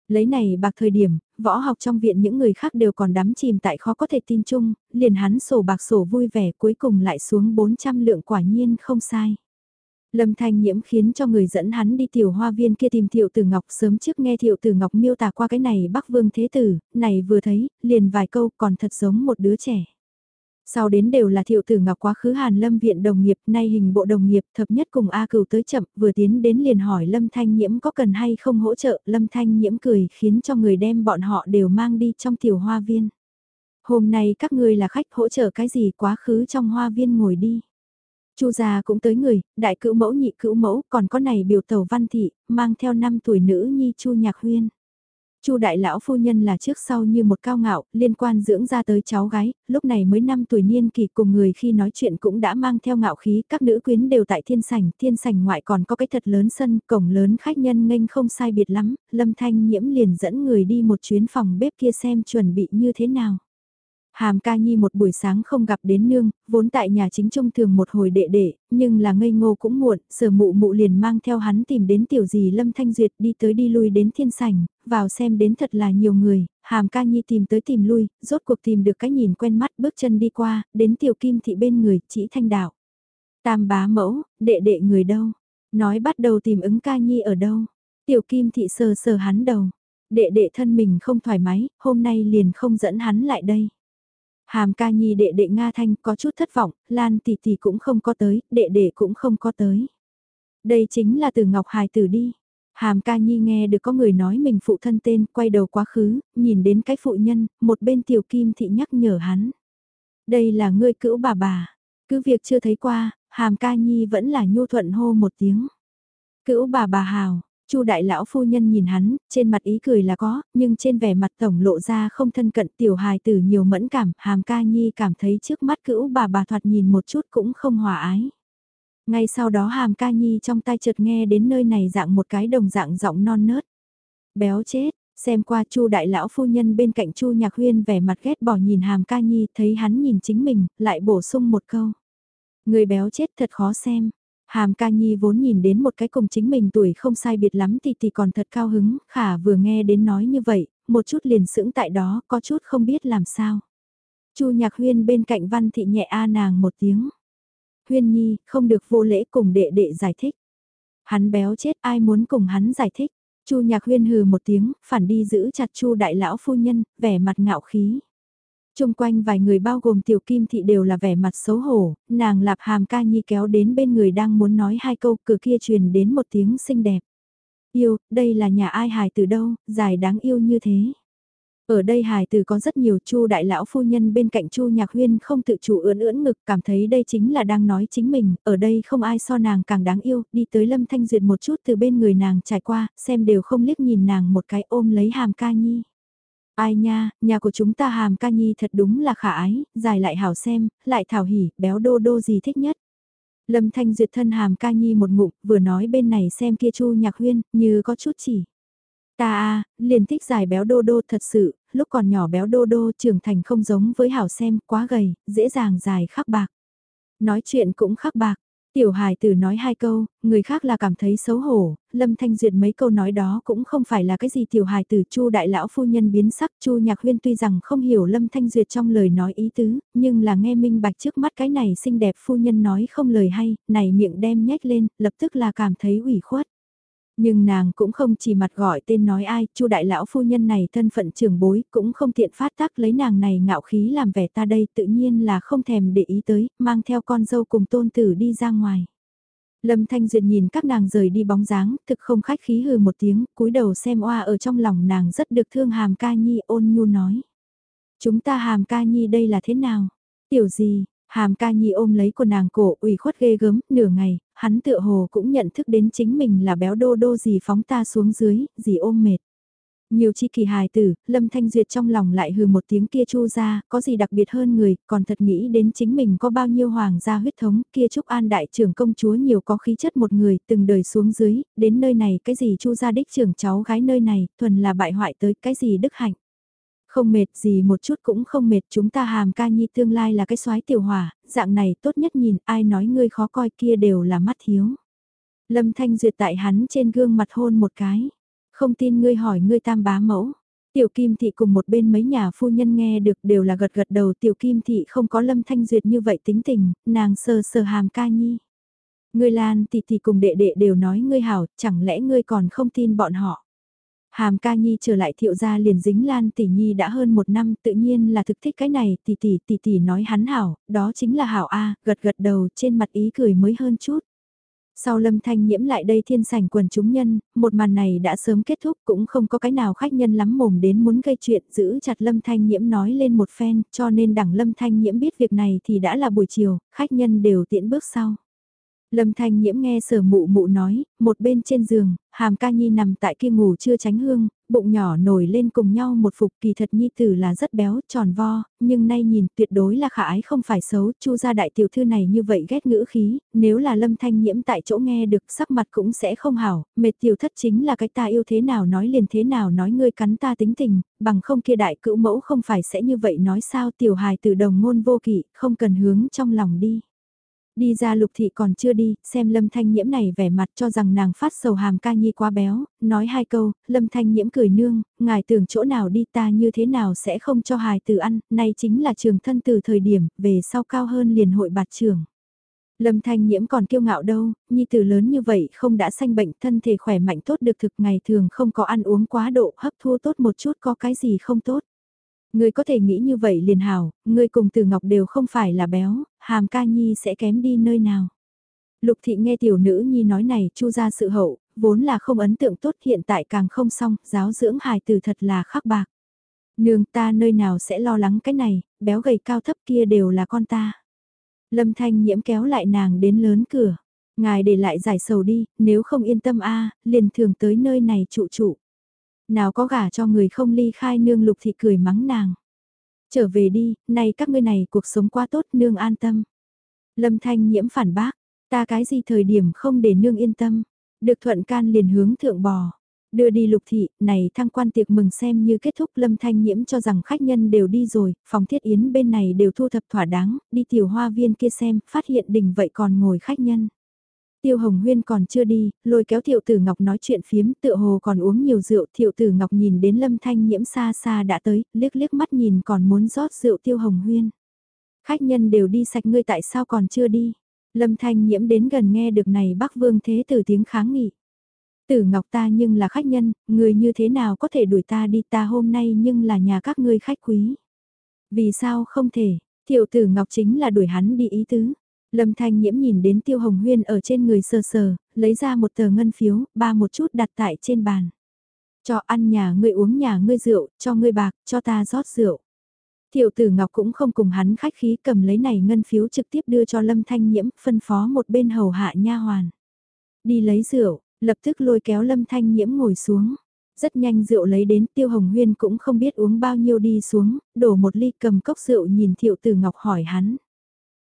Lấy này bạc thời điểm, võ học trong viện những người khác đều còn đắm chìm tại khó có thể tin chung, liền hắn sổ bạc sổ vui vẻ cuối cùng lại xuống 400 lượng quả nhiên không sai. Lâm Thanh Nhiễm khiến cho người dẫn hắn đi tiểu hoa viên kia tìm Thiệu Tử Ngọc sớm trước nghe Thiệu Tử Ngọc miêu tả qua cái này Bắc Vương Thế Tử, này vừa thấy, liền vài câu còn thật giống một đứa trẻ. Sau đến đều là thiệu tử ngọc quá khứ Hàn Lâm viện đồng nghiệp, nay hình bộ đồng nghiệp thập nhất cùng A cửu tới chậm, vừa tiến đến liền hỏi Lâm Thanh Nhiễm có cần hay không hỗ trợ, Lâm Thanh Nhiễm cười khiến cho người đem bọn họ đều mang đi trong tiểu hoa viên. Hôm nay các ngươi là khách hỗ trợ cái gì quá khứ trong hoa viên ngồi đi. Chu gia cũng tới người, đại cữu mẫu nhị cữu mẫu, còn có này biểu tàu văn thị, mang theo năm tuổi nữ nhi Chu Nhạc Huyên. Chu đại lão phu nhân là trước sau như một cao ngạo, liên quan dưỡng ra tới cháu gái, lúc này mới năm tuổi niên kỳ cùng người khi nói chuyện cũng đã mang theo ngạo khí, các nữ quyến đều tại thiên sảnh, thiên sảnh ngoại còn có cái thật lớn sân, cổng lớn khách nhân nghênh không sai biệt lắm, Lâm Thanh Nhiễm liền dẫn người đi một chuyến phòng bếp kia xem chuẩn bị như thế nào. Hàm ca nhi một buổi sáng không gặp đến nương, vốn tại nhà chính trung thường một hồi đệ đệ, nhưng là ngây ngô cũng muộn, sở mụ mụ liền mang theo hắn tìm đến tiểu gì Lâm Thanh Duyệt đi tới đi lui đến thiên sảnh, vào xem đến thật là nhiều người, hàm ca nhi tìm tới tìm lui, rốt cuộc tìm được cái nhìn quen mắt bước chân đi qua, đến tiểu kim thị bên người, chỉ thanh đạo. Tam bá mẫu, đệ đệ người đâu? Nói bắt đầu tìm ứng ca nhi ở đâu? Tiểu kim thị sờ sờ hắn đầu. Đệ đệ thân mình không thoải mái, hôm nay liền không dẫn hắn lại đây. Hàm ca nhi đệ đệ Nga Thanh có chút thất vọng, Lan tỷ tỷ cũng không có tới, đệ đệ cũng không có tới. Đây chính là từ Ngọc Hải tử đi. Hàm ca nhi nghe được có người nói mình phụ thân tên, quay đầu quá khứ, nhìn đến cái phụ nhân, một bên tiểu kim thị nhắc nhở hắn. Đây là ngươi cữu bà bà. Cứ việc chưa thấy qua, hàm ca nhi vẫn là nhu thuận hô một tiếng. Cữu bà bà hào, Chu đại lão phu nhân nhìn hắn, trên mặt ý cười là có, nhưng trên vẻ mặt tổng lộ ra không thân cận tiểu hài tử nhiều mẫn cảm, hàm ca nhi cảm thấy trước mắt cữu bà bà thoạt nhìn một chút cũng không hòa ái. Ngay sau đó hàm ca nhi trong tai chợt nghe đến nơi này dạng một cái đồng dạng giọng non nớt. Béo chết, xem qua chu đại lão phu nhân bên cạnh chu nhạc huyên vẻ mặt ghét bỏ nhìn hàm ca nhi thấy hắn nhìn chính mình, lại bổ sung một câu. Người béo chết thật khó xem, Hàm ca nhi vốn nhìn đến một cái cùng chính mình tuổi không sai biệt lắm thì thì còn thật cao hứng, khả vừa nghe đến nói như vậy, một chút liền sững tại đó, có chút không biết làm sao. Chu nhạc huyên bên cạnh văn thị nhẹ a nàng một tiếng. Huyên nhi, không được vô lễ cùng đệ đệ giải thích. Hắn béo chết ai muốn cùng hắn giải thích. Chu nhạc huyên hừ một tiếng, phản đi giữ chặt chu đại lão phu nhân, vẻ mặt ngạo khí. Trung quanh vài người bao gồm tiểu kim thị đều là vẻ mặt xấu hổ, nàng lạp hàm ca nhi kéo đến bên người đang muốn nói hai câu cửa kia truyền đến một tiếng xinh đẹp. Yêu, đây là nhà ai hài từ đâu, dài đáng yêu như thế. Ở đây hài từ có rất nhiều chu đại lão phu nhân bên cạnh chu nhạc huyên không tự chủ ưỡn ưỡn ngực cảm thấy đây chính là đang nói chính mình, ở đây không ai so nàng càng đáng yêu, đi tới lâm thanh duyệt một chút từ bên người nàng trải qua, xem đều không liếc nhìn nàng một cái ôm lấy hàm ca nhi. Ai nha, nhà của chúng ta hàm ca nhi thật đúng là khả ái, dài lại hảo xem, lại thảo hỉ, béo đô đô gì thích nhất. Lâm Thanh duyệt thân hàm ca nhi một ngụm, vừa nói bên này xem kia chu nhạc huyên, như có chút chỉ. Ta à, liền thích dài béo đô đô thật sự, lúc còn nhỏ béo đô đô trưởng thành không giống với hảo xem, quá gầy, dễ dàng dài khắc bạc. Nói chuyện cũng khắc bạc, Tiểu hài tử nói hai câu, người khác là cảm thấy xấu hổ, Lâm Thanh Duyệt mấy câu nói đó cũng không phải là cái gì tiểu hài tử Chu đại lão phu nhân biến sắc Chu Nhạc Huyên tuy rằng không hiểu Lâm Thanh Duyệt trong lời nói ý tứ, nhưng là nghe minh bạch trước mắt cái này xinh đẹp phu nhân nói không lời hay, này miệng đem nhếch lên, lập tức là cảm thấy ủy khuất. Nhưng nàng cũng không chỉ mặt gọi tên nói ai, chu đại lão phu nhân này thân phận trưởng bối, cũng không tiện phát tác lấy nàng này ngạo khí làm vẻ ta đây tự nhiên là không thèm để ý tới, mang theo con dâu cùng tôn tử đi ra ngoài. Lâm Thanh Duyệt nhìn các nàng rời đi bóng dáng, thực không khách khí hừ một tiếng, cúi đầu xem oa ở trong lòng nàng rất được thương hàm ca nhi ôn nhu nói. Chúng ta hàm ca nhi đây là thế nào? Tiểu gì, Hàm ca nhi ôm lấy của nàng cổ ủy khuất ghê gớm, nửa ngày, hắn tựa hồ cũng nhận thức đến chính mình là béo đô đô gì phóng ta xuống dưới, gì ôm mệt. Nhiều chi kỳ hài tử, Lâm Thanh Duyệt trong lòng lại hừ một tiếng kia chu ra, có gì đặc biệt hơn người, còn thật nghĩ đến chính mình có bao nhiêu hoàng gia huyết thống, kia Trúc An đại trưởng công chúa nhiều có khí chất một người, từng đời xuống dưới, đến nơi này cái gì chu ra đích trưởng cháu gái nơi này, thuần là bại hoại tới cái gì đức hạnh. Không mệt gì một chút cũng không mệt chúng ta hàm ca nhi tương lai là cái soái tiểu hỏa, dạng này tốt nhất nhìn ai nói ngươi khó coi kia đều là mắt thiếu. Lâm Thanh Duyệt tại hắn trên gương mặt hôn một cái. Không tin ngươi hỏi ngươi tam bá mẫu. Tiểu Kim Thị cùng một bên mấy nhà phu nhân nghe được đều là gật gật đầu Tiểu Kim Thị không có Lâm Thanh Duyệt như vậy tính tình, nàng sờ sờ hàm ca nhi. Ngươi Lan Thị Thị cùng đệ đệ đều nói ngươi hảo, chẳng lẽ ngươi còn không tin bọn họ. Hàm ca nhi trở lại thiệu gia liền dính lan tỷ nhi đã hơn một năm tự nhiên là thực thích cái này tỷ tỷ tỷ tỷ nói hắn hảo, đó chính là hảo A, gật gật đầu trên mặt ý cười mới hơn chút. Sau lâm thanh nhiễm lại đây thiên sảnh quần chúng nhân, một màn này đã sớm kết thúc cũng không có cái nào khách nhân lắm mồm đến muốn gây chuyện giữ chặt lâm thanh nhiễm nói lên một phen cho nên đẳng lâm thanh nhiễm biết việc này thì đã là buổi chiều, khách nhân đều tiễn bước sau. Lâm Thanh Nhiễm nghe sở mụ mụ nói, một bên trên giường, hàm ca nhi nằm tại kia ngủ chưa tránh hương, bụng nhỏ nổi lên cùng nhau một phục kỳ thật nhi tử là rất béo, tròn vo, nhưng nay nhìn tuyệt đối là khả ái không phải xấu, chu gia đại tiểu thư này như vậy ghét ngữ khí, nếu là Lâm Thanh Nhiễm tại chỗ nghe được sắc mặt cũng sẽ không hảo, mệt tiểu thất chính là cái ta yêu thế nào nói liền thế nào nói ngươi cắn ta tính tình, bằng không kia đại cữu mẫu không phải sẽ như vậy nói sao tiểu hài từ đồng ngôn vô kỵ, không cần hướng trong lòng đi. Đi ra lục thị còn chưa đi, xem lâm thanh nhiễm này vẻ mặt cho rằng nàng phát sầu hàm ca nhi quá béo, nói hai câu, lâm thanh nhiễm cười nương, ngài tưởng chỗ nào đi ta như thế nào sẽ không cho hài từ ăn, nay chính là trường thân từ thời điểm, về sau cao hơn liền hội bạt trường. Lâm Thanh Nhiễm còn kiêu ngạo đâu, nhi tử lớn như vậy không đã sanh bệnh thân thể khỏe mạnh tốt được thực ngày thường không có ăn uống quá độ hấp thu tốt một chút có cái gì không tốt. Ngươi có thể nghĩ như vậy liền hảo, ngươi cùng Từ Ngọc đều không phải là béo, hàm ca nhi sẽ kém đi nơi nào. Lục thị nghe tiểu nữ nhi nói này chu ra sự hậu, vốn là không ấn tượng tốt hiện tại càng không xong, giáo dưỡng hài từ thật là khắc bạc. Nương ta nơi nào sẽ lo lắng cái này, béo gầy cao thấp kia đều là con ta. Lâm thanh nhiễm kéo lại nàng đến lớn cửa. Ngài để lại giải sầu đi, nếu không yên tâm a liền thường tới nơi này trụ trụ. Nào có gả cho người không ly khai nương lục thị cười mắng nàng. Trở về đi, nay các ngươi này cuộc sống quá tốt nương an tâm. Lâm thanh nhiễm phản bác, ta cái gì thời điểm không để nương yên tâm. Được thuận can liền hướng thượng bò. Đưa đi lục thị, này thăng quan tiệc mừng xem như kết thúc lâm thanh nhiễm cho rằng khách nhân đều đi rồi, phòng thiết yến bên này đều thu thập thỏa đáng, đi tiểu hoa viên kia xem, phát hiện đình vậy còn ngồi khách nhân. Tiêu Hồng Huyên còn chưa đi, lôi kéo Thiệu Tử Ngọc nói chuyện phiếm tựa hồ còn uống nhiều rượu. Thiệu Tử Ngọc nhìn đến Lâm Thanh Nhiễm xa xa đã tới, liếc liếc mắt nhìn còn muốn rót rượu Tiêu Hồng Huyên. Khách nhân đều đi sạch ngươi tại sao còn chưa đi. Lâm Thanh Nhiễm đến gần nghe được này Bắc Vương Thế Tử tiếng kháng nghị. Tử Ngọc ta nhưng là khách nhân, người như thế nào có thể đuổi ta đi ta hôm nay nhưng là nhà các ngươi khách quý. Vì sao không thể, Thiệu Tử Ngọc chính là đuổi hắn đi ý tứ. Lâm Thanh Nhiễm nhìn đến Tiêu Hồng Huyên ở trên người sờ sờ, lấy ra một tờ ngân phiếu, ba một chút đặt tại trên bàn. Cho ăn nhà ngươi uống nhà ngươi rượu, cho ngươi bạc, cho ta rót rượu. Thiệu tử Ngọc cũng không cùng hắn khách khí cầm lấy này ngân phiếu trực tiếp đưa cho Lâm Thanh Nhiễm, phân phó một bên hầu hạ nha hoàn. Đi lấy rượu, lập tức lôi kéo Lâm Thanh Nhiễm ngồi xuống. Rất nhanh rượu lấy đến Tiêu Hồng Huyên cũng không biết uống bao nhiêu đi xuống, đổ một ly cầm cốc rượu nhìn Thiệu tử Ngọc hỏi hắn.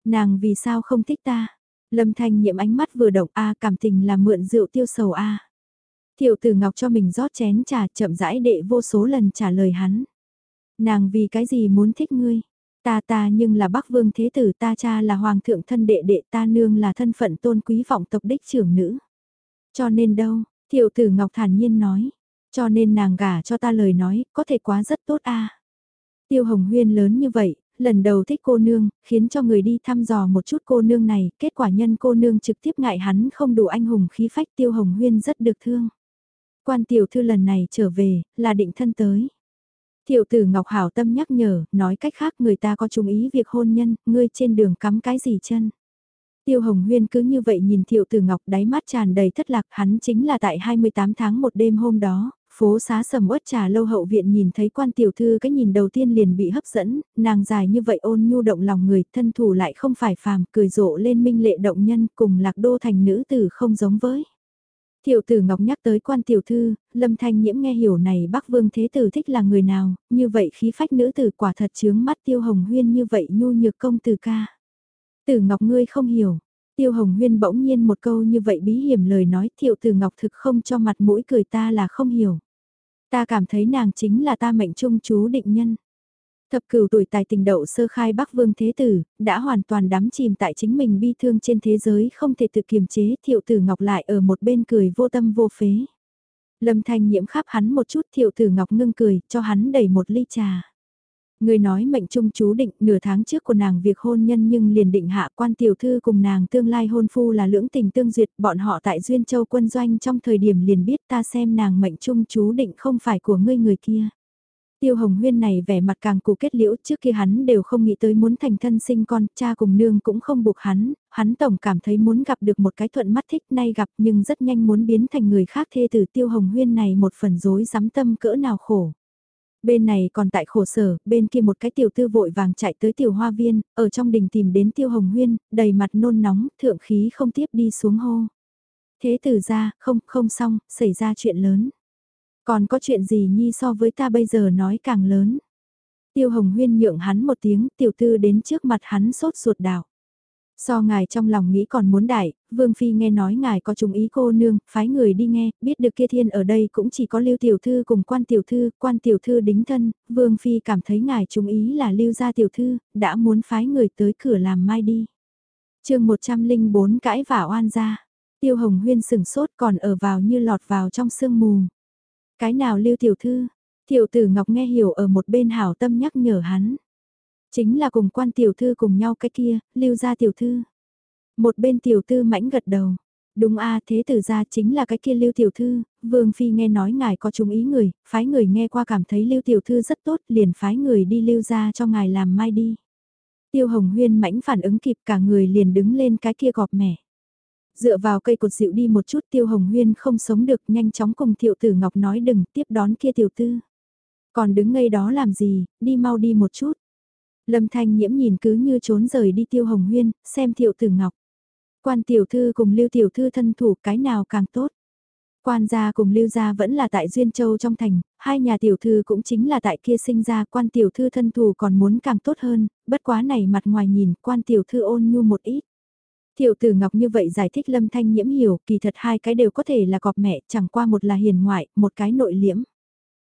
Nàng vì sao không thích ta? Lâm Thanh nhiệm ánh mắt vừa động A cảm tình là mượn rượu tiêu sầu A. tiểu tử Ngọc cho mình rót chén trà chậm rãi đệ vô số lần trả lời hắn. Nàng vì cái gì muốn thích ngươi? Ta ta nhưng là Bắc Vương Thế Tử ta cha là Hoàng thượng thân đệ đệ ta nương là thân phận tôn quý vọng tộc đích trưởng nữ. Cho nên đâu, tiểu tử Ngọc thản nhiên nói, cho nên nàng gả cho ta lời nói, có thể quá rất tốt a. Tiêu Hồng Huyên lớn như vậy, lần đầu thích cô nương, khiến cho người đi thăm dò một chút cô nương này, kết quả nhân cô nương trực tiếp ngại hắn không đủ anh hùng khí phách Tiêu Hồng Huyên rất được thương. Quan tiểu thư lần này trở về, là định thân tới. tiểu tử Ngọc Hảo tâm nhắc nhở, nói cách khác người ta có chú ý việc hôn nhân, ngươi trên đường cắm cái gì chân. Tiêu Hồng Huyên cứ như vậy nhìn Thiệu Tử Ngọc đáy mắt tràn đầy thất lạc, hắn chính là tại 28 tháng một đêm hôm đó, phố xá sầm uất trà lâu hậu viện nhìn thấy quan tiểu thư cái nhìn đầu tiên liền bị hấp dẫn, nàng dài như vậy ôn nhu động lòng người, thân thủ lại không phải phàm, cười rộ lên minh lệ động nhân cùng lạc đô thành nữ tử không giống với. tiểu tử Ngọc nhắc tới quan tiểu thư, lâm thanh nhiễm nghe hiểu này Bắc Vương Thế Tử thích là người nào, như vậy khí phách nữ tử quả thật chướng mắt tiêu hồng huyên như vậy nhu nhược công tử ca. Tử Ngọc ngươi không hiểu, tiêu hồng huyên bỗng nhiên một câu như vậy bí hiểm lời nói tiểu tử Ngọc thực không cho mặt mũi cười ta là không hiểu. Ta cảm thấy nàng chính là ta mệnh trung chú định nhân. Thập cửu tuổi tài tình đậu sơ khai Bắc Vương Thế Tử, đã hoàn toàn đắm chìm tại chính mình bi thương trên thế giới không thể tự kiềm chế thiệu tử ngọc lại ở một bên cười vô tâm vô phế. Lâm thanh nhiễm khắp hắn một chút thiệu tử ngọc ngưng cười, cho hắn đẩy một ly trà. Người nói mệnh trung chú định nửa tháng trước của nàng việc hôn nhân nhưng liền định hạ quan tiểu thư cùng nàng tương lai hôn phu là lưỡng tình tương duyệt bọn họ tại Duyên Châu quân doanh trong thời điểm liền biết ta xem nàng mệnh trung chú định không phải của ngươi người kia. Tiêu Hồng Huyên này vẻ mặt càng cụ kết liễu trước kia hắn đều không nghĩ tới muốn thành thân sinh con, cha cùng nương cũng không buộc hắn, hắn tổng cảm thấy muốn gặp được một cái thuận mắt thích nay gặp nhưng rất nhanh muốn biến thành người khác thê từ Tiêu Hồng Huyên này một phần dối dám tâm cỡ nào khổ. Bên này còn tại khổ sở, bên kia một cái tiểu tư vội vàng chạy tới tiểu hoa viên, ở trong đình tìm đến Tiêu Hồng Huyên, đầy mặt nôn nóng, thượng khí không tiếp đi xuống hô. Thế tử ra, không, không xong, xảy ra chuyện lớn. Còn có chuyện gì nhi so với ta bây giờ nói càng lớn. Tiêu Hồng Huyên nhượng hắn một tiếng, tiểu tư đến trước mặt hắn sốt ruột đảo. So ngài trong lòng nghĩ còn muốn đại, Vương Phi nghe nói ngài có trùng ý cô nương, phái người đi nghe, biết được kia thiên ở đây cũng chỉ có lưu tiểu thư cùng quan tiểu thư, quan tiểu thư đính thân, Vương Phi cảm thấy ngài trùng ý là lưu gia tiểu thư, đã muốn phái người tới cửa làm mai đi. chương 104 cãi vả oan ra, Tiêu Hồng Huyên sừng sốt còn ở vào như lọt vào trong sương mù. Cái nào lưu tiểu thư? Tiểu tử Ngọc nghe hiểu ở một bên hảo tâm nhắc nhở hắn. Chính là cùng quan tiểu thư cùng nhau cái kia, lưu gia tiểu thư. Một bên tiểu thư mãnh gật đầu. Đúng a thế tử gia chính là cái kia lưu tiểu thư, vương phi nghe nói ngài có chung ý người, phái người nghe qua cảm thấy lưu tiểu thư rất tốt, liền phái người đi lưu gia cho ngài làm mai đi. Tiêu hồng huyên mãnh phản ứng kịp cả người liền đứng lên cái kia gọp mẻ. Dựa vào cây cột dịu đi một chút tiêu hồng huyên không sống được nhanh chóng cùng thiệu tử ngọc nói đừng tiếp đón kia tiểu tư. Còn đứng ngay đó làm gì, đi mau đi một chút. Lâm thanh nhiễm nhìn cứ như trốn rời đi tiêu hồng huyên, xem thiệu tử ngọc. Quan tiểu thư cùng lưu tiểu thư thân thủ cái nào càng tốt. Quan gia cùng lưu gia vẫn là tại Duyên Châu trong thành, hai nhà tiểu thư cũng chính là tại kia sinh ra quan tiểu thư thân thủ còn muốn càng tốt hơn, bất quá này mặt ngoài nhìn quan tiểu thư ôn nhu một ít. Thiệu tử Ngọc như vậy giải thích Lâm Thanh Nhiễm hiểu, kỳ thật hai cái đều có thể là cọp mẹ, chẳng qua một là hiền ngoại, một cái nội liễm.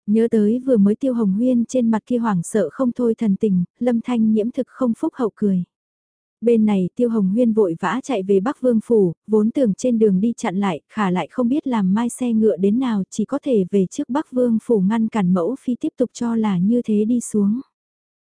Nhớ tới vừa mới tiêu hồng huyên trên mặt kia hoảng sợ không thôi thần tình, Lâm Thanh Nhiễm thực không phúc hậu cười. Bên này tiêu hồng huyên vội vã chạy về Bắc Vương Phủ, vốn tưởng trên đường đi chặn lại, khả lại không biết làm mai xe ngựa đến nào, chỉ có thể về trước Bắc Vương Phủ ngăn cản mẫu phi tiếp tục cho là như thế đi xuống.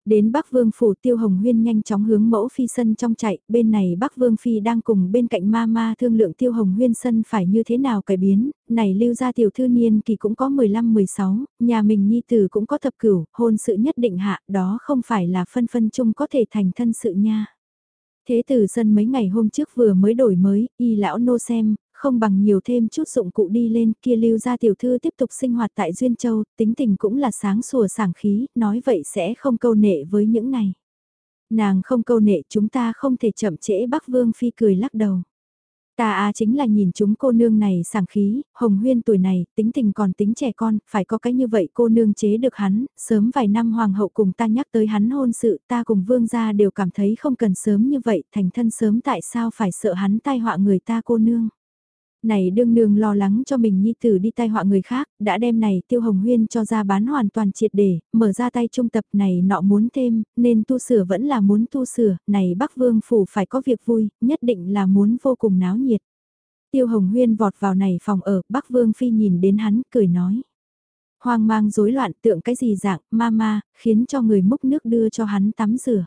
Đến Bắc Vương Phủ Tiêu Hồng Huyên nhanh chóng hướng mẫu phi sân trong chạy, bên này Bắc Vương Phi đang cùng bên cạnh ma ma thương lượng Tiêu Hồng Huyên sân phải như thế nào cải biến, này lưu gia tiểu thư niên kỳ cũng có 15-16, nhà mình nhi tử cũng có thập cửu, hôn sự nhất định hạ, đó không phải là phân phân chung có thể thành thân sự nha. Thế tử sân mấy ngày hôm trước vừa mới đổi mới, y lão nô xem, không bằng nhiều thêm chút dụng cụ đi lên kia lưu ra tiểu thư tiếp tục sinh hoạt tại Duyên Châu, tính tình cũng là sáng sủa sảng khí, nói vậy sẽ không câu nệ với những này. Nàng không câu nệ chúng ta không thể chậm trễ Bắc Vương Phi cười lắc đầu. Ta à chính là nhìn chúng cô nương này sảng khí, hồng huyên tuổi này, tính tình còn tính trẻ con, phải có cái như vậy cô nương chế được hắn, sớm vài năm hoàng hậu cùng ta nhắc tới hắn hôn sự, ta cùng vương gia đều cảm thấy không cần sớm như vậy, thành thân sớm tại sao phải sợ hắn tai họa người ta cô nương. Này đương nương lo lắng cho mình nhi tử đi tai họa người khác, đã đem này tiêu hồng huyên cho ra bán hoàn toàn triệt để, mở ra tay trung tập này nọ muốn thêm, nên tu sửa vẫn là muốn tu sửa, này Bắc Vương Phủ phải có việc vui, nhất định là muốn vô cùng náo nhiệt. Tiêu hồng huyên vọt vào này phòng ở, Bắc Vương Phi nhìn đến hắn, cười nói. Hoang mang rối loạn tượng cái gì dạng, ma ma, khiến cho người múc nước đưa cho hắn tắm rửa.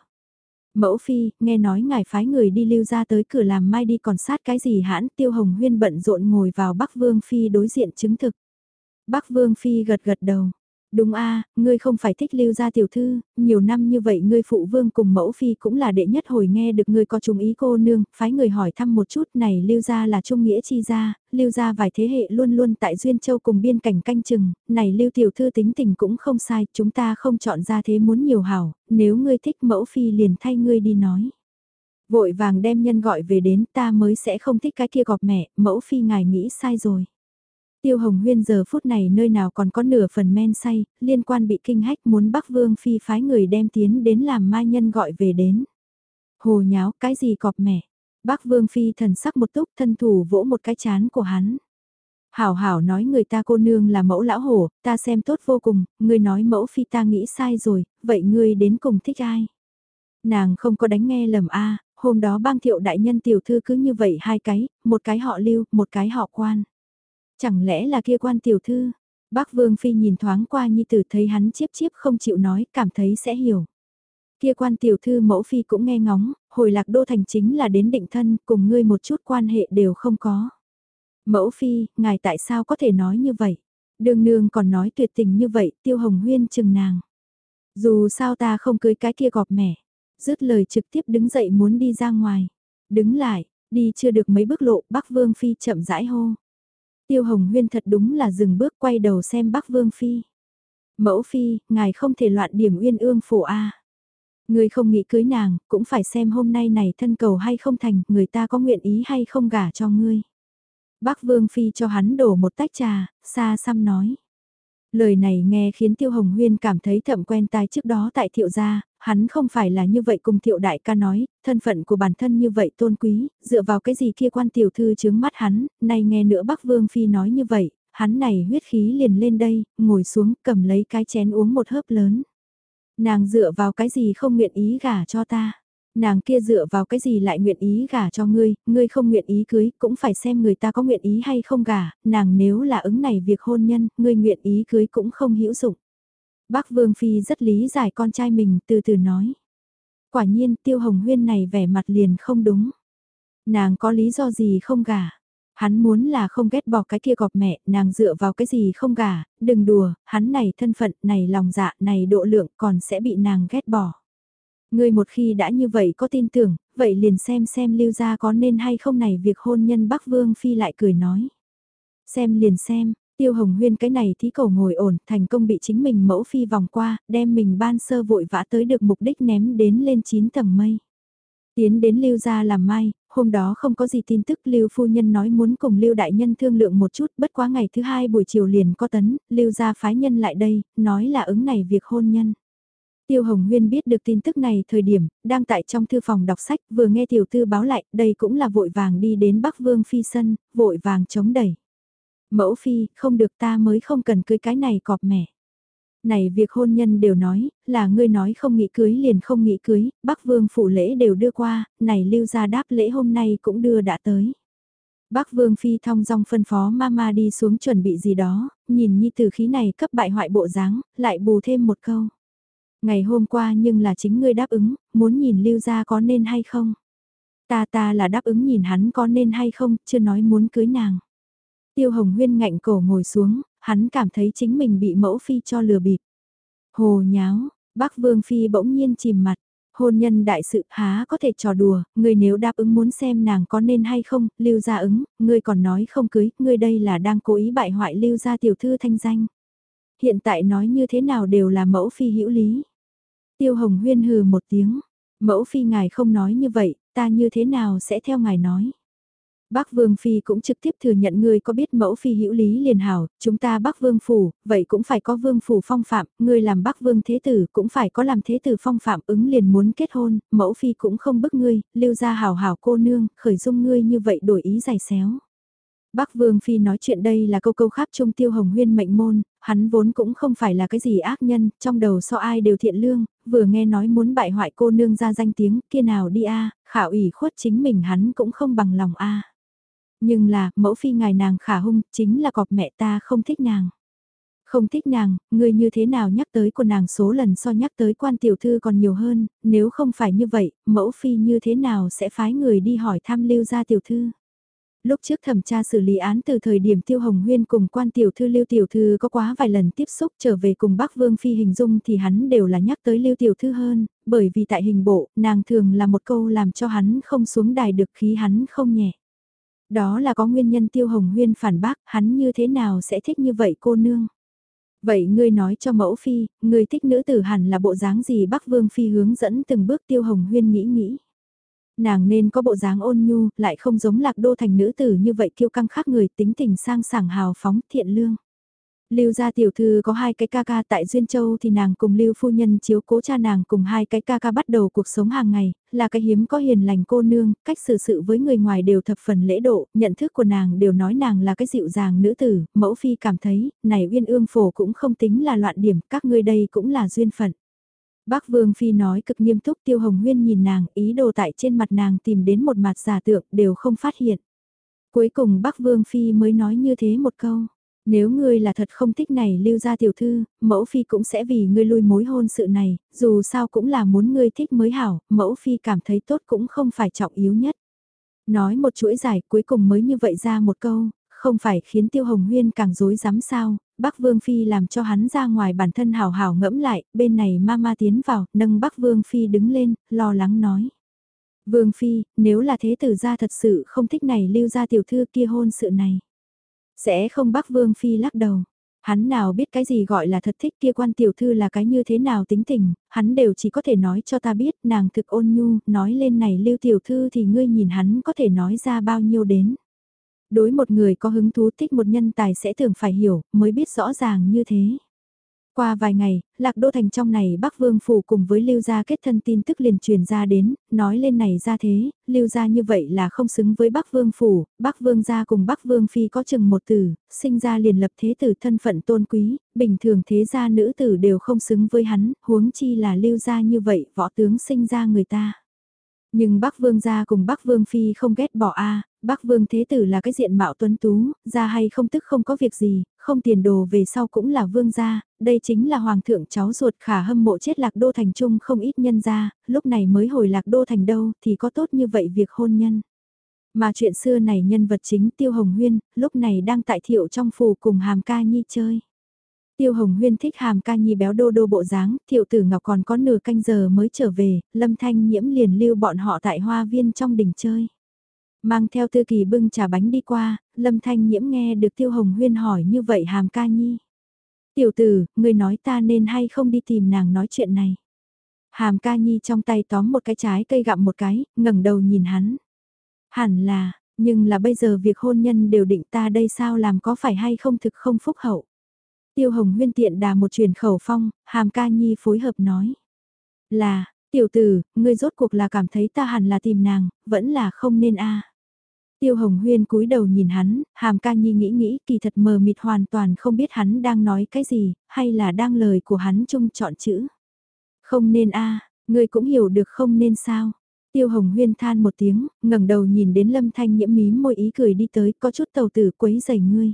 Mẫu phi, nghe nói ngài phái người đi lưu ra tới cửa làm mai đi còn sát cái gì hãn tiêu hồng huyên bận rộn ngồi vào Bắc Vương Phi đối diện chứng thực. Bắc Vương Phi gật gật đầu, Đúng a, ngươi không phải thích lưu gia tiểu thư, nhiều năm như vậy ngươi phụ vương cùng mẫu phi cũng là đệ nhất hồi nghe được ngươi có trùng ý cô nương, phái người hỏi thăm một chút này lưu gia là trung nghĩa chi gia, lưu gia vài thế hệ luôn luôn tại Duyên Châu cùng biên cảnh canh chừng, này lưu tiểu thư tính tình cũng không sai, chúng ta không chọn ra thế muốn nhiều hảo, nếu ngươi thích mẫu phi liền thay ngươi đi nói. Vội vàng đem nhân gọi về đến ta mới sẽ không thích cái kia gọp mẹ, mẫu phi ngài nghĩ sai rồi. Tiêu Hồng Huyên giờ phút này nơi nào còn có nửa phần men say, liên quan bị kinh hách muốn Bắc Vương Phi phái người đem tiến đến làm mai nhân gọi về đến. Hồ nháo cái gì cọp mẹ. Bắc Vương Phi thần sắc một túc thân thủ vỗ một cái chán của hắn. Hảo hảo nói người ta cô nương là mẫu lão hổ, ta xem tốt vô cùng, người nói mẫu phi ta nghĩ sai rồi, vậy ngươi đến cùng thích ai? Nàng không có đánh nghe lầm a hôm đó bang thiệu đại nhân tiểu thư cứ như vậy hai cái, một cái họ lưu, một cái họ quan. Chẳng lẽ là kia quan tiểu thư? Bác Vương Phi nhìn thoáng qua Nhi Tử thấy hắn chiếp chiếp không chịu nói, cảm thấy sẽ hiểu. Kia quan tiểu thư mẫu Phi cũng nghe ngóng, hồi lạc đô thành chính là đến định thân, cùng ngươi một chút quan hệ đều không có. Mẫu Phi, ngài tại sao có thể nói như vậy? Đường nương còn nói tuyệt tình như vậy, tiêu hồng huyên chừng nàng. Dù sao ta không cưới cái kia gọp mẻ. Dứt lời trực tiếp đứng dậy muốn đi ra ngoài. Đứng lại, đi chưa được mấy bước lộ, Bắc Vương Phi chậm rãi hô. Tiêu Hồng Huyên thật đúng là dừng bước quay đầu xem Bắc Vương Phi. Mẫu Phi, ngài không thể loạn điểm uyên ương phổ A. Người không nghĩ cưới nàng, cũng phải xem hôm nay này thân cầu hay không thành, người ta có nguyện ý hay không gả cho ngươi. Bác Vương Phi cho hắn đổ một tách trà, xa xăm nói. Lời này nghe khiến Tiêu Hồng Huyên cảm thấy thậm quen tai trước đó tại thiệu gia, hắn không phải là như vậy cùng thiệu đại ca nói, thân phận của bản thân như vậy tôn quý, dựa vào cái gì kia quan tiểu thư chướng mắt hắn, nay nghe nữa Bắc Vương Phi nói như vậy, hắn này huyết khí liền lên đây, ngồi xuống cầm lấy cái chén uống một hớp lớn. Nàng dựa vào cái gì không nguyện ý gả cho ta nàng kia dựa vào cái gì lại nguyện ý gả cho ngươi, ngươi không nguyện ý cưới, cũng phải xem người ta có nguyện ý hay không gả, nàng nếu là ứng này việc hôn nhân, ngươi nguyện ý cưới cũng không hữu dụng. Bác Vương Phi rất lý giải con trai mình từ từ nói. Quả nhiên tiêu hồng huyên này vẻ mặt liền không đúng. Nàng có lý do gì không gả. Hắn muốn là không ghét bỏ cái kia gọp mẹ, nàng dựa vào cái gì không gả, đừng đùa, hắn này thân phận, này lòng dạ, này độ lượng còn sẽ bị nàng ghét bỏ. Ngươi một khi đã như vậy có tin tưởng, vậy liền xem xem lưu gia có nên hay không này việc hôn nhân Bắc Vương Phi lại cười nói. Xem liền xem, Tiêu Hồng Huyên cái này thí cầu ngồi ổn, thành công bị chính mình mẫu phi vòng qua, đem mình ban sơ vội vã tới được mục đích ném đến lên 9 tầng mây. Tiến đến Lưu gia làm mai, hôm đó không có gì tin tức Lưu phu nhân nói muốn cùng Lưu đại nhân thương lượng một chút, bất quá ngày thứ hai buổi chiều liền có tấn, Lưu gia phái nhân lại đây, nói là ứng này việc hôn nhân. Tiêu Hồng Huyên biết được tin tức này thời điểm, đang tại trong thư phòng đọc sách, vừa nghe tiểu thư báo lại, đây cũng là vội vàng đi đến Bắc Vương Phi sân, vội vàng chống đẩy. Mẫu Phi, không được ta mới không cần cưới cái này cọp mẹ. Này việc hôn nhân đều nói, là ngươi nói không nghĩ cưới liền không nghĩ cưới, Bắc Vương phủ lễ đều đưa qua, này lưu ra đáp lễ hôm nay cũng đưa đã tới. Bắc Vương Phi thong dong phân phó mama đi xuống chuẩn bị gì đó, nhìn như từ khí này cấp bại hoại bộ dáng, lại bù thêm một câu. Ngày hôm qua nhưng là chính ngươi đáp ứng, muốn nhìn lưu gia có nên hay không. Ta ta là đáp ứng nhìn hắn có nên hay không, chưa nói muốn cưới nàng. Tiêu Hồng Huyên ngạnh cổ ngồi xuống, hắn cảm thấy chính mình bị mẫu phi cho lừa bịp. Hồ nháo, bác Vương Phi bỗng nhiên chìm mặt. Hôn nhân đại sự há có thể trò đùa, người nếu đáp ứng muốn xem nàng có nên hay không, lưu gia ứng, ngươi còn nói không cưới, ngươi đây là đang cố ý bại hoại lưu gia tiểu thư thanh danh. Hiện tại nói như thế nào đều là mẫu phi hữu lý. Tiêu Hồng Huyên hừ một tiếng, mẫu phi ngài không nói như vậy, ta như thế nào sẽ theo ngài nói. Bác Vương Phi cũng trực tiếp thừa nhận ngươi có biết mẫu Phi hữu lý liền hảo, chúng ta Bác Vương Phủ, vậy cũng phải có Vương Phủ phong phạm, ngươi làm Bác Vương Thế Tử cũng phải có làm Thế Tử phong phạm ứng liền muốn kết hôn, mẫu Phi cũng không bức ngươi, lưu ra hảo hảo cô nương, khởi dung ngươi như vậy đổi ý giày xéo. Bác Vương Phi nói chuyện đây là câu câu khác trung tiêu hồng huyên mệnh môn, hắn vốn cũng không phải là cái gì ác nhân, trong đầu so ai đều thiện lương, vừa nghe nói muốn bại hoại cô nương ra danh tiếng, kia nào đi a khảo ủy khuất chính mình hắn cũng không bằng lòng a nhưng là, mẫu phi ngài nàng khả hung, chính là cọp mẹ ta không thích nàng. Không thích nàng, người như thế nào nhắc tới của nàng số lần so nhắc tới quan tiểu thư còn nhiều hơn, nếu không phải như vậy, mẫu phi như thế nào sẽ phái người đi hỏi thăm lưu gia tiểu thư. Lúc trước thẩm tra xử lý án từ thời điểm Tiêu Hồng Huyên cùng quan tiểu thư Lưu Tiểu Thư có quá vài lần tiếp xúc trở về cùng bác Vương Phi hình dung thì hắn đều là nhắc tới Lưu Tiểu Thư hơn, bởi vì tại hình bộ, nàng thường là một câu làm cho hắn không xuống đài được khí hắn không nhẹ. Đó là có nguyên nhân Tiêu Hồng Huyên phản bác, hắn như thế nào sẽ thích như vậy cô nương. Vậy ngươi nói cho mẫu phi, ngươi thích nữ tử hẳn là bộ dáng gì Bắc Vương phi hướng dẫn từng bước Tiêu Hồng Huyên nghĩ nghĩ. Nàng nên có bộ dáng ôn nhu, lại không giống lạc đô thành nữ tử như vậy kiêu căng khác người tính tình sang sảng hào phóng thiện lương. Lưu gia tiểu thư có hai cái ca ca tại Duyên Châu thì nàng cùng Lưu phu nhân chiếu cố cha nàng cùng hai cái ca ca bắt đầu cuộc sống hàng ngày, là cái hiếm có hiền lành cô nương, cách xử sự với người ngoài đều thập phần lễ độ, nhận thức của nàng đều nói nàng là cái dịu dàng nữ tử, mẫu phi cảm thấy, này uyên ương phổ cũng không tính là loạn điểm, các ngươi đây cũng là duyên phận. Bác Vương Phi nói cực nghiêm túc Tiêu Hồng Huyên nhìn nàng, ý đồ tại trên mặt nàng tìm đến một mặt giả tượng đều không phát hiện. Cuối cùng bác Vương Phi mới nói như thế một câu. Nếu ngươi là thật không thích này lưu ra tiểu thư, mẫu phi cũng sẽ vì ngươi lui mối hôn sự này, dù sao cũng là muốn ngươi thích mới hảo, mẫu phi cảm thấy tốt cũng không phải trọng yếu nhất. Nói một chuỗi dài cuối cùng mới như vậy ra một câu, không phải khiến tiêu hồng huyên càng dối dám sao, Bắc Vương Phi làm cho hắn ra ngoài bản thân hào hào ngẫm lại, bên này Mama tiến vào, nâng Bắc Vương Phi đứng lên, lo lắng nói. Vương Phi, nếu là thế tử gia thật sự không thích này lưu ra tiểu thư kia hôn sự này. Sẽ không Bắc Vương Phi lắc đầu. Hắn nào biết cái gì gọi là thật thích kia quan tiểu thư là cái như thế nào tính tình, hắn đều chỉ có thể nói cho ta biết nàng thực ôn nhu, nói lên này lưu tiểu thư thì ngươi nhìn hắn có thể nói ra bao nhiêu đến. Đối một người có hứng thú thích một nhân tài sẽ thường phải hiểu, mới biết rõ ràng như thế. Qua vài ngày, Lạc Đô Thành trong này Bắc Vương Phủ cùng với Lưu Gia kết thân tin tức liền truyền ra đến, nói lên này ra thế, Lưu Gia như vậy là không xứng với Bắc Vương Phủ, Bắc Vương Gia cùng Bắc Vương Phi có chừng một tử, sinh ra liền lập thế tử thân phận tôn quý, bình thường thế gia nữ tử đều không xứng với hắn, huống chi là Lưu Gia như vậy, võ tướng sinh ra người ta. Nhưng Bắc Vương gia cùng Bắc Vương Phi không ghét bỏ a Bắc Vương Thế Tử là cái diện mạo tuấn tú, ra hay không tức không có việc gì, không tiền đồ về sau cũng là Vương gia, đây chính là Hoàng thượng cháu ruột khả hâm mộ chết lạc đô thành trung không ít nhân gia, lúc này mới hồi lạc đô thành đâu thì có tốt như vậy việc hôn nhân. Mà chuyện xưa này nhân vật chính Tiêu Hồng Huyên, lúc này đang tại thiệu trong phủ cùng Hàm Ca Nhi chơi. Tiêu Hồng Huyên thích hàm ca nhi béo đô đô bộ dáng, thiệu tử ngọc còn có nửa canh giờ mới trở về, lâm thanh nhiễm liền lưu bọn họ tại hoa viên trong đỉnh chơi. Mang theo tư kỳ bưng trà bánh đi qua, lâm thanh nhiễm nghe được Tiêu Hồng Huyên hỏi như vậy hàm ca nhi. Tiểu tử, người nói ta nên hay không đi tìm nàng nói chuyện này. Hàm ca nhi trong tay tóm một cái trái cây gặm một cái, ngẩng đầu nhìn hắn. Hẳn là, nhưng là bây giờ việc hôn nhân đều định ta đây sao làm có phải hay không thực không phúc hậu. Tiêu Hồng Huyên tiện đà một truyền khẩu phong, Hàm Ca Nhi phối hợp nói. Là, tiểu tử, ngươi rốt cuộc là cảm thấy ta hẳn là tìm nàng, vẫn là không nên a. Tiêu Hồng Huyên cúi đầu nhìn hắn, Hàm Ca Nhi nghĩ nghĩ kỳ thật mờ mịt hoàn toàn không biết hắn đang nói cái gì, hay là đang lời của hắn chung chọn chữ. Không nên a, ngươi cũng hiểu được không nên sao. Tiêu Hồng Huyên than một tiếng, ngẩng đầu nhìn đến Lâm Thanh nhiễm mím môi ý cười đi tới, có chút tàu tử quấy giày ngươi.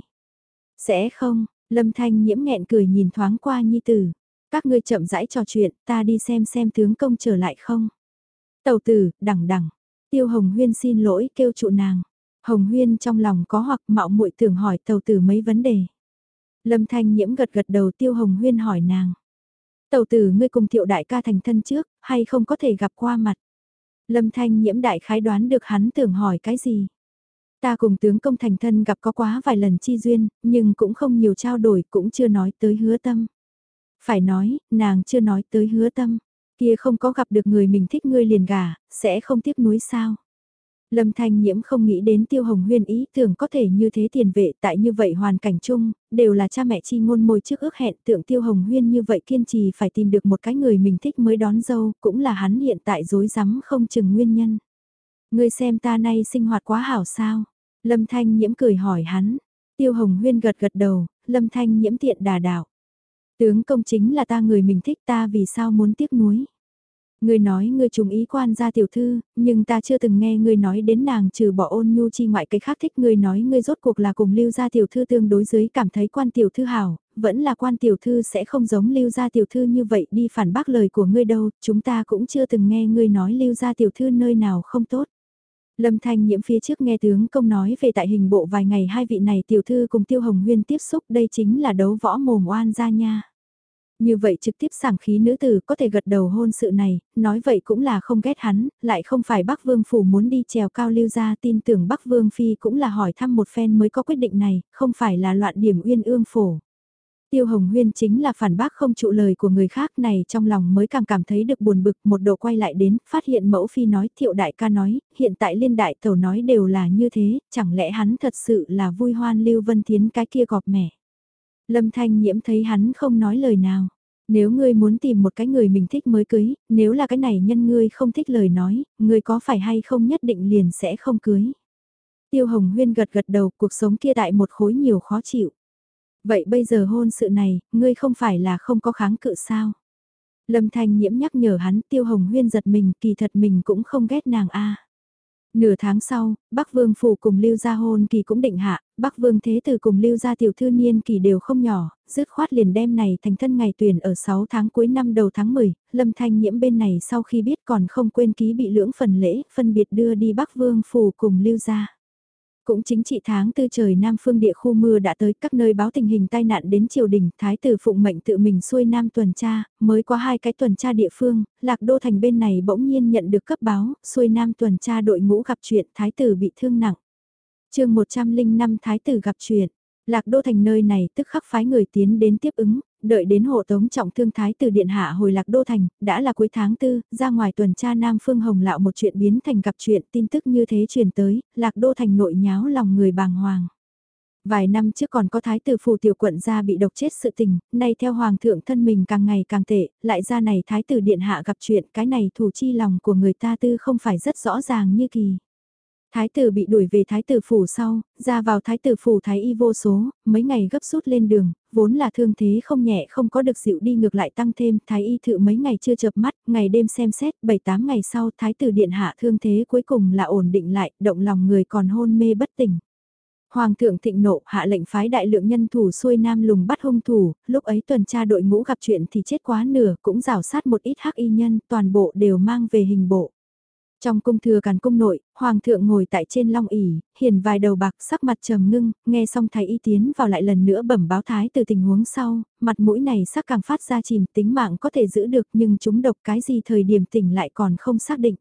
Sẽ không, Lâm Thanh nhiễm nghẹn cười nhìn thoáng qua Nhi Tử. Các ngươi chậm rãi trò chuyện, ta đi xem xem tướng công trở lại không. Tàu tử, đẳng đẳng. Tiêu Hồng Huyên xin lỗi kêu trụ nàng. Hồng Huyên trong lòng có hoặc mạo muội tưởng hỏi tàu tử mấy vấn đề. Lâm Thanh nhiễm gật gật đầu Tiêu Hồng Huyên hỏi nàng. Tàu tử ngươi cùng thiệu đại ca thành thân trước, hay không có thể gặp qua mặt. Lâm Thanh nhiễm đại khái đoán được hắn tưởng hỏi cái gì. Ta cùng tướng công thành thân gặp có quá vài lần chi duyên, nhưng cũng không nhiều trao đổi, cũng chưa nói tới hứa tâm. Phải nói, nàng chưa nói tới hứa tâm, kia không có gặp được người mình thích ngươi liền gả, sẽ không tiếc nuối sao. Lâm Thanh Nhiễm không nghĩ đến Tiêu Hồng Huyên ý tưởng có thể như thế tiền vệ tại như vậy hoàn cảnh chung, đều là cha mẹ chi ngôn môi trước ước hẹn tượng Tiêu Hồng Huyên như vậy kiên trì phải tìm được một cái người mình thích mới đón dâu, cũng là hắn hiện tại dối rắm không chừng nguyên nhân. Ngươi xem ta nay sinh hoạt quá hảo sao, Lâm Thanh Nhiễm cười hỏi hắn. Tiêu Hồng Huyên gật gật đầu, Lâm Thanh Nhiễm tiện đà đạo. Tướng công chính là ta người mình thích ta vì sao muốn tiếc nuối. Ngươi nói ngươi trùng ý quan gia tiểu thư, nhưng ta chưa từng nghe ngươi nói đến nàng trừ bỏ ôn nhu chi ngoại cái khác thích ngươi nói ngươi rốt cuộc là cùng lưu gia tiểu thư tương đối dưới cảm thấy quan tiểu thư hảo, vẫn là quan tiểu thư sẽ không giống lưu gia tiểu thư như vậy đi phản bác lời của ngươi đâu, chúng ta cũng chưa từng nghe ngươi nói lưu gia tiểu thư nơi nào không tốt. Lâm Thanh nhiễm phía trước nghe tướng công nói về tại hình bộ vài ngày hai vị này tiểu thư cùng Tiêu Hồng Huyên tiếp xúc đây chính là đấu võ mồm oan gia nha. Như vậy trực tiếp sảng khí nữ tử có thể gật đầu hôn sự này, nói vậy cũng là không ghét hắn, lại không phải Bắc Vương Phủ muốn đi trèo cao lưu ra tin tưởng Bắc Vương Phi cũng là hỏi thăm một phen mới có quyết định này, không phải là loạn điểm uyên ương phổ. Tiêu Hồng Huyên chính là phản bác không trụ lời của người khác này trong lòng mới càng cảm thấy được buồn bực một độ quay lại đến, phát hiện mẫu phi nói thiệu đại ca nói, hiện tại liên đại tẩu nói đều là như thế, chẳng lẽ hắn thật sự là vui hoan Lưu Vân Thiến cái kia gọp mẻ. Lâm Thanh Nhiễm thấy hắn không nói lời nào. Nếu ngươi muốn tìm một cái người mình thích mới cưới, nếu là cái này nhân ngươi không thích lời nói, ngươi có phải hay không nhất định liền sẽ không cưới. Tiêu Hồng Huyên gật gật đầu cuộc sống kia tại một khối nhiều khó chịu. Vậy bây giờ hôn sự này, ngươi không phải là không có kháng cự sao? Lâm Thanh Nhiễm nhắc nhở hắn Tiêu Hồng Huyên giật mình kỳ thật mình cũng không ghét nàng a Nửa tháng sau, Bắc Vương Phủ cùng Lưu Gia hôn kỳ cũng định hạ, Bắc Vương Thế Tử cùng Lưu Gia tiểu thư niên kỳ đều không nhỏ, dứt khoát liền đem này thành thân ngày tuyển ở 6 tháng cuối năm đầu tháng 10, Lâm Thanh Nhiễm bên này sau khi biết còn không quên ký bị lưỡng phần lễ, phân biệt đưa đi Bắc Vương Phủ cùng Lưu Gia. Cũng chính trị tháng tư trời Nam phương địa khu mưa đã tới các nơi báo tình hình tai nạn đến triều đình, thái tử phụng mệnh tự mình xuôi Nam tuần tra, mới qua hai cái tuần tra địa phương, lạc đô thành bên này bỗng nhiên nhận được cấp báo, xuôi Nam tuần tra đội ngũ gặp chuyện thái tử bị thương nặng chương 105 thái tử gặp chuyện, Lạc Đô Thành nơi này tức khắc phái người tiến đến tiếp ứng, đợi đến hộ tống trọng thương thái từ điện hạ hồi Lạc Đô Thành, đã là cuối tháng tư, ra ngoài tuần tra Nam Phương Hồng lạo một chuyện biến thành gặp chuyện tin tức như thế truyền tới, Lạc Đô Thành nội nháo lòng người bàng hoàng. Vài năm trước còn có thái tử phù tiểu quận gia bị độc chết sự tình, nay theo hoàng thượng thân mình càng ngày càng tệ, lại ra này thái tử điện hạ gặp chuyện, cái này thủ chi lòng của người ta tư không phải rất rõ ràng như kỳ. Thái tử bị đuổi về thái tử phủ sau, ra vào thái tử phủ thái y vô số, mấy ngày gấp rút lên đường, vốn là thương thế không nhẹ không có được dịu đi ngược lại tăng thêm, thái y thự mấy ngày chưa chợp mắt, ngày đêm xem xét, 7-8 ngày sau thái tử điện hạ thương thế cuối cùng là ổn định lại, động lòng người còn hôn mê bất tỉnh. Hoàng thượng thịnh nộ hạ lệnh phái đại lượng nhân thủ xuôi nam lùng bắt hung thủ, lúc ấy tuần tra đội ngũ gặp chuyện thì chết quá nửa, cũng rào sát một ít hắc y nhân, toàn bộ đều mang về hình bộ. Trong cung thừa càn cung nội, hoàng thượng ngồi tại trên long ỉ, hiền vài đầu bạc sắc mặt trầm ngưng, nghe xong thái y tiến vào lại lần nữa bẩm báo thái từ tình huống sau, mặt mũi này sắc càng phát ra chìm tính mạng có thể giữ được nhưng chúng độc cái gì thời điểm tỉnh lại còn không xác định.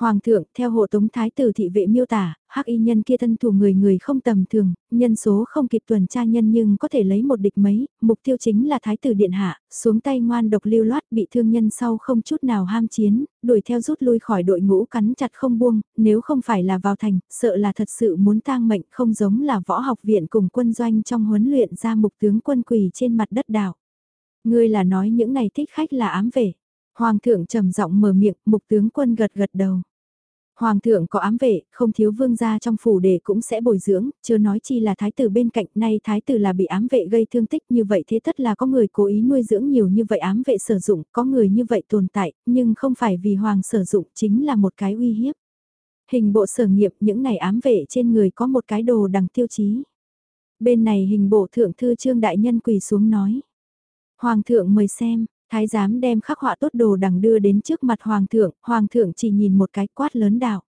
Hoàng thượng, theo hộ tống thái tử thị vệ miêu tả, hắc y nhân kia thân thủ người người không tầm thường, nhân số không kịp tuần tra nhân nhưng có thể lấy một địch mấy, mục tiêu chính là thái tử điện hạ, xuống tay ngoan độc lưu loát bị thương nhân sau không chút nào ham chiến, đuổi theo rút lui khỏi đội ngũ cắn chặt không buông, nếu không phải là vào thành, sợ là thật sự muốn tang mệnh không giống là võ học viện cùng quân doanh trong huấn luyện ra mục tướng quân quỳ trên mặt đất đảo. Ngươi là nói những này thích khách là ám về. Hoàng thượng trầm giọng mở miệng, mục tướng quân gật gật đầu. Hoàng thượng có ám vệ, không thiếu vương gia trong phủ để cũng sẽ bồi dưỡng, chưa nói chi là thái tử bên cạnh, nay thái tử là bị ám vệ gây thương tích như vậy thế tất là có người cố ý nuôi dưỡng nhiều như vậy ám vệ sử dụng, có người như vậy tồn tại, nhưng không phải vì hoàng sử dụng chính là một cái uy hiếp. Hình bộ sở nghiệp những này ám vệ trên người có một cái đồ đằng tiêu chí. Bên này hình bộ thượng thư trương đại nhân quỳ xuống nói. Hoàng thượng mời xem, Thái giám đem khắc họa tốt đồ đằng đưa đến trước mặt hoàng thượng, hoàng thượng chỉ nhìn một cái quát lớn đạo.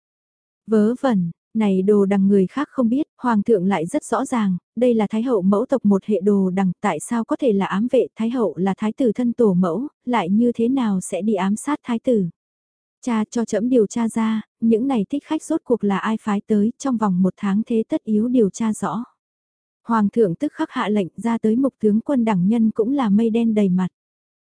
Vớ vẩn, này đồ đằng người khác không biết, hoàng thượng lại rất rõ ràng, đây là thái hậu mẫu tộc một hệ đồ đằng, tại sao có thể là ám vệ, thái hậu là thái tử thân tổ mẫu, lại như thế nào sẽ đi ám sát thái tử. Cha cho chấm điều tra ra, những này thích khách rốt cuộc là ai phái tới, trong vòng một tháng thế tất yếu điều tra rõ. Hoàng thượng tức khắc hạ lệnh ra tới mục tướng quân đẳng nhân cũng là mây đen đầy mặt.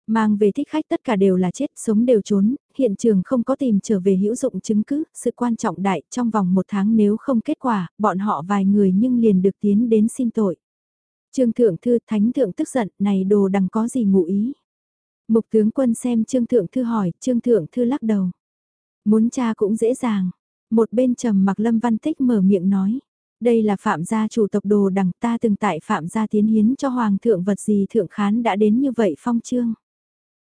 Mang về thích khách tất cả đều là chết, sống đều trốn, hiện trường không có tìm trở về hữu dụng chứng cứ, sự quan trọng đại trong vòng một tháng nếu không kết quả, bọn họ vài người nhưng liền được tiến đến xin tội. Trương Thượng Thư Thánh Thượng tức giận, này đồ đằng có gì ngụ ý. Mục tướng quân xem Trương Thượng Thư hỏi, Trương Thượng Thư lắc đầu. Muốn cha cũng dễ dàng. Một bên trầm mặc Lâm Văn Tích mở miệng nói. Đây là phạm gia chủ tộc đồ đằng ta từng tại phạm gia tiến hiến cho hoàng thượng vật gì thượng khán đã đến như vậy phong trương.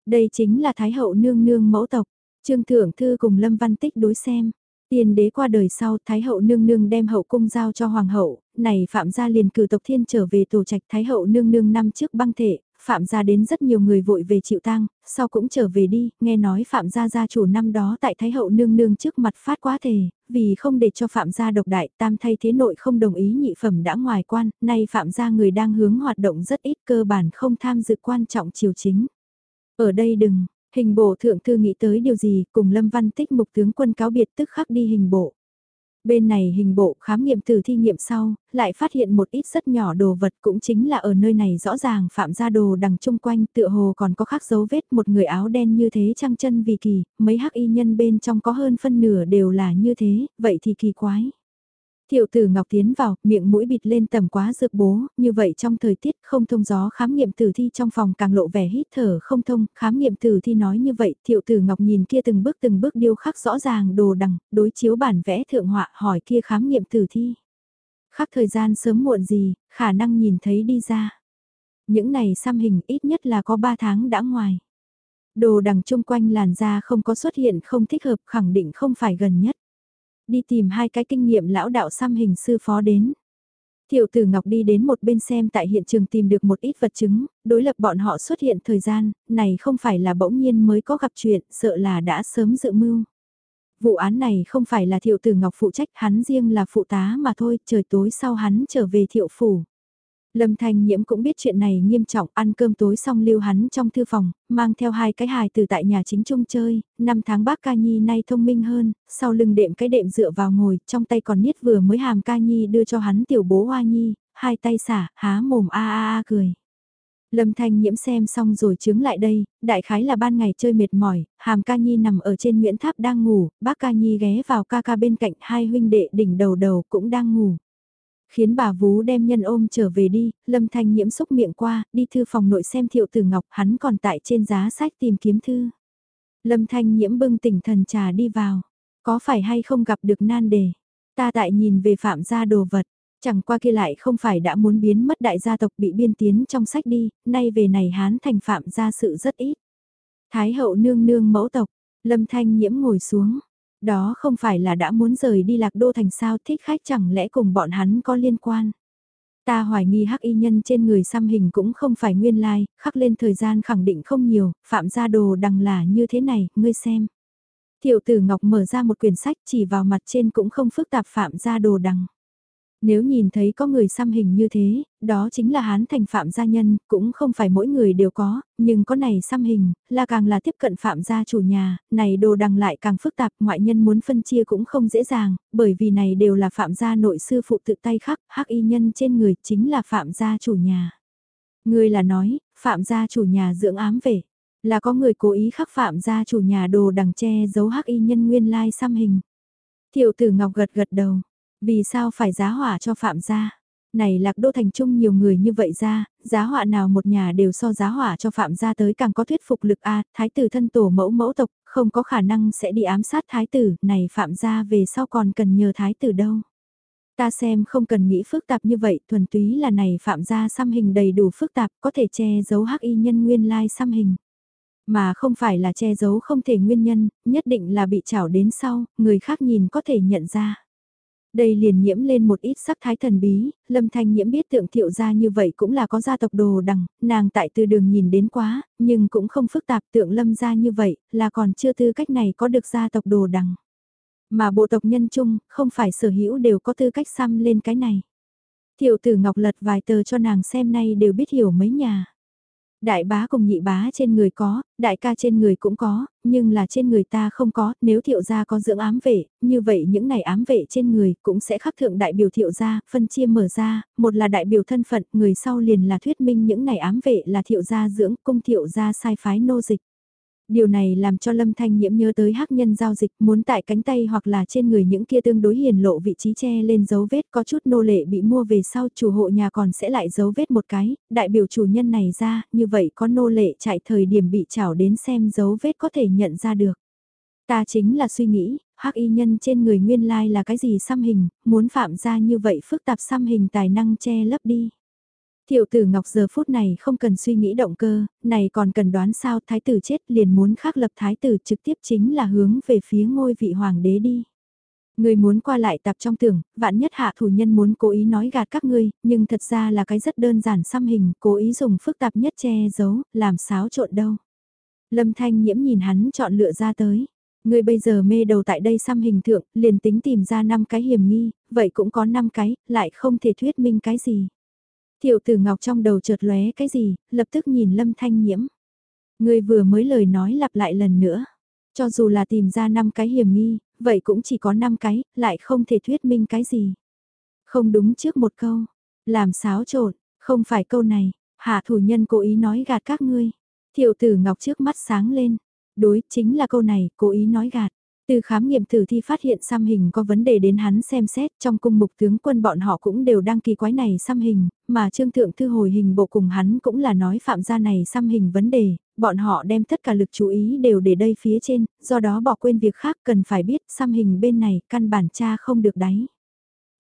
Đây chính là thái hậu nương nương mẫu tộc, trương thượng thư cùng lâm văn tích đối xem. tiền đế qua đời sau, Thái hậu nương nương đem hậu cung giao cho hoàng hậu, này phạm gia liền cử tộc thiên trở về tổ trạch Thái hậu nương nương năm trước băng thể, phạm gia đến rất nhiều người vội về chịu tang, sau cũng trở về đi, nghe nói phạm gia gia chủ năm đó tại Thái hậu nương nương trước mặt phát quá thề, vì không để cho phạm gia độc đại, tam thay thế nội không đồng ý nhị phẩm đã ngoài quan, nay phạm gia người đang hướng hoạt động rất ít cơ bản không tham dự quan trọng triều chính. Ở đây đừng, Hình bộ thượng thư nghĩ tới điều gì, cùng Lâm Văn Tích mục tướng quân cáo biệt tức khắc đi hình bộ. Bên này hình bộ khám nghiệm từ thi nghiệm sau, lại phát hiện một ít rất nhỏ đồ vật cũng chính là ở nơi này rõ ràng phạm ra đồ đằng chung quanh tựa hồ còn có khắc dấu vết một người áo đen như thế trăng chân vì kỳ, mấy hắc y nhân bên trong có hơn phân nửa đều là như thế, vậy thì kỳ quái. Thiệu tử Ngọc tiến vào, miệng mũi bịt lên tầm quá dược bố, như vậy trong thời tiết không thông gió khám nghiệm tử thi trong phòng càng lộ vẻ hít thở không thông, khám nghiệm tử thi nói như vậy, thiệu tử Ngọc nhìn kia từng bước từng bước điêu khắc rõ ràng đồ đằng, đối chiếu bản vẽ thượng họa hỏi kia khám nghiệm tử thi. Khắc thời gian sớm muộn gì, khả năng nhìn thấy đi ra. Những này xăm hình ít nhất là có 3 tháng đã ngoài. Đồ đằng chung quanh làn da không có xuất hiện không thích hợp khẳng định không phải gần nhất đi tìm hai cái kinh nghiệm lão đạo xăm hình sư phó đến. Thiệu tử Ngọc đi đến một bên xem tại hiện trường tìm được một ít vật chứng, đối lập bọn họ xuất hiện thời gian, này không phải là bỗng nhiên mới có gặp chuyện, sợ là đã sớm dự mưu. Vụ án này không phải là thiệu tử Ngọc phụ trách, hắn riêng là phụ tá mà thôi, trời tối sau hắn trở về thiệu phủ. Lâm Thanh Nhiễm cũng biết chuyện này nghiêm trọng, ăn cơm tối xong lưu hắn trong thư phòng, mang theo hai cái hài từ tại nhà chính trung chơi, năm tháng bác ca nhi nay thông minh hơn, sau lưng đệm cái đệm dựa vào ngồi, trong tay còn niết vừa mới hàm ca nhi đưa cho hắn tiểu bố hoa nhi, hai tay xả, há mồm a a a cười. Lâm Thanh Nhiễm xem xong rồi chướng lại đây, đại khái là ban ngày chơi mệt mỏi, hàm ca nhi nằm ở trên Nguyễn Tháp đang ngủ, bác ca nhi ghé vào ca ca bên cạnh hai huynh đệ đỉnh đầu đầu cũng đang ngủ. Khiến bà vú đem nhân ôm trở về đi, Lâm Thanh nhiễm xúc miệng qua, đi thư phòng nội xem thiệu tử ngọc hắn còn tại trên giá sách tìm kiếm thư. Lâm Thanh nhiễm bưng tỉnh thần trà đi vào, có phải hay không gặp được nan đề. Ta tại nhìn về phạm gia đồ vật, chẳng qua kia lại không phải đã muốn biến mất đại gia tộc bị biên tiến trong sách đi, nay về này hán thành phạm gia sự rất ít. Thái hậu nương nương mẫu tộc, Lâm Thanh nhiễm ngồi xuống, đó không phải là đã muốn rời đi lạc đô thành sao thích khách chẳng lẽ cùng bọn hắn có liên quan. Ta hoài nghi hắc y nhân trên người xăm hình cũng không phải nguyên lai, like, khắc lên thời gian khẳng định không nhiều, phạm gia đồ đằng là như thế này, ngươi xem. tiểu tử Ngọc mở ra một quyển sách chỉ vào mặt trên cũng không phức tạp phạm gia đồ đằng. Nếu nhìn thấy có người xăm hình như thế, đó chính là hán thành phạm gia nhân, cũng không phải mỗi người đều có, nhưng có này xăm hình, là càng là tiếp cận phạm gia chủ nhà, này đồ đằng lại càng phức tạp, ngoại nhân muốn phân chia cũng không dễ dàng, bởi vì này đều là phạm gia nội sư phụ tự tay khắc, hắc y nhân trên người chính là phạm gia chủ nhà. Người là nói, phạm gia chủ nhà dưỡng ám về, là có người cố ý khắc phạm gia chủ nhà đồ đằng che giấu hắc y nhân nguyên lai xăm hình. Thiệu tử Ngọc gật gật đầu, vì sao phải giá hỏa cho phạm gia? Này lạc đô thành trung nhiều người như vậy ra, giá họa nào một nhà đều so giá hỏa cho phạm gia tới càng có thuyết phục lực a thái tử thân tổ mẫu mẫu tộc, không có khả năng sẽ đi ám sát thái tử, này phạm gia về sau còn cần nhờ thái tử đâu. Ta xem không cần nghĩ phức tạp như vậy, thuần túy là này phạm gia xăm hình đầy đủ phức tạp, có thể che giấu hắc y nhân nguyên lai xăm hình. Mà không phải là che giấu không thể nguyên nhân, nhất định là bị chảo đến sau, người khác nhìn có thể nhận ra. Đây liền nhiễm lên một ít sắc thái thần bí, lâm thanh nhiễm biết tượng thiệu gia như vậy cũng là có gia tộc đồ đằng, nàng tại từ đường nhìn đến quá, nhưng cũng không phức tạp tượng lâm gia như vậy, là còn chưa tư cách này có được gia tộc đồ đằng. Mà bộ tộc nhân chung, không phải sở hữu đều có tư cách xăm lên cái này. Thiệu tử ngọc lật vài tờ cho nàng xem nay đều biết hiểu mấy nhà. Đại bá cùng nhị bá trên người có, đại ca trên người cũng có, nhưng là trên người ta không có, nếu thiệu gia có dưỡng ám vệ, như vậy những này ám vệ trên người cũng sẽ khắc thượng đại biểu thiệu gia, phân chia mở ra, một là đại biểu thân phận, người sau liền là thuyết minh những này ám vệ là thiệu gia dưỡng, cung thiệu gia sai phái nô dịch. Điều này làm cho Lâm Thanh Nhiễm nhớ tới hắc nhân giao dịch muốn tại cánh tay hoặc là trên người những kia tương đối hiền lộ vị trí che lên dấu vết có chút nô lệ bị mua về sau chủ hộ nhà còn sẽ lại dấu vết một cái, đại biểu chủ nhân này ra, như vậy có nô lệ chạy thời điểm bị chảo đến xem dấu vết có thể nhận ra được. Ta chính là suy nghĩ, hắc y nhân trên người nguyên lai là cái gì xăm hình, muốn phạm ra như vậy phức tạp xăm hình tài năng che lấp đi. Thiệu tử Ngọc giờ phút này không cần suy nghĩ động cơ, này còn cần đoán sao thái tử chết liền muốn khắc lập thái tử trực tiếp chính là hướng về phía ngôi vị hoàng đế đi. Người muốn qua lại tập trong tưởng, vạn nhất hạ thủ nhân muốn cố ý nói gạt các ngươi, nhưng thật ra là cái rất đơn giản xăm hình, cố ý dùng phức tạp nhất che giấu, làm xáo trộn đâu. Lâm Thanh Nhiễm nhìn hắn chọn lựa ra tới. Người bây giờ mê đầu tại đây xăm hình thượng, liền tính tìm ra 5 cái hiểm nghi, vậy cũng có 5 cái, lại không thể thuyết minh cái gì. Tiểu tử ngọc trong đầu chợt lóe cái gì, lập tức nhìn lâm thanh nhiễm. Người vừa mới lời nói lặp lại lần nữa. Cho dù là tìm ra 5 cái hiểm nghi, vậy cũng chỉ có 5 cái, lại không thể thuyết minh cái gì. Không đúng trước một câu, làm xáo trộn, không phải câu này, hạ thủ nhân cố ý nói gạt các ngươi. Tiểu tử ngọc trước mắt sáng lên, đối chính là câu này, cố ý nói gạt. Từ khám nghiệm tử thi phát hiện xăm hình có vấn đề đến hắn xem xét trong cung mục tướng quân bọn họ cũng đều đăng ký quái này xăm hình, mà trương thượng thư hồi hình bộ cùng hắn cũng là nói phạm gia này xăm hình vấn đề, bọn họ đem tất cả lực chú ý đều để đây phía trên, do đó bỏ quên việc khác cần phải biết xăm hình bên này căn bản cha không được đáy.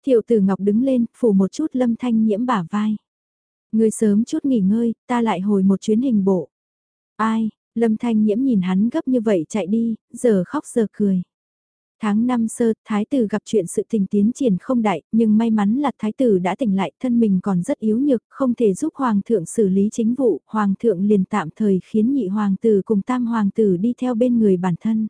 Thiệu tử Ngọc đứng lên, phủ một chút lâm thanh nhiễm bả vai. Người sớm chút nghỉ ngơi, ta lại hồi một chuyến hình bộ. Ai, Lâm Thanh Nhiễm nhìn hắn gấp như vậy chạy đi, giờ khóc giờ cười. Tháng 5 sơ, thái tử gặp chuyện sự tình tiến triển không đại, nhưng may mắn là thái tử đã tỉnh lại, thân mình còn rất yếu nhược, không thể giúp hoàng thượng xử lý chính vụ, hoàng thượng liền tạm thời khiến nhị hoàng tử cùng tam hoàng tử đi theo bên người bản thân.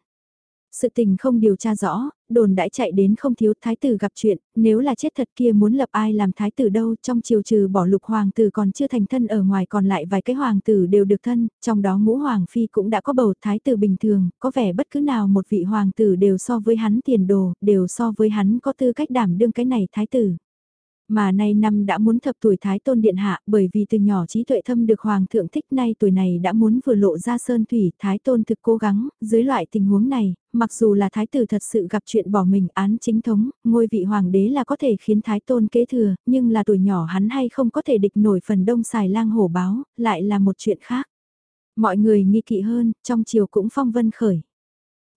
Sự tình không điều tra rõ, đồn đãi chạy đến không thiếu thái tử gặp chuyện, nếu là chết thật kia muốn lập ai làm thái tử đâu, trong triều trừ bỏ lục hoàng tử còn chưa thành thân ở ngoài còn lại vài cái hoàng tử đều được thân, trong đó ngũ hoàng phi cũng đã có bầu thái tử bình thường, có vẻ bất cứ nào một vị hoàng tử đều so với hắn tiền đồ, đều so với hắn có tư cách đảm đương cái này thái tử. Mà nay năm đã muốn thập tuổi Thái Tôn Điện Hạ bởi vì từ nhỏ trí tuệ thâm được Hoàng thượng thích nay tuổi này đã muốn vừa lộ ra sơn thủy Thái Tôn thực cố gắng, dưới loại tình huống này, mặc dù là Thái tử thật sự gặp chuyện bỏ mình án chính thống, ngôi vị Hoàng đế là có thể khiến Thái Tôn kế thừa, nhưng là tuổi nhỏ hắn hay không có thể địch nổi phần đông xài lang hổ báo, lại là một chuyện khác. Mọi người nghi kỵ hơn, trong chiều cũng phong vân khởi.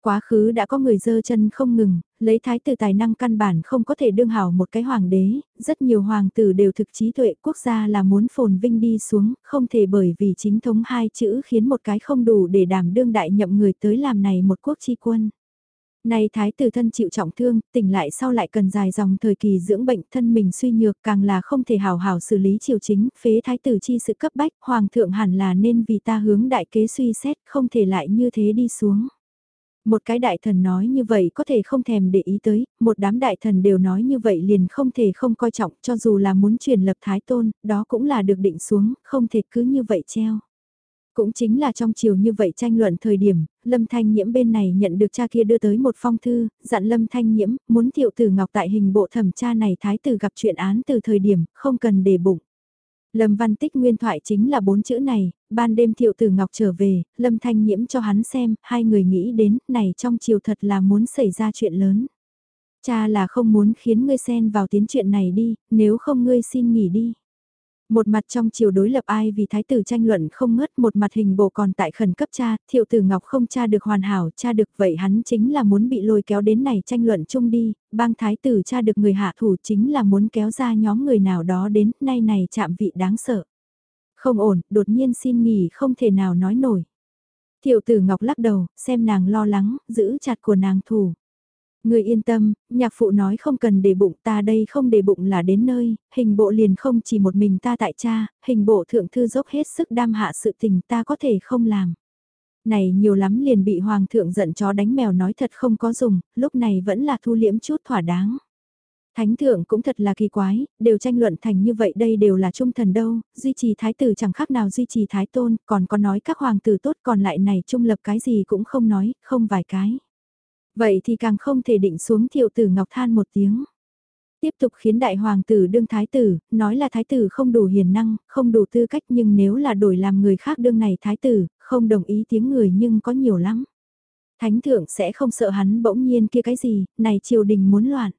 Quá khứ đã có người dơ chân không ngừng, lấy thái tử tài năng căn bản không có thể đương hảo một cái hoàng đế, rất nhiều hoàng tử đều thực trí tuệ quốc gia là muốn phồn vinh đi xuống, không thể bởi vì chính thống hai chữ khiến một cái không đủ để đảm đương đại nhậm người tới làm này một quốc chi quân. Này thái tử thân chịu trọng thương, tỉnh lại sau lại cần dài dòng thời kỳ dưỡng bệnh thân mình suy nhược càng là không thể hào hào xử lý triều chính, phế thái tử chi sự cấp bách, hoàng thượng hẳn là nên vì ta hướng đại kế suy xét, không thể lại như thế đi xuống. Một cái đại thần nói như vậy có thể không thèm để ý tới, một đám đại thần đều nói như vậy liền không thể không coi trọng cho dù là muốn truyền lập thái tôn, đó cũng là được định xuống, không thể cứ như vậy treo. Cũng chính là trong chiều như vậy tranh luận thời điểm, Lâm Thanh Nhiễm bên này nhận được cha kia đưa tới một phong thư, dặn Lâm Thanh Nhiễm, muốn thiệu tử ngọc tại hình bộ thẩm tra này thái tử gặp chuyện án từ thời điểm, không cần để bụng. Lâm Văn Tích nguyên thoại chính là bốn chữ này, ban đêm thiệu tử ngọc trở về, Lâm Thanh Nhiễm cho hắn xem, hai người nghĩ đến, này trong chiều thật là muốn xảy ra chuyện lớn. Cha là không muốn khiến ngươi xen vào tiến chuyện này đi, nếu không ngươi xin nghỉ đi. Một mặt trong chiều đối lập ai vì thái tử tranh luận không ngớt một mặt hình bộ còn tại khẩn cấp cha, thiệu tử ngọc không cha được hoàn hảo, cha được vậy hắn chính là muốn bị lôi kéo đến này tranh luận chung đi, bang thái tử cha được người hạ thủ chính là muốn kéo ra nhóm người nào đó đến, nay này chạm vị đáng sợ. Không ổn, đột nhiên xin nghỉ không thể nào nói nổi. Thiệu tử ngọc lắc đầu, xem nàng lo lắng, giữ chặt của nàng thủ. Người yên tâm, nhạc phụ nói không cần để bụng ta đây không để bụng là đến nơi, hình bộ liền không chỉ một mình ta tại cha, hình bộ thượng thư dốc hết sức đam hạ sự tình ta có thể không làm. Này nhiều lắm liền bị hoàng thượng giận chó đánh mèo nói thật không có dùng, lúc này vẫn là thu liễm chút thỏa đáng. Thánh thượng cũng thật là kỳ quái, đều tranh luận thành như vậy đây đều là trung thần đâu, duy trì thái tử chẳng khác nào duy trì thái tôn, còn có nói các hoàng tử tốt còn lại này trung lập cái gì cũng không nói, không vài cái. Vậy thì càng không thể định xuống thiệu tử ngọc than một tiếng. Tiếp tục khiến đại hoàng tử đương thái tử, nói là thái tử không đủ hiền năng, không đủ tư cách nhưng nếu là đổi làm người khác đương này thái tử, không đồng ý tiếng người nhưng có nhiều lắm. Thánh thượng sẽ không sợ hắn bỗng nhiên kia cái gì, này triều đình muốn loạn.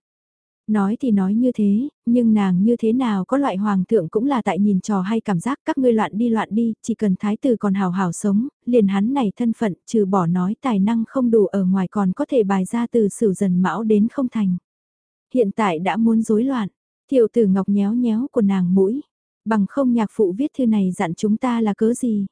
Nói thì nói như thế, nhưng nàng như thế nào có loại hoàng thượng cũng là tại nhìn trò hay cảm giác các ngươi loạn đi loạn đi, chỉ cần thái tử còn hào hào sống, liền hắn này thân phận trừ bỏ nói tài năng không đủ ở ngoài còn có thể bài ra từ sử dần mão đến không thành. Hiện tại đã muốn rối loạn, thiệu tử ngọc nhéo nhéo của nàng mũi, bằng không nhạc phụ viết thư này dặn chúng ta là cớ gì.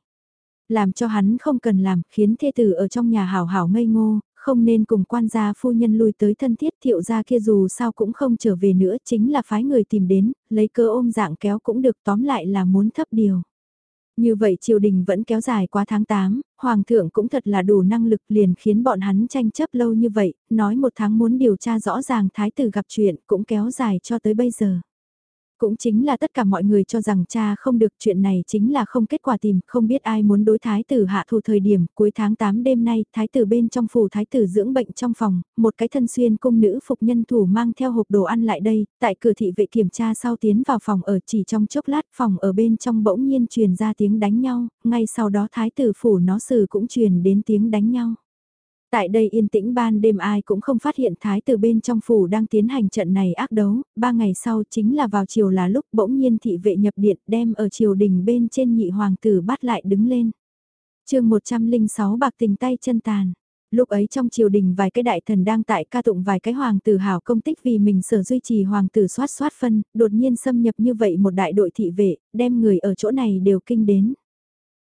Làm cho hắn không cần làm, khiến thê tử ở trong nhà hào hào ngây ngô, không nên cùng quan gia phu nhân lui tới thân thiết thiệu gia kia dù sao cũng không trở về nữa chính là phái người tìm đến, lấy cơ ôm dạng kéo cũng được tóm lại là muốn thấp điều. Như vậy triều đình vẫn kéo dài qua tháng 8, Hoàng thượng cũng thật là đủ năng lực liền khiến bọn hắn tranh chấp lâu như vậy, nói một tháng muốn điều tra rõ ràng thái tử gặp chuyện cũng kéo dài cho tới bây giờ. Cũng chính là tất cả mọi người cho rằng cha không được chuyện này chính là không kết quả tìm, không biết ai muốn đối thái tử hạ thủ thời điểm, cuối tháng 8 đêm nay, thái tử bên trong phủ thái tử dưỡng bệnh trong phòng, một cái thân xuyên cung nữ phục nhân thủ mang theo hộp đồ ăn lại đây, tại cửa thị vệ kiểm tra sau tiến vào phòng ở chỉ trong chốc lát phòng ở bên trong bỗng nhiên truyền ra tiếng đánh nhau, ngay sau đó thái tử phủ nó xử cũng truyền đến tiếng đánh nhau. Tại đây yên tĩnh ban đêm ai cũng không phát hiện thái tử bên trong phủ đang tiến hành trận này ác đấu, ba ngày sau chính là vào chiều là lúc bỗng nhiên thị vệ nhập điện đem ở triều đình bên trên nhị hoàng tử bắt lại đứng lên. chương 106 bạc tình tay chân tàn. Lúc ấy trong triều đình vài cái đại thần đang tại ca tụng vài cái hoàng tử hảo công tích vì mình sở duy trì hoàng tử soát soát phân, đột nhiên xâm nhập như vậy một đại đội thị vệ, đem người ở chỗ này đều kinh đến.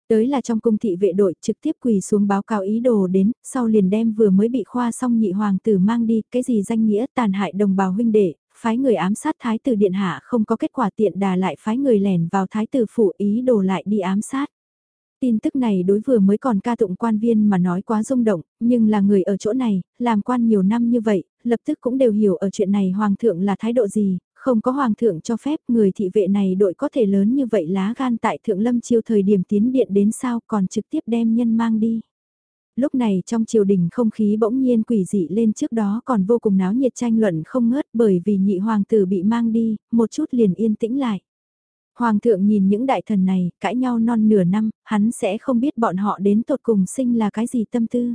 Tới là trong cung thị vệ đội trực tiếp quỳ xuống báo cáo ý đồ đến, sau liền đem vừa mới bị khoa xong nhị hoàng tử mang đi, cái gì danh nghĩa tàn hại đồng bào huynh đệ, phái người ám sát thái tử điện hạ không có kết quả tiện đà lại phái người lẻn vào thái tử phủ ý đồ lại đi ám sát. Tin tức này đối vừa mới còn ca tụng quan viên mà nói quá rung động, nhưng là người ở chỗ này, làm quan nhiều năm như vậy, lập tức cũng đều hiểu ở chuyện này hoàng thượng là thái độ gì, không có hoàng thượng cho phép người thị vệ này đội có thể lớn như vậy lá gan tại thượng lâm chiêu thời điểm tiến điện đến sao còn trực tiếp đem nhân mang đi. Lúc này trong triều đình không khí bỗng nhiên quỷ dị lên trước đó còn vô cùng náo nhiệt tranh luận không ngớt bởi vì nhị hoàng tử bị mang đi, một chút liền yên tĩnh lại. Hoàng thượng nhìn những đại thần này, cãi nhau non nửa năm, hắn sẽ không biết bọn họ đến tột cùng sinh là cái gì tâm tư.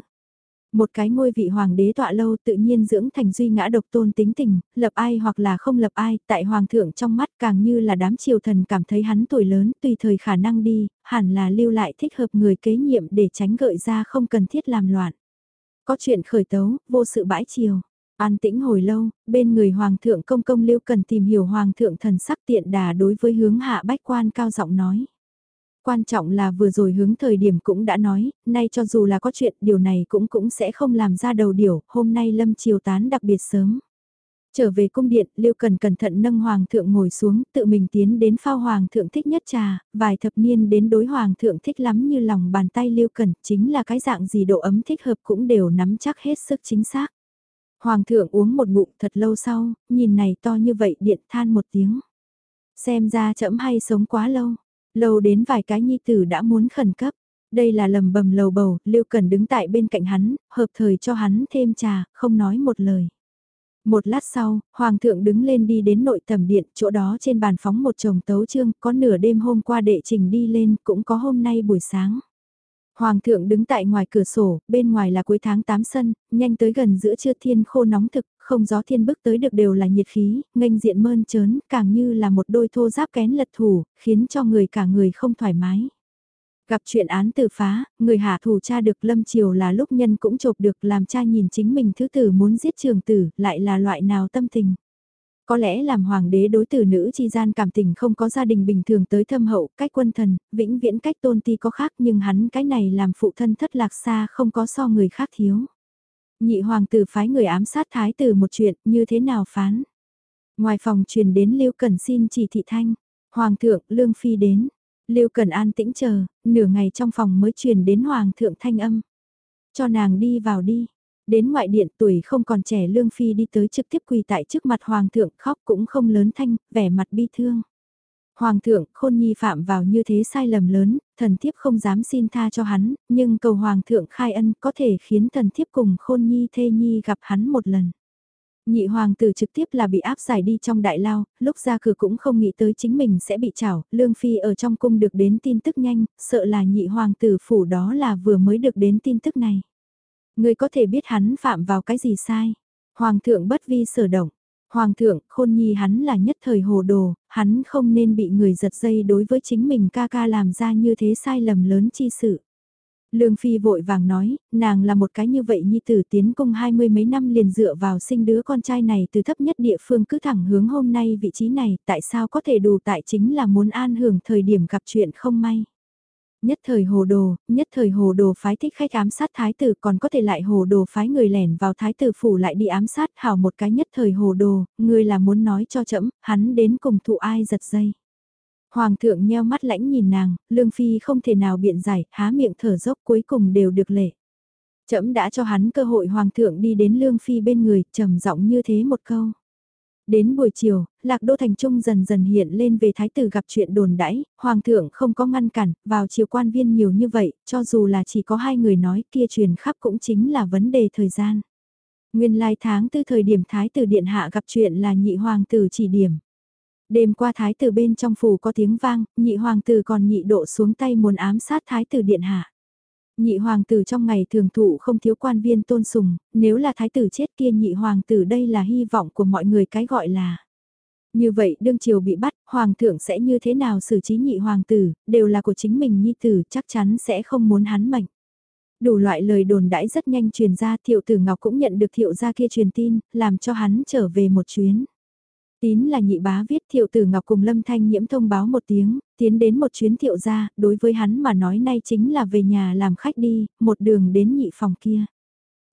Một cái ngôi vị hoàng đế tọa lâu tự nhiên dưỡng thành duy ngã độc tôn tính tình, lập ai hoặc là không lập ai, tại hoàng thượng trong mắt càng như là đám triều thần cảm thấy hắn tuổi lớn tùy thời khả năng đi, hẳn là lưu lại thích hợp người kế nhiệm để tránh gợi ra không cần thiết làm loạn. Có chuyện khởi tấu, vô sự bãi triều. An tĩnh hồi lâu, bên người hoàng thượng công công lưu cần tìm hiểu hoàng thượng thần sắc tiện đà đối với hướng hạ bách quan cao giọng nói. Quan trọng là vừa rồi hướng thời điểm cũng đã nói, nay cho dù là có chuyện điều này cũng cũng sẽ không làm ra đầu điều, hôm nay lâm chiều tán đặc biệt sớm. Trở về cung điện, Liêu Cần cẩn thận nâng Hoàng thượng ngồi xuống, tự mình tiến đến phao Hoàng thượng thích nhất trà, vài thập niên đến đối Hoàng thượng thích lắm như lòng bàn tay Liêu Cần, chính là cái dạng gì độ ấm thích hợp cũng đều nắm chắc hết sức chính xác. Hoàng thượng uống một ngụm thật lâu sau, nhìn này to như vậy điện than một tiếng. Xem ra chậm hay sống quá lâu, Lâu đến vài cái nhi tử đã muốn khẩn cấp. Đây là lầm bầm lầu bầu, Lưu Cần đứng tại bên cạnh hắn, hợp thời cho hắn thêm trà, không nói một lời. Một lát sau, Hoàng thượng đứng lên đi đến nội tầm điện, chỗ đó trên bàn phóng một chồng tấu chương, có nửa đêm hôm qua đệ trình đi lên, cũng có hôm nay buổi sáng. Hoàng thượng đứng tại ngoài cửa sổ, bên ngoài là cuối tháng 8 sân, nhanh tới gần giữa trưa thiên khô nóng thực, không gió thiên bức tới được đều là nhiệt khí, nghênh diện mơn trớn, càng như là một đôi thô giáp kén lật thủ, khiến cho người cả người không thoải mái. Gặp chuyện án tự phá, người hạ thủ cha được lâm chiều là lúc nhân cũng chộp được làm cha nhìn chính mình thứ tử muốn giết trường tử, lại là loại nào tâm tình. Có lẽ làm hoàng đế đối tử nữ chi gian cảm tình không có gia đình bình thường tới thâm hậu, cách quân thần, vĩnh viễn cách tôn ti có khác nhưng hắn cái này làm phụ thân thất lạc xa không có so người khác thiếu. Nhị hoàng tử phái người ám sát thái tử một chuyện như thế nào phán. Ngoài phòng truyền đến Lưu Cần xin chỉ thị thanh. Hoàng thượng, Lương Phi đến. Lưu Cần an tĩnh chờ, nửa ngày trong phòng mới truyền đến Hoàng thượng thanh âm. Cho nàng đi vào đi. Đến ngoại điện tuổi không còn trẻ Lương Phi đi tới trực tiếp quỳ tại trước mặt Hoàng thượng khóc cũng không lớn thanh, vẻ mặt bi thương. Hoàng thượng, khôn nhi phạm vào như thế sai lầm lớn, thần thiếp không dám xin tha cho hắn, nhưng cầu hoàng thượng khai ân có thể khiến thần thiếp cùng khôn nhi thê nhi gặp hắn một lần. Nhị hoàng tử trực tiếp là bị áp giải đi trong đại lao, lúc ra cửa cũng không nghĩ tới chính mình sẽ bị chảo, lương phi ở trong cung được đến tin tức nhanh, sợ là nhị hoàng tử phủ đó là vừa mới được đến tin tức này. Người có thể biết hắn phạm vào cái gì sai. Hoàng thượng bất vi sở động, Hoàng thượng, khôn nhi hắn là nhất thời hồ đồ, hắn không nên bị người giật dây đối với chính mình ca ca làm ra như thế sai lầm lớn chi sự. Lương Phi vội vàng nói, nàng là một cái như vậy nhi tử tiến cung hai mươi mấy năm liền dựa vào sinh đứa con trai này từ thấp nhất địa phương cứ thẳng hướng hôm nay vị trí này, tại sao có thể đủ tại chính là muốn an hưởng thời điểm gặp chuyện không may. Nhất thời hồ đồ, nhất thời hồ đồ phái thích khách ám sát thái tử còn có thể lại hồ đồ phái người lẻn vào thái tử phủ lại đi ám sát hảo một cái nhất thời hồ đồ, người là muốn nói cho chậm, hắn đến cùng thụ ai giật dây. Hoàng thượng nheo mắt lãnh nhìn nàng, Lương Phi không thể nào biện giải, há miệng thở dốc cuối cùng đều được lệ. Trẫm đã cho hắn cơ hội Hoàng thượng đi đến Lương Phi bên người, trầm giọng như thế một câu. Đến buổi chiều, Lạc Đô Thành Trung dần dần hiện lên về thái tử gặp chuyện đồn đãi, Hoàng thượng không có ngăn cản, vào chiều quan viên nhiều như vậy, cho dù là chỉ có hai người nói kia truyền khắp cũng chính là vấn đề thời gian. Nguyên lai tháng tư thời điểm thái tử điện hạ gặp chuyện là nhị hoàng tử chỉ điểm. Đêm qua thái tử bên trong phủ có tiếng vang, nhị hoàng tử còn nhị độ xuống tay muốn ám sát thái tử điện hạ. Nhị hoàng tử trong ngày thường thụ không thiếu quan viên tôn sùng, nếu là thái tử chết kia nhị hoàng tử đây là hy vọng của mọi người cái gọi là. Như vậy đương triều bị bắt, hoàng thượng sẽ như thế nào xử trí nhị hoàng tử, đều là của chính mình nhi tử chắc chắn sẽ không muốn hắn mệnh. Đủ loại lời đồn đãi rất nhanh truyền ra thiệu tử Ngọc cũng nhận được thiệu gia kia truyền tin, làm cho hắn trở về một chuyến. Tín là nhị bá viết thiệu tử ngọc cùng lâm thanh nhiễm thông báo một tiếng, tiến đến một chuyến thiệu ra, đối với hắn mà nói nay chính là về nhà làm khách đi, một đường đến nhị phòng kia.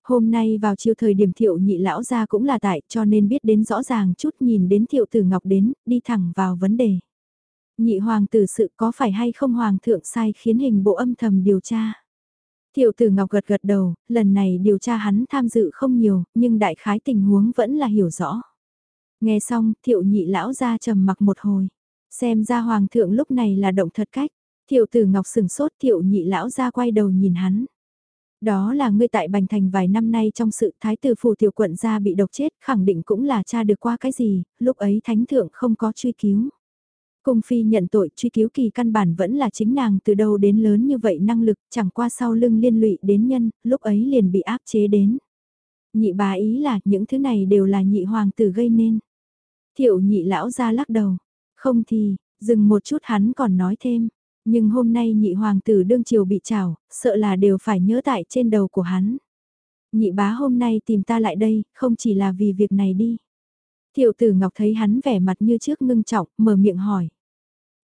Hôm nay vào chiều thời điểm thiệu nhị lão ra cũng là tại cho nên biết đến rõ ràng chút nhìn đến thiệu tử ngọc đến, đi thẳng vào vấn đề. Nhị hoàng tử sự có phải hay không hoàng thượng sai khiến hình bộ âm thầm điều tra. Thiệu tử ngọc gật gật đầu, lần này điều tra hắn tham dự không nhiều, nhưng đại khái tình huống vẫn là hiểu rõ. Nghe xong, thiệu nhị lão ra trầm mặc một hồi. Xem ra hoàng thượng lúc này là động thật cách. Thiệu tử ngọc sừng sốt thiệu nhị lão ra quay đầu nhìn hắn. Đó là ngươi tại Bành Thành vài năm nay trong sự thái tử phủ tiểu quận gia bị độc chết khẳng định cũng là cha được qua cái gì, lúc ấy thánh thượng không có truy cứu. Cung phi nhận tội truy cứu kỳ căn bản vẫn là chính nàng từ đâu đến lớn như vậy năng lực chẳng qua sau lưng liên lụy đến nhân, lúc ấy liền bị áp chế đến. Nhị bà ý là những thứ này đều là nhị hoàng tử gây nên. Thiệu nhị lão ra lắc đầu. Không thì, dừng một chút hắn còn nói thêm. Nhưng hôm nay nhị hoàng tử đương triều bị trào, sợ là đều phải nhớ tại trên đầu của hắn. Nhị bá hôm nay tìm ta lại đây, không chỉ là vì việc này đi. Thiệu tử Ngọc thấy hắn vẻ mặt như trước ngưng trọng, mở miệng hỏi.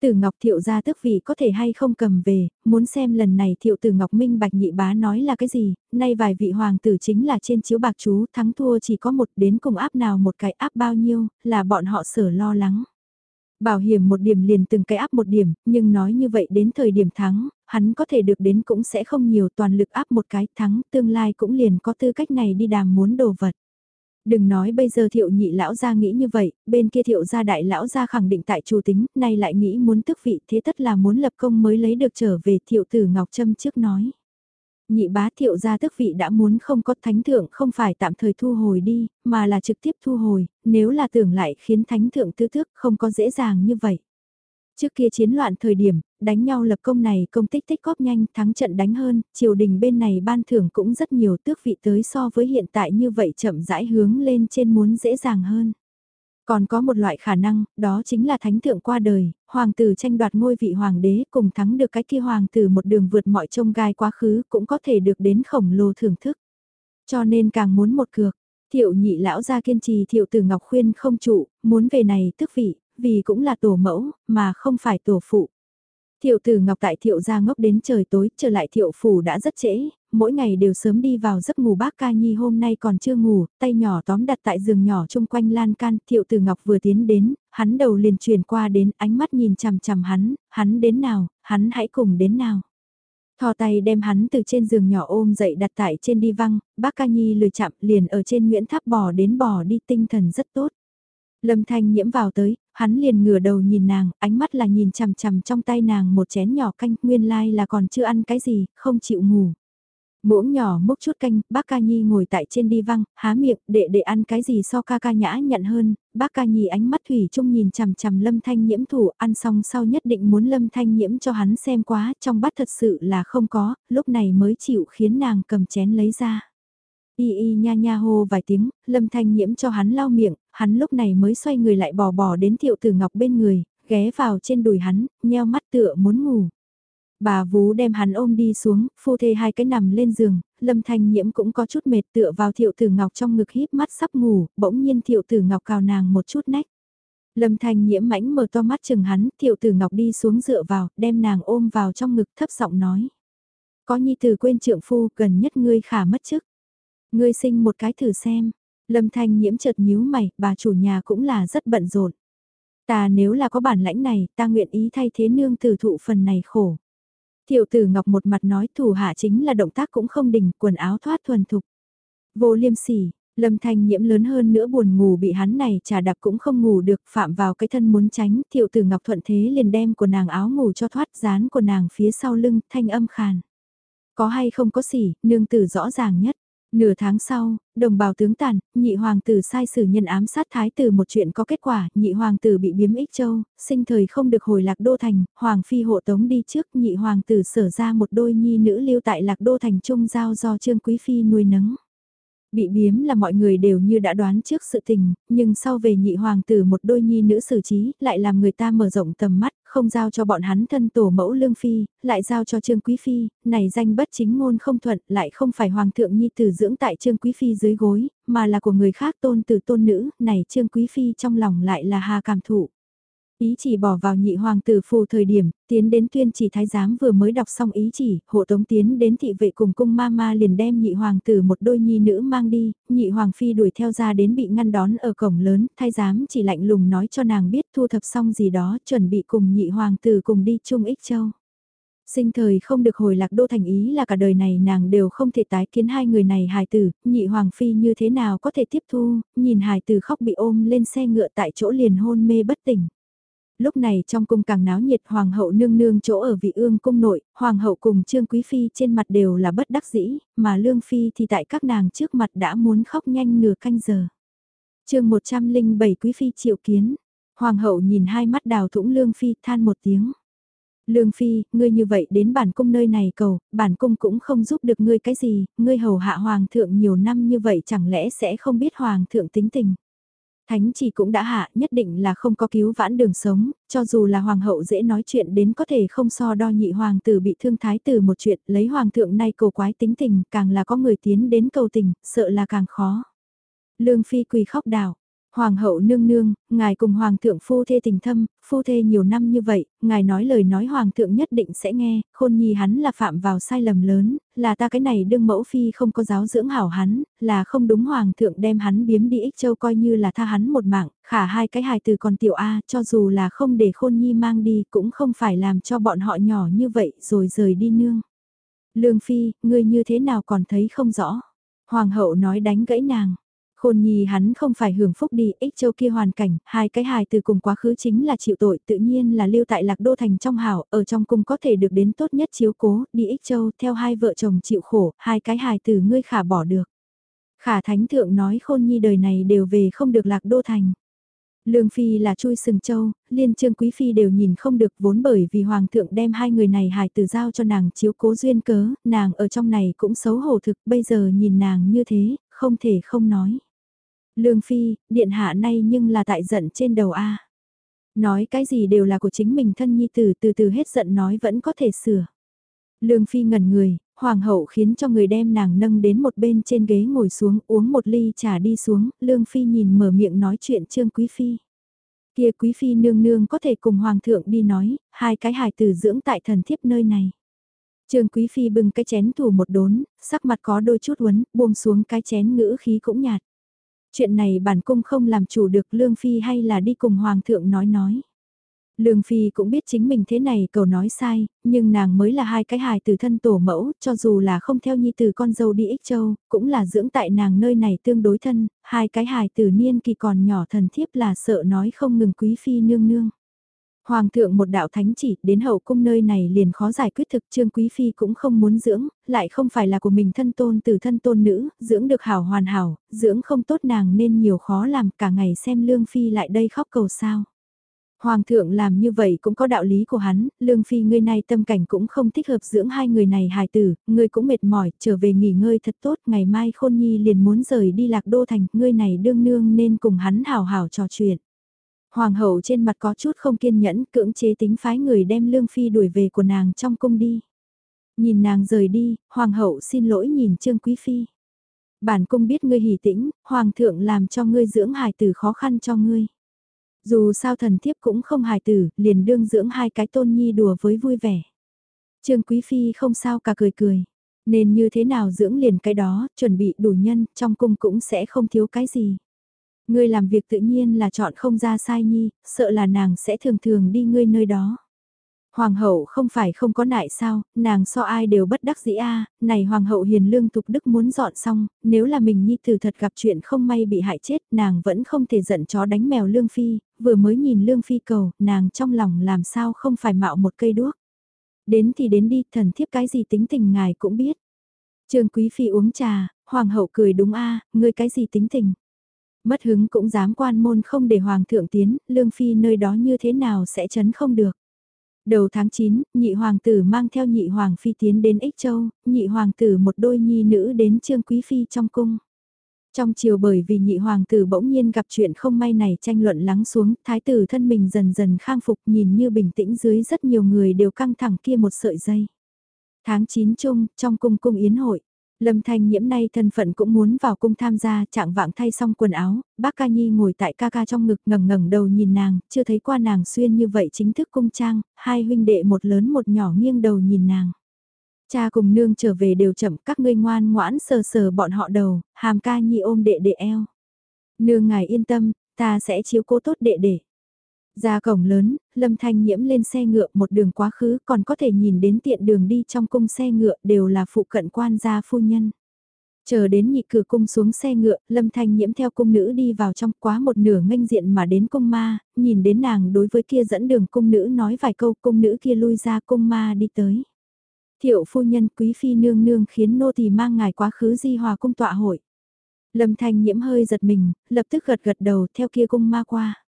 Tử Ngọc Thiệu ra tức vị có thể hay không cầm về, muốn xem lần này Thiệu Tử Ngọc Minh Bạch Nhị Bá nói là cái gì, nay vài vị hoàng tử chính là trên chiếu bạc chú, thắng thua chỉ có một đến cùng áp nào một cái áp bao nhiêu, là bọn họ sở lo lắng. Bảo hiểm một điểm liền từng cái áp một điểm, nhưng nói như vậy đến thời điểm thắng, hắn có thể được đến cũng sẽ không nhiều toàn lực áp một cái thắng, tương lai cũng liền có tư cách này đi đàm muốn đồ vật. Đừng nói bây giờ thiệu nhị lão gia nghĩ như vậy, bên kia thiệu gia đại lão gia khẳng định tại chủ tính, nay lại nghĩ muốn tức vị thế tất là muốn lập công mới lấy được trở về thiệu tử Ngọc Trâm trước nói. Nhị bá thiệu gia tức vị đã muốn không có thánh thượng không phải tạm thời thu hồi đi, mà là trực tiếp thu hồi, nếu là tưởng lại khiến thánh thượng tư thức không có dễ dàng như vậy. Trước kia chiến loạn thời điểm, đánh nhau lập công này công tích tích góp nhanh thắng trận đánh hơn, triều đình bên này ban thưởng cũng rất nhiều tước vị tới so với hiện tại như vậy chậm rãi hướng lên trên muốn dễ dàng hơn. Còn có một loại khả năng, đó chính là thánh thượng qua đời, hoàng tử tranh đoạt ngôi vị hoàng đế cùng thắng được cái kia hoàng tử một đường vượt mọi trông gai quá khứ cũng có thể được đến khổng lồ thưởng thức. Cho nên càng muốn một cược, thiệu nhị lão ra kiên trì thiệu tử ngọc khuyên không trụ, muốn về này tức vị, vì cũng là tổ mẫu, mà không phải tổ phụ. Thiệu tử Ngọc tại thiệu gia ngốc đến trời tối, trở lại thiệu phủ đã rất trễ, mỗi ngày đều sớm đi vào giấc ngủ bác ca nhi hôm nay còn chưa ngủ, tay nhỏ tóm đặt tại giường nhỏ chung quanh lan can, thiệu tử Ngọc vừa tiến đến, hắn đầu liền truyền qua đến, ánh mắt nhìn chằm chằm hắn, hắn đến nào, hắn hãy cùng đến nào. Thò tay đem hắn từ trên giường nhỏ ôm dậy đặt tại trên đi văng, bác ca nhi lười chạm liền ở trên Nguyễn Tháp bò đến bò đi tinh thần rất tốt. Lâm Thanh nhiễm vào tới, hắn liền ngửa đầu nhìn nàng, ánh mắt là nhìn chằm chằm trong tay nàng một chén nhỏ canh, nguyên lai like là còn chưa ăn cái gì, không chịu ngủ. Muỗng nhỏ múc chút canh, bác ca nhi ngồi tại trên đi văng, há miệng, để để ăn cái gì so ca ca nhã nhận hơn, bác ca nhi ánh mắt thủy chung nhìn chằm chằm lâm thanh nhiễm thủ, ăn xong sau nhất định muốn lâm thanh nhiễm cho hắn xem quá, trong bát thật sự là không có, lúc này mới chịu khiến nàng cầm chén lấy ra. Y y nha nha hô vài tiếng, lâm thanh nhiễm cho hắn lau miệng, hắn lúc này mới xoay người lại bò bò đến thiệu tử ngọc bên người, ghé vào trên đùi hắn, nheo mắt tựa muốn ngủ. Bà vú đem hắn ôm đi xuống, phu thê hai cái nằm lên giường, lâm thanh nhiễm cũng có chút mệt tựa vào thiệu tử ngọc trong ngực híp mắt sắp ngủ, bỗng nhiên thiệu tử ngọc cào nàng một chút nách. Lâm thanh nhiễm mãnh mở to mắt chừng hắn, thiệu tử ngọc đi xuống dựa vào, đem nàng ôm vào trong ngực thấp giọng nói. Có nhi tử quên trượng phu, gần nhất ngươi khả mất chức. Ngươi sinh một cái thử xem. Lâm thanh nhiễm chợt nhíu mày, bà chủ nhà cũng là rất bận rộn. Ta nếu là có bản lãnh này, ta nguyện ý thay thế nương tử thụ phần này khổ. Thiệu tử Ngọc một mặt nói thủ hạ chính là động tác cũng không đình, quần áo thoát thuần thục. Vô liêm sỉ, Lâm Thanh nhiễm lớn hơn nữa buồn ngủ bị hắn này trà đạp cũng không ngủ được, phạm vào cái thân muốn tránh, thiệu tử Ngọc thuận thế liền đem của nàng áo ngủ cho thoát dán của nàng phía sau lưng, thanh âm khàn. Có hay không có sỉ, nương tử rõ ràng nhất. Nửa tháng sau, đồng bào tướng tàn, nhị hoàng tử sai sử nhân ám sát thái tử một chuyện có kết quả, nhị hoàng tử bị biếm ích châu, sinh thời không được hồi lạc đô thành, hoàng phi hộ tống đi trước, nhị hoàng tử sở ra một đôi nhi nữ lưu tại lạc đô thành trung giao do trương quý phi nuôi nấng. Bị biếm là mọi người đều như đã đoán trước sự tình, nhưng sau về nhị hoàng tử một đôi nhi nữ xử trí, lại làm người ta mở rộng tầm mắt, không giao cho bọn hắn thân tổ mẫu lương phi, lại giao cho trương quý phi, này danh bất chính ngôn không thuận, lại không phải hoàng thượng nhi tử dưỡng tại trương quý phi dưới gối, mà là của người khác tôn tử tôn nữ, này trương quý phi trong lòng lại là hà cảm thụ. Ý chỉ bỏ vào nhị hoàng tử phù thời điểm, tiến đến tuyên chỉ thái giám vừa mới đọc xong ý chỉ, hộ tống tiến đến thị vệ cùng cung ma ma liền đem nhị hoàng tử một đôi nhi nữ mang đi, nhị hoàng phi đuổi theo ra đến bị ngăn đón ở cổng lớn, thái giám chỉ lạnh lùng nói cho nàng biết thu thập xong gì đó, chuẩn bị cùng nhị hoàng tử cùng đi chung ích châu. Sinh thời không được hồi lạc đô thành ý là cả đời này nàng đều không thể tái kiến hai người này hài tử, nhị hoàng phi như thế nào có thể tiếp thu, nhìn hài tử khóc bị ôm lên xe ngựa tại chỗ liền hôn mê bất tỉnh. Lúc này trong cung càng náo nhiệt hoàng hậu nương nương chỗ ở vị ương cung nội, hoàng hậu cùng trương quý phi trên mặt đều là bất đắc dĩ, mà lương phi thì tại các nàng trước mặt đã muốn khóc nhanh nửa canh giờ. chương 107 quý phi triệu kiến, hoàng hậu nhìn hai mắt đào thủng lương phi than một tiếng. Lương Phi, ngươi như vậy đến bản cung nơi này cầu, bản cung cũng không giúp được ngươi cái gì, ngươi hầu hạ hoàng thượng nhiều năm như vậy chẳng lẽ sẽ không biết hoàng thượng tính tình. Thánh chỉ cũng đã hạ nhất định là không có cứu vãn đường sống, cho dù là hoàng hậu dễ nói chuyện đến có thể không so đo nhị hoàng tử bị thương thái tử một chuyện lấy hoàng thượng nay cầu quái tính tình càng là có người tiến đến cầu tình, sợ là càng khó. Lương Phi quỳ khóc đảo, Hoàng hậu nương nương, ngài cùng hoàng thượng phu thê tình thâm, phu thê nhiều năm như vậy, ngài nói lời nói hoàng thượng nhất định sẽ nghe, khôn nhi hắn là phạm vào sai lầm lớn, là ta cái này đương mẫu phi không có giáo dưỡng hảo hắn, là không đúng hoàng thượng đem hắn biếm đi ích châu coi như là tha hắn một mạng, khả hai cái hài từ còn tiểu A cho dù là không để khôn nhi mang đi cũng không phải làm cho bọn họ nhỏ như vậy rồi rời đi nương. Lương phi, ngươi như thế nào còn thấy không rõ. Hoàng hậu nói đánh gãy nàng Khôn nhi hắn không phải hưởng phúc đi, ích châu kia hoàn cảnh, hai cái hài từ cùng quá khứ chính là chịu tội, tự nhiên là lưu tại lạc đô thành trong hảo, ở trong cung có thể được đến tốt nhất chiếu cố, đi ích châu, theo hai vợ chồng chịu khổ, hai cái hài từ ngươi khả bỏ được. Khả thánh thượng nói khôn nhi đời này đều về không được lạc đô thành. Lương Phi là chui sừng châu, liên trương quý phi đều nhìn không được vốn bởi vì hoàng thượng đem hai người này hài từ giao cho nàng chiếu cố duyên cớ, nàng ở trong này cũng xấu hổ thực, bây giờ nhìn nàng như thế, không thể không nói. Lương Phi, điện hạ nay nhưng là tại giận trên đầu A. Nói cái gì đều là của chính mình thân nhi tử từ từ hết giận nói vẫn có thể sửa. Lương Phi ngẩn người, hoàng hậu khiến cho người đem nàng nâng đến một bên trên ghế ngồi xuống uống một ly trà đi xuống, Lương Phi nhìn mở miệng nói chuyện Trương Quý Phi. Kia Quý Phi nương nương có thể cùng hoàng thượng đi nói, hai cái hài tử dưỡng tại thần thiếp nơi này. Trương Quý Phi bưng cái chén thủ một đốn, sắc mặt có đôi chút uốn, buông xuống cái chén ngữ khí cũng nhạt. Chuyện này bản cung không làm chủ được Lương Phi hay là đi cùng Hoàng thượng nói nói. Lương Phi cũng biết chính mình thế này cầu nói sai, nhưng nàng mới là hai cái hài từ thân tổ mẫu, cho dù là không theo nhi từ con dâu đi ích châu, cũng là dưỡng tại nàng nơi này tương đối thân, hai cái hài từ niên kỳ còn nhỏ thần thiếp là sợ nói không ngừng quý phi nương nương. Hoàng thượng một đạo thánh chỉ, đến hậu cung nơi này liền khó giải quyết thực trương quý phi cũng không muốn dưỡng, lại không phải là của mình thân tôn từ thân tôn nữ, dưỡng được hảo hoàn hảo, dưỡng không tốt nàng nên nhiều khó làm cả ngày xem lương phi lại đây khóc cầu sao. Hoàng thượng làm như vậy cũng có đạo lý của hắn, Lương Phi ngươi này tâm cảnh cũng không thích hợp dưỡng hai người này hài tử, ngươi cũng mệt mỏi, trở về nghỉ ngơi thật tốt, ngày mai Khôn Nhi liền muốn rời đi lạc đô thành, ngươi này đương nương nên cùng hắn hào hào trò chuyện. Hoàng hậu trên mặt có chút không kiên nhẫn, cưỡng chế tính phái người đem Lương Phi đuổi về của nàng trong cung đi. Nhìn nàng rời đi, Hoàng hậu xin lỗi nhìn Trương Quý Phi. Bản cung biết ngươi hỉ tĩnh, Hoàng thượng làm cho ngươi dưỡng hài tử khó khăn cho ngươi. Dù sao thần thiếp cũng không hài tử, liền đương dưỡng hai cái tôn nhi đùa với vui vẻ. Trương Quý Phi không sao cả cười cười. Nên như thế nào dưỡng liền cái đó, chuẩn bị đủ nhân, trong cung cũng sẽ không thiếu cái gì. Ngươi làm việc tự nhiên là chọn không ra sai nhi, sợ là nàng sẽ thường thường đi ngươi nơi đó. Hoàng hậu không phải không có nại sao, nàng so ai đều bất đắc dĩ a này hoàng hậu hiền lương tục đức muốn dọn xong, nếu là mình nhi tử thật gặp chuyện không may bị hại chết, nàng vẫn không thể giận chó đánh mèo lương phi, vừa mới nhìn lương phi cầu, nàng trong lòng làm sao không phải mạo một cây đuốc. Đến thì đến đi, thần thiếp cái gì tính tình ngài cũng biết. Trương quý phi uống trà, hoàng hậu cười đúng a ngươi cái gì tính tình. Mất hứng cũng dám quan môn không để hoàng thượng tiến, lương phi nơi đó như thế nào sẽ chấn không được. Đầu tháng 9, nhị hoàng tử mang theo nhị hoàng phi tiến đến Ích Châu, nhị hoàng tử một đôi nhi nữ đến Trương Quý Phi trong cung. Trong chiều bởi vì nhị hoàng tử bỗng nhiên gặp chuyện không may này tranh luận lắng xuống, thái tử thân mình dần dần khang phục nhìn như bình tĩnh dưới rất nhiều người đều căng thẳng kia một sợi dây. Tháng 9 chung, trong cung cung yến hội, Lâm Thanh nhiễm nay thân phận cũng muốn vào cung tham gia, trạng vạng thay xong quần áo, bác ca nhi ngồi tại ca ca trong ngực ngẩng ngẩng đầu nhìn nàng, chưa thấy qua nàng xuyên như vậy chính thức cung trang, hai huynh đệ một lớn một nhỏ nghiêng đầu nhìn nàng. Cha cùng nương trở về đều chậm các ngươi ngoan ngoãn sờ sờ bọn họ đầu, hàm ca nhi ôm đệ đệ eo. Nương ngài yên tâm, ta sẽ chiếu cố tốt đệ đệ. Ra cổng lớn, Lâm Thanh Nhiễm lên xe ngựa một đường quá khứ còn có thể nhìn đến tiện đường đi trong cung xe ngựa đều là phụ cận quan gia phu nhân. Chờ đến nhị cửa cung xuống xe ngựa, Lâm Thanh Nhiễm theo cung nữ đi vào trong quá một nửa nghênh diện mà đến cung ma, nhìn đến nàng đối với kia dẫn đường cung nữ nói vài câu cung nữ kia lui ra cung ma đi tới. Thiệu phu nhân quý phi nương nương khiến nô tỳ mang ngài quá khứ di hòa cung tọa hội. Lâm Thanh Nhiễm hơi giật mình, lập tức gật gật đầu theo kia cung ma qua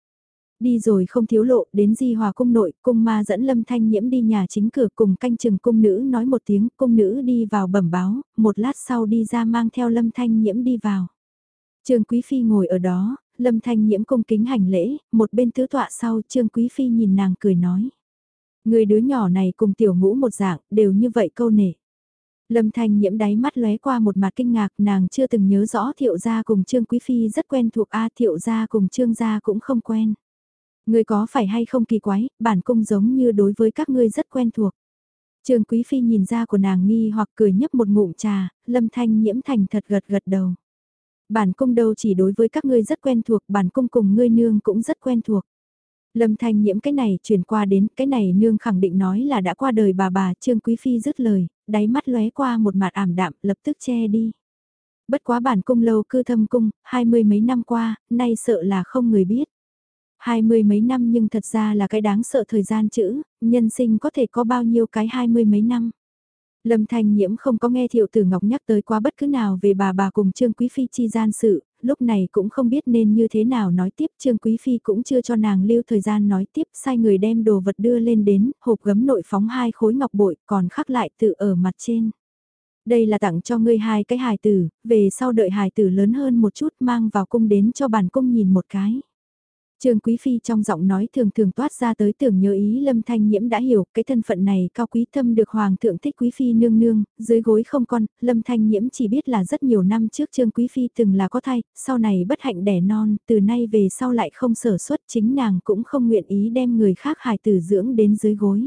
đi rồi không thiếu lộ, đến di hòa cung nội, cung ma dẫn lâm thanh nhiễm đi nhà chính cửa cùng canh chừng cung nữ nói một tiếng, cung nữ đi vào bẩm báo, một lát sau đi ra mang theo lâm thanh nhiễm đi vào. Trương Quý Phi ngồi ở đó, lâm thanh nhiễm cung kính hành lễ, một bên tứ tọa sau Trương Quý Phi nhìn nàng cười nói. Người đứa nhỏ này cùng tiểu ngũ một dạng, đều như vậy câu nể. Lâm Thanh nhiễm đáy mắt lóe qua một mặt kinh ngạc nàng chưa từng nhớ rõ thiệu gia cùng Trương Quý Phi rất quen thuộc A thiệu gia cùng Trương gia cũng không quen. Ngươi có phải hay không kỳ quái, bản cung giống như đối với các ngươi rất quen thuộc. Trường Quý Phi nhìn ra của nàng nghi hoặc cười nhấp một ngụm trà, lâm thanh nhiễm thành thật gật gật đầu. Bản cung đâu chỉ đối với các ngươi rất quen thuộc, bản cung cùng ngươi nương cũng rất quen thuộc. Lâm thanh nhiễm cái này chuyển qua đến, cái này nương khẳng định nói là đã qua đời bà bà, Trương Quý Phi dứt lời, đáy mắt lóe qua một mặt ảm đạm, lập tức che đi. Bất quá bản cung lâu cư thâm cung, hai mươi mấy năm qua, nay sợ là không người biết. Hai mươi mấy năm nhưng thật ra là cái đáng sợ thời gian chữ, nhân sinh có thể có bao nhiêu cái hai mươi mấy năm. Lâm Thanh Nhiễm không có nghe Thiệu Tử Ngọc nhắc tới quá bất cứ nào về bà bà cùng Trương Quý Phi chi gian sự, lúc này cũng không biết nên như thế nào nói tiếp Trương Quý Phi cũng chưa cho nàng lưu thời gian nói tiếp sai người đem đồ vật đưa lên đến, hộp gấm nội phóng hai khối ngọc bội còn khắc lại tự ở mặt trên. Đây là tặng cho ngươi hai cái hài tử, về sau đợi hài tử lớn hơn một chút mang vào cung đến cho bản cung nhìn một cái. Trương Quý Phi trong giọng nói thường thường toát ra tới tưởng nhớ ý Lâm Thanh Nhiễm đã hiểu cái thân phận này cao quý thâm được Hoàng thượng thích Quý Phi nương nương, dưới gối không con, Lâm Thanh Nhiễm chỉ biết là rất nhiều năm trước Trương Quý Phi từng là có thai, sau này bất hạnh đẻ non, từ nay về sau lại không sở xuất chính nàng cũng không nguyện ý đem người khác hài tử dưỡng đến dưới gối.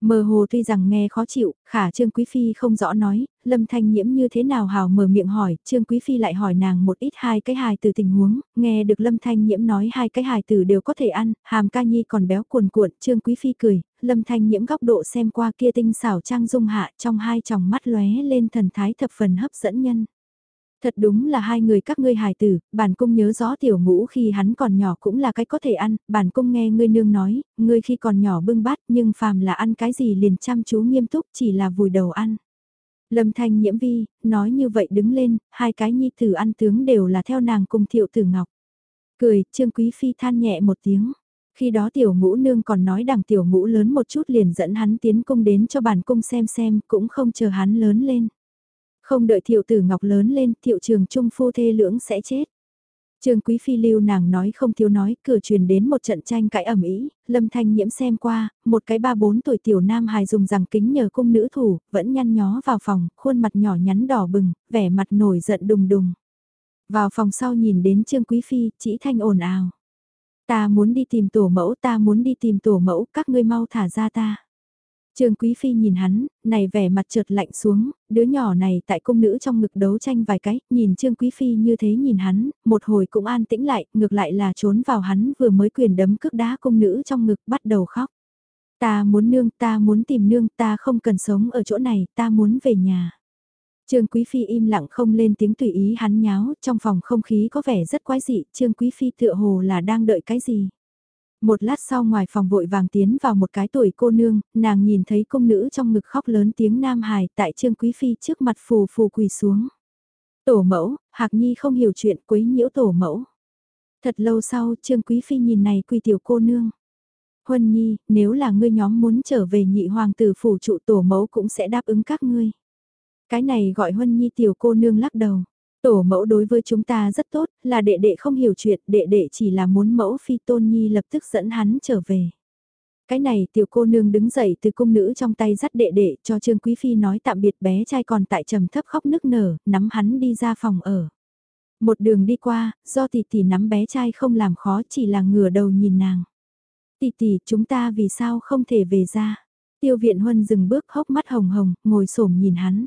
Mơ hồ tuy rằng nghe khó chịu, khả Trương Quý Phi không rõ nói, Lâm Thanh Nhiễm như thế nào hào mở miệng hỏi, Trương Quý Phi lại hỏi nàng một ít hai cái hài từ tình huống, nghe được Lâm Thanh Nhiễm nói hai cái hài từ đều có thể ăn, hàm ca nhi còn béo cuồn cuộn, Trương Quý Phi cười, Lâm Thanh Nhiễm góc độ xem qua kia tinh xảo trang dung hạ trong hai tròng mắt lóe lên thần thái thập phần hấp dẫn nhân. Thật đúng là hai người các ngươi hài tử, bản cung nhớ rõ tiểu ngũ khi hắn còn nhỏ cũng là cái có thể ăn, bản cung nghe ngươi nương nói, ngươi khi còn nhỏ bưng bát nhưng phàm là ăn cái gì liền chăm chú nghiêm túc chỉ là vùi đầu ăn. Lâm thanh nhiễm vi, nói như vậy đứng lên, hai cái nhi tử ăn tướng đều là theo nàng cùng thiệu tử ngọc. Cười, trương quý phi than nhẹ một tiếng. Khi đó tiểu ngũ nương còn nói đằng tiểu ngũ lớn một chút liền dẫn hắn tiến cung đến cho bản cung xem xem, cũng không chờ hắn lớn lên. Không đợi thiệu tử ngọc lớn lên, thiệu trường trung phu thê lưỡng sẽ chết. Trương Quý Phi lưu nàng nói không thiếu nói, cửa truyền đến một trận tranh cãi ẩm ý, Lâm Thanh Nhiễm xem qua, một cái ba bốn tuổi tiểu nam hài dùng rằng kính nhờ cung nữ thủ, vẫn nhăn nhó vào phòng, khuôn mặt nhỏ nhắn đỏ bừng, vẻ mặt nổi giận đùng đùng. Vào phòng sau nhìn đến Trương Quý Phi, chỉ thanh ồn ào. Ta muốn đi tìm tổ mẫu, ta muốn đi tìm tổ mẫu, các ngươi mau thả ra ta. Trương Quý Phi nhìn hắn, này vẻ mặt trượt lạnh xuống, đứa nhỏ này tại cung nữ trong ngực đấu tranh vài cái, nhìn Trương Quý Phi như thế nhìn hắn, một hồi cũng an tĩnh lại, ngược lại là trốn vào hắn vừa mới quyền đấm cước đá cung nữ trong ngực bắt đầu khóc. Ta muốn nương, ta muốn tìm nương, ta không cần sống ở chỗ này, ta muốn về nhà. Trương Quý Phi im lặng không lên tiếng tùy ý hắn nháo, trong phòng không khí có vẻ rất quái dị, Trương Quý Phi tựa hồ là đang đợi cái gì. Một lát sau ngoài phòng vội vàng tiến vào một cái tuổi cô nương, nàng nhìn thấy công nữ trong ngực khóc lớn tiếng nam hài tại Trương Quý Phi trước mặt phù phù quỳ xuống. Tổ mẫu, Hạc Nhi không hiểu chuyện quấy nhiễu tổ mẫu. Thật lâu sau Trương Quý Phi nhìn này quỳ tiểu cô nương. Huân Nhi, nếu là ngươi nhóm muốn trở về nhị hoàng tử phủ trụ tổ mẫu cũng sẽ đáp ứng các ngươi. Cái này gọi Huân Nhi tiểu cô nương lắc đầu. Tổ mẫu đối với chúng ta rất tốt, là đệ đệ không hiểu chuyện, đệ đệ chỉ là muốn mẫu phi tôn nhi lập tức dẫn hắn trở về. Cái này tiểu cô nương đứng dậy từ cung nữ trong tay dắt đệ đệ cho Trương Quý Phi nói tạm biệt bé trai còn tại trầm thấp khóc nức nở, nắm hắn đi ra phòng ở. Một đường đi qua, do tỷ tỷ nắm bé trai không làm khó chỉ là ngửa đầu nhìn nàng. Tỷ tỷ chúng ta vì sao không thể về ra. Tiêu viện huân dừng bước hốc mắt hồng hồng, ngồi xổm nhìn hắn.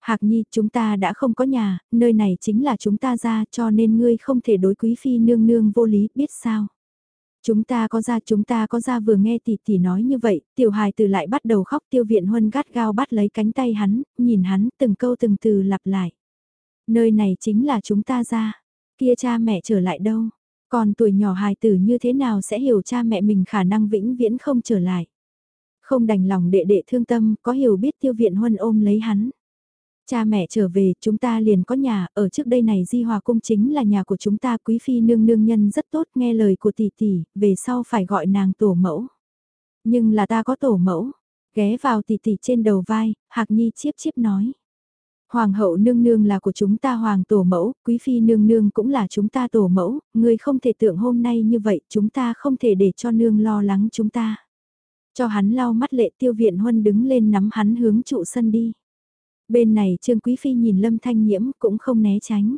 Hạc Nhi, chúng ta đã không có nhà, nơi này chính là chúng ta ra cho nên ngươi không thể đối quý phi nương nương vô lý, biết sao. Chúng ta có ra chúng ta có ra vừa nghe tỷ tỷ nói như vậy, tiểu hài từ lại bắt đầu khóc tiêu viện huân gắt gao bắt lấy cánh tay hắn, nhìn hắn từng câu từng từ lặp lại. Nơi này chính là chúng ta ra, kia cha mẹ trở lại đâu, còn tuổi nhỏ hài tử như thế nào sẽ hiểu cha mẹ mình khả năng vĩnh viễn không trở lại. Không đành lòng đệ đệ thương tâm, có hiểu biết tiêu viện huân ôm lấy hắn. Cha mẹ trở về, chúng ta liền có nhà, ở trước đây này Di Hòa Cung chính là nhà của chúng ta, quý phi nương nương nhân rất tốt, nghe lời của tỷ tỷ, về sau phải gọi nàng tổ mẫu. Nhưng là ta có tổ mẫu, ghé vào tỷ tỷ trên đầu vai, Hạc Nhi chiếp chiếp nói. Hoàng hậu nương nương là của chúng ta hoàng tổ mẫu, quý phi nương nương cũng là chúng ta tổ mẫu, người không thể tưởng hôm nay như vậy, chúng ta không thể để cho nương lo lắng chúng ta. Cho hắn lau mắt lệ tiêu viện huân đứng lên nắm hắn hướng trụ sân đi. Bên này Trương Quý Phi nhìn Lâm Thanh Nhiễm cũng không né tránh.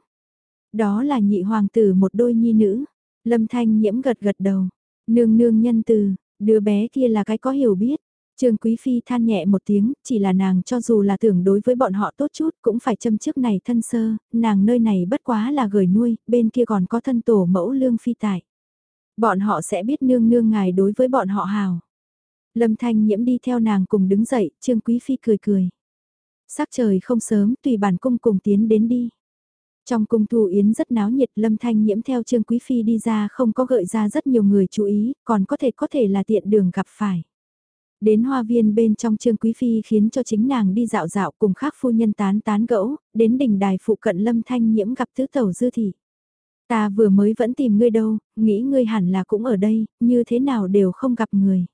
Đó là nhị hoàng tử một đôi nhi nữ. Lâm Thanh Nhiễm gật gật đầu. Nương nương nhân từ, đứa bé kia là cái có hiểu biết. Trương Quý Phi than nhẹ một tiếng, chỉ là nàng cho dù là tưởng đối với bọn họ tốt chút cũng phải châm trước này thân sơ, nàng nơi này bất quá là gửi nuôi, bên kia còn có thân tổ mẫu lương phi tại. Bọn họ sẽ biết nương nương ngài đối với bọn họ hào. Lâm Thanh Nhiễm đi theo nàng cùng đứng dậy, Trương Quý Phi cười cười. Sắc trời không sớm, tùy bản cung cùng tiến đến đi. Trong cung thu yến rất náo nhiệt lâm thanh nhiễm theo Trương Quý Phi đi ra không có gợi ra rất nhiều người chú ý, còn có thể có thể là tiện đường gặp phải. Đến hoa viên bên trong Trương Quý Phi khiến cho chính nàng đi dạo dạo cùng khác phu nhân tán tán gẫu, đến đỉnh đài phụ cận lâm thanh nhiễm gặp tứ tẩu dư thị. Ta vừa mới vẫn tìm ngươi đâu, nghĩ ngươi hẳn là cũng ở đây, như thế nào đều không gặp người.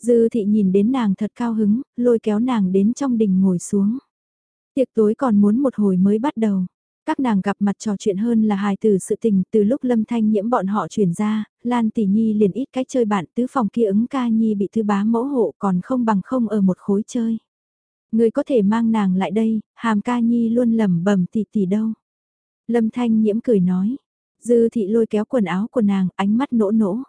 Dư thị nhìn đến nàng thật cao hứng, lôi kéo nàng đến trong đình ngồi xuống. Tiệc tối còn muốn một hồi mới bắt đầu. Các nàng gặp mặt trò chuyện hơn là hài từ sự tình từ lúc lâm thanh nhiễm bọn họ chuyển ra, Lan Tỷ Nhi liền ít cách chơi bạn tứ phòng kia ứng ca Nhi bị thư bá mẫu hộ còn không bằng không ở một khối chơi. Người có thể mang nàng lại đây, hàm ca Nhi luôn lẩm bẩm tỷ tỷ đâu. Lâm thanh nhiễm cười nói, dư thị lôi kéo quần áo của nàng ánh mắt nỗ nỗ.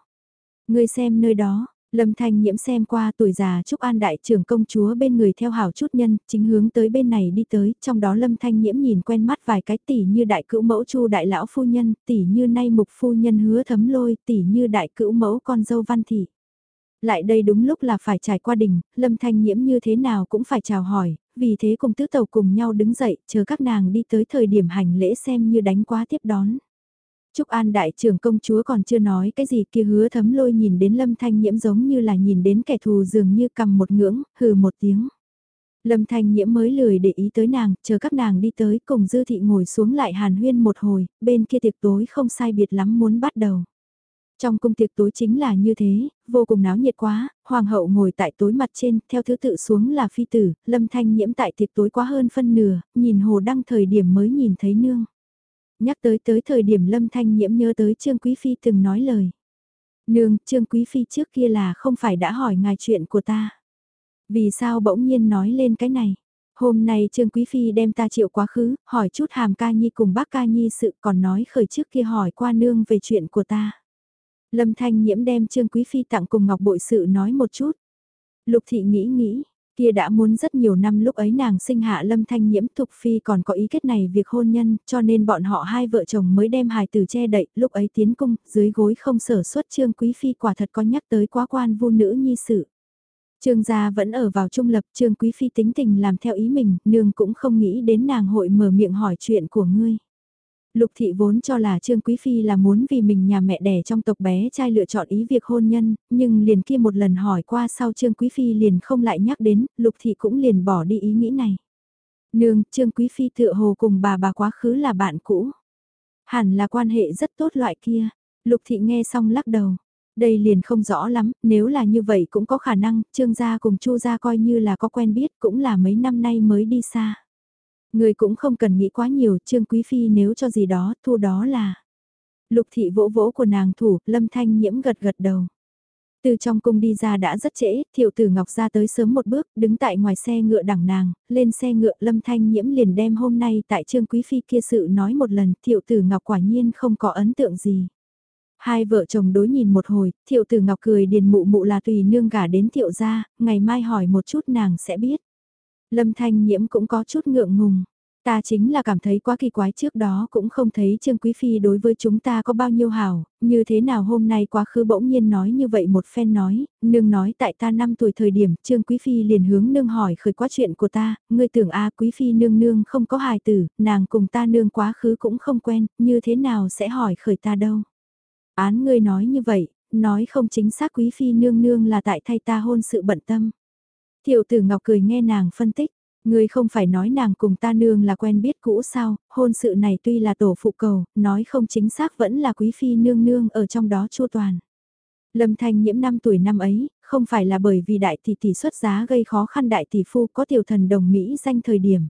Người xem nơi đó, Lâm Thanh Nhiễm xem qua tuổi già Trúc An đại trưởng công chúa bên người theo hảo chút nhân, chính hướng tới bên này đi tới, trong đó Lâm Thanh Nhiễm nhìn quen mắt vài cái tỷ như đại cữu mẫu Chu đại lão phu nhân, tỷ như nay mục phu nhân hứa thấm lôi, tỷ như đại cữu mẫu con dâu văn thị. Lại đây đúng lúc là phải trải qua đỉnh, Lâm Thanh Nhiễm như thế nào cũng phải chào hỏi, vì thế cùng tứ tàu cùng nhau đứng dậy, chờ các nàng đi tới thời điểm hành lễ xem như đánh quá tiếp đón. Trúc An đại trưởng công chúa còn chưa nói cái gì kia hứa thấm lôi nhìn đến lâm thanh nhiễm giống như là nhìn đến kẻ thù dường như cầm một ngưỡng, hừ một tiếng. Lâm thanh nhiễm mới lười để ý tới nàng, chờ các nàng đi tới cùng dư thị ngồi xuống lại hàn huyên một hồi, bên kia tiệc tối không sai biệt lắm muốn bắt đầu. Trong cung tiệc tối chính là như thế, vô cùng náo nhiệt quá, hoàng hậu ngồi tại tối mặt trên, theo thứ tự xuống là phi tử, lâm thanh nhiễm tại tiệc tối quá hơn phân nửa, nhìn hồ đăng thời điểm mới nhìn thấy nương. Nhắc tới tới thời điểm lâm thanh nhiễm nhớ tới Trương Quý Phi từng nói lời. Nương, Trương Quý Phi trước kia là không phải đã hỏi ngài chuyện của ta. Vì sao bỗng nhiên nói lên cái này? Hôm nay Trương Quý Phi đem ta triệu quá khứ, hỏi chút hàm ca nhi cùng bác ca nhi sự còn nói khởi trước kia hỏi qua nương về chuyện của ta. Lâm Thanh Nhiễm đem Trương Quý Phi tặng cùng Ngọc Bội sự nói một chút. Lục Thị nghĩ nghĩ, kia đã muốn rất nhiều năm lúc ấy nàng sinh hạ Lâm Thanh Nhiễm Thục Phi còn có ý kết này việc hôn nhân, cho nên bọn họ hai vợ chồng mới đem hài tử che đậy, lúc ấy tiến cung, dưới gối không sở xuất Trương Quý Phi quả thật có nhắc tới quá quan vu nữ nhi sự. Trương gia vẫn ở vào trung lập, Trương Quý Phi tính tình làm theo ý mình, nương cũng không nghĩ đến nàng hội mở miệng hỏi chuyện của ngươi. Lục thị vốn cho là Trương Quý Phi là muốn vì mình nhà mẹ đẻ trong tộc bé trai lựa chọn ý việc hôn nhân, nhưng liền kia một lần hỏi qua sau Trương Quý Phi liền không lại nhắc đến, Lục thị cũng liền bỏ đi ý nghĩ này. Nương, Trương Quý Phi tựa hồ cùng bà bà quá khứ là bạn cũ. Hẳn là quan hệ rất tốt loại kia. Lục thị nghe xong lắc đầu. Đây liền không rõ lắm, nếu là như vậy cũng có khả năng, Trương gia cùng Chu gia coi như là có quen biết, cũng là mấy năm nay mới đi xa. Người cũng không cần nghĩ quá nhiều, Trương Quý Phi nếu cho gì đó, thu đó là. Lục thị vỗ vỗ của nàng thủ, lâm thanh nhiễm gật gật đầu. Từ trong cung đi ra đã rất trễ, thiệu tử ngọc ra tới sớm một bước, đứng tại ngoài xe ngựa đằng nàng, lên xe ngựa lâm thanh nhiễm liền đem hôm nay tại trương quý phi kia sự nói một lần, thiệu tử ngọc quả nhiên không có ấn tượng gì. Hai vợ chồng đối nhìn một hồi, thiệu tử ngọc cười điền mụ mụ là tùy nương gả đến thiệu gia, ngày mai hỏi một chút nàng sẽ biết. Lâm Thanh Nhiễm cũng có chút ngượng ngùng. Ta chính là cảm thấy quá kỳ quái trước đó cũng không thấy Trương Quý Phi đối với chúng ta có bao nhiêu hảo, như thế nào hôm nay quá khứ bỗng nhiên nói như vậy một phen nói, nương nói tại ta 5 tuổi thời điểm Trương Quý Phi liền hướng nương hỏi khởi quá chuyện của ta, ngươi tưởng a Quý Phi nương nương không có hài tử, nàng cùng ta nương quá khứ cũng không quen, như thế nào sẽ hỏi khởi ta đâu. Án ngươi nói như vậy, nói không chính xác Quý Phi nương nương là tại thay ta hôn sự bận tâm. Tiểu tử Ngọc cười nghe nàng phân tích, ngươi không phải nói nàng cùng ta nương là quen biết cũ sao, hôn sự này tuy là tổ phụ cầu, nói không chính xác vẫn là quý phi nương nương ở trong đó chua toàn. Lâm Thanh nhiễm năm tuổi năm ấy, không phải là bởi vì đại tỷ tỷ xuất giá gây khó khăn đại tỷ phu có tiểu thần đồng Mỹ danh thời điểm.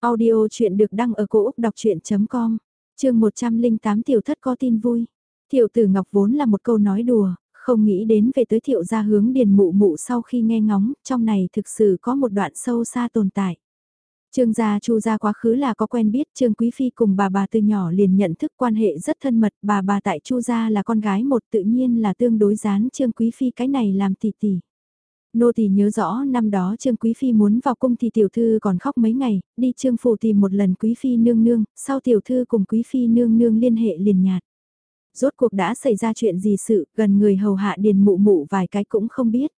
Audio chuyện được đăng ở cổ Úc đọc chuyện.com, chương 108 tiểu thất có tin vui. Tiểu tử Ngọc vốn là một câu nói đùa, không nghĩ đến về tới thiệu gia hướng điền mụ mụ sau khi nghe ngóng, trong này thực sự có một đoạn sâu xa tồn tại. Trương gia Chu gia quá khứ là có quen biết Trương Quý Phi cùng bà bà từ nhỏ liền nhận thức quan hệ rất thân mật, bà bà tại Chu gia là con gái một tự nhiên là tương đối dán Trương Quý Phi cái này làm tỷ tỷ. Nô tỳ nhớ rõ năm đó Trương Quý Phi muốn vào cung thì tiểu thư còn khóc mấy ngày, đi Trương phủ tìm một lần Quý Phi nương nương, sau tiểu thư cùng Quý Phi nương nương liên hệ liền nhạt. Rốt cuộc đã xảy ra chuyện gì sự, gần người hầu hạ điền mụ mụ vài cái cũng không biết.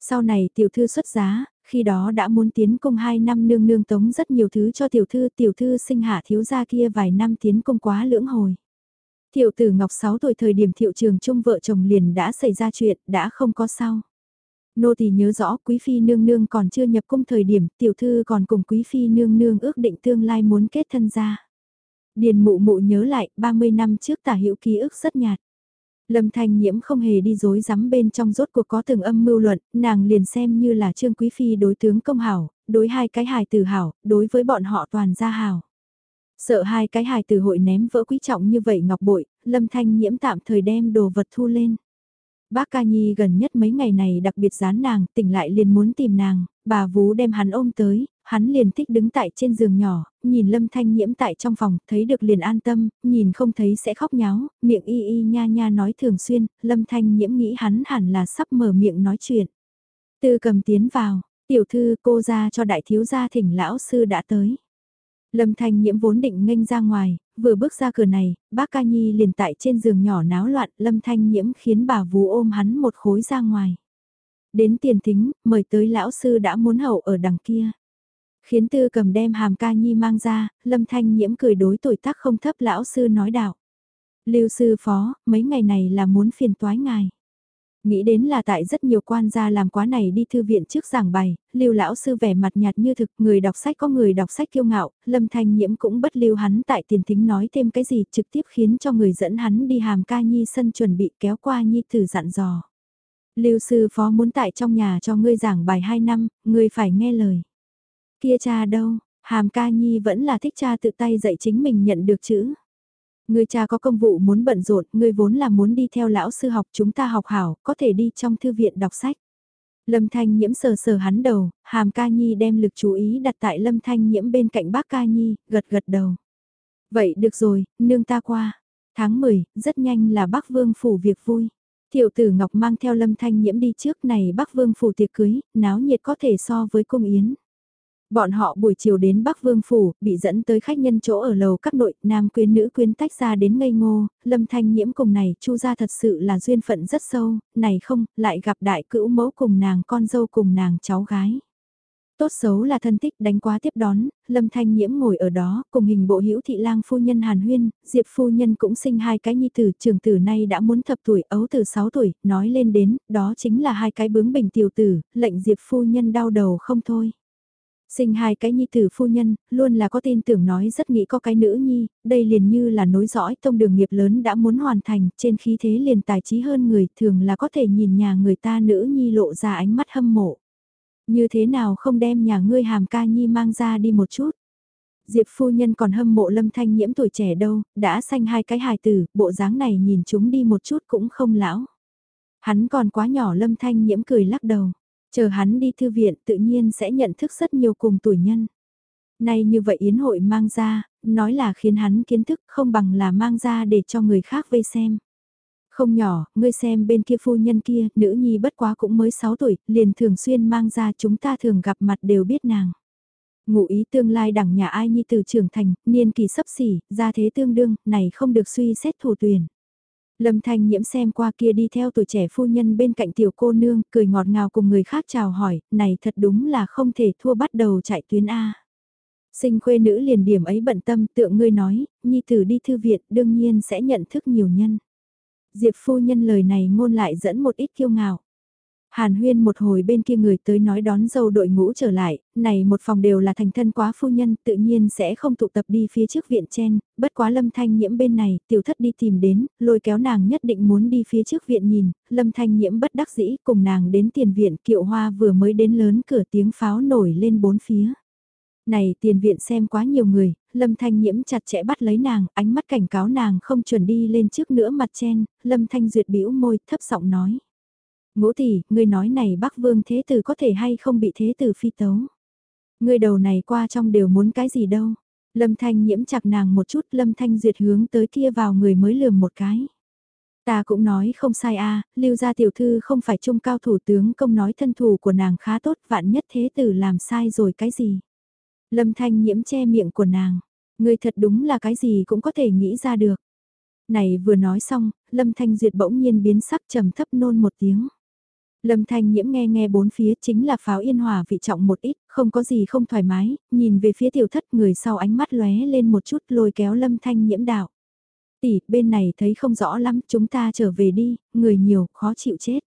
Sau này tiểu thư xuất giá, khi đó đã muốn tiến công 2 năm nương nương tống rất nhiều thứ cho tiểu thư, tiểu thư sinh hạ thiếu gia kia vài năm tiến công quá lưỡng hồi. Tiểu tử Ngọc 6 tuổi thời điểm thiệu trường chung vợ chồng liền đã xảy ra chuyện, đã không có sao. Nô tỳ nhớ rõ quý phi nương nương còn chưa nhập cung thời điểm tiểu thư còn cùng quý phi nương nương ước định tương lai muốn kết thân ra. Điền mụ mụ nhớ lại, 30 năm trước tả hữu ký ức rất nhạt. Lâm Thanh Nhiễm không hề đi dối rắm bên trong rốt cuộc có từng âm mưu luận, nàng liền xem như là Trương Quý Phi đối tướng công hảo, đối hai cái hài tử hảo, đối với bọn họ toàn gia hảo. Sợ hai cái hài tử hội ném vỡ quý trọng như vậy ngọc bội, Lâm Thanh Nhiễm tạm thời đem đồ vật thu lên. Bác ca nhi gần nhất mấy ngày này đặc biệt dán nàng, tỉnh lại liền muốn tìm nàng, bà vú đem hắn ôm tới, hắn liền thích đứng tại trên giường nhỏ, nhìn lâm thanh nhiễm tại trong phòng, thấy được liền an tâm, nhìn không thấy sẽ khóc nháo, miệng y y nha nha nói thường xuyên, lâm thanh nhiễm nghĩ hắn hẳn là sắp mở miệng nói chuyện. Tư cầm tiến vào, tiểu thư cô ra cho đại thiếu gia thỉnh lão sư đã tới. Lâm Thanh Nhiễm vốn định nghênh ra ngoài, vừa bước ra cửa này, bác ca nhi liền tại trên giường nhỏ náo loạn, Lâm Thanh Nhiễm khiến bà vú ôm hắn một khối ra ngoài. Đến tiền thính, mời tới lão sư đã muốn hậu ở đằng kia. Khiến tư cầm đem hàm ca nhi mang ra, Lâm Thanh Nhiễm cười đối tuổi tác không thấp lão sư nói đạo. Lưu sư phó, mấy ngày này là muốn phiền toái ngài. Nghĩ đến là tại rất nhiều quan gia làm quá này đi thư viện trước giảng bài, lưu lão sư vẻ mặt nhạt như thực, người đọc sách có người đọc sách kiêu ngạo, lâm thanh nhiễm cũng bất lưu hắn tại tiền thính nói thêm cái gì trực tiếp khiến cho người dẫn hắn đi hàm ca nhi sân chuẩn bị kéo qua nhi thử dặn dò. Lưu sư phó muốn tại trong nhà cho ngươi giảng bài 2 năm, ngươi phải nghe lời. Kia cha đâu, hàm ca nhi vẫn là thích cha tự tay dạy chính mình nhận được chữ. Người cha có công vụ muốn bận rộn, người vốn là muốn đi theo lão sư học chúng ta học hảo, có thể đi trong thư viện đọc sách. Lâm Thanh Nhiễm sờ sờ hắn đầu, hàm ca nhi đem lực chú ý đặt tại Lâm Thanh Nhiễm bên cạnh bác ca nhi, gật gật đầu. Vậy được rồi, nương ta qua. Tháng 10, rất nhanh là bác vương phủ việc vui. Tiểu tử Ngọc mang theo Lâm Thanh Nhiễm đi trước này bác vương phủ tiệc cưới, náo nhiệt có thể so với cung yến. Bọn họ buổi chiều đến Bắc Vương Phủ, bị dẫn tới khách nhân chỗ ở lầu các nội, nam quyến nữ quyến tách ra đến ngây ngô, lâm thanh nhiễm cùng này, chu ra thật sự là duyên phận rất sâu, này không, lại gặp đại cữu mẫu cùng nàng con dâu cùng nàng cháu gái. Tốt xấu là thân tích đánh quá tiếp đón, lâm thanh nhiễm ngồi ở đó, cùng hình bộ hữu thị lang phu nhân Hàn Huyên, Diệp phu nhân cũng sinh hai cái nhi tử, trường tử nay đã muốn thập tuổi, ấu tử 6 tuổi, nói lên đến, đó chính là hai cái bướng bình tiểu tử, lệnh Diệp phu nhân đau đầu không thôi. Sinh hai cái nhi tử phu nhân, luôn là có tin tưởng nói rất nghĩ có cái nữ nhi, đây liền như là nối dõi tông đường nghiệp lớn đã muốn hoàn thành, trên khí thế liền tài trí hơn người, thường là có thể nhìn nhà người ta nữ nhi lộ ra ánh mắt hâm mộ. Như thế nào không đem nhà ngươi hàm ca nhi mang ra đi một chút. Diệp phu nhân còn hâm mộ lâm thanh nhiễm tuổi trẻ đâu, đã sanh hai cái hài tử, bộ dáng này nhìn chúng đi một chút cũng không lão. Hắn còn quá nhỏ lâm thanh nhiễm cười lắc đầu. Chờ hắn đi thư viện tự nhiên sẽ nhận thức rất nhiều cùng tuổi nhân. Nay như vậy yến hội mang ra, nói là khiến hắn kiến thức không bằng là mang ra để cho người khác vây xem. Không nhỏ, ngươi xem bên kia phu nhân kia, nữ nhi bất quá cũng mới 6 tuổi, liền thường xuyên mang ra chúng ta thường gặp mặt đều biết nàng. Ngụ ý tương lai đẳng nhà ai nhi từ trưởng thành, niên kỳ sấp xỉ, ra thế tương đương, này không được suy xét thủ tuyển. Lâm Thanh Nhiễm xem qua kia đi theo tuổi trẻ phu nhân bên cạnh tiểu cô nương, cười ngọt ngào cùng người khác chào hỏi, này thật đúng là không thể thua bắt đầu chạy tuyến A. Sinh khuê nữ liền điểm ấy bận tâm tượng ngươi nói, nhi tử đi thư viện đương nhiên sẽ nhận thức nhiều nhân. Diệp phu nhân lời này ngôn lại dẫn một ít kiêu ngạo. Hàn huyên một hồi bên kia người tới nói đón dâu đội ngũ trở lại, này một phòng đều là thành thân quá phu nhân tự nhiên sẽ không tụ tập đi phía trước viện chen, bất quá lâm thanh nhiễm bên này, tiểu thất đi tìm đến, lôi kéo nàng nhất định muốn đi phía trước viện nhìn, lâm thanh nhiễm bất đắc dĩ cùng nàng đến tiền viện kiệu hoa vừa mới đến lớn cửa tiếng pháo nổi lên bốn phía. Này tiền viện xem quá nhiều người, lâm thanh nhiễm chặt chẽ bắt lấy nàng, ánh mắt cảnh cáo nàng không chuẩn đi lên trước nữa mặt chen, lâm thanh duyệt bĩu môi thấp giọng nói Ngũ tỷ, ngươi nói này Bắc Vương Thế Tử có thể hay không bị Thế Tử phi tấu. Ngươi đầu này qua trong đều muốn cái gì đâu. Lâm Thanh nhiễm chặt nàng một chút, Lâm Thanh duyệt hướng tới kia vào người mới lườm một cái. Ta cũng nói không sai a, lưu gia tiểu thư không phải trung cao thủ tướng công nói thân thủ của nàng khá tốt, vạn nhất thế tử làm sai rồi cái gì. Lâm Thanh nhiễm che miệng của nàng, ngươi thật đúng là cái gì cũng có thể nghĩ ra được. Này vừa nói xong, Lâm Thanh Duyệt bỗng nhiên biến sắc trầm thấp nôn một tiếng. Lâm Thanh Nhiễm nghe nghe bốn phía chính là pháo yên hòa vị trọng một ít, không có gì không thoải mái, nhìn về phía tiểu thất người sau ánh mắt lóe lên một chút lôi kéo Lâm Thanh Nhiễm đạo. Tỷ, bên này thấy không rõ lắm, chúng ta trở về đi, người nhiều, khó chịu chết.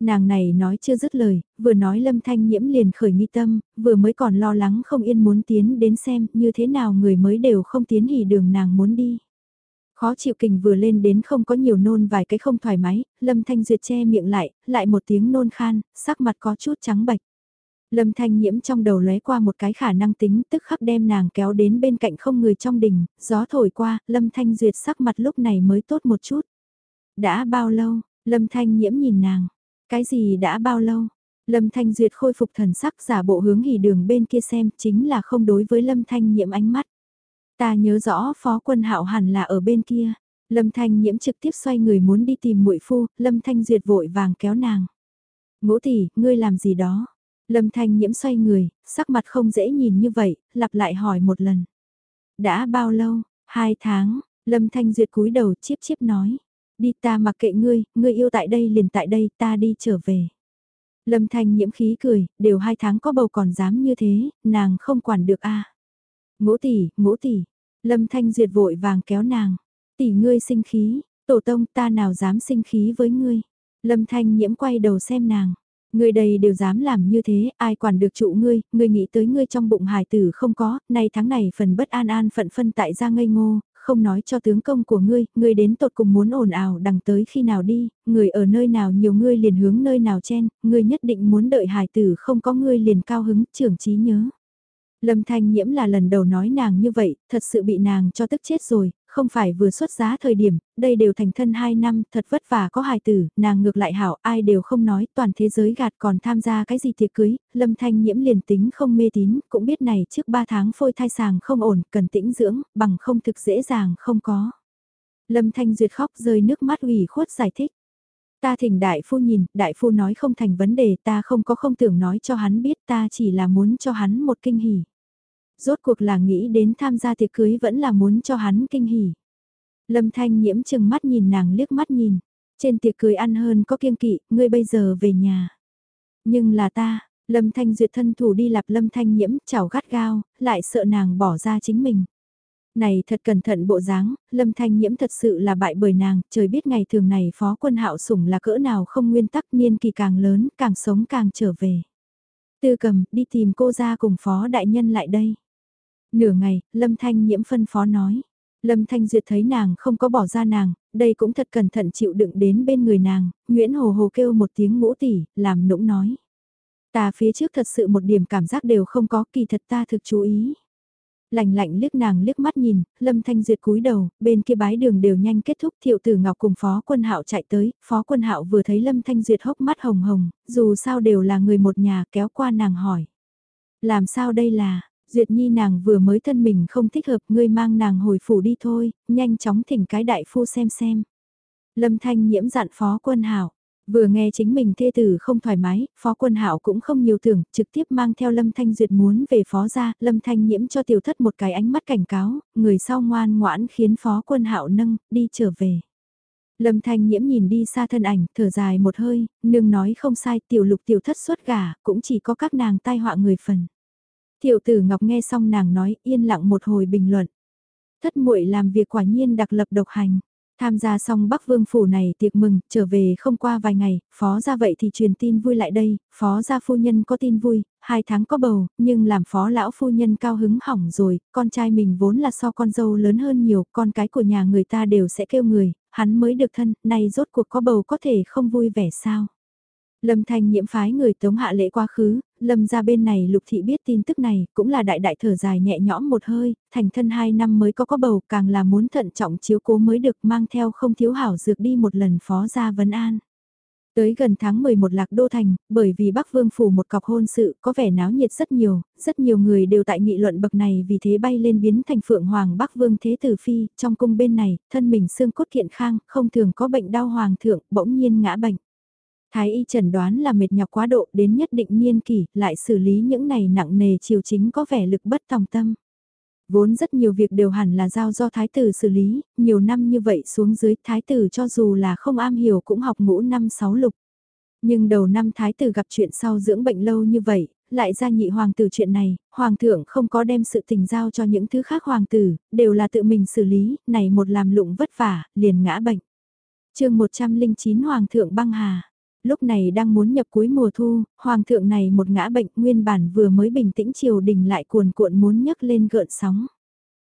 Nàng này nói chưa dứt lời, vừa nói Lâm Thanh Nhiễm liền khởi nghi tâm, vừa mới còn lo lắng không yên muốn tiến đến xem như thế nào người mới đều không tiến hỉ đường nàng muốn đi. Khó chịu kình vừa lên đến không có nhiều nôn vài cái không thoải mái, Lâm Thanh Duyệt che miệng lại, lại một tiếng nôn khan, sắc mặt có chút trắng bạch. Lâm Thanh nhiễm trong đầu lóe qua một cái khả năng tính tức khắc đem nàng kéo đến bên cạnh không người trong đình, gió thổi qua, Lâm Thanh Duyệt sắc mặt lúc này mới tốt một chút. Đã bao lâu, Lâm Thanh nhiễm nhìn nàng, cái gì đã bao lâu? Lâm Thanh Duyệt khôi phục thần sắc giả bộ hướng hỉ đường bên kia xem chính là không đối với Lâm Thanh nhiễm ánh mắt. Ta nhớ rõ phó quân hạo hẳn là ở bên kia. Lâm Thanh nhiễm trực tiếp xoay người muốn đi tìm muội phu, Lâm Thanh duyệt vội vàng kéo nàng. Ngũ tỷ, ngươi làm gì đó? Lâm Thanh nhiễm xoay người, sắc mặt không dễ nhìn như vậy, lặp lại hỏi một lần. Đã bao lâu? Hai tháng, Lâm Thanh duyệt cúi đầu chiếp chiếp nói. Đi ta mặc kệ ngươi, ngươi yêu tại đây liền tại đây, ta đi trở về. Lâm Thanh nhiễm khí cười, đều hai tháng có bầu còn dám như thế, nàng không quản được a. Ngũ tỷ, ngũ tỷ. Lâm Thanh Duyệt vội vàng kéo nàng. Tỷ ngươi sinh khí, tổ tông ta nào dám sinh khí với ngươi. Lâm Thanh Nhiễm quay đầu xem nàng. Ngươi đây đều dám làm như thế, ai quản được trụ ngươi, ngươi nghĩ tới ngươi trong bụng hài tử không có, nay tháng này phần bất an an phận phân tại ra ngây ngô, không nói cho tướng công của ngươi, ngươi đến tột cùng muốn ồn ào đằng tới khi nào đi, người ở nơi nào nhiều ngươi liền hướng nơi nào chen, ngươi nhất định muốn đợi hài tử không có ngươi liền cao hứng, trưởng trí nhớ. Lâm Thanh Nhiễm là lần đầu nói nàng như vậy, thật sự bị nàng cho tức chết rồi, không phải vừa xuất giá thời điểm, đây đều thành thân 2 năm, thật vất vả có hài tử, nàng ngược lại hảo, ai đều không nói, toàn thế giới gạt còn tham gia cái gì tiệc cưới, Lâm Thanh Nhiễm liền tính không mê tín, cũng biết này trước 3 tháng phôi thai sàng không ổn, cần tĩnh dưỡng, bằng không thực dễ dàng không có. Lâm Thanh Duyệt khóc rơi nước mắt ủy khuất giải thích. Ta thỉnh đại phu nhìn, đại phu nói không thành vấn đề ta không có không tưởng nói cho hắn biết ta chỉ là muốn cho hắn một kinh hỉ. Rốt cuộc là nghĩ đến tham gia tiệc cưới vẫn là muốn cho hắn kinh hỉ. Lâm Thanh nhiễm chừng mắt nhìn nàng liếc mắt nhìn. Trên tiệc cưới ăn hơn có kiêng kỵ, ngươi bây giờ về nhà. Nhưng là ta, Lâm Thanh duyệt thân thủ đi lạp Lâm Thanh nhiễm chảo gắt gao, lại sợ nàng bỏ ra chính mình. Này thật cẩn thận bộ dáng, Lâm Thanh nhiễm thật sự là bại bởi nàng, trời biết ngày thường này phó quân hạo sủng là cỡ nào không nguyên tắc niên kỳ càng lớn, càng sống càng trở về. Tư cầm, đi tìm cô ra cùng phó đại nhân lại đây. Nửa ngày, Lâm Thanh nhiễm phân phó nói. Lâm Thanh Duyệt thấy nàng không có bỏ ra nàng, đây cũng thật cẩn thận chịu đựng đến bên người nàng, Nguyễn Hồ Hồ kêu một tiếng ngũ tỷ, làm nũng nói. Ta phía trước thật sự một điểm cảm giác đều không có kỳ thật ta thực chú ý. Lạnh lạnh liếc nàng liếc mắt nhìn, Lâm Thanh Duyệt cúi đầu, bên kia bái đường đều nhanh kết thúc, Thiệu Tử Ngọc cùng Phó Quân Hạo chạy tới, Phó Quân Hạo vừa thấy Lâm Thanh Duyệt hốc mắt hồng hồng, dù sao đều là người một nhà, kéo qua nàng hỏi: "Làm sao đây là?" Duyệt Nhi nàng vừa mới thân mình không thích hợp, ngươi mang nàng hồi phủ đi thôi, nhanh chóng thỉnh cái đại phu xem xem. Lâm Thanh nhiễm dặn Phó Quân Hạo, vừa nghe chính mình thê tử không thoải mái, Phó Quân Hạo cũng không nhiều tưởng, trực tiếp mang theo Lâm Thanh Duyệt muốn về Phó gia, Lâm Thanh nhiễm cho tiểu thất một cái ánh mắt cảnh cáo, người sau ngoan ngoãn khiến Phó Quân Hạo nâng, đi trở về. Lâm Thanh nhiễm nhìn đi xa thân ảnh, thở dài một hơi, nương nói không sai, tiểu lục tiểu thất xuất gà, cũng chỉ có các nàng tai họa người phần. Tiểu tử Ngọc nghe xong nàng nói yên lặng một hồi bình luận. Thất muội làm việc quả nhiên đặc lập độc hành. Tham gia xong Bắc Vương Phủ này tiệc mừng, trở về không qua vài ngày, phó ra vậy thì truyền tin vui lại đây, phó gia phu nhân có tin vui, hai tháng có bầu, nhưng làm phó lão phu nhân cao hứng hỏng rồi, con trai mình vốn là so con dâu lớn hơn nhiều, con cái của nhà người ta đều sẽ kêu người, hắn mới được thân, nay rốt cuộc có bầu có thể không vui vẻ sao. Lâm Thanh nhiễm phái người tống hạ lễ quá khứ, Lâm ra bên này Lục Thị biết tin tức này, cũng là đại đại thở dài nhẹ nhõm một hơi, thành thân hai năm mới có có bầu, càng là muốn thận trọng chiếu cố mới được mang theo không thiếu hảo dược đi một lần phó ra vấn an. Tới gần tháng 11 lạc đô thành, bởi vì Bắc Vương phủ một cọc hôn sự có vẻ náo nhiệt rất nhiều, rất nhiều người đều tại nghị luận bậc này vì thế bay lên biến thành Phượng Hoàng Bắc Vương Thế Tử Phi, trong cung bên này, thân mình xương cốt kiện khang, không thường có bệnh đau hoàng thượng, bỗng nhiên ngã bệnh. Thái y chẩn đoán là mệt nhọc quá độ đến nhất định niên kỷ, lại xử lý những này nặng nề chiều chính có vẻ lực bất tòng tâm. Vốn rất nhiều việc đều hẳn là giao do thái tử xử lý, nhiều năm như vậy xuống dưới thái tử cho dù là không am hiểu cũng học ngũ năm sáu lục. Nhưng đầu năm thái tử gặp chuyện sau dưỡng bệnh lâu như vậy, lại ra nhị hoàng tử chuyện này, hoàng thượng không có đem sự tình giao cho những thứ khác hoàng tử, đều là tự mình xử lý, này một làm lụng vất vả, liền ngã bệnh. chương 109 hoàng thượng băng hà lúc này đang muốn nhập cuối mùa thu, hoàng thượng này một ngã bệnh nguyên bản vừa mới bình tĩnh triều đình lại cuồn cuộn muốn nhấc lên gợn sóng.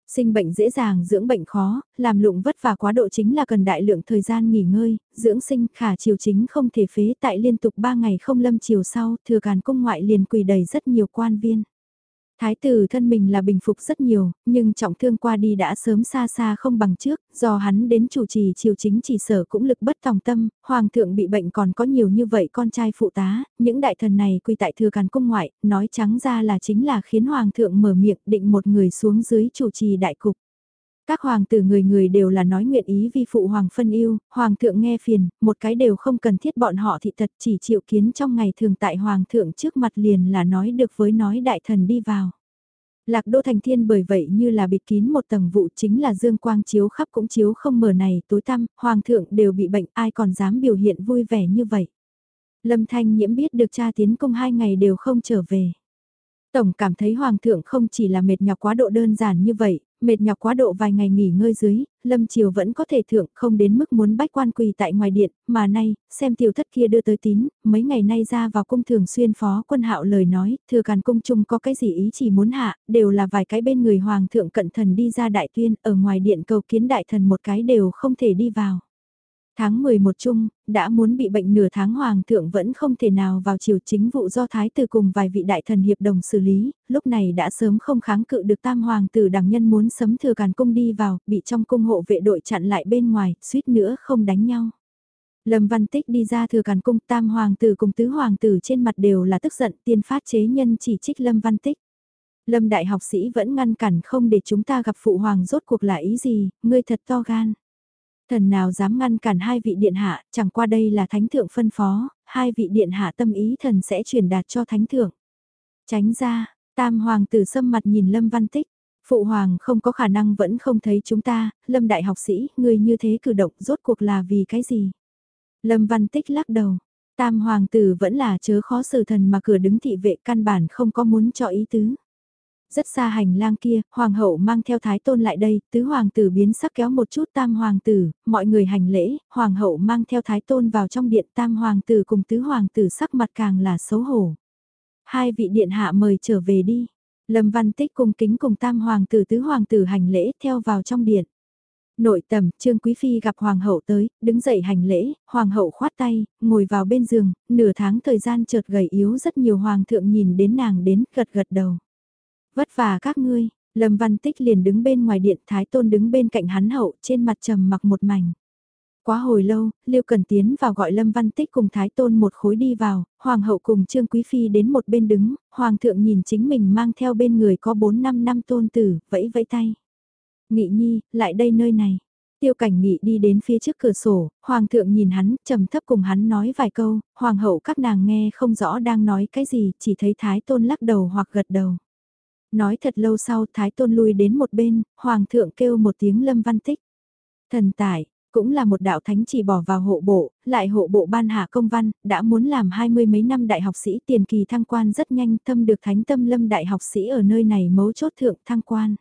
Sinh bệnh dễ dàng dưỡng bệnh khó, làm lụng vất vả quá độ chính là cần đại lượng thời gian nghỉ ngơi, dưỡng sinh khả triều chính không thể phế tại liên tục 3 ngày không lâm chiều sau, thừa càn cung ngoại liền quỳ đầy rất nhiều quan viên. Thái tử thân mình là bình phục rất nhiều, nhưng trọng thương qua đi đã sớm xa xa không bằng trước, do hắn đến chủ trì triều chính chỉ sở cũng lực bất tòng tâm, hoàng thượng bị bệnh còn có nhiều như vậy con trai phụ tá, những đại thần này quy tại thừa càn cung ngoại, nói trắng ra là chính là khiến hoàng thượng mở miệng định một người xuống dưới chủ trì đại cục. Các hoàng tử người người đều là nói nguyện ý vì phụ hoàng phân yêu, hoàng thượng nghe phiền, một cái đều không cần thiết bọn họ thị thật chỉ chịu kiến trong ngày thường tại hoàng thượng trước mặt liền là nói được với nói đại thần đi vào. Lạc đô thành thiên bởi vậy như là bịt kín một tầng vụ chính là dương quang chiếu khắp cũng chiếu không mở này tối tăm, hoàng thượng đều bị bệnh ai còn dám biểu hiện vui vẻ như vậy. Lâm Thanh nhiễm biết được cha tiến công hai ngày đều không trở về. Tổng cảm thấy Hoàng thượng không chỉ là mệt nhọc quá độ đơn giản như vậy, mệt nhọc quá độ vài ngày nghỉ ngơi dưới, Lâm Triều vẫn có thể thượng không đến mức muốn bách quan quỳ tại ngoài điện, mà nay, xem tiểu thất kia đưa tới tín, mấy ngày nay ra vào cung thường xuyên phó quân hạo lời nói, thừa càn cung chung có cái gì ý chỉ muốn hạ, đều là vài cái bên người hoàng thượng cận thần đi ra đại tuyên, ở ngoài điện cầu kiến đại thần một cái đều không thể đi vào. Tháng 11 chung, đã muốn bị bệnh nửa tháng hoàng thượng vẫn không thể nào vào chiều chính vụ do thái tử cùng vài vị đại thần hiệp đồng xử lý, lúc này đã sớm không kháng cự được tam hoàng tử đằng nhân muốn sấm thừa càn cung đi vào, bị trong cung hộ vệ đội chặn lại bên ngoài, suýt nữa không đánh nhau. Lâm Văn Tích đi ra thừa càn cung tam hoàng tử cùng tứ hoàng tử trên mặt đều là tức giận tiên phát chế nhân chỉ trích Lâm Văn Tích. Lâm đại học sĩ vẫn ngăn cản không để chúng ta gặp phụ hoàng rốt cuộc là ý gì, ngươi thật to gan. Thần nào dám ngăn cản hai vị điện hạ, chẳng qua đây là thánh thượng phân phó, hai vị điện hạ tâm ý thần sẽ truyền đạt cho thánh thượng. Tránh ra, tam hoàng tử sâm mặt nhìn Lâm Văn Tích, phụ hoàng không có khả năng vẫn không thấy chúng ta, Lâm đại học sĩ, người như thế cử động rốt cuộc là vì cái gì? Lâm Văn Tích lắc đầu, tam hoàng tử vẫn là chớ khó xử thần mà cửa đứng thị vệ căn bản không có muốn cho ý tứ. Rất xa hành lang kia, hoàng hậu mang theo thái tôn lại đây, tứ hoàng tử biến sắc kéo một chút tam hoàng tử, mọi người hành lễ, hoàng hậu mang theo thái tôn vào trong điện tam hoàng tử cùng tứ hoàng tử sắc mặt càng là xấu hổ. Hai vị điện hạ mời trở về đi. Lâm Văn Tích cùng kính cùng tam hoàng tử tứ hoàng tử hành lễ theo vào trong điện. Nội tầm, Trương Quý Phi gặp Hoàng hậu tới, đứng dậy hành lễ, Hoàng hậu khoát tay, ngồi vào bên giường, nửa tháng thời gian chợt gầy yếu rất nhiều Hoàng thượng nhìn đến nàng đến gật gật đầu. Vất vả các ngươi, Lâm Văn Tích liền đứng bên ngoài điện Thái Tôn đứng bên cạnh hắn hậu trên mặt trầm mặc một mảnh. Quá hồi lâu, Liêu Cần tiến vào gọi Lâm Văn Tích cùng Thái Tôn một khối đi vào, Hoàng hậu cùng Trương Quý Phi đến một bên đứng, Hoàng thượng nhìn chính mình mang theo bên người có 4-5 năm tôn tử, vẫy vẫy tay. Nghị nhi, lại đây nơi này. Tiêu cảnh nghị đi đến phía trước cửa sổ, Hoàng thượng nhìn hắn, trầm thấp cùng hắn nói vài câu, Hoàng hậu các nàng nghe không rõ đang nói cái gì, chỉ thấy Thái Tôn lắc đầu hoặc gật đầu. Nói thật lâu sau Thái Tôn lui đến một bên, Hoàng thượng kêu một tiếng lâm văn tích. Thần tải, cũng là một đạo thánh chỉ bỏ vào hộ bộ, lại hộ bộ ban hạ công văn, đã muốn làm hai mươi mấy năm đại học sĩ tiền kỳ thăng quan rất nhanh thâm được thánh tâm lâm đại học sĩ ở nơi này mấu chốt thượng thăng quan.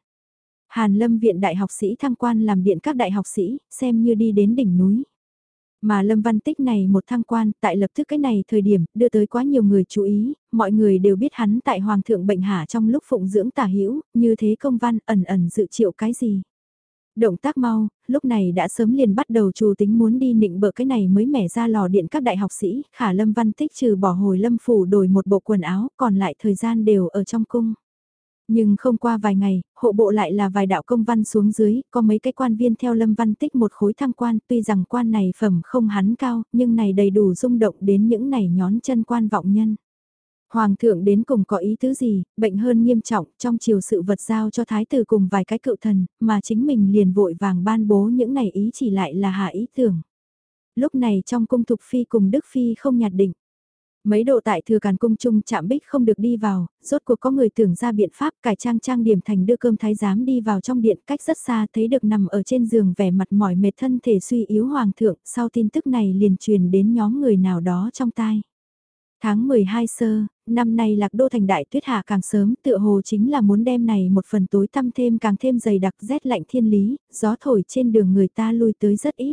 Hàn lâm viện đại học sĩ thăng quan làm điện các đại học sĩ, xem như đi đến đỉnh núi. Mà Lâm Văn Tích này một thăng quan, tại lập tức cái này thời điểm, đưa tới quá nhiều người chú ý, mọi người đều biết hắn tại Hoàng thượng bệnh hạ trong lúc phụng dưỡng tả hữu như thế công văn ẩn ẩn dự triệu cái gì. Động tác mau, lúc này đã sớm liền bắt đầu chủ tính muốn đi nịnh bợ cái này mới mẻ ra lò điện các đại học sĩ, khả Lâm Văn Tích trừ bỏ hồi Lâm Phủ đổi một bộ quần áo, còn lại thời gian đều ở trong cung. Nhưng không qua vài ngày, hộ bộ lại là vài đạo công văn xuống dưới, có mấy cái quan viên theo Lâm Văn Tích một khối thăng quan, tuy rằng quan này phẩm không hắn cao, nhưng này đầy đủ rung động đến những này nhón chân quan vọng nhân. Hoàng thượng đến cùng có ý tứ gì, bệnh hơn nghiêm trọng trong chiều sự vật giao cho thái tử cùng vài cái cựu thần, mà chính mình liền vội vàng ban bố những này ý chỉ lại là hạ ý tưởng. Lúc này trong cung thục phi cùng Đức Phi không nhạt định. Mấy độ tại thừa càn cung chung chạm bích không được đi vào, rốt cuộc có người tưởng ra biện pháp cải trang trang điểm thành đưa cơm thái giám đi vào trong điện cách rất xa thấy được nằm ở trên giường vẻ mặt mỏi mệt thân thể suy yếu hoàng thượng, sau tin tức này liền truyền đến nhóm người nào đó trong tai. Tháng 12 sơ, năm nay lạc đô thành đại tuyết hạ càng sớm tựa hồ chính là muốn đem này một phần tối tăm thêm càng thêm dày đặc rét lạnh thiên lý, gió thổi trên đường người ta lui tới rất ít.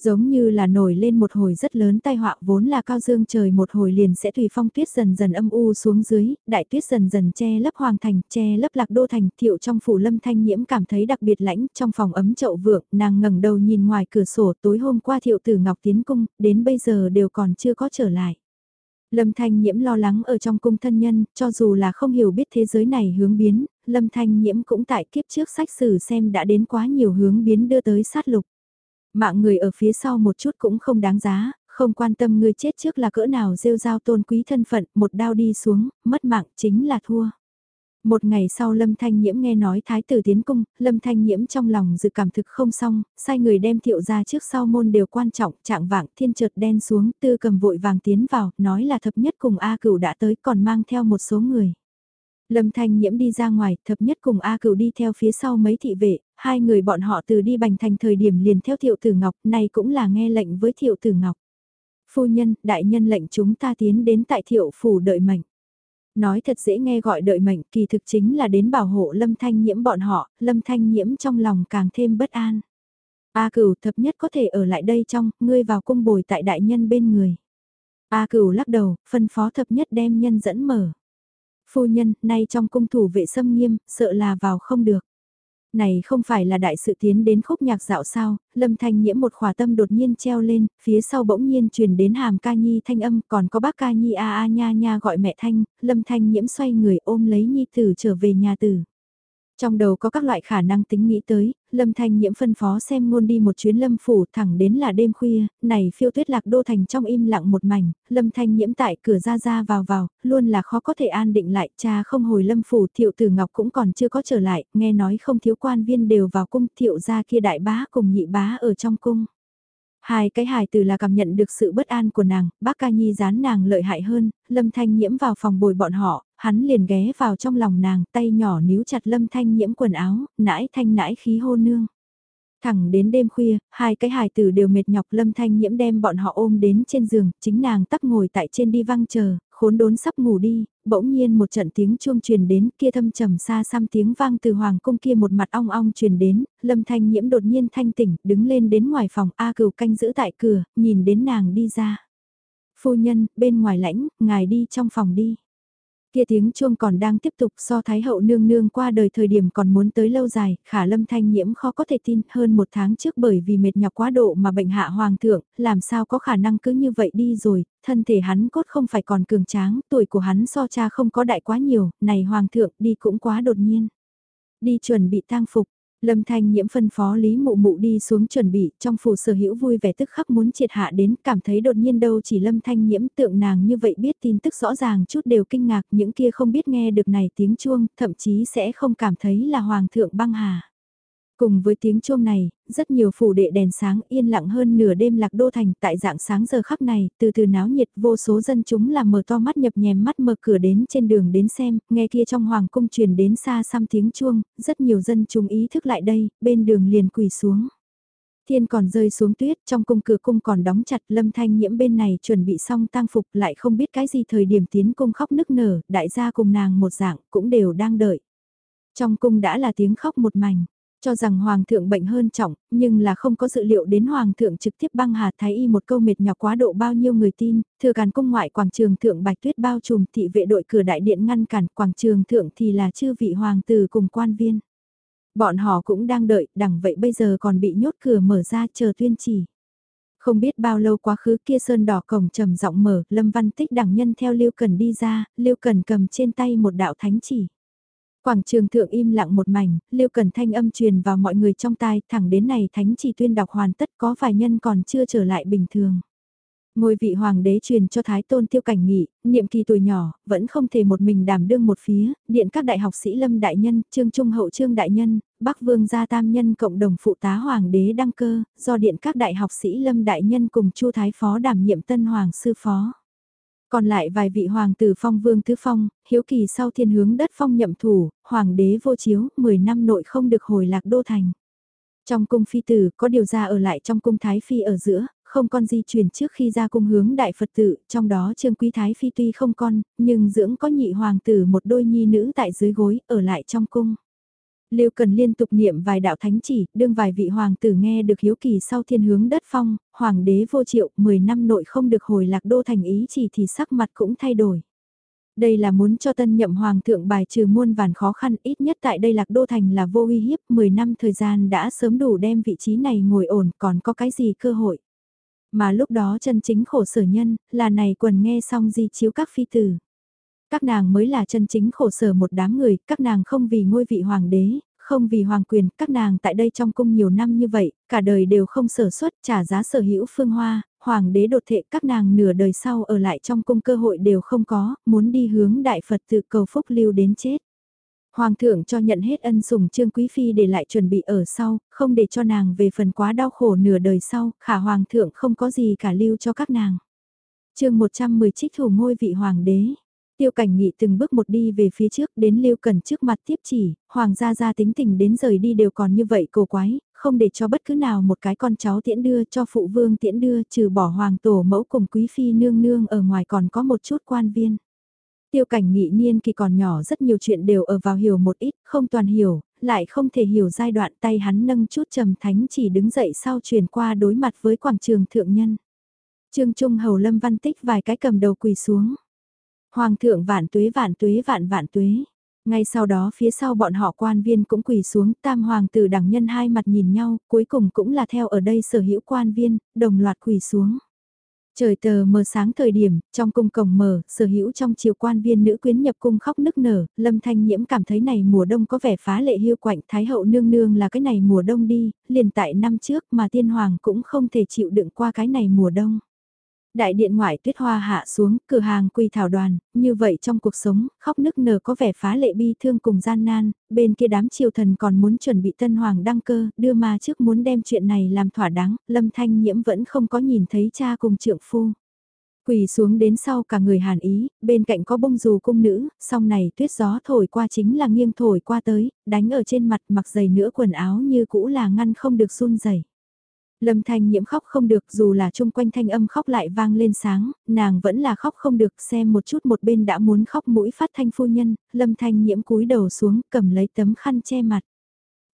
Giống như là nổi lên một hồi rất lớn tai họa vốn là cao dương trời một hồi liền sẽ tùy phong tuyết dần dần âm u xuống dưới, đại tuyết dần dần che lấp hoàng thành, che lấp lạc đô thành, thiệu trong phủ lâm thanh nhiễm cảm thấy đặc biệt lãnh, trong phòng ấm chậu vượng, nàng ngẩng đầu nhìn ngoài cửa sổ tối hôm qua thiệu tử ngọc tiến cung, đến bây giờ đều còn chưa có trở lại. Lâm Thanh Nhiễm lo lắng ở trong cung thân nhân, cho dù là không hiểu biết thế giới này hướng biến, Lâm Thanh Nhiễm cũng tại kiếp trước sách sử xem đã đến quá nhiều hướng biến đưa tới sát lục. Mạng người ở phía sau một chút cũng không đáng giá, không quan tâm người chết trước là cỡ nào rêu rao tôn quý thân phận, một đao đi xuống, mất mạng chính là thua. Một ngày sau Lâm Thanh Nhiễm nghe nói Thái tử tiến cung, Lâm Thanh Nhiễm trong lòng dự cảm thực không xong, sai người đem thiệu ra trước sau môn đều quan trọng, trạng vạng thiên chợt đen xuống, tư cầm vội vàng tiến vào, nói là thập nhất cùng A cửu đã tới còn mang theo một số người. Lâm Thanh Nhiễm đi ra ngoài, thập nhất cùng A cửu đi theo phía sau mấy thị vệ, hai người bọn họ từ đi bành thành thời điểm liền theo thiệu tử ngọc, này cũng là nghe lệnh với thiệu tử ngọc. Phu nhân, đại nhân lệnh chúng ta tiến đến tại thiệu phủ đợi mệnh. Nói thật dễ nghe gọi đợi mệnh kỳ thực chính là đến bảo hộ lâm thanh nhiễm bọn họ, lâm thanh nhiễm trong lòng càng thêm bất an. A cửu thập nhất có thể ở lại đây trong, ngươi vào cung bồi tại đại nhân bên người. A cửu lắc đầu, phân phó thập nhất đem nhân dẫn mở. Phu nhân, nay trong cung thủ vệ xâm nghiêm, sợ là vào không được. Này không phải là đại sự tiến đến khúc nhạc dạo sao, lâm thanh nhiễm một khỏa tâm đột nhiên treo lên, phía sau bỗng nhiên truyền đến hàm ca nhi thanh âm, còn có bác ca nhi a a nha nha gọi mẹ thanh, lâm thanh nhiễm xoay người ôm lấy nhi tử trở về nhà tử. Trong đầu có các loại khả năng tính nghĩ tới, Lâm Thanh Nhiễm phân phó xem ngôn đi một chuyến Lâm Phủ thẳng đến là đêm khuya, này phiêu tuyết lạc đô thành trong im lặng một mảnh, Lâm Thanh Nhiễm tại cửa ra ra vào vào, luôn là khó có thể an định lại, cha không hồi Lâm Phủ thiệu tử ngọc cũng còn chưa có trở lại, nghe nói không thiếu quan viên đều vào cung thiệu ra kia đại bá cùng nhị bá ở trong cung. Hai cái hài từ là cảm nhận được sự bất an của nàng, bác ca nhi dán nàng lợi hại hơn, lâm thanh nhiễm vào phòng bồi bọn họ, hắn liền ghé vào trong lòng nàng, tay nhỏ níu chặt lâm thanh nhiễm quần áo, nãi thanh nãi khí hô nương. Thẳng đến đêm khuya, hai cái hài tử đều mệt nhọc lâm thanh nhiễm đem bọn họ ôm đến trên giường, chính nàng tắp ngồi tại trên đi văng chờ, khốn đốn sắp ngủ đi, bỗng nhiên một trận tiếng chuông truyền đến kia thâm trầm xa xăm tiếng vang từ hoàng cung kia một mặt ong ong truyền đến, lâm thanh nhiễm đột nhiên thanh tỉnh, đứng lên đến ngoài phòng A cửu canh giữ tại cửa, nhìn đến nàng đi ra. Phu nhân, bên ngoài lãnh, ngài đi trong phòng đi. Kia tiếng chuông còn đang tiếp tục so Thái hậu nương nương qua đời thời điểm còn muốn tới lâu dài, khả lâm thanh nhiễm khó có thể tin hơn một tháng trước bởi vì mệt nhọc quá độ mà bệnh hạ hoàng thượng, làm sao có khả năng cứ như vậy đi rồi, thân thể hắn cốt không phải còn cường tráng, tuổi của hắn so cha không có đại quá nhiều, này hoàng thượng đi cũng quá đột nhiên. Đi chuẩn bị tang phục, Lâm Thanh Nhiễm phân phó Lý Mụ Mụ đi xuống chuẩn bị, trong phủ sở hữu vui vẻ tức khắc muốn triệt hạ đến, cảm thấy đột nhiên đâu chỉ Lâm Thanh Nhiễm tượng nàng như vậy biết tin tức rõ ràng chút đều kinh ngạc, những kia không biết nghe được này tiếng chuông, thậm chí sẽ không cảm thấy là Hoàng thượng băng hà. Cùng với tiếng chuông này, rất nhiều phủ đệ đèn sáng yên lặng hơn nửa đêm lạc đô thành tại dạng sáng giờ khắc này, từ từ náo nhiệt vô số dân chúng làm mở to mắt nhập nhèm mắt mở cửa đến trên đường đến xem, nghe kia trong hoàng cung truyền đến xa xăm tiếng chuông, rất nhiều dân chúng ý thức lại đây, bên đường liền quỳ xuống. Thiên còn rơi xuống tuyết, trong cung cửa cung còn đóng chặt, lâm thanh nhiễm bên này chuẩn bị xong tang phục lại không biết cái gì thời điểm tiến cung khóc nức nở, đại gia cùng nàng một dạng, cũng đều đang đợi. Trong cung đã là tiếng khóc một mảnh. Cho rằng Hoàng thượng bệnh hơn trọng, nhưng là không có dự liệu đến Hoàng thượng trực tiếp băng hà thái y một câu mệt nhọc quá độ bao nhiêu người tin, thừa càn cung ngoại quảng trường thượng bạch tuyết bao trùm thị vệ đội cửa đại điện ngăn cản quảng trường thượng thì là chư vị Hoàng tử cùng quan viên. Bọn họ cũng đang đợi, đằng vậy bây giờ còn bị nhốt cửa mở ra chờ tuyên chỉ. Không biết bao lâu quá khứ kia sơn đỏ cổng trầm giọng mở, Lâm Văn Tích đẳng nhân theo Lưu Cần đi ra, Lưu Cần cầm trên tay một đạo thánh chỉ. Quảng trường thượng im lặng một mảnh, Liêu Cần thanh âm truyền vào mọi người trong tai, thẳng đến này thánh chỉ tuyên đọc hoàn tất có vài nhân còn chưa trở lại bình thường. Ngôi vị hoàng đế truyền cho Thái Tôn Tiêu Cảnh Nghị, niệm kỳ tuổi nhỏ, vẫn không thể một mình đảm đương một phía, điện các đại học sĩ Lâm Đại Nhân, Trương Trung Hậu Trương Đại Nhân, Bắc Vương Gia Tam Nhân cộng đồng phụ tá hoàng đế đăng cơ, do điện các đại học sĩ Lâm Đại Nhân cùng Chu Thái Phó đảm nhiệm Tân Hoàng Sư Phó. Còn lại vài vị hoàng tử phong vương tứ phong, hiếu kỳ sau thiên hướng đất phong nhậm thủ, hoàng đế vô chiếu, 10 năm nội không được hồi lạc đô thành. Trong cung phi tử có điều ra ở lại trong cung thái phi ở giữa, không con di chuyển trước khi ra cung hướng đại Phật tử, trong đó trương quý thái phi tuy không con, nhưng dưỡng có nhị hoàng tử một đôi nhi nữ tại dưới gối, ở lại trong cung. Lưu cần liên tục niệm vài đạo thánh chỉ, đương vài vị hoàng tử nghe được hiếu kỳ sau thiên hướng đất phong, hoàng đế vô triệu, 10 năm nội không được hồi lạc đô thành ý chỉ thì sắc mặt cũng thay đổi. Đây là muốn cho tân nhậm hoàng thượng bài trừ muôn vàn khó khăn ít nhất tại đây lạc đô thành là vô uy hiếp, 10 năm thời gian đã sớm đủ đem vị trí này ngồi ổn còn có cái gì cơ hội. Mà lúc đó chân chính khổ sở nhân, là này quần nghe xong di chiếu các phi tử. Các nàng mới là chân chính khổ sở một đám người, các nàng không vì ngôi vị hoàng đế, không vì hoàng quyền, các nàng tại đây trong cung nhiều năm như vậy, cả đời đều không sở xuất, trả giá sở hữu phương hoa, hoàng đế đột thệ các nàng nửa đời sau ở lại trong cung cơ hội đều không có, muốn đi hướng đại Phật tự cầu phúc lưu đến chết. Hoàng thượng cho nhận hết ân sủng Trương Quý Phi để lại chuẩn bị ở sau, không để cho nàng về phần quá đau khổ nửa đời sau, khả Hoàng thượng không có gì cả lưu cho các nàng. chương 110 trích thủ ngôi vị Hoàng đế. Tiêu cảnh nghị từng bước một đi về phía trước đến Lưu Cần trước mặt tiếp chỉ, Hoàng gia gia tính tình đến rời đi đều còn như vậy cổ quái, không để cho bất cứ nào một cái con cháu tiễn đưa cho phụ vương tiễn đưa trừ bỏ Hoàng tổ mẫu cùng quý phi nương nương ở ngoài còn có một chút quan viên. Tiêu cảnh nghị niên kỳ còn nhỏ rất nhiều chuyện đều ở vào hiểu một ít, không toàn hiểu, lại không thể hiểu giai đoạn tay hắn nâng chút trầm thánh chỉ đứng dậy sau chuyển qua đối mặt với quảng trường thượng nhân. Trương Trung Hầu Lâm Văn Tích vài cái cầm đầu quỳ xuống. Hoàng thượng vạn tuế vạn tuế vạn vạn tuế. Ngay sau đó phía sau bọn họ quan viên cũng quỳ xuống, tam hoàng tử đẳng nhân hai mặt nhìn nhau, cuối cùng cũng là theo ở đây sở hữu quan viên, đồng loạt quỳ xuống. Trời tờ mờ sáng thời điểm, trong cung cổng mở, sở hữu trong chiều quan viên nữ quyến nhập cung khóc nức nở, lâm thanh nhiễm cảm thấy này mùa đông có vẻ phá lệ hiu quạnh, thái hậu nương nương là cái này mùa đông đi, liền tại năm trước mà tiên hoàng cũng không thể chịu đựng qua cái này mùa đông. Đại điện ngoại tuyết hoa hạ xuống, cửa hàng quỳ thảo đoàn, như vậy trong cuộc sống, khóc nức nở có vẻ phá lệ bi thương cùng gian nan, bên kia đám triều thần còn muốn chuẩn bị tân hoàng đăng cơ, đưa mà trước muốn đem chuyện này làm thỏa đáng, lâm thanh nhiễm vẫn không có nhìn thấy cha cùng trượng phu. Quỳ xuống đến sau cả người hàn ý, bên cạnh có bông dù cung nữ, song này tuyết gió thổi qua chính là nghiêng thổi qua tới, đánh ở trên mặt mặc giày nữa quần áo như cũ là ngăn không được run rẩy Lâm Thanh Nhiễm khóc không được dù là chung quanh thanh âm khóc lại vang lên sáng, nàng vẫn là khóc không được xem một chút một bên đã muốn khóc mũi phát thanh phu nhân, Lâm Thanh Nhiễm cúi đầu xuống cầm lấy tấm khăn che mặt.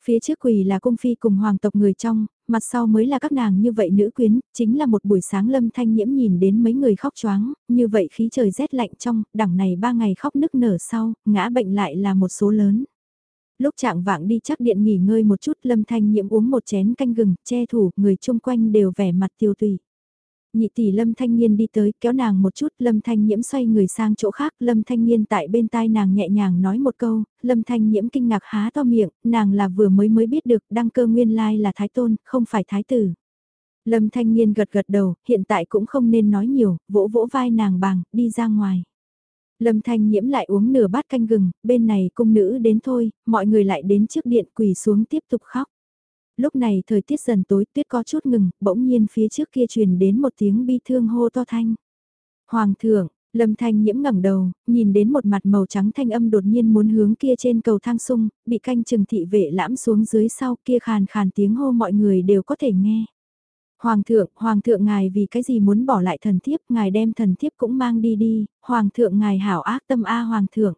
Phía trước quỳ là cung phi cùng hoàng tộc người trong, mặt sau mới là các nàng như vậy nữ quyến, chính là một buổi sáng Lâm Thanh Nhiễm nhìn đến mấy người khóc choáng, như vậy khí trời rét lạnh trong, đẳng này ba ngày khóc nức nở sau, ngã bệnh lại là một số lớn. Lúc trạng vạng đi chắc điện nghỉ ngơi một chút lâm thanh nhiễm uống một chén canh gừng, che thủ, người chung quanh đều vẻ mặt tiêu tùy. Nhị tỷ lâm thanh niên đi tới kéo nàng một chút lâm thanh nhiễm xoay người sang chỗ khác lâm thanh niên tại bên tai nàng nhẹ nhàng nói một câu lâm thanh nhiễm kinh ngạc há to miệng nàng là vừa mới mới biết được đăng cơ nguyên lai là thái tôn không phải thái tử lâm thanh niên gật gật đầu hiện tại cũng không nên nói nhiều vỗ vỗ vai nàng bàng đi ra ngoài Lâm Thanh Nhiễm lại uống nửa bát canh gừng, bên này cung nữ đến thôi, mọi người lại đến trước điện quỳ xuống tiếp tục khóc. Lúc này thời tiết dần tối tuyết có chút ngừng, bỗng nhiên phía trước kia truyền đến một tiếng bi thương hô to thanh. Hoàng thượng, Lâm Thanh Nhiễm ngẩng đầu, nhìn đến một mặt màu trắng thanh âm đột nhiên muốn hướng kia trên cầu thang sung, bị canh chừng thị vệ lãm xuống dưới sau kia khàn khàn tiếng hô mọi người đều có thể nghe. Hoàng thượng, Hoàng thượng ngài vì cái gì muốn bỏ lại thần thiếp, ngài đem thần thiếp cũng mang đi đi, Hoàng thượng ngài hảo ác tâm A Hoàng thượng.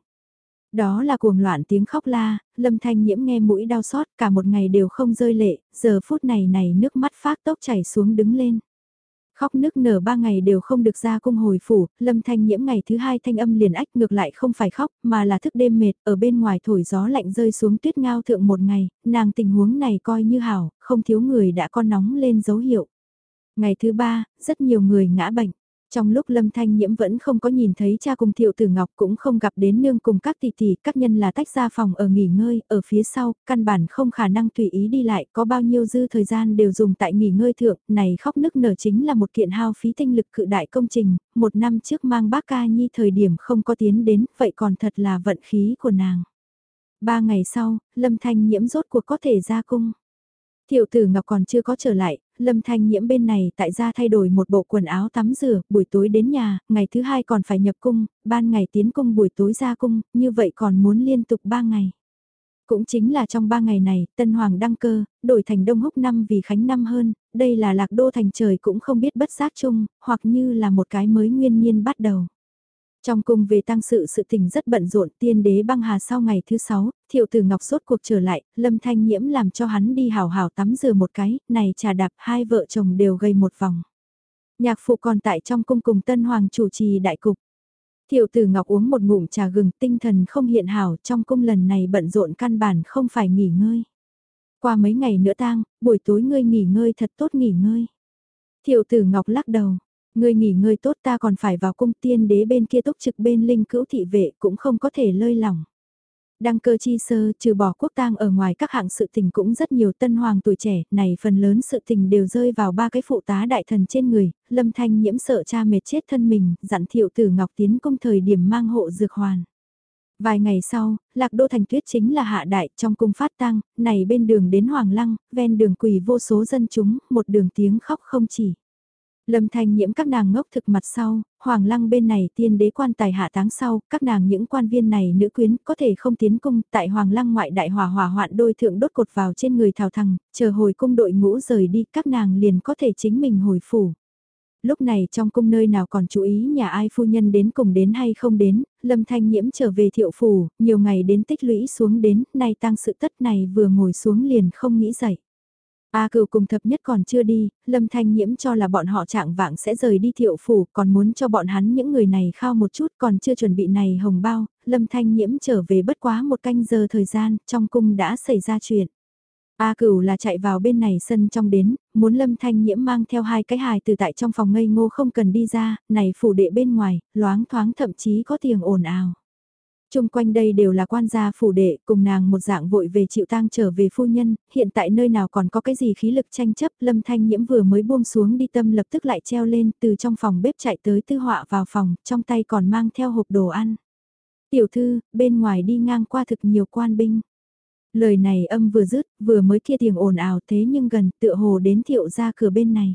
Đó là cuồng loạn tiếng khóc la, lâm thanh nhiễm nghe mũi đau xót cả một ngày đều không rơi lệ, giờ phút này này nước mắt phát tốc chảy xuống đứng lên. Khóc nức nở ba ngày đều không được ra cung hồi phủ, lâm thanh nhiễm ngày thứ hai thanh âm liền ách ngược lại không phải khóc mà là thức đêm mệt, ở bên ngoài thổi gió lạnh rơi xuống tuyết ngao thượng một ngày, nàng tình huống này coi như hảo, không thiếu người đã con nóng lên dấu hiệu. Ngày thứ ba, rất nhiều người ngã bệnh. Trong lúc Lâm Thanh Nhiễm vẫn không có nhìn thấy cha cùng Thiệu Tử Ngọc cũng không gặp đến nương cùng các tỷ tỷ, các nhân là tách ra phòng ở nghỉ ngơi, ở phía sau, căn bản không khả năng tùy ý đi lại, có bao nhiêu dư thời gian đều dùng tại nghỉ ngơi thượng, này khóc nức nở chính là một kiện hao phí tinh lực cự đại công trình, một năm trước mang bác ca nhi thời điểm không có tiến đến, vậy còn thật là vận khí của nàng. Ba ngày sau, Lâm Thanh Nhiễm rốt cuộc có thể ra cung. Thiệu tử Ngọc còn chưa có trở lại, Lâm Thanh Nhiễm bên này tại gia thay đổi một bộ quần áo tắm rửa, buổi tối đến nhà, ngày thứ hai còn phải nhập cung, ban ngày tiến cung buổi tối ra cung, như vậy còn muốn liên tục ba ngày. Cũng chính là trong ba ngày này, Tân Hoàng đăng cơ, đổi thành Đông Húc năm vì Khánh năm hơn, đây là lạc đô thành trời cũng không biết bất giác chung, hoặc như là một cái mới nguyên nhiên bắt đầu. Trong cung về tăng sự sự tình rất bận rộn tiên đế băng hà sau ngày thứ sáu, thiệu tử ngọc sốt cuộc trở lại, lâm thanh nhiễm làm cho hắn đi hào hào tắm rửa một cái, này trà đạp hai vợ chồng đều gây một vòng. Nhạc phụ còn tại trong cung cùng tân hoàng chủ trì đại cục. Thiệu tử ngọc uống một ngụm trà gừng tinh thần không hiện hảo trong cung lần này bận rộn căn bản không phải nghỉ ngơi. Qua mấy ngày nữa tang, buổi tối ngươi nghỉ ngơi thật tốt nghỉ ngơi. Thiệu tử ngọc lắc đầu, Ngươi nghỉ ngơi tốt ta còn phải vào cung tiên đế bên kia túc trực bên linh cữu thị vệ cũng không có thể lơi lỏng. Đăng cơ chi sơ trừ bỏ quốc tang ở ngoài các hạng sự tình cũng rất nhiều tân hoàng tuổi trẻ, này phần lớn sự tình đều rơi vào ba cái phụ tá đại thần trên người, lâm thanh nhiễm sợ cha mệt chết thân mình, dặn thiệu tử ngọc tiến công thời điểm mang hộ dược hoàn. Vài ngày sau, lạc đô thành tuyết chính là hạ đại trong cung phát tang, này bên đường đến Hoàng Lăng, ven đường quỳ vô số dân chúng, một đường tiếng khóc không chỉ. Lâm Thanh nhiễm các nàng ngốc thực mặt sau, Hoàng Lăng bên này tiên đế quan tài hạ táng sau, các nàng những quan viên này nữ quyến có thể không tiến cung, tại Hoàng Lăng ngoại đại hòa hòa hoạn đôi thượng đốt cột vào trên người thảo thằng, chờ hồi cung đội ngũ rời đi các nàng liền có thể chính mình hồi phủ. Lúc này trong cung nơi nào còn chú ý nhà ai phu nhân đến cùng đến hay không đến, Lâm Thanh Nhiễm trở về thiệu phủ, nhiều ngày đến tích lũy xuống đến, nay tăng sự tất này vừa ngồi xuống liền không nghĩ dậy. A cửu cùng thập nhất còn chưa đi, Lâm Thanh Nhiễm cho là bọn họ trạng vạng sẽ rời đi thiệu phủ, còn muốn cho bọn hắn những người này khao một chút còn chưa chuẩn bị này hồng bao, Lâm Thanh Nhiễm trở về bất quá một canh giờ thời gian, trong cung đã xảy ra chuyện. A cửu là chạy vào bên này sân trong đến, muốn lâm thanh nhiễm mang theo hai cái hài từ tại trong phòng ngây ngô không cần đi ra, này phủ đệ bên ngoài, loáng thoáng thậm chí có tiếng ồn ào. Trung quanh đây đều là quan gia phủ đệ, cùng nàng một dạng vội về chịu tang trở về phu nhân, hiện tại nơi nào còn có cái gì khí lực tranh chấp, lâm thanh nhiễm vừa mới buông xuống đi tâm lập tức lại treo lên, từ trong phòng bếp chạy tới tư họa vào phòng, trong tay còn mang theo hộp đồ ăn. Tiểu thư, bên ngoài đi ngang qua thực nhiều quan binh. Lời này âm vừa dứt, vừa mới kia tiếng ồn ào thế nhưng gần tựa hồ đến thiệu ra cửa bên này.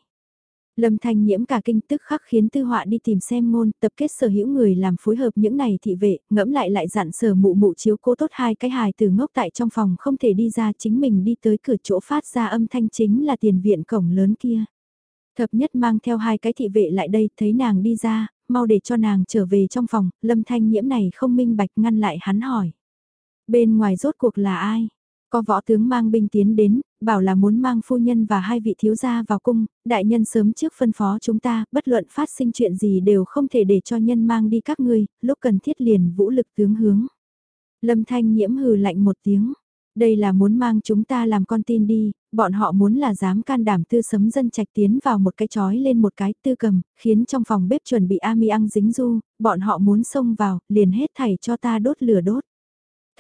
Lâm Thanh nhiễm cả kinh tức khắc khiến tư họa đi tìm xem ngôn, tập kết sở hữu người làm phối hợp những này thị vệ, ngẫm lại lại dặn sở mụ mụ chiếu cố tốt hai cái hài từ ngốc tại trong phòng không thể đi ra chính mình đi tới cửa chỗ phát ra âm thanh chính là tiền viện cổng lớn kia. Thập nhất mang theo hai cái thị vệ lại đây thấy nàng đi ra, mau để cho nàng trở về trong phòng, lâm thanh nhiễm này không minh bạch ngăn lại hắn hỏi. Bên ngoài rốt cuộc là ai? Có võ tướng mang binh tiến đến, bảo là muốn mang phu nhân và hai vị thiếu gia vào cung, đại nhân sớm trước phân phó chúng ta, bất luận phát sinh chuyện gì đều không thể để cho nhân mang đi các ngươi, lúc cần thiết liền vũ lực tướng hướng. Lâm Thanh nhiễm hừ lạnh một tiếng, đây là muốn mang chúng ta làm con tin đi, bọn họ muốn là dám can đảm tư sấm dân trạch tiến vào một cái chói lên một cái tư cầm, khiến trong phòng bếp chuẩn bị ami ăn dính du, bọn họ muốn xông vào, liền hết thảy cho ta đốt lửa đốt.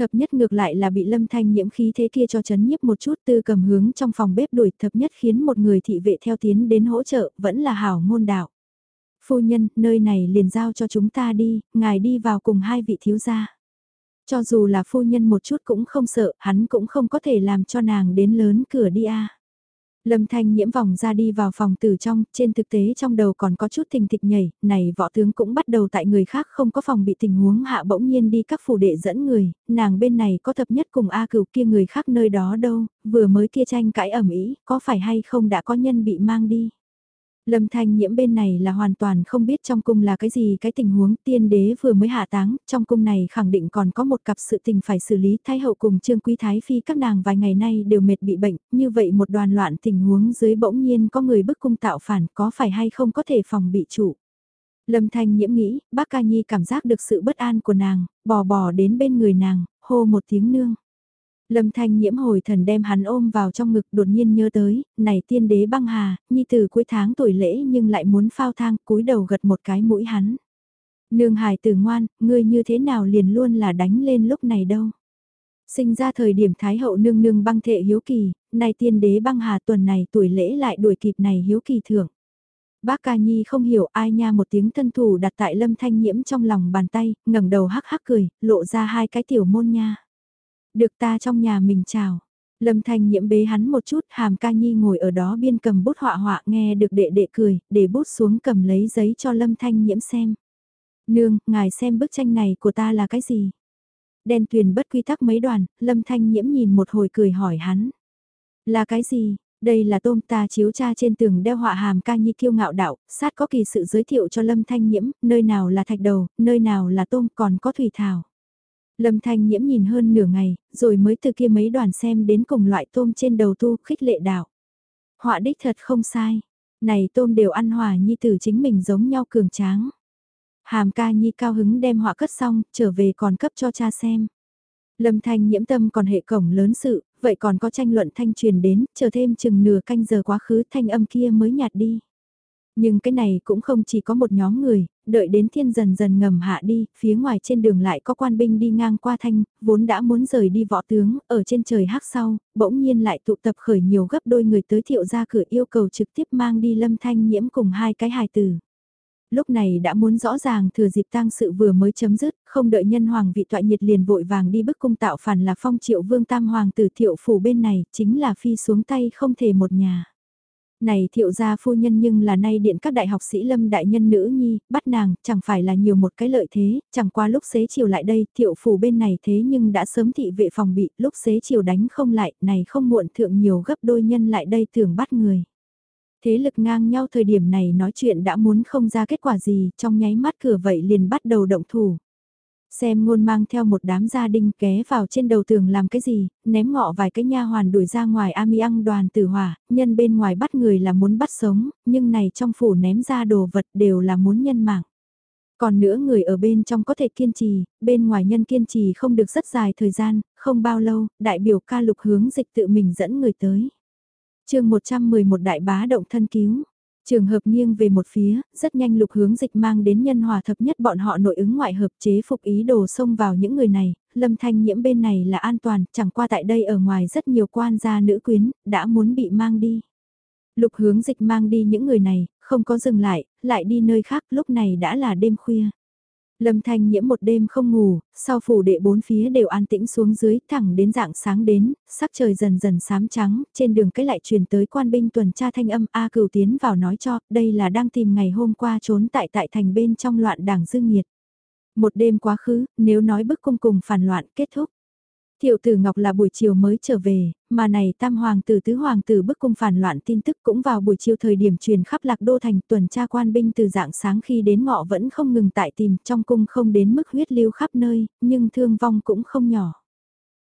Thập nhất ngược lại là bị lâm thanh nhiễm khí thế kia cho chấn nhiếp một chút tư cầm hướng trong phòng bếp đuổi thập nhất khiến một người thị vệ theo tiến đến hỗ trợ, vẫn là hảo ngôn đạo. Phu nhân, nơi này liền giao cho chúng ta đi, ngài đi vào cùng hai vị thiếu gia. Cho dù là phu nhân một chút cũng không sợ, hắn cũng không có thể làm cho nàng đến lớn cửa đi a. Lâm Thanh nhiễm vòng ra đi vào phòng từ trong, trên thực tế trong đầu còn có chút thình thịch nhảy, này võ tướng cũng bắt đầu tại người khác không có phòng bị tình huống hạ bỗng nhiên đi các phủ đệ dẫn người, nàng bên này có thập nhất cùng A cửu kia người khác nơi đó đâu, vừa mới kia tranh cãi ẩm ý, có phải hay không đã có nhân bị mang đi. Lâm Thanh Nhiễm bên này là hoàn toàn không biết trong cung là cái gì cái tình huống tiên đế vừa mới hạ táng, trong cung này khẳng định còn có một cặp sự tình phải xử lý thái hậu cùng trương quý thái phi các nàng vài ngày nay đều mệt bị bệnh, như vậy một đoàn loạn tình huống dưới bỗng nhiên có người bức cung tạo phản có phải hay không có thể phòng bị chủ. Lâm Thanh Nhiễm nghĩ, bác ca nhi cảm giác được sự bất an của nàng, bò bò đến bên người nàng, hô một tiếng nương. Lâm Thanh nhiễm hồi thần đem hắn ôm vào trong ngực đột nhiên nhớ tới, này tiên đế băng hà, nhi từ cuối tháng tuổi lễ nhưng lại muốn phao thang cúi đầu gật một cái mũi hắn. Nương hài tử ngoan, ngươi như thế nào liền luôn là đánh lên lúc này đâu. Sinh ra thời điểm Thái hậu nương nương băng thệ hiếu kỳ, này tiên đế băng hà tuần này tuổi lễ lại đuổi kịp này hiếu kỳ thưởng. Bác ca nhi không hiểu ai nha một tiếng thân thủ đặt tại lâm thanh nhiễm trong lòng bàn tay, ngẩng đầu hắc hắc cười, lộ ra hai cái tiểu môn nha. Được ta trong nhà mình chào. Lâm Thanh nhiễm bế hắn một chút, hàm ca nhi ngồi ở đó biên cầm bút họa họa nghe được đệ đệ cười, để bút xuống cầm lấy giấy cho Lâm Thanh nhiễm xem. Nương, ngài xem bức tranh này của ta là cái gì? Đen tuyền bất quy tắc mấy đoàn, Lâm Thanh nhiễm nhìn một hồi cười hỏi hắn. Là cái gì? Đây là tôm ta chiếu cha trên tường đeo họa hàm ca nhi kiêu ngạo đạo, sát có kỳ sự giới thiệu cho Lâm Thanh nhiễm, nơi nào là thạch đầu, nơi nào là tôm còn có thủy thảo. Lâm Thanh Nhiễm nhìn hơn nửa ngày, rồi mới từ kia mấy đoàn xem đến cùng loại tôm trên đầu tu khích lệ đạo. Họa đích thật không sai. Này tôm đều ăn hòa nhi tử chính mình giống nhau cường tráng. Hàm ca nhi cao hứng đem họa cất xong, trở về còn cấp cho cha xem. Lâm Thanh nhiễm tâm còn hệ cổng lớn sự, vậy còn có tranh luận thanh truyền đến, chờ thêm chừng nửa canh giờ quá khứ thanh âm kia mới nhạt đi. Nhưng cái này cũng không chỉ có một nhóm người, đợi đến thiên dần dần ngầm hạ đi, phía ngoài trên đường lại có quan binh đi ngang qua thanh, vốn đã muốn rời đi võ tướng, ở trên trời hắc sau, bỗng nhiên lại tụ tập khởi nhiều gấp đôi người tới thiệu ra cửa yêu cầu trực tiếp mang đi lâm thanh nhiễm cùng hai cái hài tử. Lúc này đã muốn rõ ràng thừa dịp tang sự vừa mới chấm dứt, không đợi nhân hoàng vị tọa nhiệt liền vội vàng đi bức cung tạo phản là phong triệu vương tam hoàng tử thiệu phủ bên này, chính là phi xuống tay không thể một nhà này thiệu gia phu nhân nhưng là nay điện các đại học sĩ lâm đại nhân nữ nhi, bắt nàng, chẳng phải là nhiều một cái lợi thế, chẳng qua lúc xế chiều lại đây, thiệu phủ bên này thế nhưng đã sớm thị vệ phòng bị, lúc xế chiều đánh không lại, này không muộn thượng nhiều gấp đôi nhân lại đây tưởng bắt người. Thế lực ngang nhau thời điểm này nói chuyện đã muốn không ra kết quả gì, trong nháy mắt cửa vậy liền bắt đầu động thủ. Xem ngôn mang theo một đám gia đình ké vào trên đầu tường làm cái gì, ném ngọ vài cái nha hoàn đuổi ra ngoài ami ăn đoàn tử hỏa, nhân bên ngoài bắt người là muốn bắt sống, nhưng này trong phủ ném ra đồ vật đều là muốn nhân mạng. Còn nữa người ở bên trong có thể kiên trì, bên ngoài nhân kiên trì không được rất dài thời gian, không bao lâu, đại biểu ca lục hướng dịch tự mình dẫn người tới. chương 111 đại bá động thân cứu. Trường hợp nghiêng về một phía, rất nhanh lục hướng dịch mang đến nhân hòa thập nhất bọn họ nội ứng ngoại hợp chế phục ý đồ xông vào những người này, lâm thanh nhiễm bên này là an toàn, chẳng qua tại đây ở ngoài rất nhiều quan gia nữ quyến, đã muốn bị mang đi. Lục hướng dịch mang đi những người này, không có dừng lại, lại đi nơi khác, lúc này đã là đêm khuya. Lâm Thanh nhiễm một đêm không ngủ, sau phủ đệ bốn phía đều an tĩnh xuống dưới, thẳng đến dạng sáng đến, sắc trời dần dần sám trắng, trên đường cái lại truyền tới quan binh tuần tra thanh âm A cửu tiến vào nói cho, đây là đang tìm ngày hôm qua trốn tại tại thành bên trong loạn đảng dương nhiệt. Một đêm quá khứ, nếu nói bức cung cùng phản loạn kết thúc. Thiệu tử Ngọc là buổi chiều mới trở về, mà này tam hoàng tử tứ hoàng tử bức cung phản loạn tin tức cũng vào buổi chiều thời điểm truyền khắp lạc đô thành tuần tra quan binh từ dạng sáng khi đến ngọ vẫn không ngừng tại tìm trong cung không đến mức huyết lưu khắp nơi, nhưng thương vong cũng không nhỏ.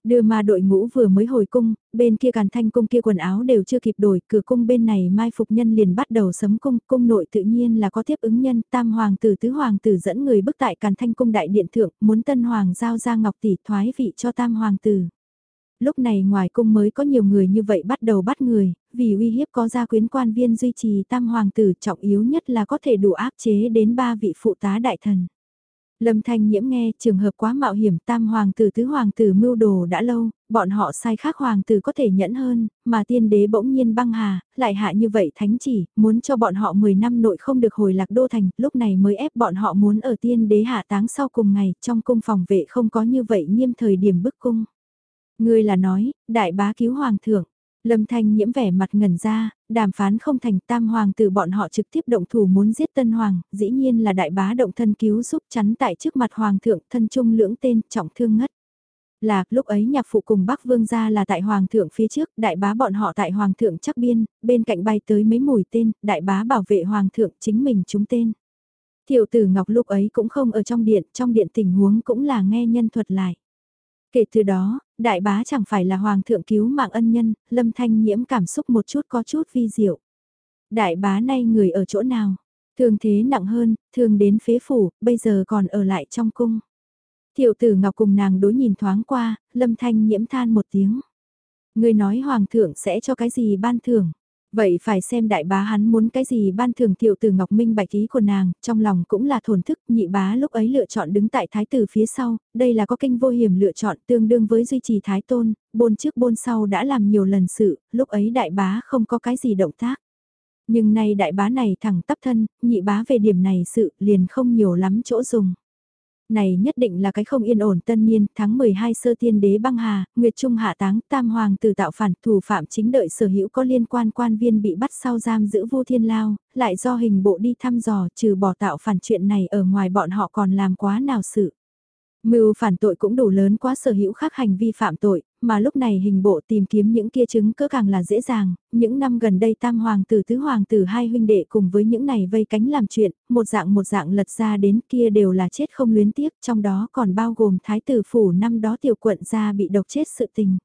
Đưa mà đội ngũ vừa mới hồi cung, bên kia càn thanh cung kia quần áo đều chưa kịp đổi, cửa cung bên này mai phục nhân liền bắt đầu sấm cung, cung nội tự nhiên là có tiếp ứng nhân, tam hoàng tử tứ hoàng tử dẫn người bức tại càn thanh cung đại điện thượng, muốn tân hoàng giao ra ngọc tỷ thoái vị cho tam hoàng tử. Lúc này ngoài cung mới có nhiều người như vậy bắt đầu bắt người, vì uy hiếp có gia quyến quan viên duy trì tam hoàng tử trọng yếu nhất là có thể đủ áp chế đến ba vị phụ tá đại thần. Lâm Thanh Nhiễm nghe trường hợp quá mạo hiểm tam hoàng tử tứ hoàng tử mưu đồ đã lâu, bọn họ sai khác hoàng tử có thể nhẫn hơn, mà tiên đế bỗng nhiên băng hà, lại hạ như vậy thánh chỉ, muốn cho bọn họ 10 năm nội không được hồi lạc đô thành, lúc này mới ép bọn họ muốn ở tiên đế hạ táng sau cùng ngày, trong cung phòng vệ không có như vậy nghiêm thời điểm bức cung. Ngươi là nói, đại bá cứu hoàng thượng. Lâm Thanh nhiễm vẻ mặt ngẩn ra, đàm phán không thành tam hoàng từ bọn họ trực tiếp động thủ muốn giết tân hoàng, dĩ nhiên là đại bá động thân cứu giúp chắn tại trước mặt hoàng thượng thân trung lưỡng tên trọng thương ngất. Là, lúc ấy nhạc phụ cùng Bắc Vương gia là tại Hoàng thượng phía trước, đại bá bọn họ tại Hoàng thượng chắc biên, bên cạnh bay tới mấy mùi tên, đại bá bảo vệ Hoàng thượng chính mình chúng tên. Thiệu tử Ngọc lúc ấy cũng không ở trong điện, trong điện tình huống cũng là nghe nhân thuật lại. Kể từ đó, đại bá chẳng phải là hoàng thượng cứu mạng ân nhân, lâm thanh nhiễm cảm xúc một chút có chút vi diệu. Đại bá nay người ở chỗ nào? Thường thế nặng hơn, thường đến phế phủ, bây giờ còn ở lại trong cung. Thiệu tử ngọc cùng nàng đối nhìn thoáng qua, lâm thanh nhiễm than một tiếng. Người nói hoàng thượng sẽ cho cái gì ban thưởng? Vậy phải xem đại bá hắn muốn cái gì ban thường thiệu từ Ngọc Minh bạch ý của nàng, trong lòng cũng là thổn thức, nhị bá lúc ấy lựa chọn đứng tại thái tử phía sau, đây là có kinh vô hiểm lựa chọn tương đương với duy trì thái tôn, bôn trước bôn sau đã làm nhiều lần sự, lúc ấy đại bá không có cái gì động tác. Nhưng nay đại bá này thẳng tắp thân, nhị bá về điểm này sự liền không nhiều lắm chỗ dùng này nhất định là cái không yên ổn tân niên, tháng 12 sơ tiên đế băng hà, Nguyệt Trung hạ táng, tam hoàng tử tạo phản, thủ phạm chính đợi sở hữu có liên quan quan viên bị bắt sau giam giữ vô thiên lao, lại do hình bộ đi thăm dò, trừ bỏ tạo phản chuyện này ở ngoài bọn họ còn làm quá nào sự. Mưu phản tội cũng đủ lớn quá sở hữu khác hành vi phạm tội, mà lúc này hình bộ tìm kiếm những kia chứng cỡ càng là dễ dàng, những năm gần đây tam hoàng tử tứ hoàng tử hai huynh đệ cùng với những này vây cánh làm chuyện, một dạng một dạng lật ra đến kia đều là chết không luyến tiếc, trong đó còn bao gồm thái tử phủ năm đó tiểu quận gia bị độc chết sự tình.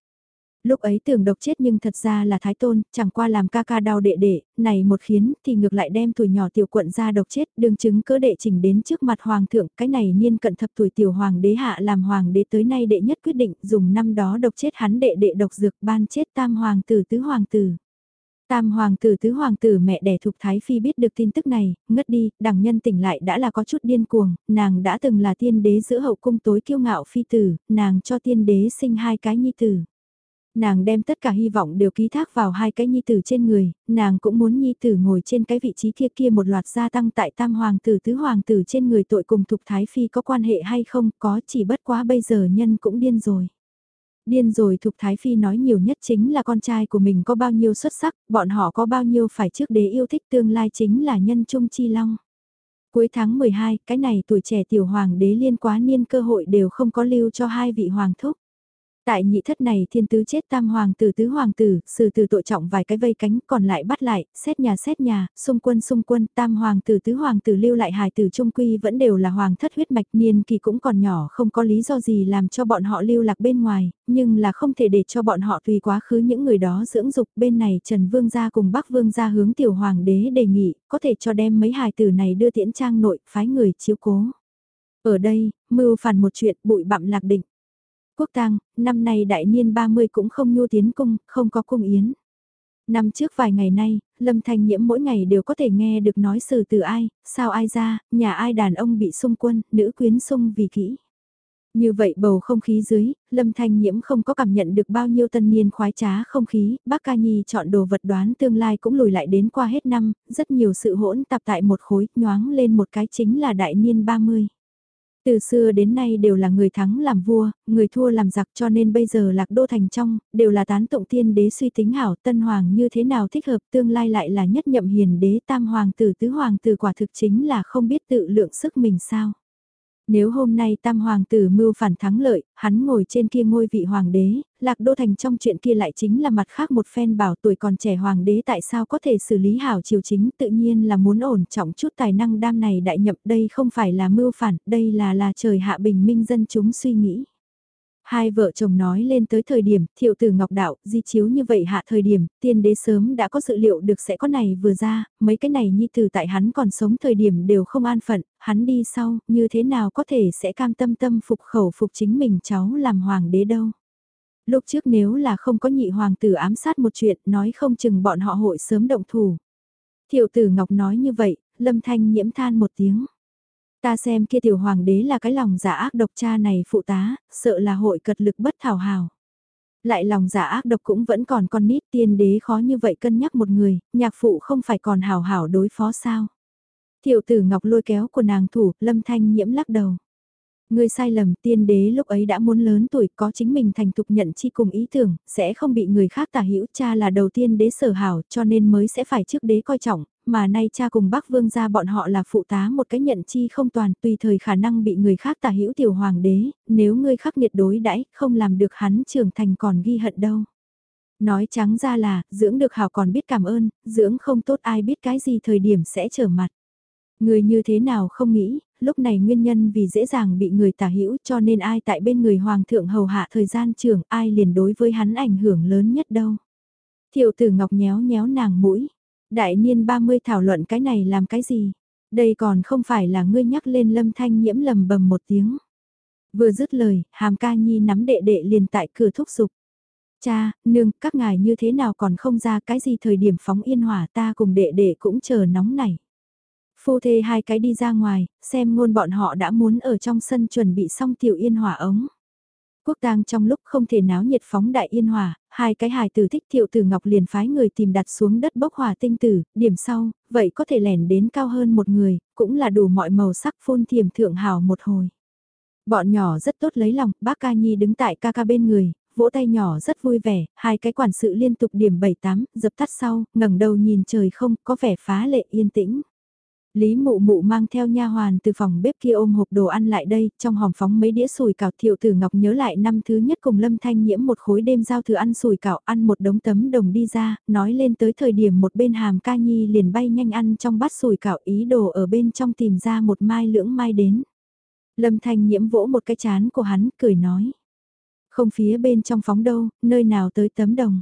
Lúc ấy tưởng độc chết nhưng thật ra là thái tôn, chẳng qua làm ca ca đau đệ đệ, này một khiến thì ngược lại đem tuổi nhỏ tiểu quận ra độc chết, đương chứng cỡ đệ trình đến trước mặt hoàng thượng, cái này niên cận thập tuổi tiểu hoàng đế hạ làm hoàng đế tới nay đệ nhất quyết định dùng năm đó độc chết hắn đệ đệ độc dược ban chết tam hoàng tử tứ hoàng tử. Tam hoàng tử tứ hoàng tử mẹ đẻ thuộc Thái Phi biết được tin tức này, ngất đi, đằng nhân tỉnh lại đã là có chút điên cuồng, nàng đã từng là tiên đế giữa hậu cung tối kiêu ngạo phi tử, nàng cho tiên đế sinh hai cái nhi tử nàng đem tất cả hy vọng đều ký thác vào hai cái nhi tử trên người, nàng cũng muốn nhi tử ngồi trên cái vị trí kia kia một loạt gia tăng tại tam hoàng tử tứ hoàng tử trên người tội cùng thục thái phi có quan hệ hay không, có chỉ bất quá bây giờ nhân cũng điên rồi. Điên rồi Thục Thái Phi nói nhiều nhất chính là con trai của mình có bao nhiêu xuất sắc, bọn họ có bao nhiêu phải trước đế yêu thích tương lai chính là nhân trung chi long. Cuối tháng 12, cái này tuổi trẻ tiểu hoàng đế liên quá niên cơ hội đều không có lưu cho hai vị hoàng thúc. Tại nhị thất này thiên tứ chết tam hoàng tử tứ hoàng tử, xử tử tội trọng vài cái vây cánh còn lại bắt lại, xét nhà xét nhà, xung quân xung quân, tam hoàng tử tứ hoàng tử lưu lại hài tử trung quy vẫn đều là hoàng thất huyết mạch niên kỳ cũng còn nhỏ không có lý do gì làm cho bọn họ lưu lạc bên ngoài, nhưng là không thể để cho bọn họ tùy quá khứ những người đó dưỡng dục bên này Trần Vương gia cùng Bắc Vương gia hướng tiểu hoàng đế đề nghị, có thể cho đem mấy hài tử này đưa tiễn trang nội, phái người chiếu cố. Ở đây, mưu phản một chuyện bụi bặm lạc định. Quốc tang, năm nay đại niên 30 cũng không nhu tiến cung, không có cung yến. Năm trước vài ngày nay, Lâm Thanh Nhiễm mỗi ngày đều có thể nghe được nói sự từ ai, sao ai ra, nhà ai đàn ông bị xung quân, nữ quyến xung vì kỹ. Như vậy bầu không khí dưới, Lâm Thanh Nhiễm không có cảm nhận được bao nhiêu tân niên khoái trá không khí, bác ca nhi chọn đồ vật đoán tương lai cũng lùi lại đến qua hết năm, rất nhiều sự hỗn tạp tại một khối, nhoáng lên một cái chính là đại niên 30. Từ xưa đến nay đều là người thắng làm vua, người thua làm giặc cho nên bây giờ lạc đô thành trong, đều là tán tụng tiên đế suy tính hảo tân hoàng như thế nào thích hợp tương lai lại là nhất nhậm hiền đế tam hoàng tử tứ hoàng tử quả thực chính là không biết tự lượng sức mình sao. Nếu hôm nay tam hoàng tử mưu phản thắng lợi, hắn ngồi trên kia ngôi vị hoàng đế, lạc đô thành trong chuyện kia lại chính là mặt khác một phen bảo tuổi còn trẻ hoàng đế tại sao có thể xử lý hảo triều chính tự nhiên là muốn ổn trọng chút tài năng đam này đại nhậm đây không phải là mưu phản, đây là là trời hạ bình minh dân chúng suy nghĩ. Hai vợ chồng nói lên tới thời điểm, thiệu tử ngọc đạo, di chiếu như vậy hạ thời điểm, tiên đế sớm đã có dự liệu được sẽ có này vừa ra, mấy cái này nhi tử tại hắn còn sống thời điểm đều không an phận, hắn đi sau, như thế nào có thể sẽ cam tâm tâm phục khẩu phục chính mình cháu làm hoàng đế đâu. Lúc trước nếu là không có nhị hoàng tử ám sát một chuyện, nói không chừng bọn họ hội sớm động thủ. Thiệu tử ngọc nói như vậy, lâm thanh nhiễm than một tiếng. Ta xem kia tiểu hoàng đế là cái lòng giả ác độc cha này phụ tá, sợ là hội cật lực bất thảo hào. Lại lòng giả ác độc cũng vẫn còn con nít tiên đế khó như vậy cân nhắc một người, nhạc phụ không phải còn hào hảo đối phó sao. Tiểu tử ngọc lôi kéo của nàng thủ, lâm thanh nhiễm lắc đầu. Người sai lầm tiên đế lúc ấy đã muốn lớn tuổi có chính mình thành thục nhận chi cùng ý tưởng, sẽ không bị người khác tả hữu cha là đầu tiên đế sở hảo cho nên mới sẽ phải trước đế coi trọng, mà nay cha cùng bác vương gia bọn họ là phụ tá một cái nhận chi không toàn tùy thời khả năng bị người khác tả hữu tiểu hoàng đế, nếu ngươi khắc nghiệt đối đãi không làm được hắn trưởng thành còn ghi hận đâu. Nói trắng ra là, dưỡng được hảo còn biết cảm ơn, dưỡng không tốt ai biết cái gì thời điểm sẽ trở mặt. Người như thế nào không nghĩ, lúc này nguyên nhân vì dễ dàng bị người tả hữu cho nên ai tại bên người hoàng thượng hầu hạ thời gian trường ai liền đối với hắn ảnh hưởng lớn nhất đâu. Thiệu tử ngọc nhéo nhéo nàng mũi, đại niên 30 thảo luận cái này làm cái gì, đây còn không phải là ngươi nhắc lên lâm thanh nhiễm lầm bầm một tiếng. Vừa dứt lời, hàm ca nhi nắm đệ đệ liền tại cửa thúc giục. Cha, nương, các ngài như thế nào còn không ra cái gì thời điểm phóng yên hỏa ta cùng đệ đệ cũng chờ nóng này. Phu thê hai cái đi ra ngoài, xem ngôn bọn họ đã muốn ở trong sân chuẩn bị xong tiểu yên hỏa ống. Quốc tang trong lúc không thể náo nhiệt phóng đại yên hỏa, hai cái hài tử thích thiệu tử ngọc liền phái người tìm đặt xuống đất bốc hỏa tinh tử, điểm sau, vậy có thể lẻn đến cao hơn một người, cũng là đủ mọi màu sắc phun thiềm thượng hào một hồi. Bọn nhỏ rất tốt lấy lòng, bác ca nhi đứng tại ca ca bên người, vỗ tay nhỏ rất vui vẻ, hai cái quản sự liên tục điểm 7-8, dập tắt sau, ngẩng đầu nhìn trời không, có vẻ phá lệ yên tĩnh. Lý mụ mụ mang theo nha hoàn từ phòng bếp kia ôm hộp đồ ăn lại đây, trong hòm phóng mấy đĩa sùi cảo thiệu tử ngọc nhớ lại năm thứ nhất cùng lâm thanh nhiễm một khối đêm giao thừa ăn sùi cảo ăn một đống tấm đồng đi ra, nói lên tới thời điểm một bên hàm ca nhi liền bay nhanh ăn trong bát sùi cảo ý đồ ở bên trong tìm ra một mai lưỡng mai đến. Lâm thanh nhiễm vỗ một cái chán của hắn, cười nói. Không phía bên trong phóng đâu, nơi nào tới tấm đồng.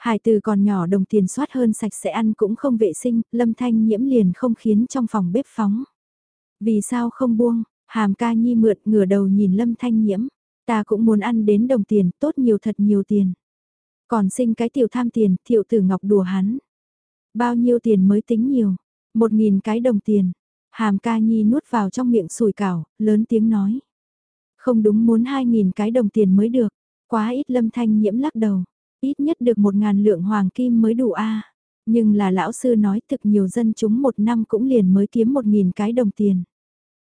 Hải từ còn nhỏ đồng tiền soát hơn sạch sẽ ăn cũng không vệ sinh, lâm thanh nhiễm liền không khiến trong phòng bếp phóng. Vì sao không buông, hàm ca nhi mượn ngửa đầu nhìn lâm thanh nhiễm, ta cũng muốn ăn đến đồng tiền, tốt nhiều thật nhiều tiền. Còn sinh cái tiểu tham tiền, thiệu tử ngọc đùa hắn. Bao nhiêu tiền mới tính nhiều? Một nghìn cái đồng tiền. Hàm ca nhi nuốt vào trong miệng sùi cảo, lớn tiếng nói. Không đúng muốn hai nghìn cái đồng tiền mới được. Quá ít lâm thanh nhiễm lắc đầu. Ít nhất được một ngàn lượng hoàng kim mới đủ a Nhưng là lão sư nói thực nhiều dân chúng một năm cũng liền mới kiếm một nghìn cái đồng tiền.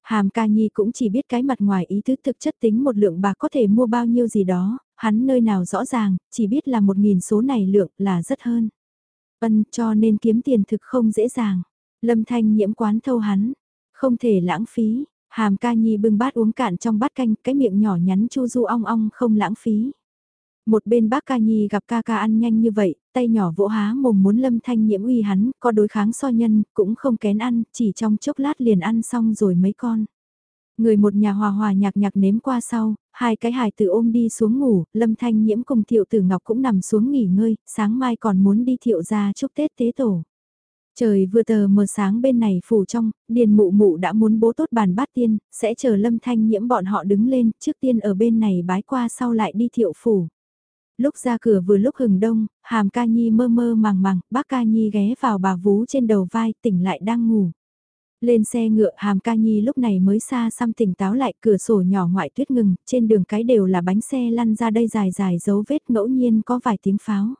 Hàm ca nhi cũng chỉ biết cái mặt ngoài ý thức thực chất tính một lượng bạc có thể mua bao nhiêu gì đó, hắn nơi nào rõ ràng, chỉ biết là một nghìn số này lượng là rất hơn. Ân cho nên kiếm tiền thực không dễ dàng. Lâm thanh nhiễm quán thâu hắn, không thể lãng phí, hàm ca nhi bưng bát uống cạn trong bát canh, cái miệng nhỏ nhắn chu du ong ong không lãng phí. Một bên bác ca nhi gặp ca ca ăn nhanh như vậy, tay nhỏ vỗ há mồm muốn lâm thanh nhiễm uy hắn, có đối kháng so nhân, cũng không kén ăn, chỉ trong chốc lát liền ăn xong rồi mấy con. Người một nhà hòa hòa nhạc nhạc nếm qua sau, hai cái hài tử ôm đi xuống ngủ, lâm thanh nhiễm cùng thiệu tử ngọc cũng nằm xuống nghỉ ngơi, sáng mai còn muốn đi thiệu ra chúc Tết tế tổ. Trời vừa tờ mờ sáng bên này phủ trong, điền mụ mụ đã muốn bố tốt bàn bát tiên, sẽ chờ lâm thanh nhiễm bọn họ đứng lên, trước tiên ở bên này bái qua sau lại đi thiệu phủ. Lúc ra cửa vừa lúc hừng đông, hàm ca nhi mơ mơ màng màng, bác ca nhi ghé vào bà vú trên đầu vai tỉnh lại đang ngủ. Lên xe ngựa hàm ca nhi lúc này mới xa xăm tỉnh táo lại cửa sổ nhỏ ngoại tuyết ngừng, trên đường cái đều là bánh xe lăn ra đây dài dài dấu vết ngẫu nhiên có vài tiếng pháo.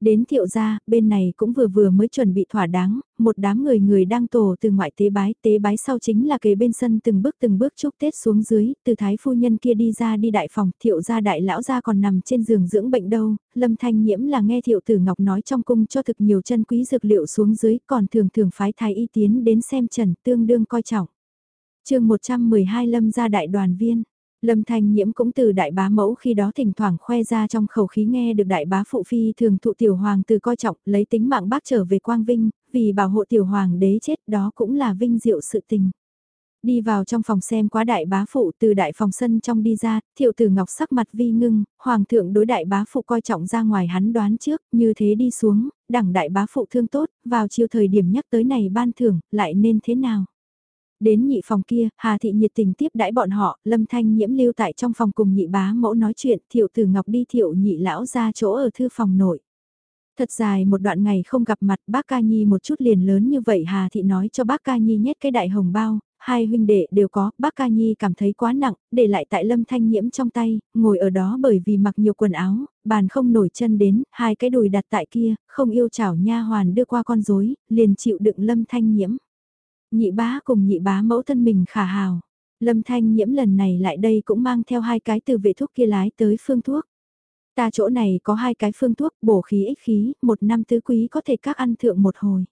Đến thiệu gia, bên này cũng vừa vừa mới chuẩn bị thỏa đáng, một đám người người đang tổ từ ngoại tế bái, tế bái sau chính là kế bên sân từng bước từng bước chúc Tết xuống dưới, từ thái phu nhân kia đi ra đi đại phòng, thiệu gia đại lão gia còn nằm trên giường dưỡng bệnh đâu, lâm thanh nhiễm là nghe thiệu tử ngọc nói trong cung cho thực nhiều chân quý dược liệu xuống dưới, còn thường thường phái thái y tiến đến xem trần tương đương coi trọng. chương 112 lâm gia đại đoàn viên Lâm Thanh Nhiễm cũng từ đại bá mẫu khi đó thỉnh thoảng khoe ra trong khẩu khí nghe được đại bá phụ phi thường thụ tiểu hoàng từ coi trọng lấy tính mạng bác trở về quang vinh, vì bảo hộ tiểu hoàng đế chết đó cũng là vinh diệu sự tình. Đi vào trong phòng xem quá đại bá phụ từ đại phòng sân trong đi ra, thiệu tử ngọc sắc mặt vi ngưng, hoàng thượng đối đại bá phụ coi trọng ra ngoài hắn đoán trước, như thế đi xuống, đẳng đại bá phụ thương tốt, vào chiều thời điểm nhắc tới này ban thưởng, lại nên thế nào? Đến nhị phòng kia, Hà Thị nhiệt tình tiếp đãi bọn họ, Lâm Thanh nhiễm lưu tại trong phòng cùng nhị bá mẫu nói chuyện, thiệu tử ngọc đi thiệu nhị lão ra chỗ ở thư phòng nội. Thật dài một đoạn ngày không gặp mặt bác ca nhi một chút liền lớn như vậy Hà Thị nói cho bác ca nhi nhét cái đại hồng bao, hai huynh đệ đều có, bác ca nhi cảm thấy quá nặng, để lại tại lâm thanh nhiễm trong tay, ngồi ở đó bởi vì mặc nhiều quần áo, bàn không nổi chân đến, hai cái đùi đặt tại kia, không yêu chảo nha hoàn đưa qua con rối liền chịu đựng lâm thanh nhiễm. Nhị bá cùng nhị bá mẫu thân mình khả hào. Lâm Thanh nhiễm lần này lại đây cũng mang theo hai cái từ vệ thuốc kia lái tới phương thuốc. Ta chỗ này có hai cái phương thuốc bổ khí ích khí, một năm tứ quý có thể các ăn thượng một hồi.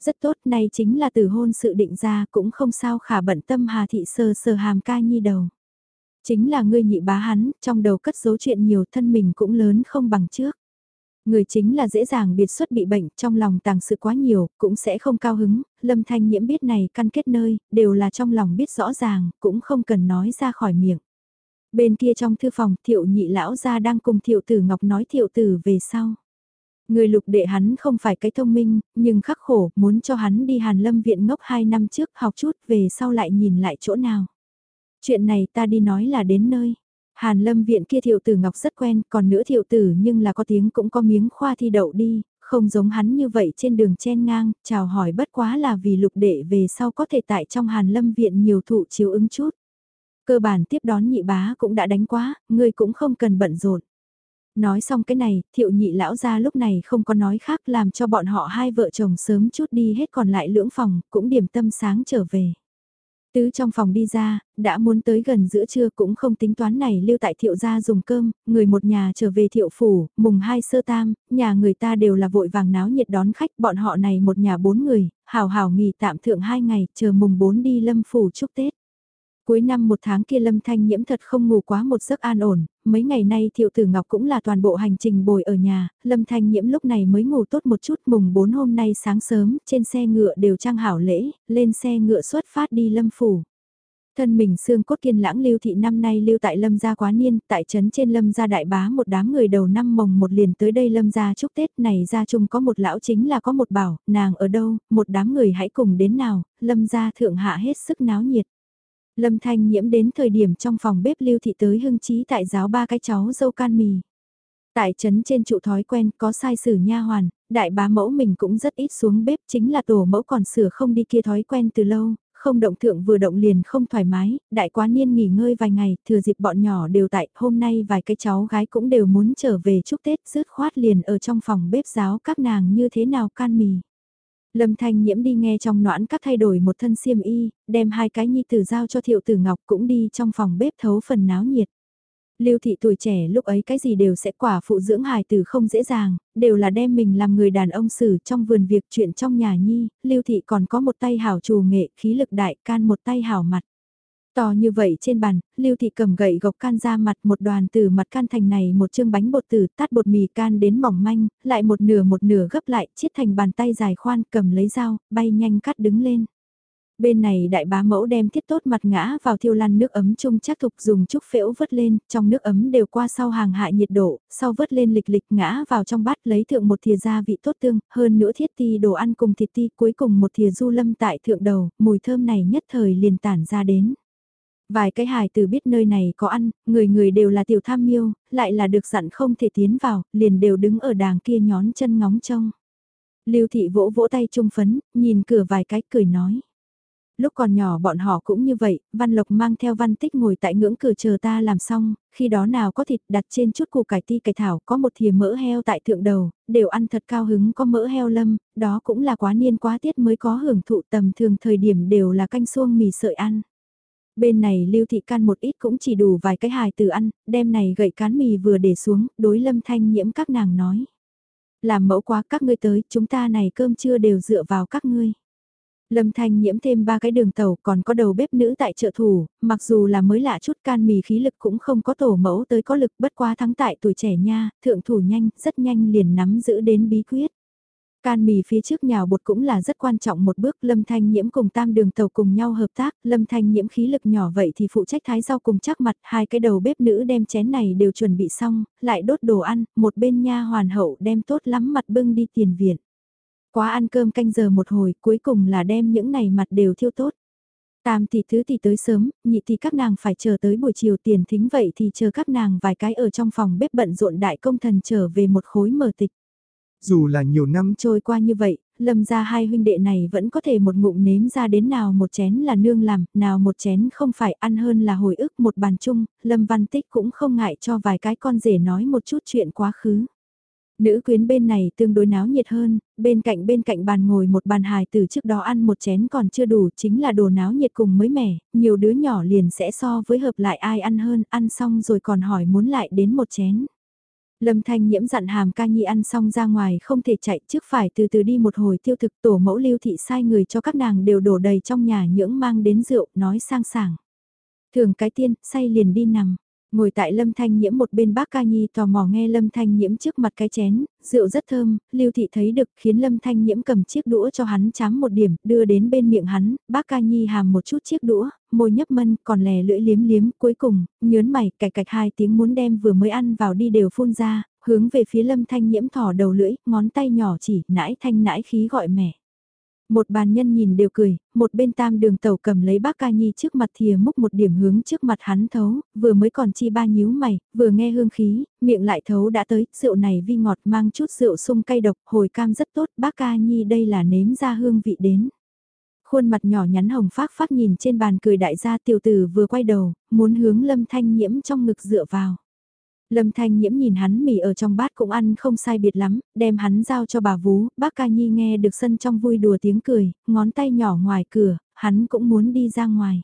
Rất tốt này chính là từ hôn sự định ra cũng không sao khả bận tâm hà thị sơ sơ hàm ca nhi đầu. Chính là ngươi nhị bá hắn, trong đầu cất dấu chuyện nhiều thân mình cũng lớn không bằng trước. Người chính là dễ dàng biệt xuất bị bệnh, trong lòng tàng sự quá nhiều, cũng sẽ không cao hứng, lâm thanh nhiễm biết này căn kết nơi, đều là trong lòng biết rõ ràng, cũng không cần nói ra khỏi miệng. Bên kia trong thư phòng, thiệu nhị lão gia đang cùng thiệu tử ngọc nói thiệu tử về sau. Người lục đệ hắn không phải cái thông minh, nhưng khắc khổ, muốn cho hắn đi hàn lâm viện ngốc 2 năm trước học chút về sau lại nhìn lại chỗ nào. Chuyện này ta đi nói là đến nơi. Hàn lâm viện kia thiệu tử ngọc rất quen, còn nữa thiệu tử nhưng là có tiếng cũng có miếng khoa thi đậu đi, không giống hắn như vậy trên đường chen ngang, chào hỏi bất quá là vì lục đệ về sau có thể tại trong hàn lâm viện nhiều thụ chiếu ứng chút. Cơ bản tiếp đón nhị bá cũng đã đánh quá, người cũng không cần bận rộn. Nói xong cái này, thiệu nhị lão ra lúc này không có nói khác làm cho bọn họ hai vợ chồng sớm chút đi hết còn lại lưỡng phòng, cũng điểm tâm sáng trở về. Tứ trong phòng đi ra, đã muốn tới gần giữa trưa cũng không tính toán này lưu tại thiệu gia dùng cơm, người một nhà trở về thiệu phủ, mùng hai sơ tam, nhà người ta đều là vội vàng náo nhiệt đón khách, bọn họ này một nhà bốn người, hào hào nghỉ tạm thượng hai ngày, chờ mùng bốn đi lâm phủ chúc Tết. Cuối năm một tháng kia Lâm Thanh Nhiễm thật không ngủ quá một giấc an ổn, mấy ngày nay Thiệu Tử Ngọc cũng là toàn bộ hành trình bồi ở nhà, Lâm Thanh Nhiễm lúc này mới ngủ tốt một chút mùng 4 hôm nay sáng sớm, trên xe ngựa đều trang hảo lễ, lên xe ngựa xuất phát đi Lâm Phủ. Thân mình xương cốt kiên lãng lưu thị năm nay lưu tại lâm gia quá niên, tại trấn trên lâm gia đại bá một đám người đầu năm mồng một liền tới đây lâm gia chúc Tết này gia chung có một lão chính là có một bảo, nàng ở đâu, một đám người hãy cùng đến nào, lâm gia thượng hạ hết sức náo nhiệt. Lâm Thanh nhiễm đến thời điểm trong phòng bếp lưu thị tới hưng trí tại giáo ba cái cháu dâu can mì. Tại trấn trên trụ thói quen có sai sử nha hoàn, đại bá mẫu mình cũng rất ít xuống bếp chính là tổ mẫu còn sửa không đi kia thói quen từ lâu, không động thượng vừa động liền không thoải mái, đại quá niên nghỉ ngơi vài ngày, thừa dịp bọn nhỏ đều tại, hôm nay vài cái cháu gái cũng đều muốn trở về chúc Tết, rứt khoát liền ở trong phòng bếp giáo các nàng như thế nào can mì. Lâm Thanh Nhiễm đi nghe trong noãn các thay đổi một thân xiêm y, đem hai cái nhi tử giao cho Thiệu Tử Ngọc cũng đi trong phòng bếp thấu phần náo nhiệt. Lưu thị tuổi trẻ lúc ấy cái gì đều sẽ quả phụ dưỡng hài tử không dễ dàng, đều là đem mình làm người đàn ông xử trong vườn việc chuyện trong nhà nhi, Lưu thị còn có một tay hảo trù nghệ, khí lực đại can một tay hảo mặt. To như vậy trên bàn, Lưu Thị cầm gậy gộc can ra mặt một đoàn từ mặt can thành này một chương bánh bột từ tát bột mì can đến mỏng manh, lại một nửa một nửa gấp lại, chiết thành bàn tay dài khoan cầm lấy dao, bay nhanh cắt đứng lên. Bên này đại bá mẫu đem thiết tốt mặt ngã vào thiêu lăn nước ấm chung chắc thục dùng chút phễu vớt lên, trong nước ấm đều qua sau hàng hạ nhiệt độ, sau vớt lên lịch lịch ngã vào trong bát lấy thượng một thìa gia vị tốt tương, hơn nữa thiết ti đồ ăn cùng thịt ti cuối cùng một thìa du lâm tại thượng đầu, mùi thơm này nhất thời liền tản ra đến. Vài cái hài từ biết nơi này có ăn, người người đều là tiểu tham miêu, lại là được dặn không thể tiến vào, liền đều đứng ở đàng kia nhón chân ngóng trông. Lưu thị vỗ vỗ tay trung phấn, nhìn cửa vài cái cười nói. Lúc còn nhỏ bọn họ cũng như vậy, Văn Lộc mang theo Văn Tích ngồi tại ngưỡng cửa chờ ta làm xong, khi đó nào có thịt đặt trên chút củ cải ti cải thảo có một thìa mỡ heo tại thượng đầu, đều ăn thật cao hứng có mỡ heo lâm, đó cũng là quá niên quá tiết mới có hưởng thụ tầm thường thời điểm đều là canh xuông mì sợi ăn. Bên này lưu thị can một ít cũng chỉ đủ vài cái hài từ ăn, đem này gậy cán mì vừa để xuống, đối lâm thanh nhiễm các nàng nói. Làm mẫu quá các ngươi tới, chúng ta này cơm trưa đều dựa vào các ngươi. Lâm Thanh nhiễm thêm ba cái đường tàu còn có đầu bếp nữ tại trợ thủ, mặc dù là mới lạ chút can mì khí lực cũng không có tổ mẫu tới có lực bất quá thắng tại tuổi trẻ nha, thượng thủ nhanh, rất nhanh liền nắm giữ đến bí quyết. Can mì phía trước nhào bột cũng là rất quan trọng một bước, Lâm Thanh Nhiễm cùng tam đường tàu cùng nhau hợp tác, Lâm Thanh Nhiễm khí lực nhỏ vậy thì phụ trách thái rau cùng chắc mặt, hai cái đầu bếp nữ đem chén này đều chuẩn bị xong, lại đốt đồ ăn, một bên nha hoàn hậu đem tốt lắm mặt bưng đi tiền viện. Quá ăn cơm canh giờ một hồi, cuối cùng là đem những này mặt đều thiêu tốt. Tam tỷ thứ thì tới sớm, nhị tỷ các nàng phải chờ tới buổi chiều tiền thính vậy thì chờ các nàng vài cái ở trong phòng bếp bận rộn đại công thần trở về một khối mở tịch. Dù là nhiều năm trôi qua như vậy, lâm ra hai huynh đệ này vẫn có thể một ngụm nếm ra đến nào một chén là nương làm, nào một chén không phải ăn hơn là hồi ức một bàn chung, lâm văn tích cũng không ngại cho vài cái con rể nói một chút chuyện quá khứ. Nữ quyến bên này tương đối náo nhiệt hơn, bên cạnh bên cạnh bàn ngồi một bàn hài từ trước đó ăn một chén còn chưa đủ chính là đồ náo nhiệt cùng mới mẻ, nhiều đứa nhỏ liền sẽ so với hợp lại ai ăn hơn, ăn xong rồi còn hỏi muốn lại đến một chén. Lâm Thanh nhiễm dặn hàm ca nhi ăn xong ra ngoài không thể chạy trước phải từ từ đi một hồi tiêu thực tổ mẫu lưu thị sai người cho các nàng đều đổ đầy trong nhà nhưỡng mang đến rượu nói sang sảng. Thường cái tiên, say liền đi nằm. Ngồi tại Lâm Thanh Nhiễm một bên bác ca nhi tò mò nghe Lâm Thanh Nhiễm trước mặt cái chén, rượu rất thơm, Lưu Thị thấy được khiến Lâm Thanh Nhiễm cầm chiếc đũa cho hắn chám một điểm, đưa đến bên miệng hắn, bác ca nhi hàm một chút chiếc đũa, môi nhấp mân, còn lè lưỡi liếm liếm, cuối cùng, nhớn mày, cạch cạch hai tiếng muốn đem vừa mới ăn vào đi đều phun ra, hướng về phía Lâm Thanh Nhiễm thỏ đầu lưỡi, ngón tay nhỏ chỉ, nãi thanh nãi khí gọi mẹ. Một bàn nhân nhìn đều cười, một bên tam đường tàu cầm lấy bác ca nhi trước mặt thìa múc một điểm hướng trước mặt hắn thấu, vừa mới còn chi ba nhíu mày, vừa nghe hương khí, miệng lại thấu đã tới, rượu này vi ngọt mang chút rượu sung cay độc, hồi cam rất tốt, bác ca nhi đây là nếm ra hương vị đến. Khuôn mặt nhỏ nhắn hồng phát phát nhìn trên bàn cười đại gia tiểu tử vừa quay đầu, muốn hướng lâm thanh nhiễm trong ngực dựa vào. Lâm Thanh Nhiễm nhìn hắn mì ở trong bát cũng ăn không sai biệt lắm, đem hắn giao cho bà vú, bác ca nhi nghe được sân trong vui đùa tiếng cười, ngón tay nhỏ ngoài cửa, hắn cũng muốn đi ra ngoài.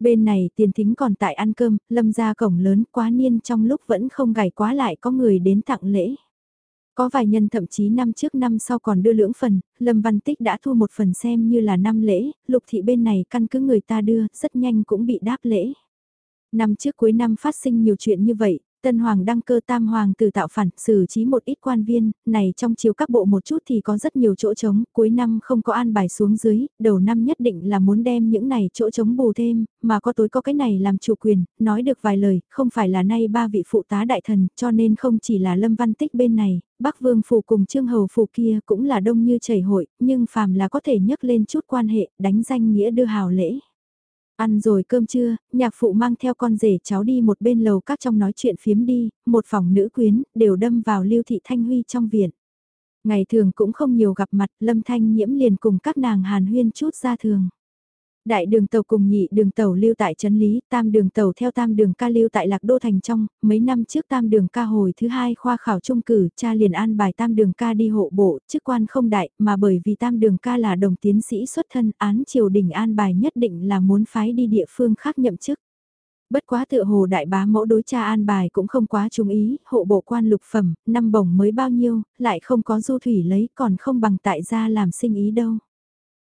Bên này tiền thính còn tại ăn cơm, lâm ra cổng lớn quá niên trong lúc vẫn không gảy quá lại có người đến tặng lễ. Có vài nhân thậm chí năm trước năm sau còn đưa lưỡng phần, Lâm Văn Tích đã thu một phần xem như là năm lễ, lục thị bên này căn cứ người ta đưa, rất nhanh cũng bị đáp lễ. Năm trước cuối năm phát sinh nhiều chuyện như vậy, Tân Hoàng đăng cơ tam hoàng từ tạo phản, xử trí một ít quan viên, này trong chiếu các bộ một chút thì có rất nhiều chỗ trống, cuối năm không có an bài xuống dưới, đầu năm nhất định là muốn đem những này chỗ trống bù thêm, mà có tối có cái này làm chủ quyền, nói được vài lời, không phải là nay ba vị phụ tá đại thần, cho nên không chỉ là Lâm Văn Tích bên này, Bắc Vương phủ cùng Trương Hầu phủ kia cũng là đông như chảy hội, nhưng phàm là có thể nhấc lên chút quan hệ, đánh danh nghĩa đưa hào lễ. Ăn rồi cơm trưa, nhạc phụ mang theo con rể cháu đi một bên lầu các trong nói chuyện phiếm đi, một phòng nữ quyến, đều đâm vào lưu thị thanh huy trong viện. Ngày thường cũng không nhiều gặp mặt, lâm thanh nhiễm liền cùng các nàng hàn huyên chút ra thường. Đại đường tàu cùng nhị đường tàu lưu tại Trấn Lý, tam đường tàu theo tam đường ca lưu tại Lạc Đô Thành trong, mấy năm trước tam đường ca hồi thứ hai khoa khảo trung cử, cha liền an bài tam đường ca đi hộ bộ, chức quan không đại, mà bởi vì tam đường ca là đồng tiến sĩ xuất thân, án triều đình an bài nhất định là muốn phái đi địa phương khác nhậm chức. Bất quá tựa hồ đại bá mẫu đối cha an bài cũng không quá trung ý, hộ bộ quan lục phẩm, năm bổng mới bao nhiêu, lại không có du thủy lấy còn không bằng tại gia làm sinh ý đâu.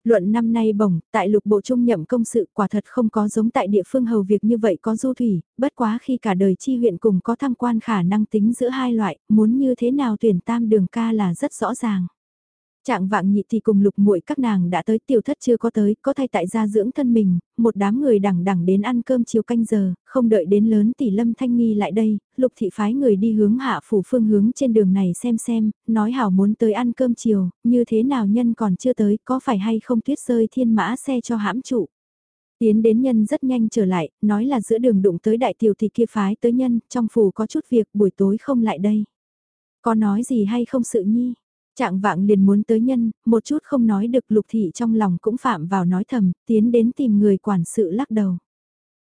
Luận năm nay bổng, tại lục bộ trung nhậm công sự quả thật không có giống tại địa phương hầu việc như vậy có du thủy, bất quá khi cả đời chi huyện cùng có thăng quan khả năng tính giữa hai loại, muốn như thế nào tuyển tam đường ca là rất rõ ràng. Trạng vạng nhị thì cùng lục muội các nàng đã tới tiểu thất chưa có tới, có thay tại gia dưỡng thân mình, một đám người đẳng đẳng đến ăn cơm chiều canh giờ, không đợi đến lớn tỷ lâm thanh nghi lại đây, lục thị phái người đi hướng hạ phủ phương hướng trên đường này xem xem, nói hảo muốn tới ăn cơm chiều, như thế nào nhân còn chưa tới, có phải hay không tuyết rơi thiên mã xe cho hãm trụ. Tiến đến nhân rất nhanh trở lại, nói là giữa đường đụng tới đại tiểu thì kia phái tới nhân, trong phủ có chút việc buổi tối không lại đây. Có nói gì hay không sự nhi? Trạng vạng liền muốn tới nhân, một chút không nói được lục thị trong lòng cũng phạm vào nói thầm, tiến đến tìm người quản sự lắc đầu.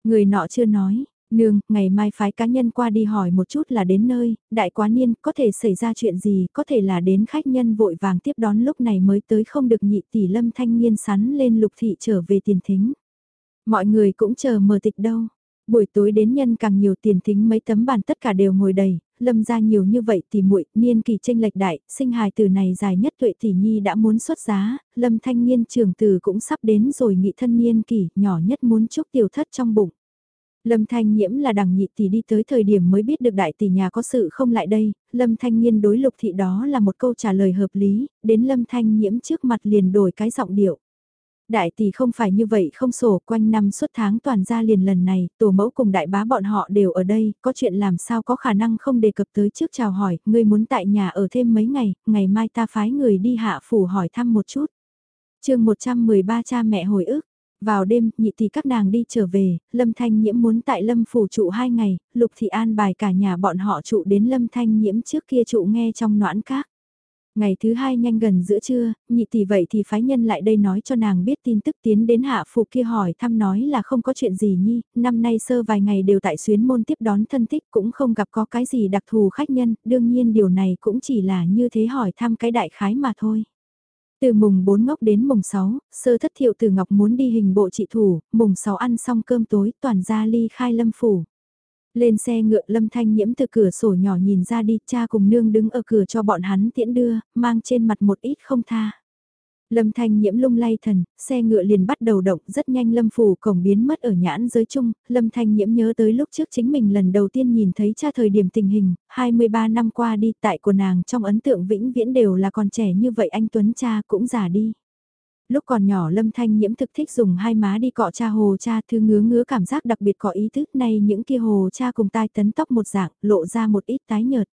Người nọ chưa nói, nương, ngày mai phái cá nhân qua đi hỏi một chút là đến nơi, đại quá niên, có thể xảy ra chuyện gì, có thể là đến khách nhân vội vàng tiếp đón lúc này mới tới không được nhị tỷ lâm thanh niên sắn lên lục thị trở về tiền thính. Mọi người cũng chờ mờ tịch đâu. Buổi tối đến nhân càng nhiều tiền thính mấy tấm bàn tất cả đều ngồi đầy, lâm ra nhiều như vậy thì muội niên kỳ tranh lệch đại, sinh hài từ này dài nhất tuệ tỷ nhi đã muốn xuất giá, lâm thanh niên trường từ cũng sắp đến rồi nghị thân niên kỳ, nhỏ nhất muốn chúc tiểu thất trong bụng. Lâm Thanh Nhiễm là đằng nhị tỷ đi tới thời điểm mới biết được đại tỷ nhà có sự không lại đây, Lâm Thanh Nhiên đối lục thị đó là một câu trả lời hợp lý, đến Lâm Thanh Nhiễm trước mặt liền đổi cái giọng điệu. Đại tỷ không phải như vậy không sổ quanh năm suốt tháng toàn ra liền lần này, tổ mẫu cùng đại bá bọn họ đều ở đây, có chuyện làm sao có khả năng không đề cập tới trước chào hỏi, ngươi muốn tại nhà ở thêm mấy ngày, ngày mai ta phái người đi hạ phủ hỏi thăm một chút. chương 113 cha mẹ hồi ức, vào đêm, nhị tỷ các nàng đi trở về, Lâm Thanh Nhiễm muốn tại Lâm phủ trụ hai ngày, Lục Thị An bài cả nhà bọn họ trụ đến Lâm Thanh Nhiễm trước kia trụ nghe trong noãn các. Ngày thứ hai nhanh gần giữa trưa, nhị tỷ vậy thì phái nhân lại đây nói cho nàng biết tin tức tiến đến hạ phụ kia hỏi thăm nói là không có chuyện gì nhi, năm nay sơ vài ngày đều tại xuyến môn tiếp đón thân thích cũng không gặp có cái gì đặc thù khách nhân, đương nhiên điều này cũng chỉ là như thế hỏi thăm cái đại khái mà thôi. Từ mùng 4 ngốc đến mùng 6, sơ thất thiệu từ ngọc muốn đi hình bộ trị thủ, mùng 6 ăn xong cơm tối toàn ra ly khai lâm phủ. Lên xe ngựa lâm thanh nhiễm từ cửa sổ nhỏ nhìn ra đi, cha cùng nương đứng ở cửa cho bọn hắn tiễn đưa, mang trên mặt một ít không tha. Lâm thanh nhiễm lung lay thần, xe ngựa liền bắt đầu động rất nhanh lâm phủ cổng biến mất ở nhãn giới chung, lâm thanh nhiễm nhớ tới lúc trước chính mình lần đầu tiên nhìn thấy cha thời điểm tình hình, 23 năm qua đi tại của nàng trong ấn tượng vĩnh viễn đều là còn trẻ như vậy anh Tuấn cha cũng già đi. Lúc còn nhỏ Lâm Thanh Nhiễm thực thích dùng hai má đi cọ cha hồ cha thư ngứa ngứa cảm giác đặc biệt có ý thức này những kia hồ cha cùng tai tấn tóc một dạng lộ ra một ít tái nhợt.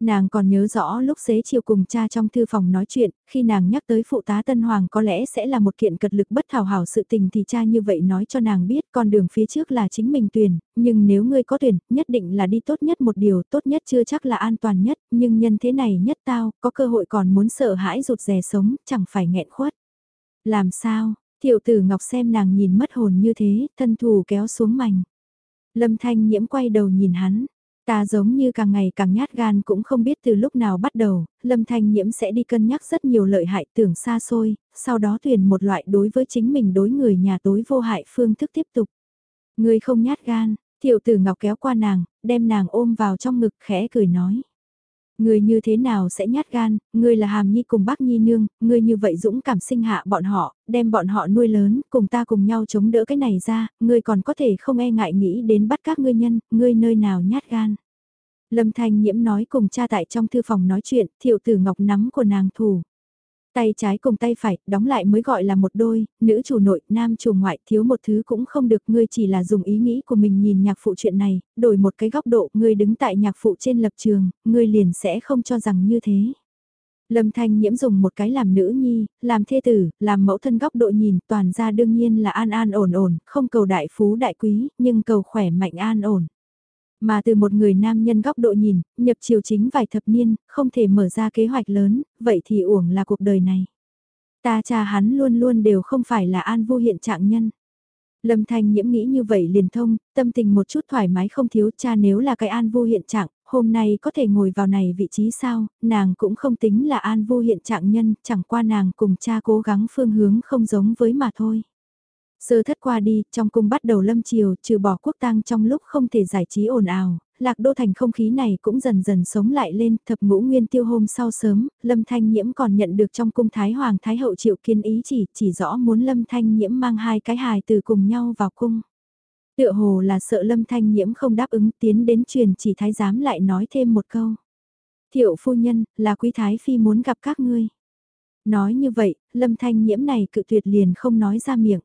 Nàng còn nhớ rõ lúc xế chiều cùng cha trong thư phòng nói chuyện, khi nàng nhắc tới phụ tá Tân Hoàng có lẽ sẽ là một kiện cật lực bất thảo hảo sự tình thì cha như vậy nói cho nàng biết con đường phía trước là chính mình tuyển, nhưng nếu ngươi có tuyển, nhất định là đi tốt nhất một điều, tốt nhất chưa chắc là an toàn nhất, nhưng nhân thế này nhất tao, có cơ hội còn muốn sợ hãi rụt rè sống, chẳng phải nghẹn khuất. Làm sao, thiệu tử ngọc xem nàng nhìn mất hồn như thế, thân thủ kéo xuống mảnh. Lâm thanh nhiễm quay đầu nhìn hắn, ta giống như càng ngày càng nhát gan cũng không biết từ lúc nào bắt đầu, lâm thanh nhiễm sẽ đi cân nhắc rất nhiều lợi hại tưởng xa xôi, sau đó tuyển một loại đối với chính mình đối người nhà tối vô hại phương thức tiếp tục. Người không nhát gan, thiệu tử ngọc kéo qua nàng, đem nàng ôm vào trong ngực khẽ cười nói. Người như thế nào sẽ nhát gan, người là hàm nhi cùng bác nhi nương, người như vậy dũng cảm sinh hạ bọn họ, đem bọn họ nuôi lớn, cùng ta cùng nhau chống đỡ cái này ra, người còn có thể không e ngại nghĩ đến bắt các ngươi nhân, ngươi nơi nào nhát gan. Lâm Thanh Nhiễm nói cùng cha tại trong thư phòng nói chuyện, thiệu tử ngọc nắm của nàng thủ. Tay trái cùng tay phải, đóng lại mới gọi là một đôi, nữ chủ nội, nam chủ ngoại, thiếu một thứ cũng không được, ngươi chỉ là dùng ý nghĩ của mình nhìn nhạc phụ chuyện này, đổi một cái góc độ, ngươi đứng tại nhạc phụ trên lập trường, ngươi liền sẽ không cho rằng như thế. Lâm Thanh Nhiễm dùng một cái làm nữ nhi, làm thê tử, làm mẫu thân góc độ nhìn, toàn ra đương nhiên là an an ổn ổn, không cầu đại phú đại quý, nhưng cầu khỏe mạnh an ổn. Mà từ một người nam nhân góc độ nhìn, nhập chiều chính vài thập niên, không thể mở ra kế hoạch lớn, vậy thì uổng là cuộc đời này. Ta cha hắn luôn luôn đều không phải là an vô hiện trạng nhân. Lâm Thanh nhiễm nghĩ như vậy liền thông, tâm tình một chút thoải mái không thiếu cha nếu là cái an vô hiện trạng, hôm nay có thể ngồi vào này vị trí sao, nàng cũng không tính là an vô hiện trạng nhân, chẳng qua nàng cùng cha cố gắng phương hướng không giống với mà thôi. Sơ thất qua đi, trong cung bắt đầu lâm chiều, trừ bỏ quốc tang trong lúc không thể giải trí ồn ào, lạc đô thành không khí này cũng dần dần sống lại lên, thập ngũ nguyên tiêu hôm sau sớm, Lâm Thanh Nhiễm còn nhận được trong cung Thái Hoàng Thái Hậu triệu kiến ý chỉ, chỉ rõ muốn Lâm Thanh Nhiễm mang hai cái hài từ cùng nhau vào cung. Tựa hồ là sợ Lâm Thanh Nhiễm không đáp ứng tiến đến truyền chỉ Thái giám lại nói thêm một câu. Thiệu phu nhân, là quý Thái Phi muốn gặp các ngươi. Nói như vậy, Lâm Thanh Nhiễm này cự tuyệt liền không nói ra miệng.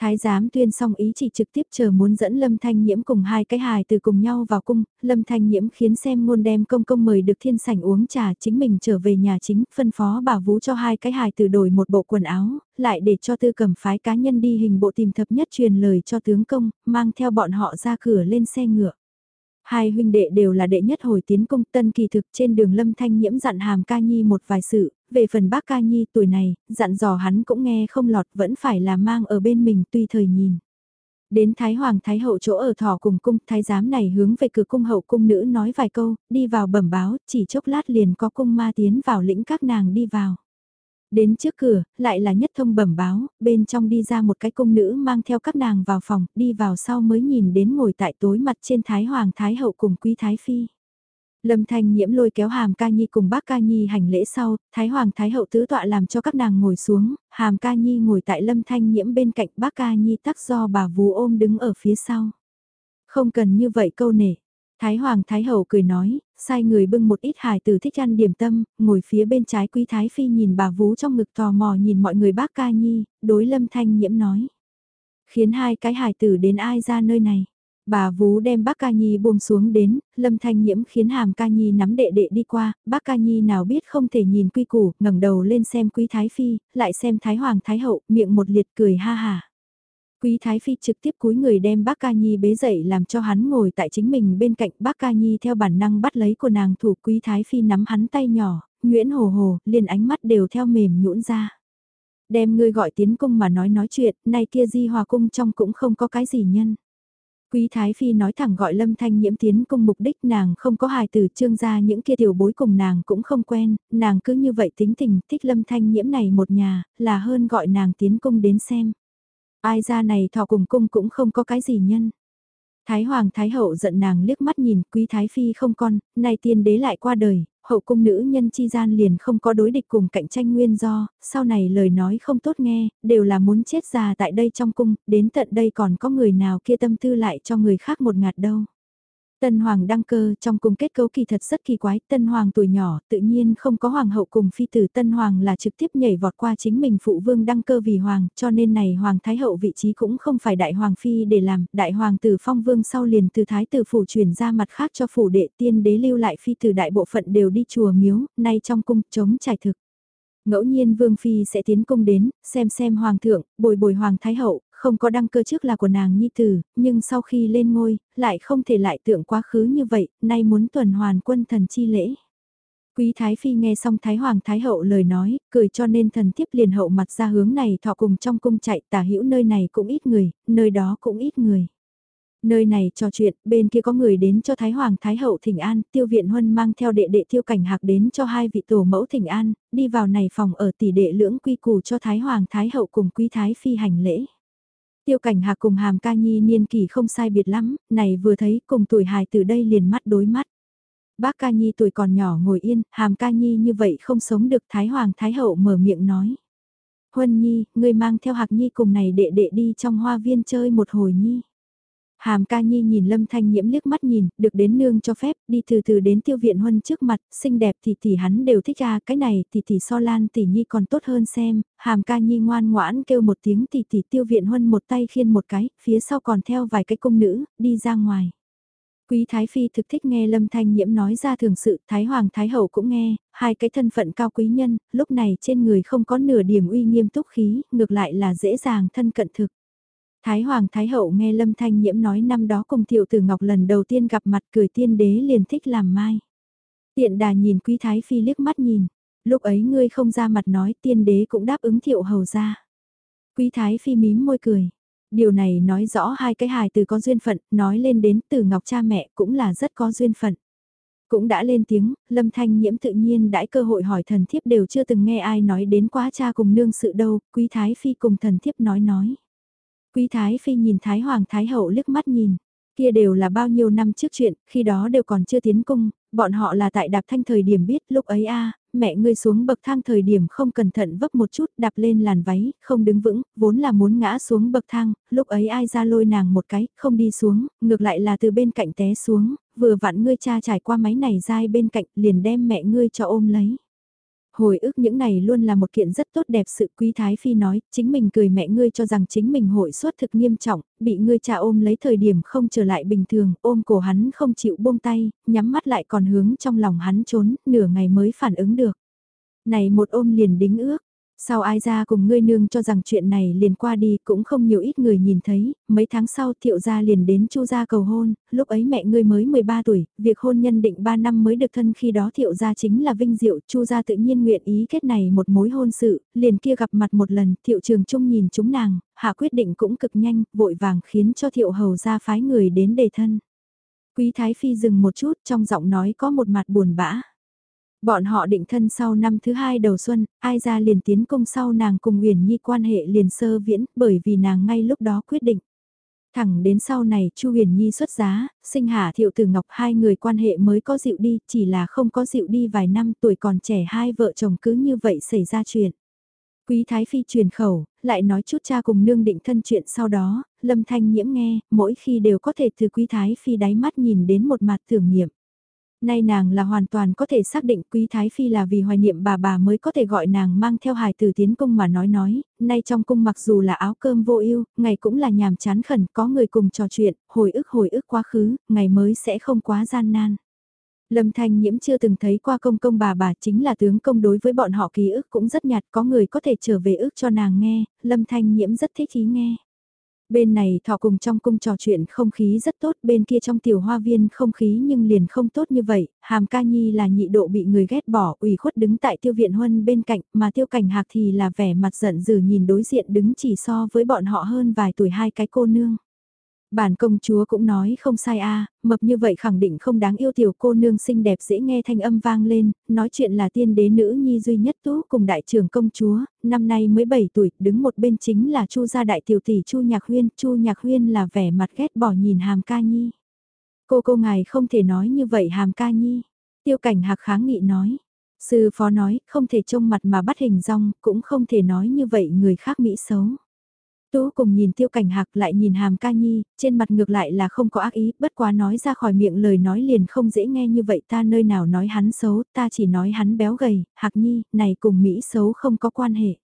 Thái giám tuyên xong ý chỉ trực tiếp chờ muốn dẫn Lâm Thanh Nhiễm cùng hai cái hài từ cùng nhau vào cung, Lâm Thanh Nhiễm khiến xem ngôn đem công công mời được thiên sảnh uống trà chính mình trở về nhà chính, phân phó bảo vú cho hai cái hài từ đổi một bộ quần áo, lại để cho tư cầm phái cá nhân đi hình bộ tìm thập nhất truyền lời cho tướng công, mang theo bọn họ ra cửa lên xe ngựa. Hai huynh đệ đều là đệ nhất hồi tiến công tân kỳ thực trên đường lâm thanh nhiễm dặn hàm ca nhi một vài sự, về phần bác ca nhi tuổi này, dặn dò hắn cũng nghe không lọt vẫn phải là mang ở bên mình tuy thời nhìn. Đến Thái Hoàng Thái Hậu chỗ ở thỏ cùng cung, Thái giám này hướng về cửa cung hậu cung nữ nói vài câu, đi vào bẩm báo, chỉ chốc lát liền có cung ma tiến vào lĩnh các nàng đi vào. Đến trước cửa, lại là nhất thông bẩm báo, bên trong đi ra một cái cung nữ mang theo các nàng vào phòng, đi vào sau mới nhìn đến ngồi tại tối mặt trên Thái Hoàng Thái Hậu cùng Quý Thái Phi. Lâm Thanh Nhiễm lôi kéo Hàm Ca Nhi cùng bác Ca Nhi hành lễ sau, Thái Hoàng Thái Hậu tứ tọa làm cho các nàng ngồi xuống, Hàm Ca Nhi ngồi tại Lâm Thanh Nhiễm bên cạnh bác Ca Nhi tắc do bà vú ôm đứng ở phía sau. Không cần như vậy câu nể. Thái Hoàng Thái Hậu cười nói, sai người bưng một ít hài tử thích ăn điểm tâm, ngồi phía bên trái Quý Thái Phi nhìn bà vú trong ngực tò mò nhìn mọi người bác Ca Nhi, đối Lâm Thanh Nhiễm nói. Khiến hai cái hài tử đến ai ra nơi này. Bà vú đem bác ca nhi buông xuống đến, lâm thanh nhiễm khiến hàm ca nhi nắm đệ đệ đi qua, bác ca nhi nào biết không thể nhìn quy củ, ngẩng đầu lên xem quý thái phi, lại xem thái hoàng thái hậu, miệng một liệt cười ha hà. Quý Thái Phi trực tiếp cúi người đem bác ca nhi bế dậy làm cho hắn ngồi tại chính mình bên cạnh bác ca nhi theo bản năng bắt lấy của nàng thủ Quý Thái Phi nắm hắn tay nhỏ, Nguyễn Hồ Hồ, liền ánh mắt đều theo mềm nhũn ra. Đem ngươi gọi tiến cung mà nói nói chuyện, nay kia di hòa cung trong cũng không có cái gì nhân. Quý Thái Phi nói thẳng gọi Lâm Thanh Nhiễm tiến cung mục đích nàng không có hài từ trương gia những kia tiểu bối cùng nàng cũng không quen, nàng cứ như vậy tính tình thích Lâm Thanh Nhiễm này một nhà, là hơn gọi nàng tiến cung đến xem. Ai ra này thọ cùng cung cũng không có cái gì nhân. Thái Hoàng Thái Hậu giận nàng liếc mắt nhìn Quý Thái Phi không con, nay tiên đế lại qua đời, hậu cung nữ nhân chi gian liền không có đối địch cùng cạnh tranh nguyên do, sau này lời nói không tốt nghe, đều là muốn chết già tại đây trong cung, đến tận đây còn có người nào kia tâm tư lại cho người khác một ngạt đâu. Tân Hoàng đăng cơ trong cung kết cấu kỳ thật rất kỳ quái, Tân Hoàng tuổi nhỏ tự nhiên không có Hoàng hậu cùng phi tử Tân Hoàng là trực tiếp nhảy vọt qua chính mình phụ vương đăng cơ vì Hoàng, cho nên này Hoàng Thái hậu vị trí cũng không phải Đại Hoàng Phi để làm, Đại Hoàng tử phong vương sau liền từ Thái tử phủ chuyển ra mặt khác cho phủ đệ tiên đế lưu lại phi tử đại bộ phận đều đi chùa miếu, nay trong cung chống trải thực. Ngẫu nhiên Vương Phi sẽ tiến cung đến, xem xem Hoàng thượng, bồi bồi Hoàng Thái Hậu, không có đăng cơ trước là của nàng nhi tử, nhưng sau khi lên ngôi, lại không thể lại tượng quá khứ như vậy, nay muốn tuần hoàn quân thần chi lễ. Quý Thái Phi nghe xong Thái Hoàng Thái Hậu lời nói, cười cho nên thần tiếp liền hậu mặt ra hướng này thọ cùng trong cung chạy tả hữu nơi này cũng ít người, nơi đó cũng ít người. Nơi này trò chuyện, bên kia có người đến cho Thái Hoàng Thái Hậu thỉnh an, tiêu viện huân mang theo đệ đệ tiêu cảnh hạc đến cho hai vị tổ mẫu thỉnh an, đi vào này phòng ở tỷ đệ lưỡng quy củ cho Thái Hoàng Thái Hậu cùng Quý Thái Phi hành lễ. Tiêu cảnh hạc cùng hàm ca nhi niên kỷ không sai biệt lắm, này vừa thấy cùng tuổi hài từ đây liền mắt đối mắt. Bác ca nhi tuổi còn nhỏ ngồi yên, hàm ca nhi như vậy không sống được Thái Hoàng Thái Hậu mở miệng nói. Huân nhi, người mang theo hạc nhi cùng này đệ đệ đi trong hoa viên chơi một hồi nhi. Hàm ca nhi nhìn lâm thanh nhiễm liếc mắt nhìn, được đến nương cho phép, đi từ từ đến tiêu viện huân trước mặt, xinh đẹp thì tỷ hắn đều thích ra, cái này thì tỷ so lan tỷ nhi còn tốt hơn xem, hàm ca nhi ngoan ngoãn kêu một tiếng tỷ tỷ tiêu viện huân một tay khiên một cái, phía sau còn theo vài cái công nữ, đi ra ngoài. Quý Thái Phi thực thích nghe Lâm Thanh Nhiễm nói ra thường sự, Thái Hoàng Thái Hậu cũng nghe, hai cái thân phận cao quý nhân, lúc này trên người không có nửa điểm uy nghiêm túc khí, ngược lại là dễ dàng thân cận thực. Thái Hoàng Thái Hậu nghe Lâm Thanh Nhiễm nói năm đó cùng Thiệu Tử Ngọc lần đầu tiên gặp mặt cười tiên đế liền thích làm mai. Tiện đà nhìn Quý Thái Phi liếc mắt nhìn, lúc ấy ngươi không ra mặt nói tiên đế cũng đáp ứng Thiệu Hầu ra. Quý Thái Phi mím môi cười. Điều này nói rõ hai cái hài từ có duyên phận, nói lên đến từ Ngọc cha mẹ cũng là rất có duyên phận. Cũng đã lên tiếng, Lâm Thanh Nhiễm tự nhiên đãi cơ hội hỏi thần thiếp đều chưa từng nghe ai nói đến quá cha cùng nương sự đâu, Quý Thái Phi cùng thần thiếp nói nói. Quý Thái Phi nhìn Thái Hoàng Thái Hậu liếc mắt nhìn. Kia đều là bao nhiêu năm trước chuyện, khi đó đều còn chưa tiến cung, bọn họ là tại đạp thanh thời điểm biết lúc ấy a mẹ ngươi xuống bậc thang thời điểm không cẩn thận vấp một chút đạp lên làn váy, không đứng vững, vốn là muốn ngã xuống bậc thang, lúc ấy ai ra lôi nàng một cái, không đi xuống, ngược lại là từ bên cạnh té xuống, vừa vặn ngươi cha trải qua máy này dai bên cạnh liền đem mẹ ngươi cho ôm lấy. Hồi ức những này luôn là một kiện rất tốt đẹp sự quý Thái Phi nói, chính mình cười mẹ ngươi cho rằng chính mình hội suất thực nghiêm trọng, bị ngươi cha ôm lấy thời điểm không trở lại bình thường, ôm cổ hắn không chịu buông tay, nhắm mắt lại còn hướng trong lòng hắn trốn, nửa ngày mới phản ứng được. Này một ôm liền đính ước, sau ai ra cùng ngươi nương cho rằng chuyện này liền qua đi cũng không nhiều ít người nhìn thấy, mấy tháng sau thiệu gia liền đến chu gia cầu hôn, lúc ấy mẹ ngươi mới 13 tuổi, việc hôn nhân định 3 năm mới được thân khi đó thiệu gia chính là vinh diệu, chu gia tự nhiên nguyện ý kết này một mối hôn sự, liền kia gặp mặt một lần, thiệu trường trung nhìn chúng nàng, hạ quyết định cũng cực nhanh, vội vàng khiến cho thiệu hầu gia phái người đến đề thân. Quý Thái Phi dừng một chút trong giọng nói có một mặt buồn bã. Bọn họ định thân sau năm thứ hai đầu xuân, ai ra liền tiến công sau nàng cùng Uyển Nhi quan hệ liền sơ viễn, bởi vì nàng ngay lúc đó quyết định. Thẳng đến sau này Chu Huyền Nhi xuất giá, sinh hạ Thiệu Tử Ngọc hai người quan hệ mới có dịu đi, chỉ là không có dịu đi vài năm tuổi còn trẻ hai vợ chồng cứ như vậy xảy ra chuyện. Quý Thái Phi truyền khẩu, lại nói chút cha cùng nương định thân chuyện sau đó, Lâm Thanh Nhiễm nghe, mỗi khi đều có thể từ Quý Thái Phi đáy mắt nhìn đến một mặt tưởng niệm. Nay nàng là hoàn toàn có thể xác định Quý Thái Phi là vì hoài niệm bà bà mới có thể gọi nàng mang theo hài tử tiến cung mà nói nói, nay trong cung mặc dù là áo cơm vô ưu, ngày cũng là nhàm chán khẩn, có người cùng trò chuyện, hồi ức hồi ức quá khứ, ngày mới sẽ không quá gian nan. Lâm Thanh Nhiễm chưa từng thấy qua công công bà bà chính là tướng công đối với bọn họ ký ức cũng rất nhạt có người có thể trở về ức cho nàng nghe, Lâm Thanh Nhiễm rất thích ý nghe. Bên này thọ cùng trong cung trò chuyện không khí rất tốt, bên kia trong tiểu hoa viên không khí nhưng liền không tốt như vậy, hàm ca nhi là nhị độ bị người ghét bỏ, ủy khuất đứng tại tiêu viện huân bên cạnh, mà tiêu cảnh hạc thì là vẻ mặt giận dữ nhìn đối diện đứng chỉ so với bọn họ hơn vài tuổi hai cái cô nương. Bản công chúa cũng nói không sai a mập như vậy khẳng định không đáng yêu tiểu cô nương xinh đẹp dễ nghe thanh âm vang lên, nói chuyện là tiên đế nữ nhi duy nhất tú cùng đại trưởng công chúa, năm nay mới 7 tuổi, đứng một bên chính là chu gia đại tiểu tỷ chu nhạc huyên, chu nhạc huyên là vẻ mặt ghét bỏ nhìn hàm ca nhi. Cô cô ngài không thể nói như vậy hàm ca nhi, tiêu cảnh hạc kháng nghị nói. Sư phó nói, không thể trông mặt mà bắt hình rong, cũng không thể nói như vậy người khác mỹ xấu. Tú cùng nhìn tiêu cảnh hạc lại nhìn hàm ca nhi, trên mặt ngược lại là không có ác ý, bất quá nói ra khỏi miệng lời nói liền không dễ nghe như vậy ta nơi nào nói hắn xấu, ta chỉ nói hắn béo gầy, hạc nhi, này cùng Mỹ xấu không có quan hệ.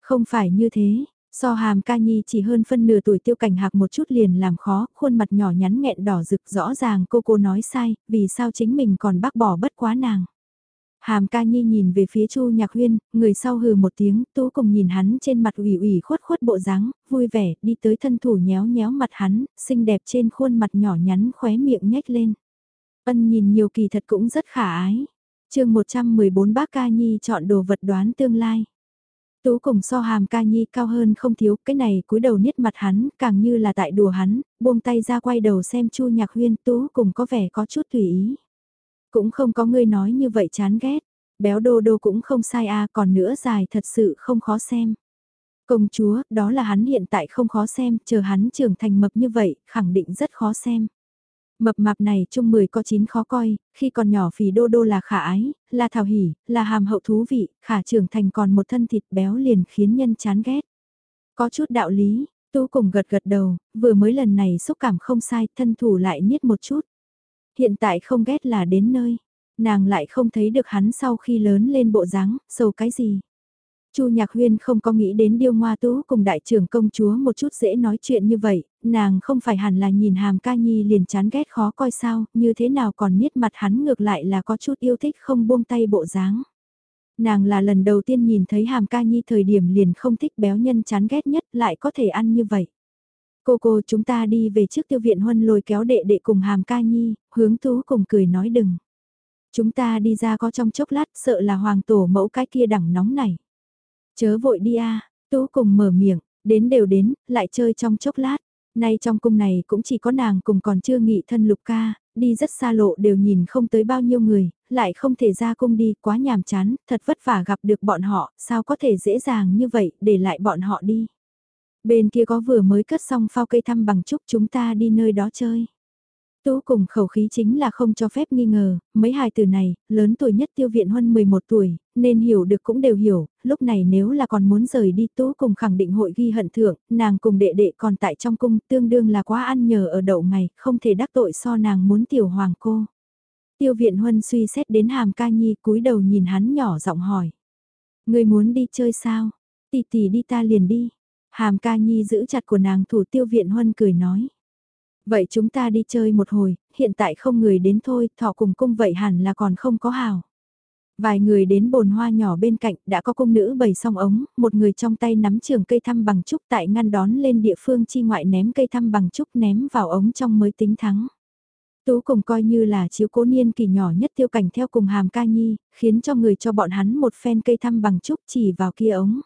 Không phải như thế, So hàm ca nhi chỉ hơn phân nửa tuổi tiêu cảnh hạc một chút liền làm khó, khuôn mặt nhỏ nhắn nghẹn đỏ rực rõ ràng cô cô nói sai, vì sao chính mình còn bác bỏ bất quá nàng. Hàm ca nhi nhìn về phía Chu Nhạc Huyên, người sau hừ một tiếng, tú cùng nhìn hắn trên mặt ủy ủy khuất khuất bộ dáng, vui vẻ, đi tới thân thủ nhéo nhéo mặt hắn, xinh đẹp trên khuôn mặt nhỏ nhắn khóe miệng nhếch lên. Ân nhìn nhiều kỳ thật cũng rất khả ái. chương 114 bác ca nhi chọn đồ vật đoán tương lai. Tú cùng so hàm ca nhi cao hơn không thiếu, cái này cúi đầu niết mặt hắn, càng như là tại đùa hắn, buông tay ra quay đầu xem chu nhạc huyên tú cùng có vẻ có chút tùy ý. Cũng không có ngươi nói như vậy chán ghét. Béo đô đô cũng không sai a còn nữa dài thật sự không khó xem. Công chúa, đó là hắn hiện tại không khó xem, chờ hắn trưởng thành mập như vậy, khẳng định rất khó xem. Mập mạp này chung 10 có 9 khó coi, khi còn nhỏ phì đô đô là khả ái, là thảo hỉ, là hàm hậu thú vị, khả trưởng thành còn một thân thịt béo liền khiến nhân chán ghét. Có chút đạo lý, tu cùng gật gật đầu, vừa mới lần này xúc cảm không sai, thân thủ lại niết một chút hiện tại không ghét là đến nơi. Nàng lại không thấy được hắn sau khi lớn lên bộ dáng, sầu cái gì. Chu Nhạc Huyên không có nghĩ đến Điêu Ngoa Tú cùng đại trưởng công chúa một chút dễ nói chuyện như vậy, nàng không phải hẳn là nhìn Hàm Ca Nhi liền chán ghét khó coi sao, như thế nào còn niết mặt hắn ngược lại là có chút yêu thích không buông tay bộ dáng. Nàng là lần đầu tiên nhìn thấy Hàm Ca Nhi thời điểm liền không thích béo nhân chán ghét nhất lại có thể ăn như vậy. Cô cô chúng ta đi về trước tiêu viện huân lôi kéo đệ đệ cùng hàm ca nhi, hướng tú cùng cười nói đừng. Chúng ta đi ra có trong chốc lát sợ là hoàng tổ mẫu cái kia đẳng nóng này. Chớ vội đi a tú cùng mở miệng, đến đều đến, lại chơi trong chốc lát. Nay trong cung này cũng chỉ có nàng cùng còn chưa nghị thân lục ca, đi rất xa lộ đều nhìn không tới bao nhiêu người, lại không thể ra cung đi quá nhàm chán, thật vất vả gặp được bọn họ, sao có thể dễ dàng như vậy để lại bọn họ đi. Bên kia có vừa mới cất xong phao cây thăm bằng chúc chúng ta đi nơi đó chơi. Tú cùng khẩu khí chính là không cho phép nghi ngờ, mấy hài từ này, lớn tuổi nhất tiêu viện huân 11 tuổi, nên hiểu được cũng đều hiểu, lúc này nếu là còn muốn rời đi Tú cùng khẳng định hội ghi hận thượng, nàng cùng đệ đệ còn tại trong cung tương đương là quá ăn nhờ ở đậu ngày, không thể đắc tội so nàng muốn tiểu hoàng cô. Tiêu viện huân suy xét đến hàm ca nhi cúi đầu nhìn hắn nhỏ giọng hỏi. Người muốn đi chơi sao? Tì tì đi ta liền đi. Hàm ca nhi giữ chặt của nàng thủ tiêu viện huân cười nói. Vậy chúng ta đi chơi một hồi, hiện tại không người đến thôi, thọ cùng cung vậy hẳn là còn không có hào. Vài người đến bồn hoa nhỏ bên cạnh đã có cung nữ bày song ống, một người trong tay nắm trường cây thăm bằng trúc tại ngăn đón lên địa phương chi ngoại ném cây thăm bằng trúc ném vào ống trong mới tính thắng. Tú cùng coi như là chiếu cố niên kỳ nhỏ nhất tiêu cảnh theo cùng hàm ca nhi, khiến cho người cho bọn hắn một phen cây thăm bằng trúc chỉ vào kia ống.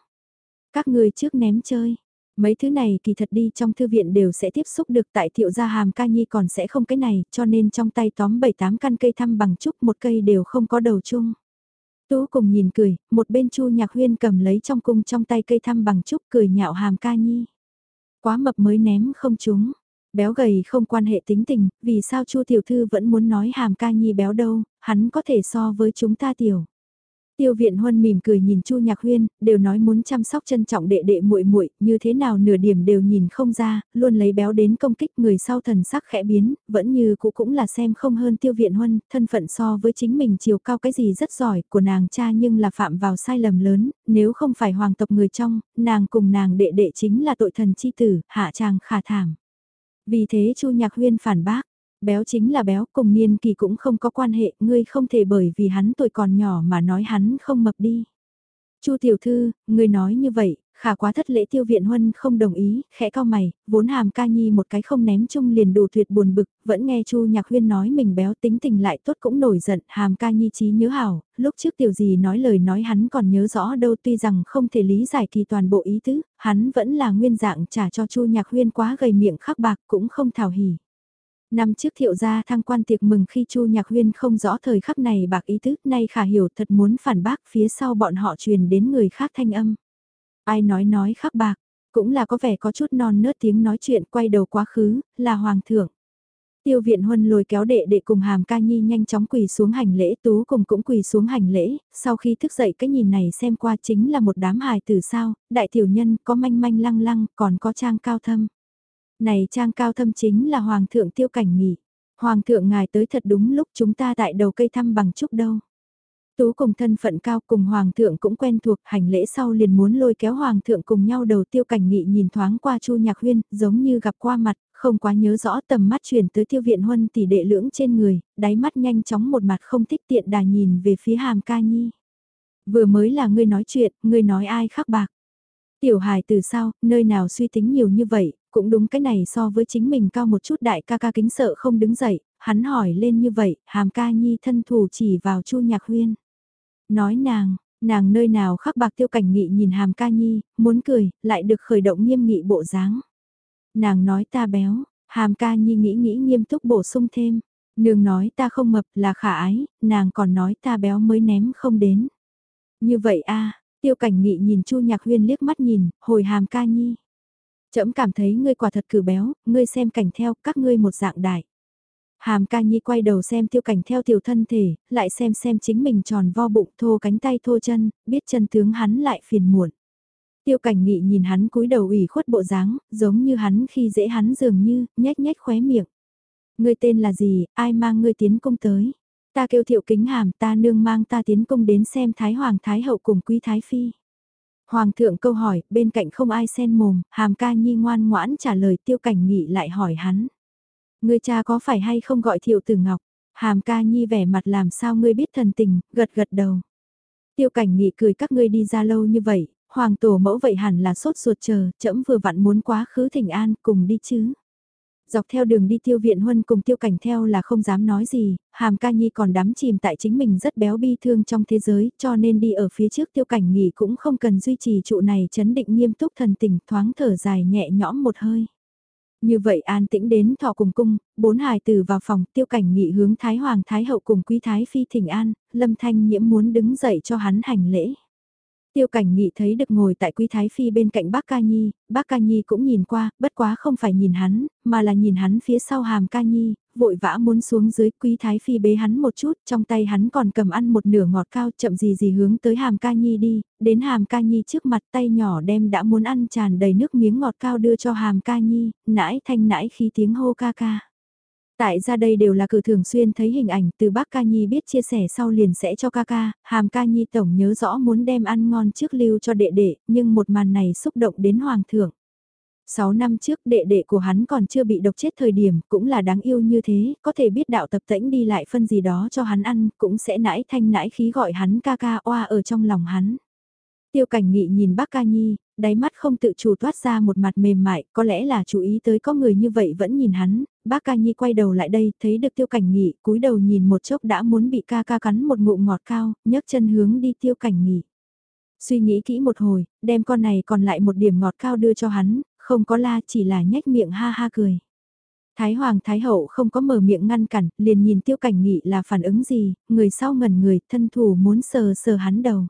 Các người trước ném chơi, Mấy thứ này kỳ thật đi trong thư viện đều sẽ tiếp xúc được tại thiệu gia hàm ca nhi còn sẽ không cái này, cho nên trong tay tóm 7-8 căn cây thăm bằng trúc một cây đều không có đầu chung. Tú cùng nhìn cười, một bên chu nhạc huyên cầm lấy trong cung trong tay cây thăm bằng trúc cười nhạo hàm ca nhi. Quá mập mới ném không chúng, béo gầy không quan hệ tính tình, vì sao chu tiểu thư vẫn muốn nói hàm ca nhi béo đâu, hắn có thể so với chúng ta tiểu. Tiêu Viện Huân mỉm cười nhìn Chu Nhạc Huyên, đều nói muốn chăm sóc trân trọng đệ đệ muội muội, như thế nào nửa điểm đều nhìn không ra, luôn lấy béo đến công kích người sau thần sắc khẽ biến, vẫn như cũ cũng là xem không hơn Tiêu Viện Huân, thân phận so với chính mình chiều cao cái gì rất giỏi của nàng cha nhưng là phạm vào sai lầm lớn, nếu không phải hoàng tộc người trong, nàng cùng nàng đệ đệ chính là tội thần chi tử, hạ chàng khả thảm. Vì thế Chu Nhạc Huyên phản bác, Béo chính là béo, cùng niên kỳ cũng không có quan hệ, ngươi không thể bởi vì hắn tuổi còn nhỏ mà nói hắn không mập đi. Chu tiểu thư, ngươi nói như vậy, khả quá thất lễ tiêu viện huân không đồng ý, khẽ cao mày, vốn hàm ca nhi một cái không ném chung liền đủ tuyệt buồn bực, vẫn nghe chu nhạc huyên nói mình béo tính tình lại tốt cũng nổi giận, hàm ca nhi trí nhớ hảo, lúc trước tiểu gì nói lời nói hắn còn nhớ rõ đâu tuy rằng không thể lý giải kỳ toàn bộ ý tứ, hắn vẫn là nguyên dạng trả cho chu nhạc huyên quá gầy miệng khắc bạc cũng không thảo hỉ. Năm trước thiệu gia thăng quan tiệc mừng khi Chu Nhạc Huyên không rõ thời khắc này bạc ý tứ nay khả hiểu thật muốn phản bác phía sau bọn họ truyền đến người khác thanh âm. Ai nói nói khắc bạc, cũng là có vẻ có chút non nớt tiếng nói chuyện quay đầu quá khứ, là hoàng thượng. Tiêu viện huân lôi kéo đệ đệ cùng hàm ca nhi nhanh chóng quỳ xuống hành lễ tú cùng cũng quỳ xuống hành lễ, sau khi thức dậy cái nhìn này xem qua chính là một đám hài từ sao, đại tiểu nhân có manh manh lăng lăng còn có trang cao thâm. Này trang cao thâm chính là Hoàng thượng tiêu cảnh nghỉ. Hoàng thượng ngài tới thật đúng lúc chúng ta tại đầu cây thăm bằng chúc đâu. Tú cùng thân phận cao cùng Hoàng thượng cũng quen thuộc hành lễ sau liền muốn lôi kéo Hoàng thượng cùng nhau đầu tiêu cảnh nghị nhìn thoáng qua Chu Nhạc Huyên giống như gặp qua mặt, không quá nhớ rõ tầm mắt chuyển tới tiêu viện huân tỷ đệ lưỡng trên người, đáy mắt nhanh chóng một mặt không thích tiện đà nhìn về phía hàm ca nhi. Vừa mới là ngươi nói chuyện, ngươi nói ai khắc bạc. Tiểu hài từ sao, nơi nào suy tính nhiều như vậy, cũng đúng cái này so với chính mình cao một chút đại ca ca kính sợ không đứng dậy, hắn hỏi lên như vậy, hàm ca nhi thân thủ chỉ vào chu nhạc huyên. Nói nàng, nàng nơi nào khắc bạc tiêu cảnh nghị nhìn hàm ca nhi, muốn cười, lại được khởi động nghiêm nghị bộ dáng. Nàng nói ta béo, hàm ca nhi nghĩ nghĩ nghiêm túc bổ sung thêm. Nương nói ta không mập là khả ái, nàng còn nói ta béo mới ném không đến. Như vậy a tiêu cảnh nghị nhìn chu nhạc huyên liếc mắt nhìn, hồi hàm ca nhi. Trẫm cảm thấy ngươi quả thật cử béo, ngươi xem cảnh theo các ngươi một dạng đại. Hàm ca nhi quay đầu xem tiêu cảnh theo tiểu thân thể, lại xem xem chính mình tròn vo bụng thô cánh tay thô chân, biết chân tướng hắn lại phiền muộn. Tiêu cảnh nghị nhìn hắn cúi đầu ủy khuất bộ dáng, giống như hắn khi dễ hắn dường như, nhếch nhếch khóe miệng. Ngươi tên là gì, ai mang ngươi tiến công tới? Ta kêu thiệu kính hàm ta nương mang ta tiến công đến xem Thái Hoàng Thái Hậu cùng Quý Thái Phi. Hoàng thượng câu hỏi, bên cạnh không ai xen mồm, hàm ca nhi ngoan ngoãn trả lời tiêu cảnh nghị lại hỏi hắn. Người cha có phải hay không gọi thiệu tử ngọc? Hàm ca nhi vẻ mặt làm sao ngươi biết thần tình, gật gật đầu. Tiêu cảnh nghị cười các ngươi đi ra lâu như vậy, hoàng tổ mẫu vậy hẳn là sốt ruột chờ, chậm vừa vặn muốn quá khứ thỉnh an cùng đi chứ. Dọc theo đường đi tiêu viện huân cùng tiêu cảnh theo là không dám nói gì, hàm ca nhi còn đắm chìm tại chính mình rất béo bi thương trong thế giới, cho nên đi ở phía trước tiêu cảnh nghỉ cũng không cần duy trì trụ này chấn định nghiêm túc thần tình thoáng thở dài nhẹ nhõm một hơi. Như vậy an tĩnh đến thọ cùng cung, bốn hài tử vào phòng tiêu cảnh nghị hướng Thái Hoàng Thái Hậu cùng Quý Thái Phi thỉnh an, Lâm Thanh Nhiễm muốn đứng dậy cho hắn hành lễ. Tiêu cảnh nghị thấy được ngồi tại quý thái phi bên cạnh bác ca nhi, bác ca nhi cũng nhìn qua, bất quá không phải nhìn hắn, mà là nhìn hắn phía sau hàm ca nhi, vội vã muốn xuống dưới quý thái phi bế hắn một chút, trong tay hắn còn cầm ăn một nửa ngọt cao chậm gì gì hướng tới hàm ca nhi đi, đến hàm ca nhi trước mặt tay nhỏ đem đã muốn ăn tràn đầy nước miếng ngọt cao đưa cho hàm ca nhi, nãi thanh nãi khi tiếng hô ca ca. Tại ra đây đều là cử thường xuyên thấy hình ảnh từ bác ca nhi biết chia sẻ sau liền sẽ cho ca ca, hàm ca nhi tổng nhớ rõ muốn đem ăn ngon trước lưu cho đệ đệ, nhưng một màn này xúc động đến hoàng thượng. 6 năm trước đệ đệ của hắn còn chưa bị độc chết thời điểm, cũng là đáng yêu như thế, có thể biết đạo tập tễnh đi lại phân gì đó cho hắn ăn, cũng sẽ nãi thanh nãi khí gọi hắn ca ca oa ở trong lòng hắn. Tiêu cảnh nghị nhìn bác ca nhi, đáy mắt không tự chủ toát ra một mặt mềm mại, có lẽ là chú ý tới có người như vậy vẫn nhìn hắn, bác ca nhi quay đầu lại đây, thấy được tiêu cảnh nghị, cúi đầu nhìn một chốc đã muốn bị ca ca cắn một ngụm ngọt cao, nhấc chân hướng đi tiêu cảnh nghị. Suy nghĩ kỹ một hồi, đem con này còn lại một điểm ngọt cao đưa cho hắn, không có la chỉ là nhếch miệng ha ha cười. Thái Hoàng Thái Hậu không có mở miệng ngăn cản, liền nhìn tiêu cảnh nghị là phản ứng gì, người sau ngẩn người, thân thủ muốn sờ sờ hắn đầu.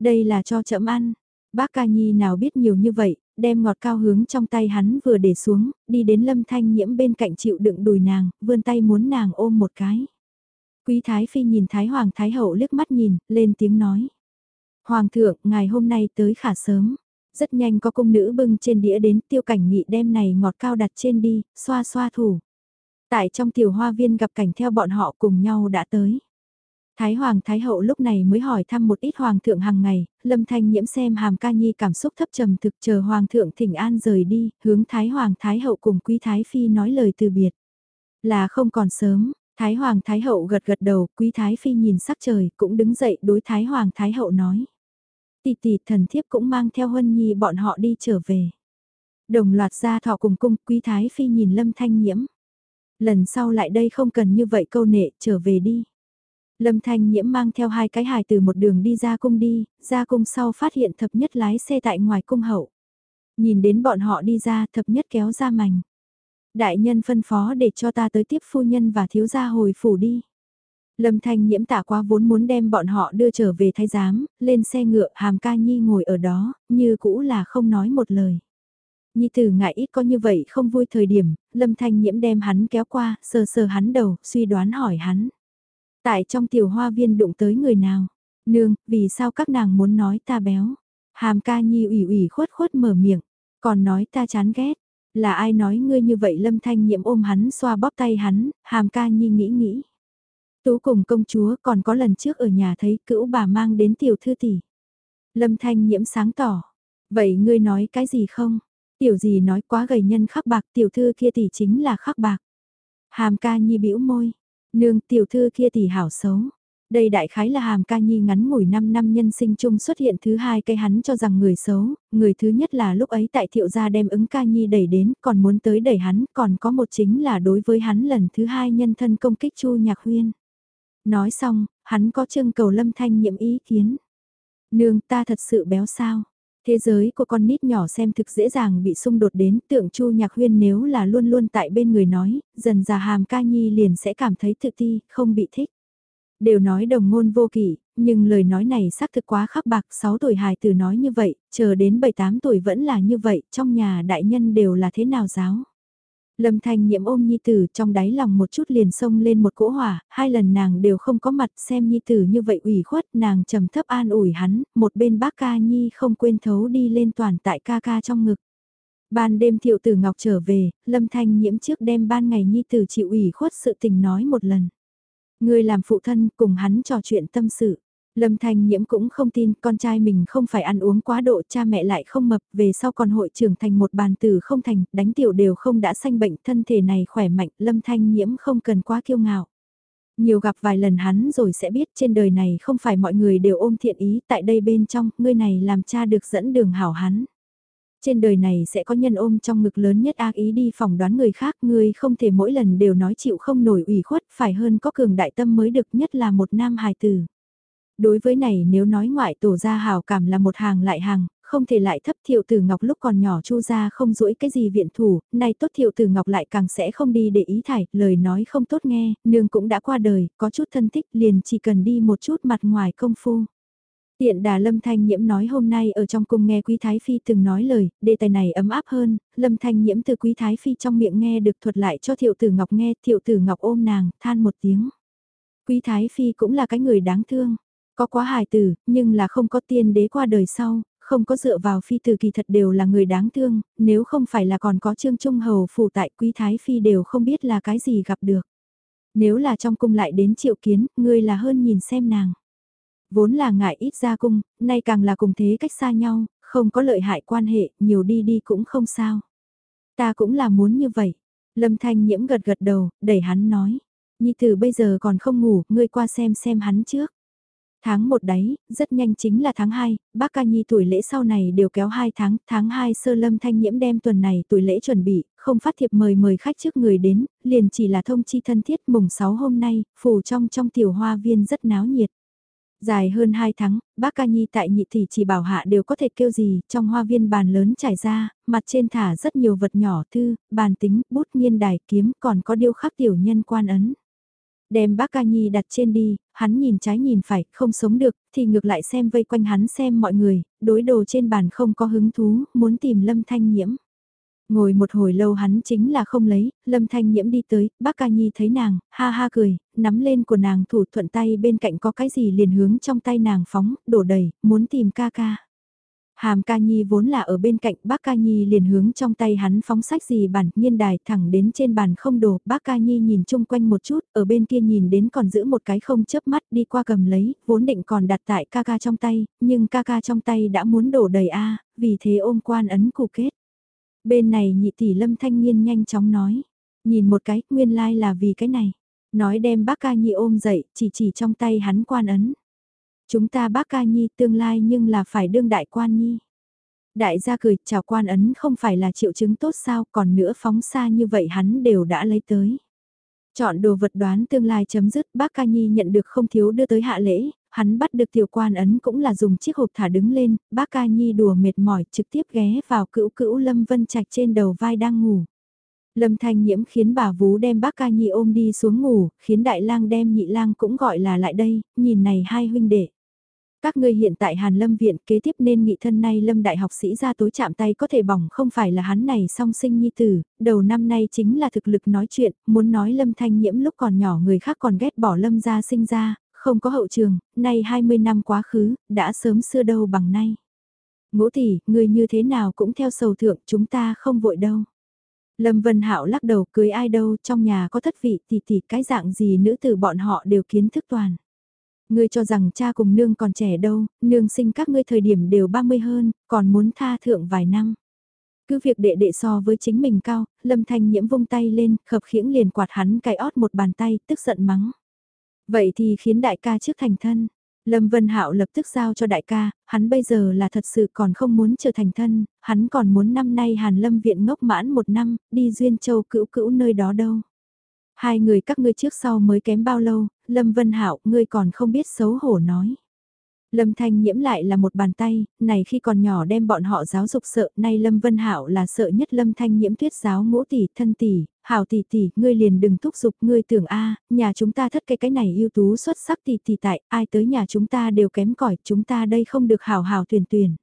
Đây là cho chậm ăn, bác ca nhi nào biết nhiều như vậy, đem ngọt cao hướng trong tay hắn vừa để xuống, đi đến lâm thanh nhiễm bên cạnh chịu đựng đùi nàng, vươn tay muốn nàng ôm một cái. Quý Thái Phi nhìn Thái Hoàng Thái Hậu liếc mắt nhìn, lên tiếng nói. Hoàng thượng, ngài hôm nay tới khả sớm. Rất nhanh có cung nữ bưng trên đĩa đến tiêu cảnh nghị đem này ngọt cao đặt trên đi, xoa xoa thủ. Tại trong tiểu hoa viên gặp cảnh theo bọn họ cùng nhau đã tới. Thái Hoàng Thái Hậu lúc này mới hỏi thăm một ít Hoàng thượng hàng ngày, Lâm Thanh nhiễm xem hàm ca nhi cảm xúc thấp trầm thực chờ Hoàng thượng thỉnh an rời đi, hướng Thái Hoàng Thái Hậu cùng Quý Thái Phi nói lời từ biệt. Là không còn sớm, Thái Hoàng Thái Hậu gật gật đầu, Quý Thái Phi nhìn sắc trời, cũng đứng dậy đối Thái Hoàng Thái Hậu nói. tì tì thần thiếp cũng mang theo Huân Nhi bọn họ đi trở về. Đồng loạt ra thọ cùng cung, Quý Thái Phi nhìn Lâm Thanh nhiễm. Lần sau lại đây không cần như vậy câu nệ, trở về đi. Lâm Thanh Nhiễm mang theo hai cái hài từ một đường đi ra cung đi, ra cung sau phát hiện thập nhất lái xe tại ngoài cung hậu. Nhìn đến bọn họ đi ra thập nhất kéo ra mảnh. Đại nhân phân phó để cho ta tới tiếp phu nhân và thiếu gia hồi phủ đi. Lâm Thanh Nhiễm tả qua vốn muốn đem bọn họ đưa trở về thái giám, lên xe ngựa hàm ca nhi ngồi ở đó, như cũ là không nói một lời. Nhi tử ngại ít có như vậy không vui thời điểm, Lâm Thanh Nhiễm đem hắn kéo qua, sờ sờ hắn đầu, suy đoán hỏi hắn. Tại trong tiểu hoa viên đụng tới người nào? Nương, vì sao các nàng muốn nói ta béo? Hàm ca nhi ủy ủy khuất khuất mở miệng, còn nói ta chán ghét. Là ai nói ngươi như vậy lâm thanh nhiễm ôm hắn xoa bóp tay hắn, hàm ca nhi nghĩ nghĩ. Tú cùng công chúa còn có lần trước ở nhà thấy cữu bà mang đến tiểu thư tỷ. Lâm thanh nhiễm sáng tỏ. Vậy ngươi nói cái gì không? Tiểu gì nói quá gầy nhân khắc bạc tiểu thư kia tỷ chính là khắc bạc. Hàm ca nhi bĩu môi. Nương tiểu thư kia tỷ hảo xấu. Đây đại khái là hàm ca nhi ngắn ngủi 5 năm nhân sinh chung xuất hiện thứ hai cây hắn cho rằng người xấu, người thứ nhất là lúc ấy tại thiệu gia đem ứng ca nhi đẩy đến, còn muốn tới đẩy hắn, còn có một chính là đối với hắn lần thứ hai nhân thân công kích chu nhạc huyên. Nói xong, hắn có trưng cầu lâm thanh nhiệm ý kiến. Nương ta thật sự béo sao, Thế giới của con nít nhỏ xem thực dễ dàng bị xung đột đến tượng Chu Nhạc Huyên nếu là luôn luôn tại bên người nói, dần già hàm ca nhi liền sẽ cảm thấy tự ti, không bị thích. Đều nói đồng ngôn vô kỷ, nhưng lời nói này xác thực quá khắc bạc 6 tuổi hài tử nói như vậy, chờ đến 7-8 tuổi vẫn là như vậy, trong nhà đại nhân đều là thế nào giáo. Lâm Thanh nhiễm ôm Nhi Tử trong đáy lòng một chút liền xông lên một cỗ hỏa, hai lần nàng đều không có mặt xem Nhi Tử như vậy ủy khuất, nàng trầm thấp an ủi hắn, một bên bác ca Nhi không quên thấu đi lên toàn tại ca ca trong ngực. Ban đêm thiệu tử ngọc trở về, Lâm Thanh nhiễm trước đêm ban ngày Nhi Tử chịu ủy khuất sự tình nói một lần. Người làm phụ thân cùng hắn trò chuyện tâm sự. Lâm Thanh Nhiễm cũng không tin con trai mình không phải ăn uống quá độ, cha mẹ lại không mập, về sau còn hội trưởng thành một bàn tử không thành, đánh tiểu đều không đã sanh bệnh, thân thể này khỏe mạnh, Lâm Thanh Nhiễm không cần quá kiêu ngạo. Nhiều gặp vài lần hắn rồi sẽ biết trên đời này không phải mọi người đều ôm thiện ý, tại đây bên trong, ngươi này làm cha được dẫn đường hảo hắn. Trên đời này sẽ có nhân ôm trong ngực lớn nhất ác ý đi phỏng đoán người khác, ngươi không thể mỗi lần đều nói chịu không nổi ủy khuất, phải hơn có cường đại tâm mới được, nhất là một nam hài tử. Đối với này nếu nói ngoại tổ gia hào cảm là một hàng lại hàng, không thể lại thấp thiệu tử ngọc lúc còn nhỏ chu ra không rũi cái gì viện thủ, nay tốt thiệu tử ngọc lại càng sẽ không đi để ý thải, lời nói không tốt nghe, nương cũng đã qua đời, có chút thân thích liền chỉ cần đi một chút mặt ngoài công phu. Tiện đà Lâm Thanh Nhiễm nói hôm nay ở trong cung nghe Quý Thái Phi từng nói lời, đề tài này ấm áp hơn, Lâm Thanh Nhiễm từ Quý Thái Phi trong miệng nghe được thuật lại cho Thiệu Tử Ngọc nghe, Thiệu Tử Ngọc ôm nàng, than một tiếng. Quý Thái Phi cũng là cái người đáng thương, có quá hài tử, nhưng là không có tiên đế qua đời sau, không có dựa vào Phi tử kỳ thật đều là người đáng thương, nếu không phải là còn có Trương Trung Hầu phủ tại Quý Thái Phi đều không biết là cái gì gặp được. Nếu là trong cung lại đến triệu kiến, ngươi là hơn nhìn xem nàng vốn là ngại ít ra cung, nay càng là cùng thế cách xa nhau, không có lợi hại quan hệ, nhiều đi đi cũng không sao. Ta cũng là muốn như vậy. Lâm Thanh Nhiễm gật gật đầu, đẩy hắn nói. Nhi tử bây giờ còn không ngủ, ngươi qua xem xem hắn trước. Tháng 1 đấy, rất nhanh chính là tháng 2, bác ca nhi tuổi lễ sau này đều kéo 2 tháng, tháng 2 sơ lâm thanh nhiễm đem tuần này tuổi lễ chuẩn bị, không phát thiệp mời mời khách trước người đến, liền chỉ là thông chi thân thiết mùng 6 hôm nay, phủ trong trong tiểu hoa viên rất náo nhiệt. Dài hơn 2 tháng, bác ca nhi tại nhị thị chỉ bảo hạ đều có thể kêu gì, trong hoa viên bàn lớn trải ra, mặt trên thả rất nhiều vật nhỏ thư, bàn tính, bút nghiên đài kiếm còn có điêu khắc tiểu nhân quan ấn. Đem bác ca nhi đặt trên đi, hắn nhìn trái nhìn phải, không sống được, thì ngược lại xem vây quanh hắn xem mọi người, đối đồ trên bàn không có hứng thú, muốn tìm lâm thanh nhiễm. Ngồi một hồi lâu hắn chính là không lấy, lâm thanh nhiễm đi tới, bác ca nhi thấy nàng, ha ha cười, nắm lên của nàng thủ thuận tay bên cạnh có cái gì liền hướng trong tay nàng phóng, đổ đầy, muốn tìm ca ca. Hàm ca nhi vốn là ở bên cạnh bác ca nhi liền hướng trong tay hắn phóng sách gì bản nhiên đài thẳng đến trên bàn không đổ, bác ca nhi nhìn chung quanh một chút, ở bên kia nhìn đến còn giữ một cái không chớp mắt đi qua cầm lấy, vốn định còn đặt tại ca ca trong tay, nhưng ca ca trong tay đã muốn đổ đầy a vì thế ôm quan ấn cụ kết. Bên này nhị tỷ lâm thanh niên nhanh chóng nói. Nhìn một cái, nguyên lai like là vì cái này. Nói đem bác ca nhi ôm dậy, chỉ chỉ trong tay hắn quan ấn. Chúng ta bác ca nhi tương lai nhưng là phải đương đại quan nhi. Đại gia cười, chào quan ấn không phải là triệu chứng tốt sao, còn nữa phóng xa như vậy hắn đều đã lấy tới. Chọn đồ vật đoán tương lai chấm dứt, bác ca nhi nhận được không thiếu đưa tới hạ lễ, hắn bắt được tiểu quan ấn cũng là dùng chiếc hộp thả đứng lên, bác ca nhi đùa mệt mỏi trực tiếp ghé vào cữu cữu Lâm Vân Trạch trên đầu vai đang ngủ. Lâm Thanh Nhiễm khiến bà vú đem bác ca nhi ôm đi xuống ngủ, khiến đại lang đem nhị lang cũng gọi là lại đây, nhìn này hai huynh đệ. Các ngươi hiện tại Hàn Lâm Viện kế tiếp nên nghị thân nay Lâm Đại học sĩ ra tối chạm tay có thể bỏng không phải là hắn này song sinh nhi tử, đầu năm nay chính là thực lực nói chuyện, muốn nói Lâm Thanh Nhiễm lúc còn nhỏ người khác còn ghét bỏ Lâm ra sinh ra, không có hậu trường, nay 20 năm quá khứ, đã sớm xưa đâu bằng nay. Ngũ tỷ, người như thế nào cũng theo sầu thượng, chúng ta không vội đâu. Lâm Vân Hạo lắc đầu cưới ai đâu, trong nhà có thất vị tỷ tỷ cái dạng gì nữ tử bọn họ đều kiến thức toàn. Ngươi cho rằng cha cùng nương còn trẻ đâu, nương sinh các ngươi thời điểm đều 30 hơn, còn muốn tha thượng vài năm. Cứ việc đệ đệ so với chính mình cao, lâm thanh nhiễm vung tay lên, khập khiễng liền quạt hắn cái ót một bàn tay, tức giận mắng. Vậy thì khiến đại ca trước thành thân. Lâm Vân Hạo lập tức giao cho đại ca, hắn bây giờ là thật sự còn không muốn trở thành thân, hắn còn muốn năm nay Hàn Lâm viện ngốc mãn một năm, đi Duyên Châu cữu cữu nơi đó đâu. Hai người các ngươi trước sau mới kém bao lâu, Lâm Vân Hạo, ngươi còn không biết xấu hổ nói. Lâm Thanh Nhiễm lại là một bàn tay, này khi còn nhỏ đem bọn họ giáo dục sợ, nay Lâm Vân Hạo là sợ nhất Lâm Thanh Nhiễm tuyết giáo ngũ tỷ, thân tỷ, hảo tỷ tỷ, ngươi liền đừng thúc giục, ngươi tưởng a, nhà chúng ta thất cái cái này ưu tú xuất sắc tỷ tỷ tại, ai tới nhà chúng ta đều kém cỏi, chúng ta đây không được hảo hảo tuyển tuyển.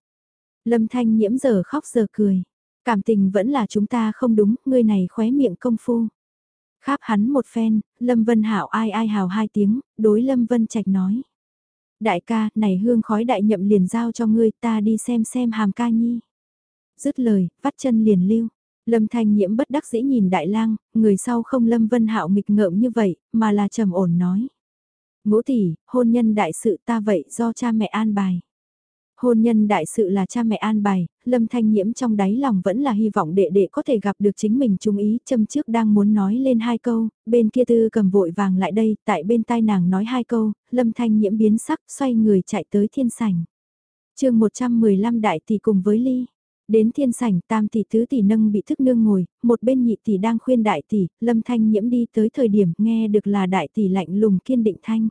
Lâm Thanh Nhiễm giờ khóc giờ cười, cảm tình vẫn là chúng ta không đúng, ngươi này khóe miệng công phu. Kháp hắn một phen, Lâm Vân Hảo ai ai hào hai tiếng, đối Lâm Vân Trạch nói. Đại ca, này hương khói đại nhậm liền giao cho ngươi ta đi xem xem hàm ca nhi. Dứt lời, vắt chân liền lưu. Lâm Thanh Nhiễm bất đắc dĩ nhìn Đại Lang, người sau không Lâm Vân Hạo nghịch ngợm như vậy, mà là trầm ổn nói. Ngũ tỷ, hôn nhân đại sự ta vậy do cha mẹ an bài. Hôn nhân đại sự là cha mẹ an bài, Lâm Thanh Nhiễm trong đáy lòng vẫn là hy vọng đệ đệ có thể gặp được chính mình trung ý, châm trước đang muốn nói lên hai câu, bên kia tư cầm vội vàng lại đây, tại bên tai nàng nói hai câu, Lâm Thanh Nhiễm biến sắc, xoay người chạy tới thiên sảnh. chương 115 đại tỷ cùng với Ly. Đến thiên sảnh tam tỷ tứ tỷ nâng bị thức nương ngồi, một bên nhị tỷ đang khuyên đại tỷ, Lâm Thanh Nhiễm đi tới thời điểm nghe được là đại tỷ lạnh lùng kiên định thanh.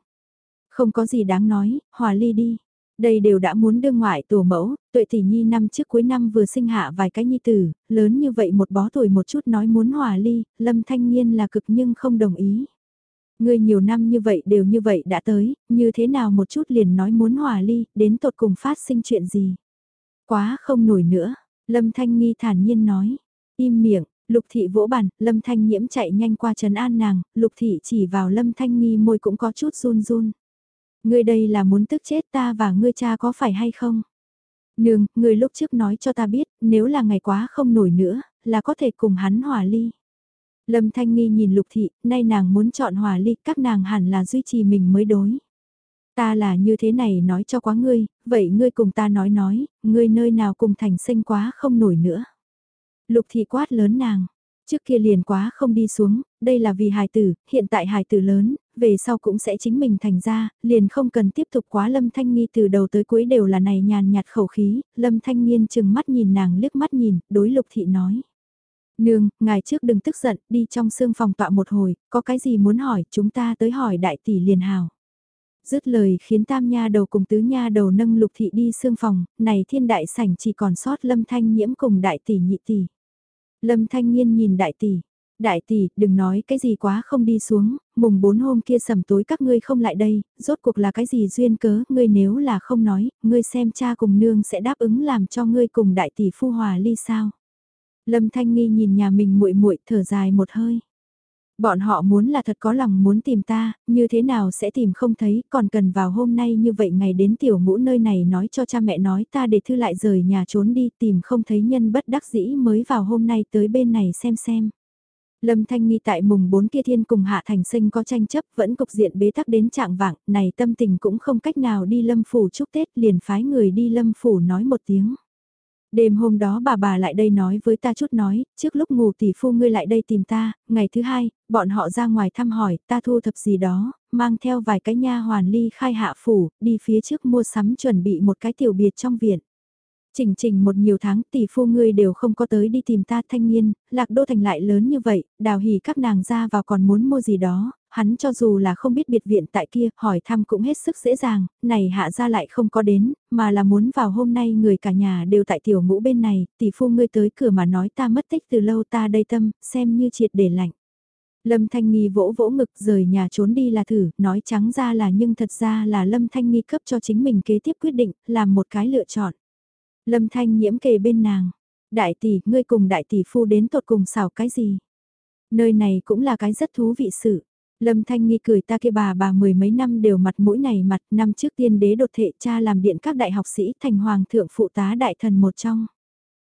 Không có gì đáng nói, hòa ly đi. Đây đều đã muốn đưa ngoại tổ mẫu, tuệ tỷ nhi năm trước cuối năm vừa sinh hạ vài cái nhi tử, lớn như vậy một bó tuổi một chút nói muốn hòa ly, lâm thanh niên là cực nhưng không đồng ý. người nhiều năm như vậy đều như vậy đã tới, như thế nào một chút liền nói muốn hòa ly, đến tột cùng phát sinh chuyện gì. Quá không nổi nữa, Lâm Thanh Nghi thản nhiên nói, im miệng, Lục thị vỗ bàn, Lâm Thanh Nhiễm chạy nhanh qua trấn an nàng, Lục thị chỉ vào Lâm Thanh Nghi môi cũng có chút run run. Ngươi đây là muốn tức chết ta và ngươi cha có phải hay không? Nương, ngươi lúc trước nói cho ta biết, nếu là ngày quá không nổi nữa, là có thể cùng hắn hòa ly. Lâm Thanh Nghi nhìn Lục thị, nay nàng muốn chọn hòa ly, các nàng hẳn là duy trì mình mới đối. Ta là như thế này nói cho quá ngươi, vậy ngươi cùng ta nói nói, ngươi nơi nào cùng thành sinh quá không nổi nữa. Lục thị quát lớn nàng, trước kia liền quá không đi xuống, đây là vì hài tử, hiện tại hài tử lớn, về sau cũng sẽ chính mình thành ra, liền không cần tiếp tục quá Lâm Thanh Nghi từ đầu tới cuối đều là này nhàn nhạt khẩu khí, Lâm Thanh Nghiên chừng mắt nhìn nàng liếc mắt nhìn, đối lục thị nói. Nương, ngài trước đừng tức giận, đi trong xương phòng tọa một hồi, có cái gì muốn hỏi, chúng ta tới hỏi đại tỷ liền hào. Dứt lời khiến tam nha đầu cùng tứ nha đầu nâng lục thị đi xương phòng, này thiên đại sảnh chỉ còn sót lâm thanh nhiễm cùng đại tỷ nhị tỷ. Lâm thanh nhiên nhìn đại tỷ, đại tỷ, đừng nói cái gì quá không đi xuống, mùng bốn hôm kia sầm tối các ngươi không lại đây, rốt cuộc là cái gì duyên cớ, ngươi nếu là không nói, ngươi xem cha cùng nương sẽ đáp ứng làm cho ngươi cùng đại tỷ phu hòa ly sao. Lâm Thanh Nghi nhìn nhà mình muội muội thở dài một hơi. Bọn họ muốn là thật có lòng muốn tìm ta, như thế nào sẽ tìm không thấy, còn cần vào hôm nay như vậy ngày đến tiểu ngũ nơi này nói cho cha mẹ nói ta để thư lại rời nhà trốn đi tìm không thấy nhân bất đắc dĩ mới vào hôm nay tới bên này xem xem. Lâm Thanh Nghi tại mùng 4 kia thiên cùng Hạ Thành Sinh có tranh chấp vẫn cục diện bế tắc đến trạng vạng, này tâm tình cũng không cách nào đi Lâm Phủ chúc Tết liền phái người đi Lâm Phủ nói một tiếng. Đêm hôm đó bà bà lại đây nói với ta chút nói, trước lúc ngủ tỷ phu ngươi lại đây tìm ta, ngày thứ hai, bọn họ ra ngoài thăm hỏi, ta thu thập gì đó, mang theo vài cái nha hoàn ly khai hạ phủ, đi phía trước mua sắm chuẩn bị một cái tiểu biệt trong viện. Trình trình một nhiều tháng tỷ phu ngươi đều không có tới đi tìm ta thanh niên, lạc đô thành lại lớn như vậy, đào hỉ các nàng ra vào còn muốn mua gì đó, hắn cho dù là không biết biệt viện tại kia, hỏi thăm cũng hết sức dễ dàng, này hạ ra lại không có đến, mà là muốn vào hôm nay người cả nhà đều tại tiểu ngũ bên này, tỷ phu ngươi tới cửa mà nói ta mất tích từ lâu ta đây tâm, xem như triệt để lạnh. Lâm Thanh Nghi vỗ vỗ ngực rời nhà trốn đi là thử, nói trắng ra là nhưng thật ra là Lâm Thanh Nghi cấp cho chính mình kế tiếp quyết định, làm một cái lựa chọn. Lâm Thanh nhiễm kề bên nàng, đại tỷ, ngươi cùng đại tỷ phu đến tột cùng xào cái gì? Nơi này cũng là cái rất thú vị sự. Lâm Thanh Nghi cười ta kia bà bà mười mấy năm đều mặt mũi này mặt năm trước tiên đế đột thệ cha làm điện các đại học sĩ thành hoàng thượng phụ tá đại thần một trong.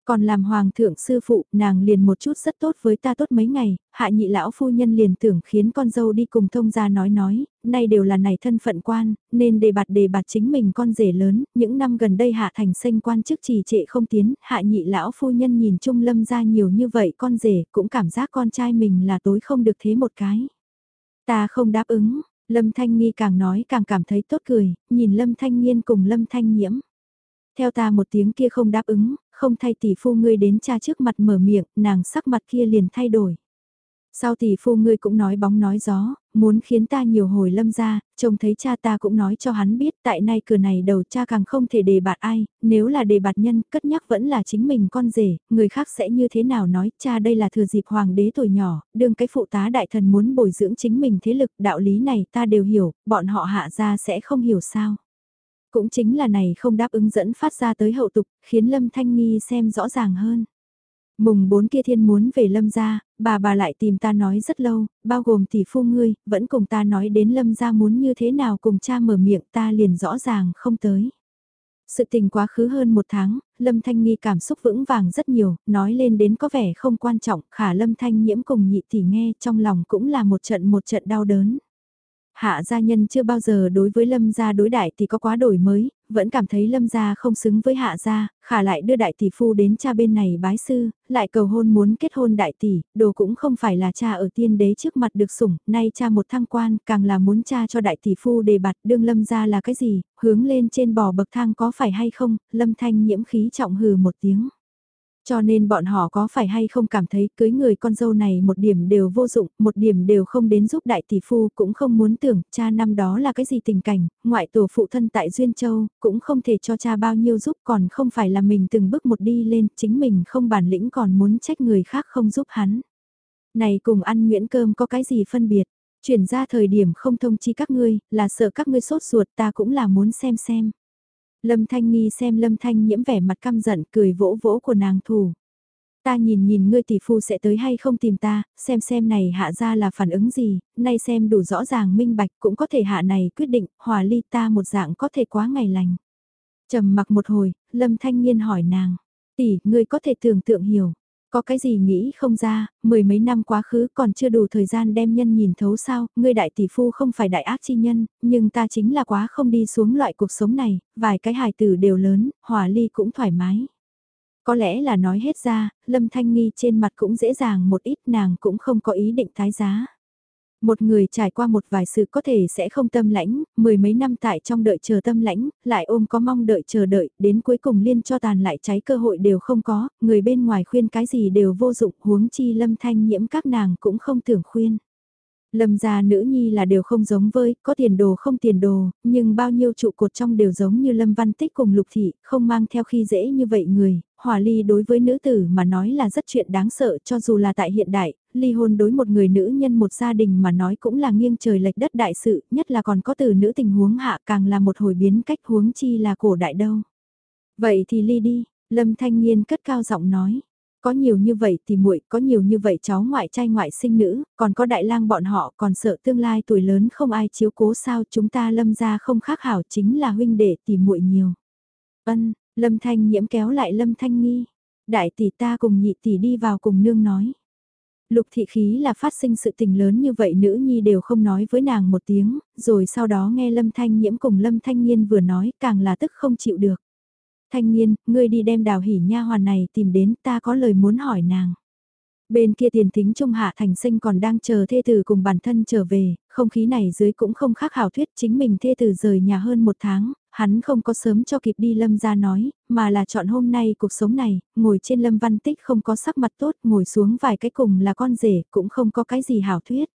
Còn làm hoàng thượng sư phụ, nàng liền một chút rất tốt với ta tốt mấy ngày, hạ nhị lão phu nhân liền tưởng khiến con dâu đi cùng thông gia nói nói, nay đều là này thân phận quan, nên đề bạt đề bạt chính mình con rể lớn, những năm gần đây hạ thành sinh quan chức trì trệ không tiến, hạ nhị lão phu nhân nhìn trung lâm ra nhiều như vậy con rể cũng cảm giác con trai mình là tối không được thế một cái. Ta không đáp ứng, Lâm Thanh Nghi càng nói càng cảm thấy tốt cười, nhìn Lâm Thanh Nhiên cùng Lâm Thanh Nhiễm. Theo ta một tiếng kia không đáp ứng, không thay tỷ phu ngươi đến cha trước mặt mở miệng, nàng sắc mặt kia liền thay đổi. Sau tỷ phu ngươi cũng nói bóng nói gió, muốn khiến ta nhiều hồi lâm ra, trông thấy cha ta cũng nói cho hắn biết tại nay cửa này đầu cha càng không thể đề bạt ai, nếu là đề bạt nhân, cất nhắc vẫn là chính mình con rể, người khác sẽ như thế nào nói, cha đây là thừa dịp hoàng đế tuổi nhỏ, đương cái phụ tá đại thần muốn bồi dưỡng chính mình thế lực, đạo lý này ta đều hiểu, bọn họ hạ ra sẽ không hiểu sao. Cũng chính là này không đáp ứng dẫn phát ra tới hậu tục, khiến Lâm Thanh Nghi xem rõ ràng hơn. Mùng bốn kia thiên muốn về lâm gia, bà bà lại tìm ta nói rất lâu, bao gồm tỷ phu ngươi, vẫn cùng ta nói đến lâm gia muốn như thế nào cùng cha mở miệng ta liền rõ ràng không tới. Sự tình quá khứ hơn một tháng, Lâm Thanh Nghi cảm xúc vững vàng rất nhiều, nói lên đến có vẻ không quan trọng, khả Lâm Thanh nhiễm cùng nhị tỷ nghe trong lòng cũng là một trận một trận đau đớn. Hạ gia nhân chưa bao giờ đối với lâm gia đối đại thì có quá đổi mới, vẫn cảm thấy lâm gia không xứng với hạ gia, khả lại đưa đại tỷ phu đến cha bên này bái sư, lại cầu hôn muốn kết hôn đại tỷ, đồ cũng không phải là cha ở tiên đế trước mặt được sủng, nay cha một thăng quan, càng là muốn cha cho đại tỷ phu đề bạt đương lâm gia là cái gì, hướng lên trên bò bậc thang có phải hay không, lâm thanh nhiễm khí trọng hừ một tiếng. Cho nên bọn họ có phải hay không cảm thấy cưới người con dâu này một điểm đều vô dụng, một điểm đều không đến giúp đại tỷ phu, cũng không muốn tưởng cha năm đó là cái gì tình cảnh, ngoại tổ phụ thân tại Duyên Châu, cũng không thể cho cha bao nhiêu giúp còn không phải là mình từng bước một đi lên, chính mình không bản lĩnh còn muốn trách người khác không giúp hắn. Này cùng ăn nguyễn cơm có cái gì phân biệt, Chuyển ra thời điểm không thông chi các ngươi, là sợ các ngươi sốt ruột ta cũng là muốn xem xem. Lâm Thanh Nghi xem Lâm Thanh nhiễm vẻ mặt căm giận cười vỗ vỗ của nàng thủ. Ta nhìn nhìn ngươi tỷ phu sẽ tới hay không tìm ta, xem xem này hạ ra là phản ứng gì, nay xem đủ rõ ràng minh bạch cũng có thể hạ này quyết định, hòa ly ta một dạng có thể quá ngày lành. trầm mặc một hồi, Lâm Thanh Nhiên hỏi nàng, tỷ, ngươi có thể tưởng tượng hiểu. Có cái gì nghĩ không ra, mười mấy năm quá khứ còn chưa đủ thời gian đem nhân nhìn thấu sao, ngươi đại tỷ phu không phải đại ác chi nhân, nhưng ta chính là quá không đi xuống loại cuộc sống này, vài cái hài tử đều lớn, hòa ly cũng thoải mái. Có lẽ là nói hết ra, Lâm Thanh Nghi trên mặt cũng dễ dàng một ít nàng cũng không có ý định thái giá. Một người trải qua một vài sự có thể sẽ không tâm lãnh, mười mấy năm tại trong đợi chờ tâm lãnh, lại ôm có mong đợi chờ đợi, đến cuối cùng liên cho tàn lại cháy cơ hội đều không có, người bên ngoài khuyên cái gì đều vô dụng, huống chi lâm thanh nhiễm các nàng cũng không tưởng khuyên. Lâm gia nữ nhi là đều không giống với, có tiền đồ không tiền đồ, nhưng bao nhiêu trụ cột trong đều giống như Lâm Văn Tích cùng Lục Thị, không mang theo khi dễ như vậy người, hòa ly đối với nữ tử mà nói là rất chuyện đáng sợ cho dù là tại hiện đại, ly hôn đối một người nữ nhân một gia đình mà nói cũng là nghiêng trời lệch đất đại sự, nhất là còn có từ nữ tình huống hạ càng là một hồi biến cách huống chi là cổ đại đâu. Vậy thì ly đi, Lâm Thanh Nhiên cất cao giọng nói có nhiều như vậy thì muội, có nhiều như vậy cháu ngoại trai ngoại sinh nữ, còn có đại lang bọn họ còn sợ tương lai tuổi lớn không ai chiếu cố sao chúng ta lâm ra không khác hảo chính là huynh đệ tỷ muội nhiều. Ân, lâm thanh nhiễm kéo lại lâm thanh nghi. Đại tỷ ta cùng nhị tỷ đi vào cùng nương nói. Lục thị khí là phát sinh sự tình lớn như vậy nữ nhi đều không nói với nàng một tiếng, rồi sau đó nghe lâm thanh nhiễm cùng lâm thanh nhiên vừa nói càng là tức không chịu được. Thanh niên, ngươi đi đem đào hỉ nha hoàn này tìm đến ta có lời muốn hỏi nàng. Bên kia tiền thính trung hạ thành sinh còn đang chờ thê tử cùng bản thân trở về, không khí này dưới cũng không khác hảo thuyết chính mình thê tử rời nhà hơn một tháng, hắn không có sớm cho kịp đi lâm ra nói, mà là chọn hôm nay cuộc sống này, ngồi trên lâm văn tích không có sắc mặt tốt, ngồi xuống vài cái cùng là con rể, cũng không có cái gì hảo thuyết.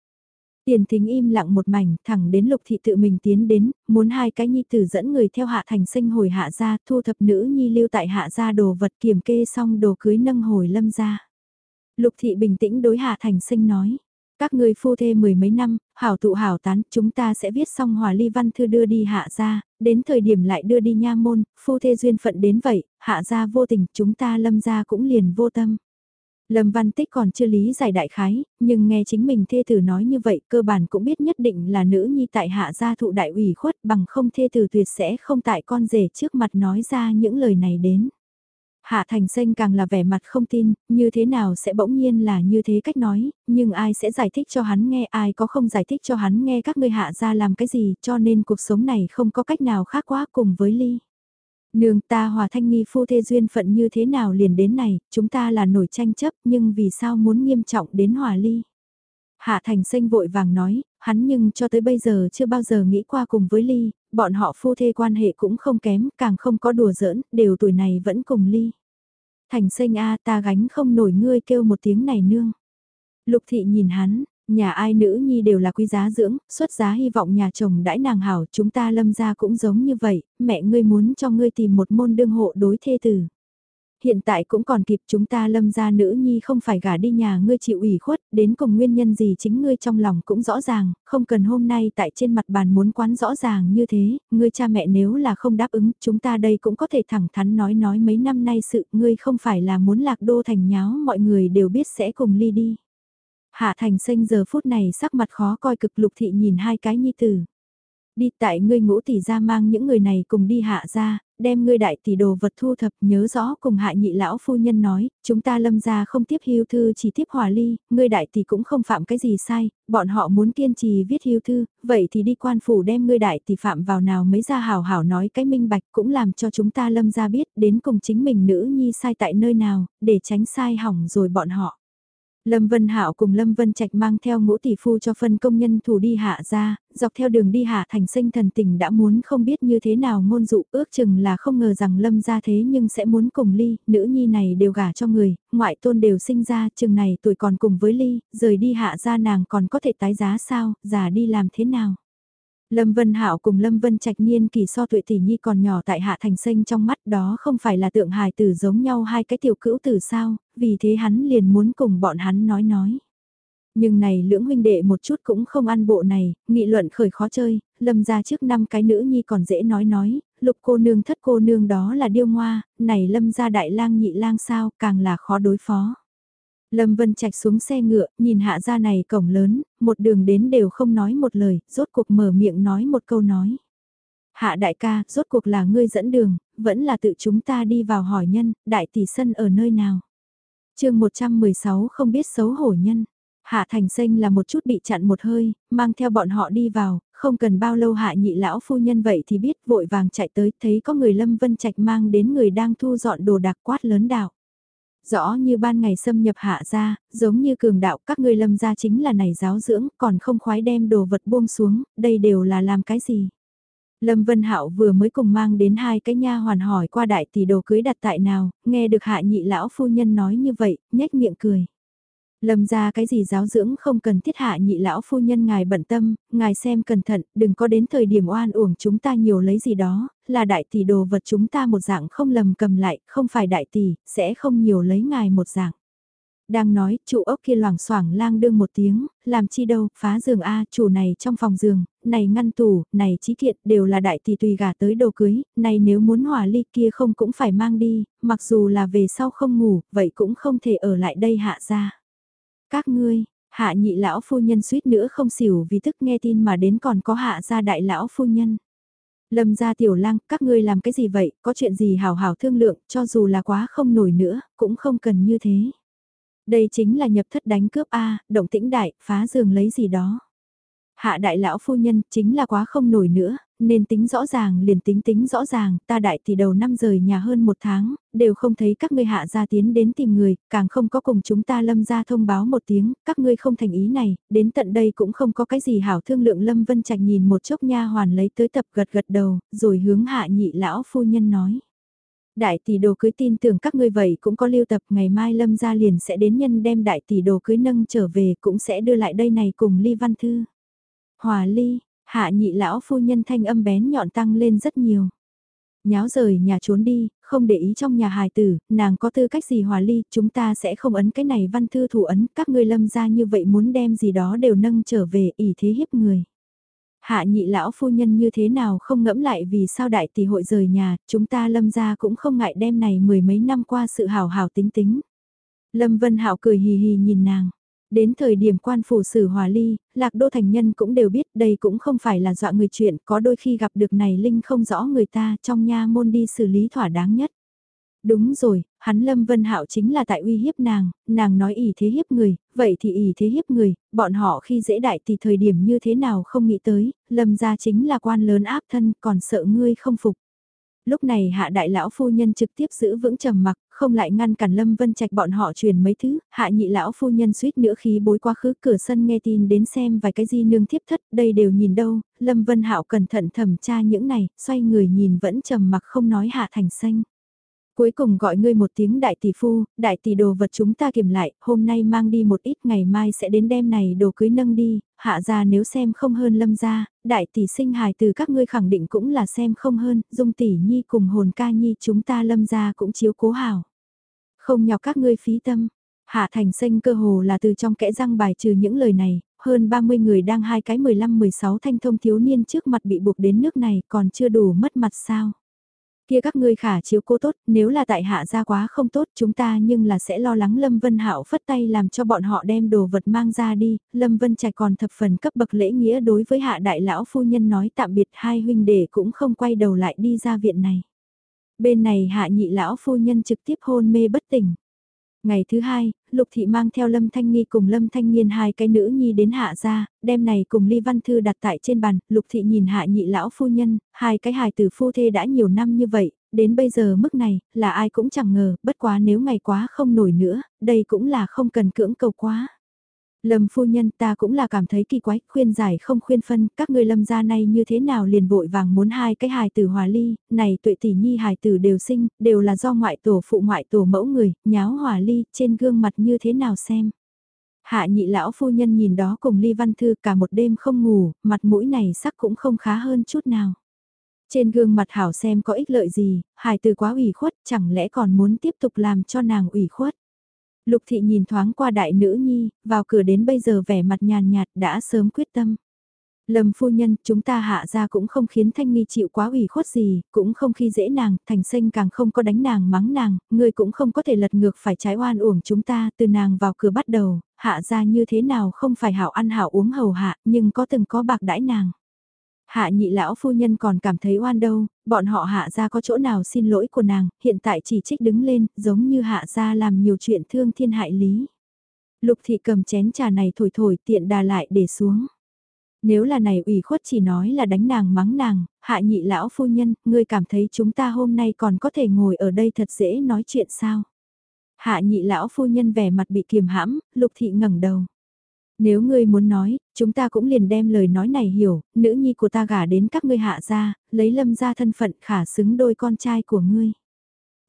Tiền thính im lặng một mảnh, thẳng đến lục thị tự mình tiến đến, muốn hai cái nhi tử dẫn người theo hạ thành sinh hồi hạ gia, thu thập nữ nhi lưu tại hạ gia đồ vật kiểm kê xong đồ cưới nâng hồi lâm gia. Lục thị bình tĩnh đối hạ thành sinh nói, các người phu thê mười mấy năm, hảo tụ hảo tán, chúng ta sẽ viết xong hòa ly văn thư đưa đi hạ gia, đến thời điểm lại đưa đi nha môn, phu thê duyên phận đến vậy, hạ gia vô tình, chúng ta lâm gia cũng liền vô tâm. Lâm Văn Tích còn chưa lý giải đại khái, nhưng nghe chính mình thê tử nói như vậy cơ bản cũng biết nhất định là nữ nhi tại hạ gia thụ đại ủy khuất bằng không thê tử tuyệt sẽ không tại con rể trước mặt nói ra những lời này đến. Hạ Thành Xanh càng là vẻ mặt không tin, như thế nào sẽ bỗng nhiên là như thế cách nói, nhưng ai sẽ giải thích cho hắn nghe ai có không giải thích cho hắn nghe các ngươi hạ gia làm cái gì cho nên cuộc sống này không có cách nào khác quá cùng với Ly. Nương ta hòa thanh nghi phu thê duyên phận như thế nào liền đến này, chúng ta là nổi tranh chấp nhưng vì sao muốn nghiêm trọng đến hòa ly. Hạ thành sinh vội vàng nói, hắn nhưng cho tới bây giờ chưa bao giờ nghĩ qua cùng với ly, bọn họ phu thê quan hệ cũng không kém, càng không có đùa giỡn, đều tuổi này vẫn cùng ly. Thành sinh a ta gánh không nổi ngươi kêu một tiếng này nương. Lục thị nhìn hắn, Nhà ai nữ nhi đều là quý giá dưỡng, xuất giá hy vọng nhà chồng đãi nàng hảo, chúng ta lâm gia cũng giống như vậy, mẹ ngươi muốn cho ngươi tìm một môn đương hộ đối thê tử. Hiện tại cũng còn kịp chúng ta lâm gia nữ nhi không phải gả đi nhà ngươi chịu ủy khuất, đến cùng nguyên nhân gì chính ngươi trong lòng cũng rõ ràng, không cần hôm nay tại trên mặt bàn muốn quán rõ ràng như thế, ngươi cha mẹ nếu là không đáp ứng, chúng ta đây cũng có thể thẳng thắn nói nói mấy năm nay sự ngươi không phải là muốn lạc đô thành nháo mọi người đều biết sẽ cùng ly đi. Hạ thành sinh giờ phút này sắc mặt khó coi cực lục thị nhìn hai cái nhi tử. Đi tại ngươi ngũ tỷ ra mang những người này cùng đi hạ ra, đem ngươi đại tỷ đồ vật thu thập nhớ rõ cùng hạ nhị lão phu nhân nói, chúng ta lâm ra không tiếp hưu thư chỉ tiếp hòa ly, ngươi đại tỷ cũng không phạm cái gì sai, bọn họ muốn kiên trì viết hưu thư, vậy thì đi quan phủ đem ngươi đại tỷ phạm vào nào mới ra hào hảo nói cái minh bạch cũng làm cho chúng ta lâm ra biết đến cùng chính mình nữ nhi sai tại nơi nào, để tránh sai hỏng rồi bọn họ. Lâm Vân Hạo cùng Lâm Vân Trạch mang theo ngũ tỷ phu cho phân công nhân thủ đi hạ ra, dọc theo đường đi hạ thành sinh thần tình đã muốn không biết như thế nào ngôn dụ ước chừng là không ngờ rằng Lâm ra thế nhưng sẽ muốn cùng ly, nữ nhi này đều gả cho người, ngoại tôn đều sinh ra chừng này tuổi còn cùng với ly, rời đi hạ ra nàng còn có thể tái giá sao, già đi làm thế nào. Lâm Vân Hạo cùng Lâm Vân Trạch niên kỳ so tuổi tỷ nhi còn nhỏ tại Hạ Thành Sinh trong mắt đó không phải là tượng hài tử giống nhau hai cái tiểu cữu tử sao, vì thế hắn liền muốn cùng bọn hắn nói nói. Nhưng này lưỡng huynh đệ một chút cũng không ăn bộ này, nghị luận khởi khó chơi, lâm ra trước năm cái nữ nhi còn dễ nói nói, lục cô nương thất cô nương đó là điêu ngoa, này lâm ra đại lang nhị lang sao càng là khó đối phó. Lâm Vân Trạch xuống xe ngựa, nhìn hạ ra này cổng lớn, một đường đến đều không nói một lời, rốt cuộc mở miệng nói một câu nói. Hạ đại ca, rốt cuộc là ngươi dẫn đường, vẫn là tự chúng ta đi vào hỏi nhân, đại tỷ sân ở nơi nào. chương 116 không biết xấu hổ nhân. Hạ Thành Sinh là một chút bị chặn một hơi, mang theo bọn họ đi vào, không cần bao lâu hạ nhị lão phu nhân vậy thì biết vội vàng chạy tới, thấy có người Lâm Vân Trạch mang đến người đang thu dọn đồ đặc quát lớn đạo. Rõ như ban ngày xâm nhập hạ ra, giống như cường đạo các ngươi lâm ra chính là này giáo dưỡng, còn không khoái đem đồ vật buông xuống, đây đều là làm cái gì. Lâm Vân Hạo vừa mới cùng mang đến hai cái nha hoàn hỏi qua đại tỷ đồ cưới đặt tại nào, nghe được hạ nhị lão phu nhân nói như vậy, nhếch miệng cười. Lâm ra cái gì giáo dưỡng không cần thiết hạ nhị lão phu nhân ngài bận tâm, ngài xem cẩn thận, đừng có đến thời điểm oan uổng chúng ta nhiều lấy gì đó, là đại tỷ đồ vật chúng ta một dạng không lầm cầm lại, không phải đại tỷ, sẽ không nhiều lấy ngài một dạng. Đang nói, trụ ốc kia loảng xoảng lang đương một tiếng, làm chi đâu, phá giường A, chủ này trong phòng giường, này ngăn tủ, này trí kiện, đều là đại tỷ tùy gả tới đồ cưới, này nếu muốn hòa ly kia không cũng phải mang đi, mặc dù là về sau không ngủ, vậy cũng không thể ở lại đây hạ ra. Các ngươi, hạ nhị lão phu nhân suýt nữa không xỉu vì tức nghe tin mà đến còn có hạ gia đại lão phu nhân. Lâm gia tiểu lang, các ngươi làm cái gì vậy, có chuyện gì hào hào thương lượng, cho dù là quá không nổi nữa, cũng không cần như thế. Đây chính là nhập thất đánh cướp A, động tĩnh đại, phá giường lấy gì đó. Hạ đại lão phu nhân chính là quá không nổi nữa, nên tính rõ ràng liền tính tính rõ ràng, ta đại thì đầu năm rời nhà hơn một tháng, đều không thấy các ngươi hạ gia tiến đến tìm người, càng không có cùng chúng ta lâm ra thông báo một tiếng, các ngươi không thành ý này, đến tận đây cũng không có cái gì hảo thương lượng lâm vân trạch nhìn một chốc nha hoàn lấy tới tập gật gật đầu, rồi hướng hạ nhị lão phu nhân nói. Đại tỷ đồ cưới tin tưởng các ngươi vậy cũng có lưu tập ngày mai lâm gia liền sẽ đến nhân đem đại tỷ đồ cưới nâng trở về cũng sẽ đưa lại đây này cùng ly văn thư. Hòa ly, hạ nhị lão phu nhân thanh âm bén nhọn tăng lên rất nhiều. Nháo rời nhà trốn đi, không để ý trong nhà hài tử, nàng có tư cách gì hòa ly, chúng ta sẽ không ấn cái này văn thư thủ ấn, các ngươi lâm ra như vậy muốn đem gì đó đều nâng trở về ỉ thế hiếp người. Hạ nhị lão phu nhân như thế nào không ngẫm lại vì sao đại tỷ hội rời nhà, chúng ta lâm ra cũng không ngại đem này mười mấy năm qua sự hào hào tính tính. Lâm Vân Hạo cười hì hì nhìn nàng. Đến thời điểm quan phủ xử hòa ly, lạc đô thành nhân cũng đều biết đây cũng không phải là dọa người chuyện, có đôi khi gặp được này linh không rõ người ta trong nha môn đi xử lý thỏa đáng nhất. Đúng rồi, hắn Lâm Vân Hạo chính là tại uy hiếp nàng, nàng nói ỷ thế hiếp người, vậy thì ỷ thế hiếp người, bọn họ khi dễ đại thì thời điểm như thế nào không nghĩ tới, Lâm gia chính là quan lớn áp thân còn sợ ngươi không phục. Lúc này hạ đại lão phu nhân trực tiếp giữ vững trầm mặc, không lại ngăn cản Lâm Vân Trạch bọn họ truyền mấy thứ, hạ nhị lão phu nhân suýt nữa khí bối quá khứ cửa sân nghe tin đến xem vài cái gì nương thiếp thất, đây đều nhìn đâu, Lâm Vân Hạo cẩn thận thẩm tra những này, xoay người nhìn vẫn trầm mặc không nói hạ thành xanh. Cuối cùng gọi ngươi một tiếng đại tỷ phu, đại tỷ đồ vật chúng ta kiểm lại, hôm nay mang đi một ít ngày mai sẽ đến đêm này đồ cưới nâng đi, hạ ra nếu xem không hơn lâm ra, đại tỷ sinh hài từ các ngươi khẳng định cũng là xem không hơn, dung tỷ nhi cùng hồn ca nhi chúng ta lâm ra cũng chiếu cố hảo. Không nhọc các ngươi phí tâm, hạ thành sinh cơ hồ là từ trong kẽ răng bài trừ những lời này, hơn 30 người đang hai cái 15-16 thanh thông thiếu niên trước mặt bị buộc đến nước này còn chưa đủ mất mặt sao kia các ngươi khả chiếu cố tốt, nếu là tại hạ ra quá không tốt chúng ta nhưng là sẽ lo lắng Lâm Vân Hạo phất tay làm cho bọn họ đem đồ vật mang ra đi, Lâm Vân Trạch còn thập phần cấp bậc lễ nghĩa đối với hạ đại lão phu nhân nói tạm biệt hai huynh đệ cũng không quay đầu lại đi ra viện này. Bên này hạ nhị lão phu nhân trực tiếp hôn mê bất tỉnh. Ngày thứ hai, Lục Thị mang theo Lâm Thanh Nghi cùng Lâm Thanh Nghiên hai cái nữ nhi đến hạ ra, đem này cùng Ly Văn Thư đặt tại trên bàn, Lục Thị nhìn hạ nhị lão phu nhân, hai cái hài tử phu thê đã nhiều năm như vậy, đến bây giờ mức này, là ai cũng chẳng ngờ, bất quá nếu ngày quá không nổi nữa, đây cũng là không cần cưỡng cầu quá. Lâm phu nhân ta cũng là cảm thấy kỳ quái, khuyên giải không khuyên phân, các ngươi lâm gia này như thế nào liền vội vàng muốn hai cái hài tử hòa ly, này tuệ tỷ nhi hài tử đều sinh, đều là do ngoại tổ phụ ngoại tổ mẫu người, nháo hòa ly, trên gương mặt như thế nào xem. Hạ nhị lão phu nhân nhìn đó cùng ly văn thư cả một đêm không ngủ, mặt mũi này sắc cũng không khá hơn chút nào. Trên gương mặt hảo xem có ích lợi gì, hài tử quá ủy khuất, chẳng lẽ còn muốn tiếp tục làm cho nàng ủy khuất. Lục thị nhìn thoáng qua đại nữ nhi, vào cửa đến bây giờ vẻ mặt nhàn nhạt đã sớm quyết tâm. Lâm phu nhân, chúng ta hạ ra cũng không khiến Thanh Nghi chịu quá ủy khuất gì, cũng không khi dễ nàng, thành sinh càng không có đánh nàng mắng nàng, người cũng không có thể lật ngược phải trái oan uổng chúng ta, từ nàng vào cửa bắt đầu, hạ ra như thế nào không phải hảo ăn hảo uống hầu hạ, nhưng có từng có bạc đãi nàng. Hạ nhị lão phu nhân còn cảm thấy oan đâu, bọn họ hạ ra có chỗ nào xin lỗi của nàng, hiện tại chỉ trích đứng lên, giống như hạ ra làm nhiều chuyện thương thiên hại lý. Lục thị cầm chén trà này thổi thổi tiện đà lại để xuống. Nếu là này ủy khuất chỉ nói là đánh nàng mắng nàng, hạ nhị lão phu nhân, ngươi cảm thấy chúng ta hôm nay còn có thể ngồi ở đây thật dễ nói chuyện sao? Hạ nhị lão phu nhân vẻ mặt bị kiềm hãm, lục thị ngẩng đầu. Nếu ngươi muốn nói, chúng ta cũng liền đem lời nói này hiểu, nữ nhi của ta gả đến các ngươi hạ gia, lấy lâm gia thân phận khả xứng đôi con trai của ngươi.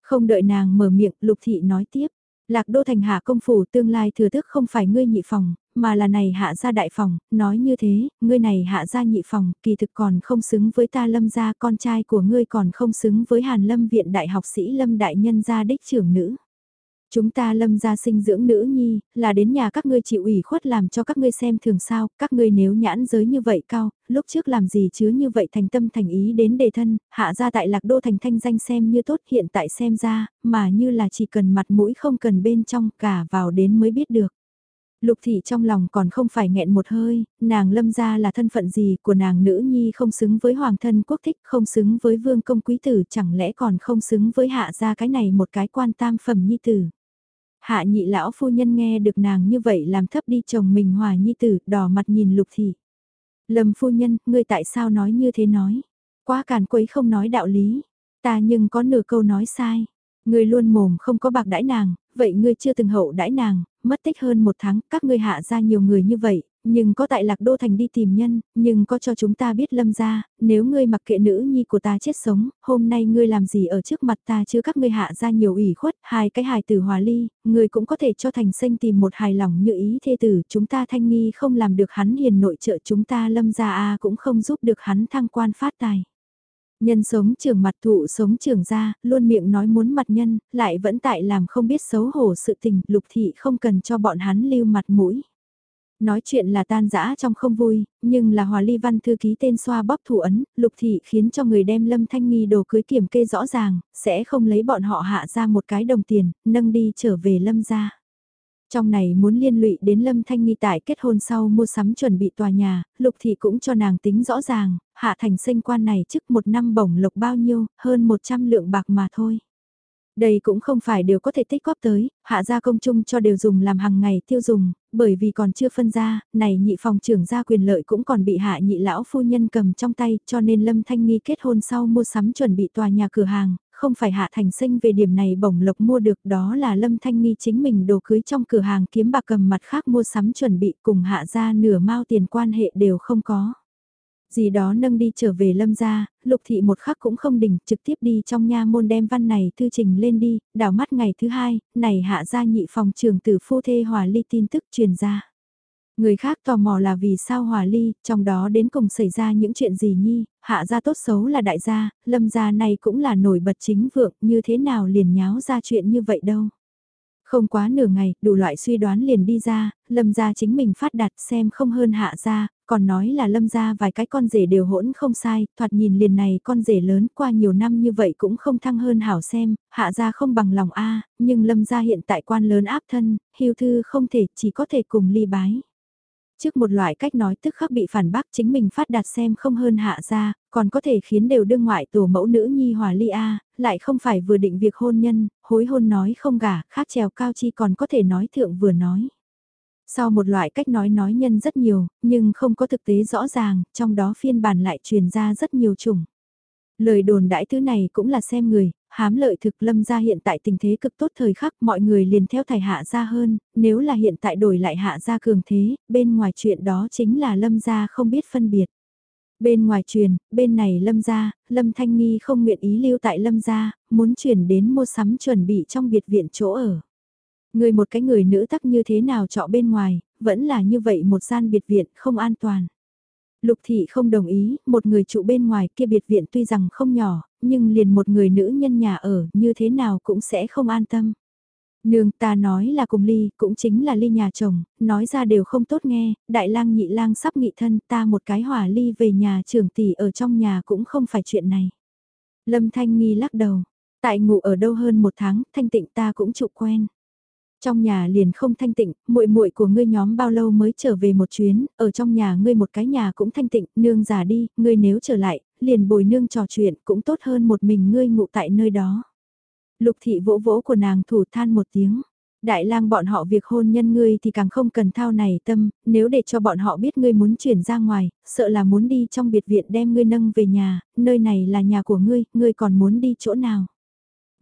Không đợi nàng mở miệng, lục thị nói tiếp. Lạc đô thành hạ công phủ tương lai thừa thức không phải ngươi nhị phòng, mà là này hạ gia đại phòng, nói như thế, ngươi này hạ gia nhị phòng, kỳ thực còn không xứng với ta lâm gia con trai của ngươi còn không xứng với hàn lâm viện đại học sĩ lâm đại nhân gia đích trưởng nữ. Chúng ta lâm gia sinh dưỡng nữ nhi, là đến nhà các ngươi chịu ủy khuất làm cho các ngươi xem thường sao, các ngươi nếu nhãn giới như vậy cao, lúc trước làm gì chứa như vậy thành tâm thành ý đến đề thân, hạ ra tại lạc đô thành thanh danh xem như tốt hiện tại xem ra, mà như là chỉ cần mặt mũi không cần bên trong cả vào đến mới biết được. Lục thị trong lòng còn không phải nghẹn một hơi, nàng lâm gia là thân phận gì của nàng nữ nhi không xứng với hoàng thân quốc thích, không xứng với vương công quý tử, chẳng lẽ còn không xứng với hạ gia cái này một cái quan tam phẩm nhi tử. Hạ nhị lão phu nhân nghe được nàng như vậy làm thấp đi chồng mình hòa nhi tử, đỏ mặt nhìn lục thị. Lâm phu nhân, ngươi tại sao nói như thế nói? Quá càn quấy không nói đạo lý. Ta nhưng có nửa câu nói sai. Ngươi luôn mồm không có bạc đãi nàng, vậy ngươi chưa từng hậu đãi nàng, mất tích hơn một tháng, các ngươi hạ ra nhiều người như vậy, nhưng có tại lạc đô thành đi tìm nhân, nhưng có cho chúng ta biết lâm ra, nếu ngươi mặc kệ nữ nhi của ta chết sống, hôm nay ngươi làm gì ở trước mặt ta chứ các ngươi hạ ra nhiều ủy khuất, hai cái hài tử hòa ly, ngươi cũng có thể cho thành sinh tìm một hài lòng như ý thê tử, chúng ta thanh nghi không làm được hắn hiền nội trợ chúng ta lâm ra a cũng không giúp được hắn thăng quan phát tài. Nhân sống trưởng mặt thụ sống trưởng ra, luôn miệng nói muốn mặt nhân, lại vẫn tại làm không biết xấu hổ sự tình, lục thị không cần cho bọn hắn lưu mặt mũi. Nói chuyện là tan dã trong không vui, nhưng là hòa ly văn thư ký tên xoa bóp thủ ấn, lục thị khiến cho người đem lâm thanh nghi đồ cưới kiểm kê rõ ràng, sẽ không lấy bọn họ hạ ra một cái đồng tiền, nâng đi trở về lâm ra. Trong này muốn liên lụy đến Lâm Thanh Nghi tại kết hôn sau mua sắm chuẩn bị tòa nhà, Lục Thị cũng cho nàng tính rõ ràng, hạ thành sinh quan này trước một năm bổng lộc bao nhiêu, hơn 100 lượng bạc mà thôi. Đây cũng không phải đều có thể tích góp tới, hạ gia công chung cho đều dùng làm hàng ngày tiêu dùng, bởi vì còn chưa phân ra, này nhị phòng trưởng gia quyền lợi cũng còn bị hạ nhị lão phu nhân cầm trong tay, cho nên Lâm Thanh Nghi kết hôn sau mua sắm chuẩn bị tòa nhà cửa hàng, không phải hạ thành sinh về điểm này bổng lộc mua được đó là Lâm Thanh Nghi chính mình đồ cưới trong cửa hàng kiếm bạc cầm mặt khác mua sắm chuẩn bị cùng hạ gia nửa mao tiền quan hệ đều không có gì đó nâng đi trở về lâm gia, lục thị một khắc cũng không đỉnh, trực tiếp đi trong nha môn đem văn này thư trình lên đi, đảo mắt ngày thứ hai, này hạ gia nhị phòng trường tử phu thê hòa ly tin tức truyền ra. Người khác tò mò là vì sao hòa ly, trong đó đến cùng xảy ra những chuyện gì nhi, hạ gia tốt xấu là đại gia, lâm gia này cũng là nổi bật chính vượng, như thế nào liền nháo ra chuyện như vậy đâu. Không quá nửa ngày, đủ loại suy đoán liền đi ra, lâm gia chính mình phát đạt xem không hơn hạ gia, còn nói là lâm gia vài cái con rể đều hỗn không sai, thoạt nhìn liền này con rể lớn qua nhiều năm như vậy cũng không thăng hơn hảo xem, hạ gia không bằng lòng a nhưng lâm gia hiện tại quan lớn áp thân, hiu thư không thể, chỉ có thể cùng ly bái. Trước một loại cách nói tức khắc bị phản bác chính mình phát đạt xem không hơn hạ gia, còn có thể khiến đều đương ngoại tổ mẫu nữ nhi hòa ly a lại không phải vừa định việc hôn nhân, hối hôn nói không gả, khác trèo cao chi còn có thể nói thượng vừa nói. Sau một loại cách nói nói nhân rất nhiều, nhưng không có thực tế rõ ràng, trong đó phiên bản lại truyền ra rất nhiều chủng. Lời đồn đãi thứ này cũng là xem người, hám lợi thực lâm ra hiện tại tình thế cực tốt thời khắc mọi người liền theo thầy hạ ra hơn, nếu là hiện tại đổi lại hạ ra cường thế, bên ngoài chuyện đó chính là lâm ra không biết phân biệt. Bên ngoài truyền, bên này lâm ra, lâm thanh nghi không nguyện ý lưu tại lâm ra, muốn chuyển đến mua sắm chuẩn bị trong biệt viện chỗ ở. Người một cái người nữ tắc như thế nào trọ bên ngoài, vẫn là như vậy một gian biệt viện không an toàn. Lục thị không đồng ý, một người trụ bên ngoài kia biệt viện tuy rằng không nhỏ, nhưng liền một người nữ nhân nhà ở như thế nào cũng sẽ không an tâm. Nương ta nói là cùng ly, cũng chính là ly nhà chồng, nói ra đều không tốt nghe, đại lang nhị lang sắp nghị thân ta một cái hỏa ly về nhà trưởng tỷ ở trong nhà cũng không phải chuyện này. Lâm Thanh Nghi lắc đầu, tại ngủ ở đâu hơn một tháng, thanh tịnh ta cũng trụ quen. Trong nhà liền không thanh tịnh, muội muội của ngươi nhóm bao lâu mới trở về một chuyến, ở trong nhà ngươi một cái nhà cũng thanh tịnh, nương già đi, ngươi nếu trở lại, liền bồi nương trò chuyện cũng tốt hơn một mình ngươi ngủ tại nơi đó. Lục thị vỗ vỗ của nàng thủ than một tiếng. Đại lang bọn họ việc hôn nhân ngươi thì càng không cần thao này tâm, nếu để cho bọn họ biết ngươi muốn chuyển ra ngoài, sợ là muốn đi trong biệt viện đem ngươi nâng về nhà, nơi này là nhà của ngươi, ngươi còn muốn đi chỗ nào.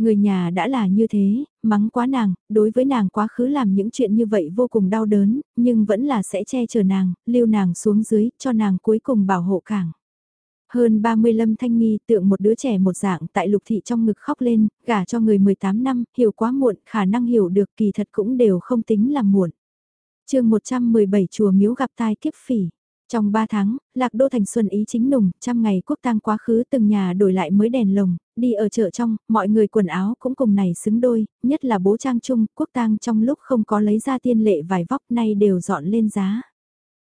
Người nhà đã là như thế, mắng quá nàng, đối với nàng quá khứ làm những chuyện như vậy vô cùng đau đớn, nhưng vẫn là sẽ che chở nàng, lưu nàng xuống dưới, cho nàng cuối cùng bảo hộ cảng. Hơn 30 lâm thanh nghi tượng một đứa trẻ một dạng tại lục thị trong ngực khóc lên, gả cho người 18 năm, hiểu quá muộn, khả năng hiểu được kỳ thật cũng đều không tính là muộn. chương 117 chùa miếu gặp tai kiếp phỉ. Trong 3 tháng, Lạc Đô Thành Xuân ý chính nùng, trăm ngày quốc tang quá khứ từng nhà đổi lại mới đèn lồng, đi ở chợ trong, mọi người quần áo cũng cùng này xứng đôi, nhất là bố trang trung, quốc tang trong lúc không có lấy ra tiên lệ vài vóc nay đều dọn lên giá.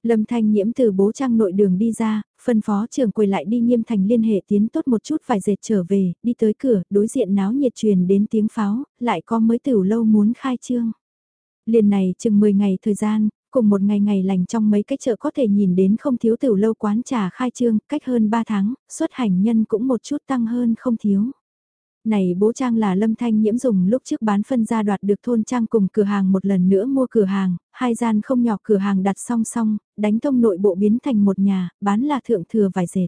Lâm Thanh Nhiễm từ bố trang nội đường đi ra, phân phó trưởng quầy lại đi nghiêm thành liên hệ tiến tốt một chút vài dệt trở về, đi tới cửa, đối diện náo nhiệt truyền đến tiếng pháo, lại có mới tiểu lâu muốn khai trương. Liền này chừng 10 ngày thời gian, cùng một ngày ngày lành trong mấy cái chợ có thể nhìn đến không thiếu tiểu lâu quán trà khai trương, cách hơn 3 tháng, xuất hành nhân cũng một chút tăng hơn không thiếu này bố trang là lâm thanh nhiễm dùng lúc trước bán phân ra đoạt được thôn trang cùng cửa hàng một lần nữa mua cửa hàng, hai gian không nhỏ cửa hàng đặt song song, đánh thông nội bộ biến thành một nhà, bán là thượng thừa vài dệt.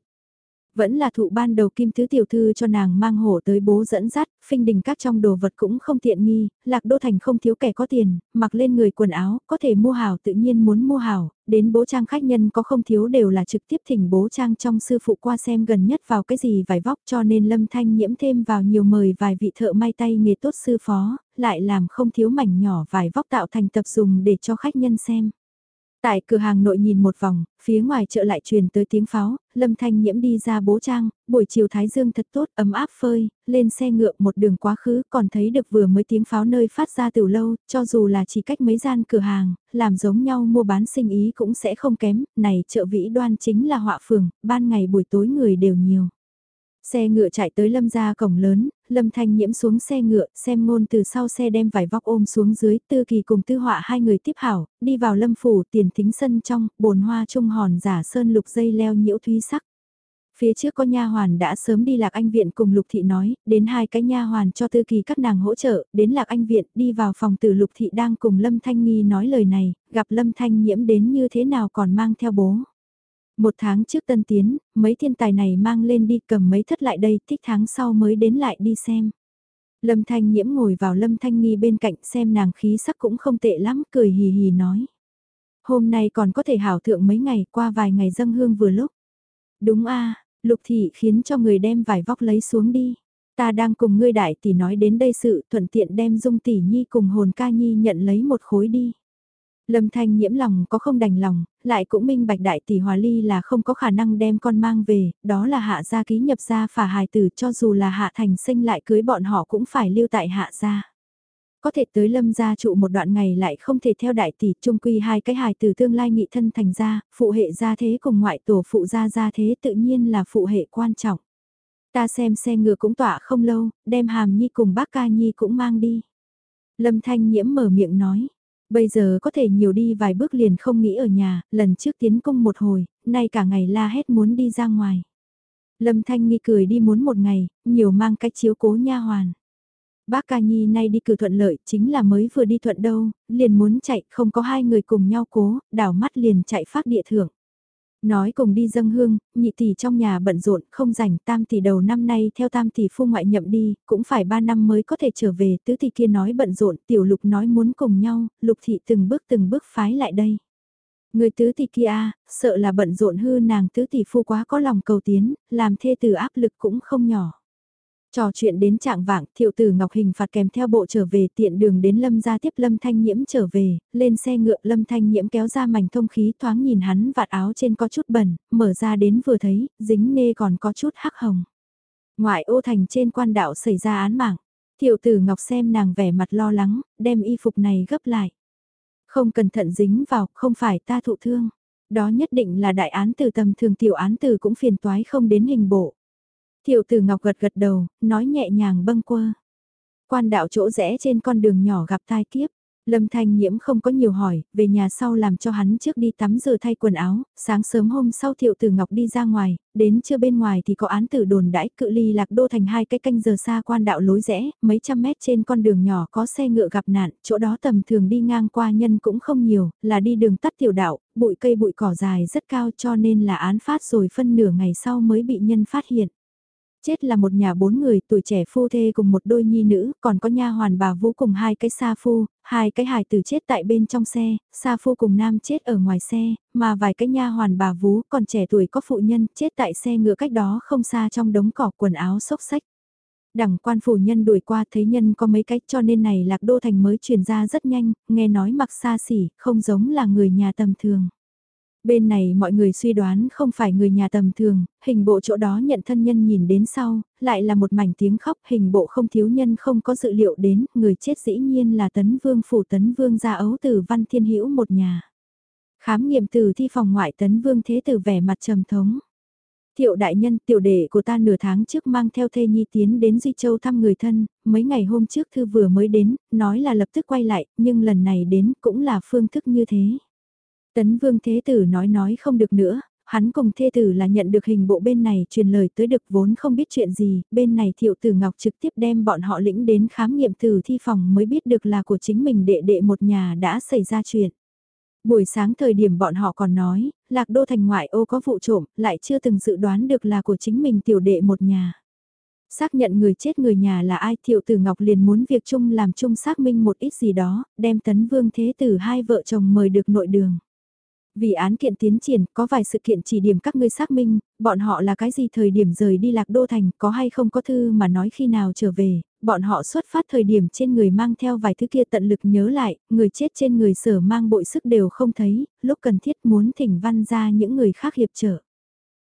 Vẫn là thụ ban đầu kim tứ tiểu thư cho nàng mang hổ tới bố dẫn dắt, phinh đình các trong đồ vật cũng không tiện nghi, lạc đô thành không thiếu kẻ có tiền, mặc lên người quần áo, có thể mua hảo tự nhiên muốn mua hảo, đến bố trang khách nhân có không thiếu đều là trực tiếp thỉnh bố trang trong sư phụ qua xem gần nhất vào cái gì vải vóc cho nên lâm thanh nhiễm thêm vào nhiều mời vài vị thợ may tay nghề tốt sư phó, lại làm không thiếu mảnh nhỏ vải vóc tạo thành tập dùng để cho khách nhân xem. Tại cửa hàng nội nhìn một vòng, phía ngoài chợ lại truyền tới tiếng pháo, Lâm Thanh Nhiễm đi ra bố trang, buổi chiều Thái Dương thật tốt, ấm áp phơi, lên xe ngựa một đường quá khứ còn thấy được vừa mới tiếng pháo nơi phát ra từ lâu, cho dù là chỉ cách mấy gian cửa hàng, làm giống nhau mua bán sinh ý cũng sẽ không kém, này chợ vĩ đoan chính là họa phường, ban ngày buổi tối người đều nhiều. Xe ngựa chạy tới lâm gia cổng lớn, lâm thanh nhiễm xuống xe ngựa, xem ngôn từ sau xe đem vải vóc ôm xuống dưới, tư kỳ cùng tư họa hai người tiếp hảo, đi vào lâm phủ tiền thính sân trong, bồn hoa trung hòn giả sơn lục dây leo nhiễu thúy sắc. Phía trước có nha hoàn đã sớm đi lạc anh viện cùng lục thị nói, đến hai cái nha hoàn cho tư kỳ các nàng hỗ trợ, đến lạc anh viện đi vào phòng tử lục thị đang cùng lâm thanh nghi nói lời này, gặp lâm thanh nhiễm đến như thế nào còn mang theo bố. Một tháng trước tân tiến, mấy thiên tài này mang lên đi cầm mấy thất lại đây, thích tháng sau mới đến lại đi xem. Lâm Thanh Nhiễm ngồi vào Lâm Thanh Nghi bên cạnh xem nàng khí sắc cũng không tệ lắm, cười hì hì nói. Hôm nay còn có thể hảo thượng mấy ngày qua vài ngày dâng hương vừa lúc. Đúng a Lục Thị khiến cho người đem vải vóc lấy xuống đi. Ta đang cùng ngươi đại tỷ nói đến đây sự thuận tiện đem dung tỷ nhi cùng hồn ca nhi nhận lấy một khối đi. Lâm Thanh nhiễm lòng có không đành lòng, lại cũng minh bạch đại tỷ hòa ly là không có khả năng đem con mang về, đó là hạ gia ký nhập gia phả hài tử cho dù là hạ thành sinh lại cưới bọn họ cũng phải lưu tại hạ gia. Có thể tới lâm gia trụ một đoạn ngày lại không thể theo đại tỷ trung quy hai cái hài tử tương lai nghị thân thành gia, phụ hệ gia thế cùng ngoại tổ phụ gia gia thế tự nhiên là phụ hệ quan trọng. Ta xem xe ngựa cũng tỏa không lâu, đem hàm nhi cùng bác ca nhi cũng mang đi. Lâm Thanh nhiễm mở miệng nói Bây giờ có thể nhiều đi vài bước liền không nghĩ ở nhà, lần trước tiến công một hồi, nay cả ngày la hét muốn đi ra ngoài. Lâm Thanh Nghi cười đi muốn một ngày, nhiều mang cách chiếu cố nha hoàn. Bác ca nhi nay đi cử thuận lợi chính là mới vừa đi thuận đâu, liền muốn chạy không có hai người cùng nhau cố, đảo mắt liền chạy phát địa thưởng. Nói cùng đi dâng hương, nhị tỷ trong nhà bận rộn, không rảnh tam tỷ đầu năm nay theo tam tỷ phu ngoại nhậm đi, cũng phải ba năm mới có thể trở về, tứ tỷ kia nói bận rộn, tiểu lục nói muốn cùng nhau, lục thị từng bước từng bước phái lại đây. Người tứ tỷ kia, sợ là bận rộn hư nàng tứ tỷ phu quá có lòng cầu tiến, làm thê từ áp lực cũng không nhỏ. Trò chuyện đến trạng vạng, thiệu tử Ngọc Hình phạt kèm theo bộ trở về tiện đường đến Lâm gia tiếp Lâm Thanh Nhiễm trở về, lên xe ngựa Lâm Thanh Nhiễm kéo ra mảnh thông khí thoáng nhìn hắn vạt áo trên có chút bẩn, mở ra đến vừa thấy, dính nê còn có chút hắc hồng. Ngoại ô thành trên quan đạo xảy ra án mạng, Thiệu tử Ngọc xem nàng vẻ mặt lo lắng, đem y phục này gấp lại. Không cẩn thận dính vào, không phải ta thụ thương. Đó nhất định là đại án từ tầm thường tiểu án từ cũng phiền toái không đến hình bộ. Tiểu tử Ngọc gật gật đầu, nói nhẹ nhàng bâng quơ. Quan đạo chỗ rẽ trên con đường nhỏ gặp tai kiếp. Lâm Thanh Nhiễm không có nhiều hỏi, về nhà sau làm cho hắn trước đi tắm rửa thay quần áo, sáng sớm hôm sau Thiệu Tử Ngọc đi ra ngoài, đến trưa bên ngoài thì có án tử đồn đãi cự ly lạc đô thành hai cái canh giờ xa quan đạo lối rẽ, mấy trăm mét trên con đường nhỏ có xe ngựa gặp nạn, chỗ đó tầm thường đi ngang qua nhân cũng không nhiều, là đi đường tắt tiểu đạo, bụi cây bụi cỏ dài rất cao cho nên là án phát rồi phân nửa ngày sau mới bị nhân phát hiện. Chết là một nhà bốn người, tuổi trẻ phu thê cùng một đôi nhi nữ, còn có nha hoàn bà vũ cùng hai cái sa phu, hai cái hài tử chết tại bên trong xe, sa phu cùng nam chết ở ngoài xe, mà vài cái nha hoàn bà vũ còn trẻ tuổi có phụ nhân chết tại xe ngựa cách đó không xa trong đống cỏ quần áo xốc xách. Đẳng quan phủ nhân đuổi qua thấy nhân có mấy cách cho nên này lạc đô thành mới truyền ra rất nhanh, nghe nói mặc xa xỉ, không giống là người nhà tầm thường. Bên này mọi người suy đoán không phải người nhà tầm thường, hình bộ chỗ đó nhận thân nhân nhìn đến sau, lại là một mảnh tiếng khóc hình bộ không thiếu nhân không có dự liệu đến, người chết dĩ nhiên là tấn vương phủ tấn vương gia ấu từ văn thiên hữu một nhà. Khám nghiệm từ thi phòng ngoại tấn vương thế từ vẻ mặt trầm thống. Thiệu đại nhân tiểu đệ của ta nửa tháng trước mang theo thê nhi tiến đến Duy Châu thăm người thân, mấy ngày hôm trước thư vừa mới đến, nói là lập tức quay lại, nhưng lần này đến cũng là phương thức như thế. Tấn Vương Thế Tử nói nói không được nữa, hắn cùng Thế Tử là nhận được hình bộ bên này truyền lời tới được vốn không biết chuyện gì, bên này Thiệu Tử Ngọc trực tiếp đem bọn họ lĩnh đến khám nghiệm từ thi phòng mới biết được là của chính mình đệ đệ một nhà đã xảy ra chuyện. Buổi sáng thời điểm bọn họ còn nói, Lạc Đô Thành ngoại ô có vụ trộm, lại chưa từng dự đoán được là của chính mình tiểu đệ một nhà. Xác nhận người chết người nhà là ai Thiệu Tử Ngọc liền muốn việc chung làm chung xác minh một ít gì đó, đem Tấn Vương Thế Tử hai vợ chồng mời được nội đường. Vì án kiện tiến triển, có vài sự kiện chỉ điểm các ngươi xác minh, bọn họ là cái gì thời điểm rời đi lạc đô thành, có hay không có thư mà nói khi nào trở về, bọn họ xuất phát thời điểm trên người mang theo vài thứ kia tận lực nhớ lại, người chết trên người sở mang bội sức đều không thấy, lúc cần thiết muốn thỉnh văn ra những người khác hiệp trợ.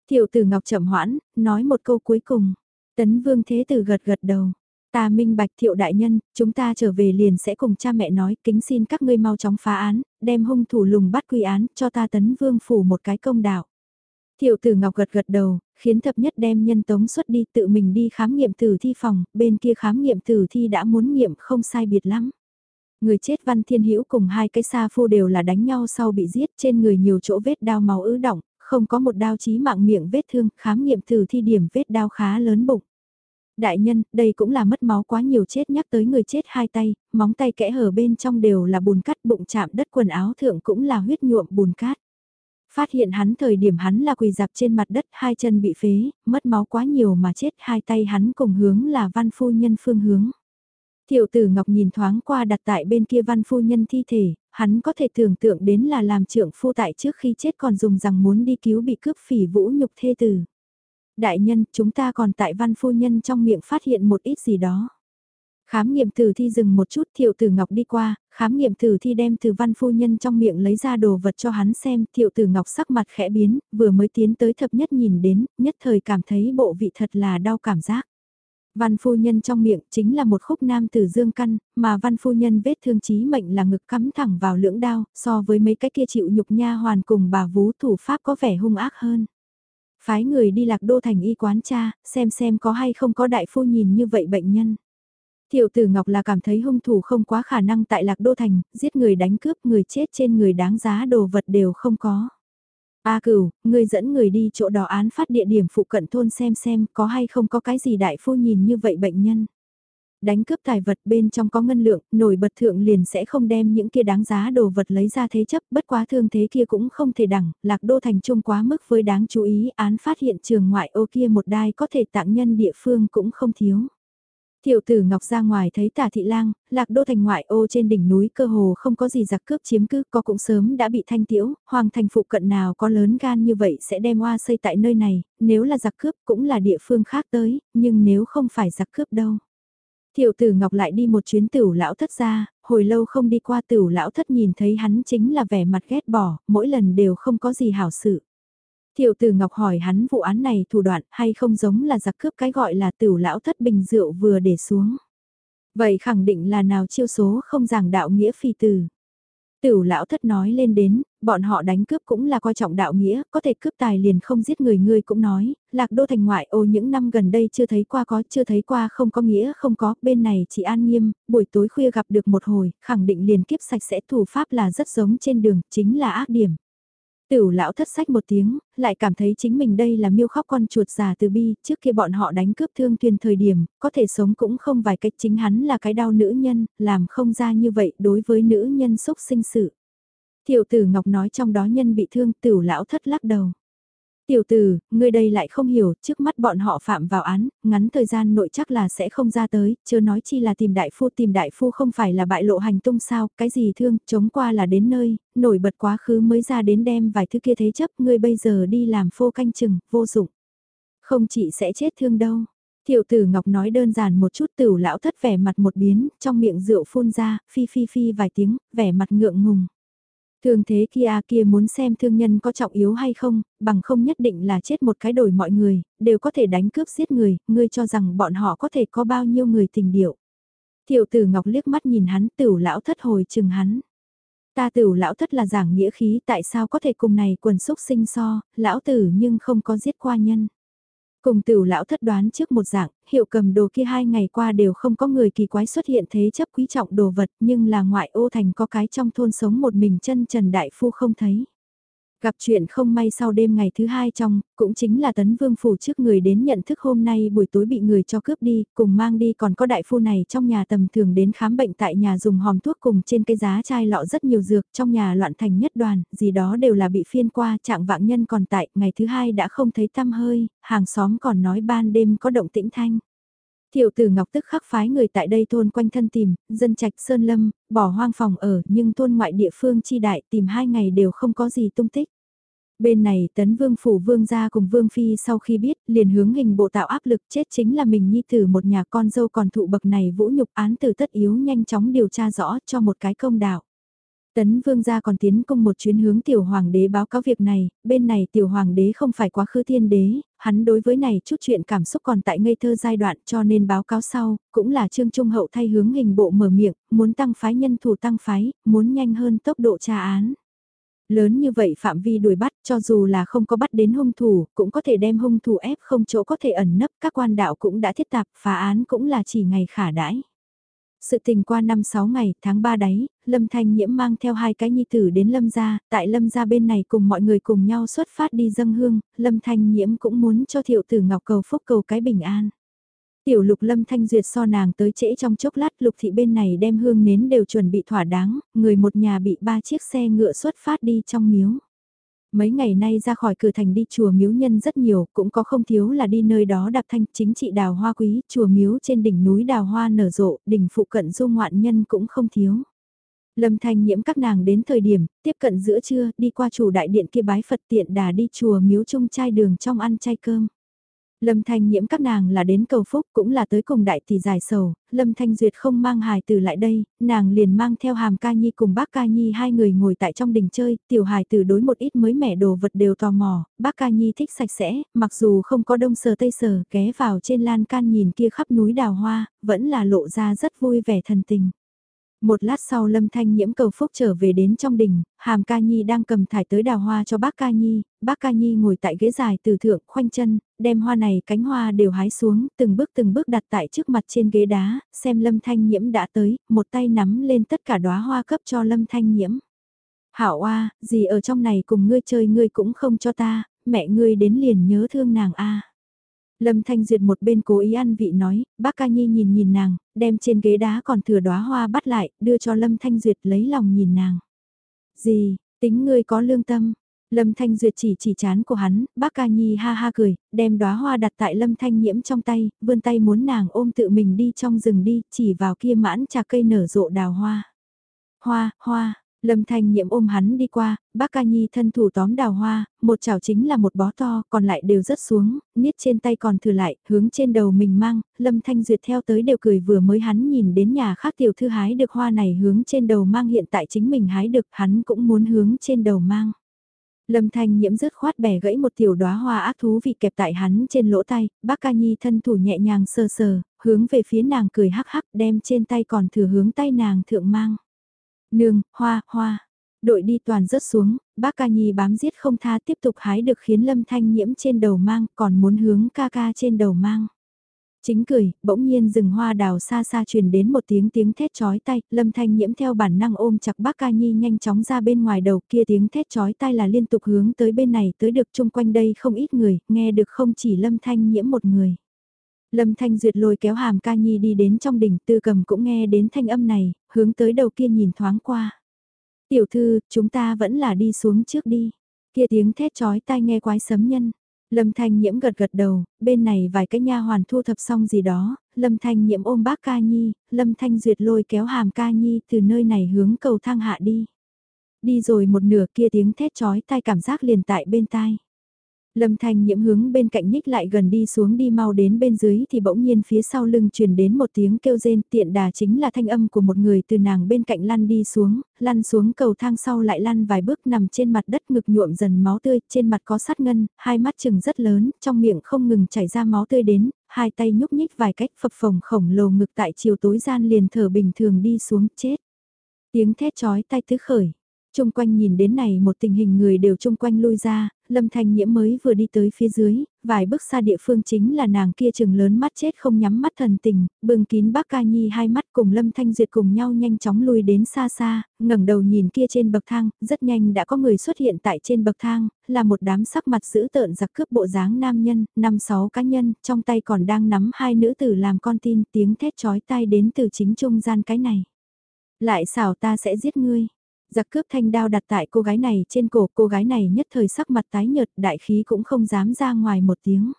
tiểu tử Ngọc chậm hoãn, nói một câu cuối cùng. Tấn Vương Thế Tử gật gật đầu. Ta minh bạch thiệu đại nhân, chúng ta trở về liền sẽ cùng cha mẹ nói kính xin các ngươi mau chóng phá án, đem hung thủ lùng bắt quy án cho ta tấn vương phủ một cái công đạo. Thiệu tử Ngọc gật gật đầu, khiến thập nhất đem nhân tống xuất đi tự mình đi khám nghiệm tử thi phòng, bên kia khám nghiệm tử thi đã muốn nghiệm không sai biệt lắm. Người chết Văn Thiên Hữu cùng hai cái xa phu đều là đánh nhau sau bị giết trên người nhiều chỗ vết đao máu ứ động, không có một đao chí mạng miệng vết thương, khám nghiệm tử thi điểm vết đao khá lớn bụng. Đại nhân, đây cũng là mất máu quá nhiều chết nhắc tới người chết hai tay, móng tay kẽ hở bên trong đều là bùn cát bụng chạm đất quần áo thượng cũng là huyết nhuộm bùn cát. Phát hiện hắn thời điểm hắn là quỳ dạp trên mặt đất hai chân bị phế, mất máu quá nhiều mà chết hai tay hắn cùng hướng là văn phu nhân phương hướng. tiểu tử Ngọc nhìn thoáng qua đặt tại bên kia văn phu nhân thi thể, hắn có thể tưởng tượng đến là làm trưởng phu tại trước khi chết còn dùng rằng muốn đi cứu bị cướp phỉ vũ nhục thê tử. Đại nhân, chúng ta còn tại văn phu nhân trong miệng phát hiện một ít gì đó. Khám nghiệm tử thi dừng một chút thiệu tử ngọc đi qua, khám nghiệm tử thi đem từ văn phu nhân trong miệng lấy ra đồ vật cho hắn xem, thiệu tử ngọc sắc mặt khẽ biến, vừa mới tiến tới thập nhất nhìn đến, nhất thời cảm thấy bộ vị thật là đau cảm giác. Văn phu nhân trong miệng chính là một khúc nam tử dương căn, mà văn phu nhân vết thương chí mệnh là ngực cắm thẳng vào lưỡng đao, so với mấy cái kia chịu nhục nha hoàn cùng bà vú thủ pháp có vẻ hung ác hơn. Phái người đi lạc đô thành y quán cha, xem xem có hay không có đại phu nhìn như vậy bệnh nhân. Thiệu tử Ngọc là cảm thấy hung thủ không quá khả năng tại lạc đô thành, giết người đánh cướp người chết trên người đáng giá đồ vật đều không có. A cửu, người dẫn người đi chỗ đó án phát địa điểm phụ cận thôn xem xem có hay không có cái gì đại phu nhìn như vậy bệnh nhân đánh cướp tài vật bên trong có ngân lượng, nổi bật thượng liền sẽ không đem những kia đáng giá đồ vật lấy ra thế chấp, bất quá thương thế kia cũng không thể đẳng, lạc đô thành trung quá mức với đáng chú ý, án phát hiện trường ngoại ô kia một đai có thể tặng nhân địa phương cũng không thiếu. tiểu tử Ngọc ra ngoài thấy tà thị lang, lạc đô thành ngoại ô trên đỉnh núi cơ hồ không có gì giặc cướp chiếm cứ, có cũng sớm đã bị thanh tiễu, hoàng thành phụ cận nào có lớn gan như vậy sẽ đem hoa xây tại nơi này, nếu là giặc cướp cũng là địa phương khác tới, nhưng nếu không phải giặc cướp đâu. Thiệu tử Ngọc lại đi một chuyến tửu lão thất ra, hồi lâu không đi qua tửu lão thất nhìn thấy hắn chính là vẻ mặt ghét bỏ, mỗi lần đều không có gì hảo sự. Thiệu tử Ngọc hỏi hắn vụ án này thủ đoạn hay không giống là giặc cướp cái gọi là tửu lão thất bình rượu vừa để xuống. Vậy khẳng định là nào chiêu số không giảng đạo nghĩa phi tử. Tửu lão thất nói lên đến, bọn họ đánh cướp cũng là coi trọng đạo nghĩa, có thể cướp tài liền không giết người ngươi cũng nói, lạc đô thành ngoại ô những năm gần đây chưa thấy qua có, chưa thấy qua không có nghĩa không có, bên này chỉ an nghiêm, buổi tối khuya gặp được một hồi, khẳng định liền kiếp sạch sẽ thủ pháp là rất giống trên đường, chính là ác điểm. Tửu lão thất sách một tiếng, lại cảm thấy chính mình đây là miêu khóc con chuột già từ bi, trước kia bọn họ đánh cướp thương tuyên thời điểm, có thể sống cũng không vài cách chính hắn là cái đau nữ nhân, làm không ra như vậy đối với nữ nhân xúc sinh sự. Tiểu tử Ngọc nói trong đó nhân bị thương tửu lão thất lắc đầu. Tiểu tử, ngươi đây lại không hiểu, trước mắt bọn họ phạm vào án, ngắn thời gian nội chắc là sẽ không ra tới, chưa nói chi là tìm đại phu, tìm đại phu không phải là bại lộ hành tung sao, cái gì thương, chống qua là đến nơi, nổi bật quá khứ mới ra đến đem vài thứ kia thế chấp, ngươi bây giờ đi làm phô canh chừng, vô dụng. Không chị sẽ chết thương đâu. Tiểu tử Ngọc nói đơn giản một chút tử lão thất vẻ mặt một biến, trong miệng rượu phun ra, phi phi phi vài tiếng, vẻ mặt ngượng ngùng. Thường thế kia kia muốn xem thương nhân có trọng yếu hay không, bằng không nhất định là chết một cái đổi mọi người, đều có thể đánh cướp giết người, ngươi cho rằng bọn họ có thể có bao nhiêu người tình điệu. Tiểu tử Ngọc liếc mắt nhìn hắn tửu lão thất hồi chừng hắn. Ta tửu lão thất là giảng nghĩa khí tại sao có thể cùng này quần xúc sinh so, lão tử nhưng không có giết qua nhân. Cùng tiểu lão thất đoán trước một dạng, hiệu cầm đồ kia hai ngày qua đều không có người kỳ quái xuất hiện thế chấp quý trọng đồ vật nhưng là ngoại ô thành có cái trong thôn sống một mình chân trần đại phu không thấy. Gặp chuyện không may sau đêm ngày thứ hai trong, cũng chính là tấn vương phủ trước người đến nhận thức hôm nay buổi tối bị người cho cướp đi, cùng mang đi còn có đại phu này trong nhà tầm thường đến khám bệnh tại nhà dùng hòm thuốc cùng trên cái giá chai lọ rất nhiều dược trong nhà loạn thành nhất đoàn, gì đó đều là bị phiên qua, trạng vạn nhân còn tại, ngày thứ hai đã không thấy tăm hơi, hàng xóm còn nói ban đêm có động tĩnh thanh. Tiểu tử Ngọc tức khắc phái người tại đây thôn quanh thân tìm, dân trạch Sơn Lâm, bỏ hoang phòng ở nhưng thôn ngoại địa phương chi đại tìm hai ngày đều không có gì tung tích. Bên này tấn vương phủ vương gia cùng vương phi sau khi biết liền hướng hình bộ tạo áp lực chết chính là mình nhi tử một nhà con dâu còn thụ bậc này vũ nhục án từ tất yếu nhanh chóng điều tra rõ cho một cái công đạo. Tấn vương gia còn tiến công một chuyến hướng tiểu hoàng đế báo cáo việc này, bên này tiểu hoàng đế không phải quá khứ thiên đế, hắn đối với này chút chuyện cảm xúc còn tại ngây thơ giai đoạn cho nên báo cáo sau, cũng là trương trung hậu thay hướng hình bộ mở miệng, muốn tăng phái nhân thủ tăng phái, muốn nhanh hơn tốc độ tra án. Lớn như vậy phạm vi đuổi bắt cho dù là không có bắt đến hung thủ, cũng có thể đem hung thủ ép không chỗ có thể ẩn nấp, các quan đạo cũng đã thiết tạp, phá án cũng là chỉ ngày khả đãi. Sự tình qua năm 6 ngày, tháng 3 đấy, Lâm Thanh Nhiễm mang theo hai cái nhi tử đến Lâm gia, tại Lâm gia bên này cùng mọi người cùng nhau xuất phát đi dâng hương, Lâm Thanh Nhiễm cũng muốn cho thiệu tử Ngọc cầu phúc cầu cái bình an. Tiểu lục lâm thanh duyệt so nàng tới trễ trong chốc lát lục thị bên này đem hương nến đều chuẩn bị thỏa đáng, người một nhà bị ba chiếc xe ngựa xuất phát đi trong miếu. Mấy ngày nay ra khỏi cửa thành đi chùa miếu nhân rất nhiều, cũng có không thiếu là đi nơi đó đạp thanh chính trị đào hoa quý, chùa miếu trên đỉnh núi đào hoa nở rộ, đỉnh phụ cận du ngoạn nhân cũng không thiếu. Lâm Thanh nhiễm các nàng đến thời điểm, tiếp cận giữa trưa, đi qua chủ đại điện kia bái Phật tiện đà đi chùa miếu chung chai đường trong ăn chay cơm. Lâm Thanh nhiễm các nàng là đến cầu phúc cũng là tới cùng đại tỷ giải sầu, Lâm Thanh Duyệt không mang hài tử lại đây, nàng liền mang theo hàm ca nhi cùng bác ca nhi hai người ngồi tại trong đình chơi, tiểu hài tử đối một ít mới mẻ đồ vật đều tò mò, bác ca nhi thích sạch sẽ, mặc dù không có đông sờ tây sờ, ghé vào trên lan can nhìn kia khắp núi đào hoa, vẫn là lộ ra rất vui vẻ thần tình. Một lát sau Lâm Thanh nhiễm cầu phúc trở về đến trong đình, Hàm Ca Nhi đang cầm thải tới đào hoa cho bác Ca Nhi, bác Ca Nhi ngồi tại ghế dài từ thượng khoanh chân, đem hoa này cánh hoa đều hái xuống, từng bước từng bước đặt tại trước mặt trên ghế đá, xem Lâm Thanh nhiễm đã tới, một tay nắm lên tất cả đóa hoa cấp cho Lâm Thanh nhiễm. Hảo a, gì ở trong này cùng ngươi chơi ngươi cũng không cho ta, mẹ ngươi đến liền nhớ thương nàng a. Lâm Thanh Duyệt một bên cố ý ăn vị nói, bác ca nhi nhìn nhìn nàng, đem trên ghế đá còn thừa đóa hoa bắt lại, đưa cho Lâm Thanh Duyệt lấy lòng nhìn nàng. Gì, tính ngươi có lương tâm. Lâm Thanh Duyệt chỉ chỉ chán của hắn, bác ca nhi ha ha cười, đem đóa hoa đặt tại Lâm Thanh nhiễm trong tay, vươn tay muốn nàng ôm tự mình đi trong rừng đi, chỉ vào kia mãn trà cây nở rộ đào hoa. Hoa, hoa, Lâm Thanh Nhiễm ôm hắn đi qua, bác ca nhi thân thủ tóm đào hoa, một chảo chính là một bó to, còn lại đều rớt xuống, niết trên tay còn thừa lại, hướng trên đầu mình mang, Lâm Thanh Duyệt theo tới đều cười vừa mới hắn nhìn đến nhà khác tiểu thư hái được hoa này hướng trên đầu mang hiện tại chính mình hái được, hắn cũng muốn hướng trên đầu mang. Lâm Thanh nhiễm rớt khoát bẻ gãy một tiểu đóa hoa ác thú vị kẹp tại hắn trên lỗ tay, bác ca nhi thân thủ nhẹ nhàng sờ sờ, hướng về phía nàng cười hắc hắc đem trên tay còn thừa hướng tay nàng thượng mang. Nương, hoa, hoa, đội đi toàn rớt xuống, bác ca nhi bám giết không tha tiếp tục hái được khiến lâm thanh nhiễm trên đầu mang còn muốn hướng ca ca trên đầu mang. Chính cười, bỗng nhiên rừng hoa đào xa xa truyền đến một tiếng tiếng thét chói tay, lâm thanh nhiễm theo bản năng ôm chặt bác ca nhi nhanh chóng ra bên ngoài đầu kia tiếng thét chói tay là liên tục hướng tới bên này tới được chung quanh đây không ít người, nghe được không chỉ lâm thanh nhiễm một người. Lâm Thanh Duyệt lôi kéo hàm ca nhi đi đến trong đỉnh tư cầm cũng nghe đến thanh âm này, hướng tới đầu kia nhìn thoáng qua. Tiểu thư, chúng ta vẫn là đi xuống trước đi. Kia tiếng thét chói tai nghe quái sấm nhân. Lâm Thanh Nhiễm gật gật đầu, bên này vài cái nha hoàn thu thập xong gì đó, Lâm Thanh Nhiễm ôm bác ca nhi, Lâm Thanh Duyệt lôi kéo hàm ca nhi từ nơi này hướng cầu thang hạ đi. Đi rồi một nửa kia tiếng thét chói tai cảm giác liền tại bên tai. Lâm Thanh nhiễm hướng bên cạnh nhích lại gần đi xuống đi mau đến bên dưới thì bỗng nhiên phía sau lưng truyền đến một tiếng kêu rên tiện đà chính là thanh âm của một người từ nàng bên cạnh lăn đi xuống, lăn xuống cầu thang sau lại lăn vài bước nằm trên mặt đất ngực nhuộm dần máu tươi, trên mặt có sát ngân, hai mắt chừng rất lớn, trong miệng không ngừng chảy ra máu tươi đến, hai tay nhúc nhích vài cách phập phồng khổng lồ ngực tại chiều tối gian liền thở bình thường đi xuống chết. Tiếng thét chói tay tứ khởi. Trung quanh nhìn đến này một tình hình người đều chung quanh lui ra, Lâm Thanh Nhiễm mới vừa đi tới phía dưới, vài bước xa địa phương chính là nàng kia chừng lớn mắt chết không nhắm mắt thần tình, bưng kín bác ca nhi hai mắt cùng Lâm Thanh Duyệt cùng nhau nhanh chóng lui đến xa xa, ngẩng đầu nhìn kia trên bậc thang, rất nhanh đã có người xuất hiện tại trên bậc thang, là một đám sắc mặt dữ tợn giặc cướp bộ dáng nam nhân, năm sáu cá nhân, trong tay còn đang nắm hai nữ tử làm con tin tiếng thét chói tai đến từ chính trung gian cái này. Lại xảo ta sẽ giết ngươi giặc cướp thanh đao đặt tại cô gái này trên cổ, cô gái này nhất thời sắc mặt tái nhợt, đại khí cũng không dám ra ngoài một tiếng.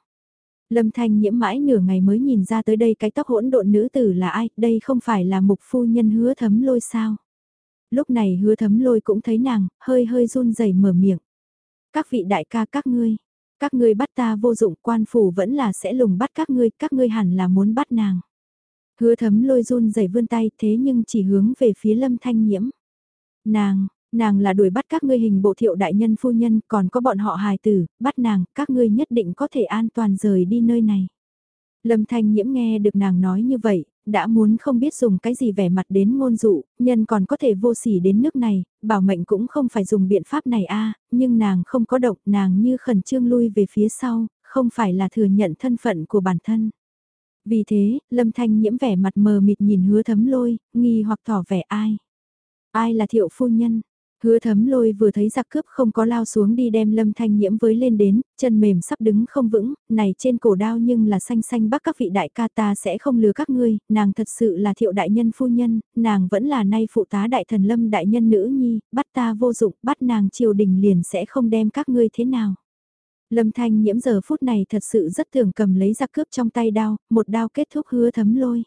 Lâm Thanh nhiễm mãi nửa ngày mới nhìn ra tới đây cái tóc hỗn độn nữ tử là ai, đây không phải là mục phu nhân hứa thấm lôi sao. Lúc này hứa thấm lôi cũng thấy nàng, hơi hơi run rẩy mở miệng. Các vị đại ca các ngươi, các ngươi bắt ta vô dụng quan phủ vẫn là sẽ lùng bắt các ngươi, các ngươi hẳn là muốn bắt nàng. Hứa thấm lôi run rẩy vươn tay thế nhưng chỉ hướng về phía lâm thanh nhiễm. Nàng, nàng là đuổi bắt các ngươi hình bộ thiệu đại nhân phu nhân, còn có bọn họ hài tử, bắt nàng, các ngươi nhất định có thể an toàn rời đi nơi này. Lâm Thanh Nhiễm nghe được nàng nói như vậy, đã muốn không biết dùng cái gì vẻ mặt đến ngôn dụ, nhân còn có thể vô sỉ đến nước này, bảo mệnh cũng không phải dùng biện pháp này a nhưng nàng không có động, nàng như khẩn trương lui về phía sau, không phải là thừa nhận thân phận của bản thân. Vì thế, Lâm Thanh Nhiễm vẻ mặt mờ mịt nhìn hứa thấm lôi, nghi hoặc tỏ vẻ ai. Ai là thiệu phu nhân? Hứa thấm lôi vừa thấy giặc cướp không có lao xuống đi đem lâm thanh nhiễm với lên đến, chân mềm sắp đứng không vững, này trên cổ đao nhưng là xanh xanh bắt các vị đại ca ta sẽ không lừa các ngươi, nàng thật sự là thiệu đại nhân phu nhân, nàng vẫn là nay phụ tá đại thần lâm đại nhân nữ nhi, bắt ta vô dụng, bắt nàng triều đình liền sẽ không đem các ngươi thế nào. Lâm thanh nhiễm giờ phút này thật sự rất thường cầm lấy giặc cướp trong tay đao, một đao kết thúc hứa thấm lôi.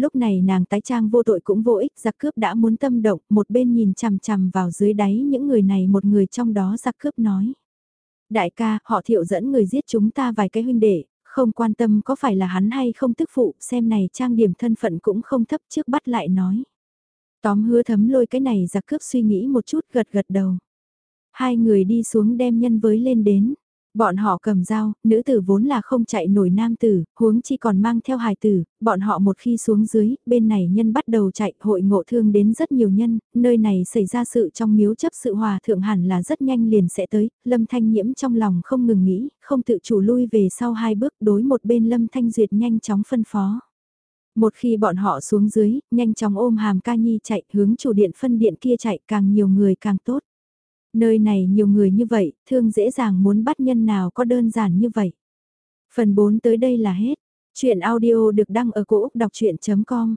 Lúc này nàng tái trang vô tội cũng vô ích, giặc cướp đã muốn tâm động, một bên nhìn chằm chằm vào dưới đáy những người này một người trong đó giặc cướp nói. Đại ca, họ thiệu dẫn người giết chúng ta vài cái huynh đệ, không quan tâm có phải là hắn hay không tức phụ, xem này trang điểm thân phận cũng không thấp trước bắt lại nói. Tóm hứa thấm lôi cái này giặc cướp suy nghĩ một chút gật gật đầu. Hai người đi xuống đem nhân với lên đến. Bọn họ cầm dao, nữ tử vốn là không chạy nổi nam tử, huống chi còn mang theo hài tử, bọn họ một khi xuống dưới, bên này nhân bắt đầu chạy, hội ngộ thương đến rất nhiều nhân, nơi này xảy ra sự trong miếu chấp sự hòa thượng hẳn là rất nhanh liền sẽ tới, lâm thanh nhiễm trong lòng không ngừng nghĩ, không tự chủ lui về sau hai bước đối một bên lâm thanh duyệt nhanh chóng phân phó. Một khi bọn họ xuống dưới, nhanh chóng ôm hàm ca nhi chạy hướng chủ điện phân điện kia chạy càng nhiều người càng tốt. Nơi này nhiều người như vậy, thương dễ dàng muốn bắt nhân nào có đơn giản như vậy. Phần 4 tới đây là hết. Chuyện audio được đăng ở cổ Úc đọc chuyện.com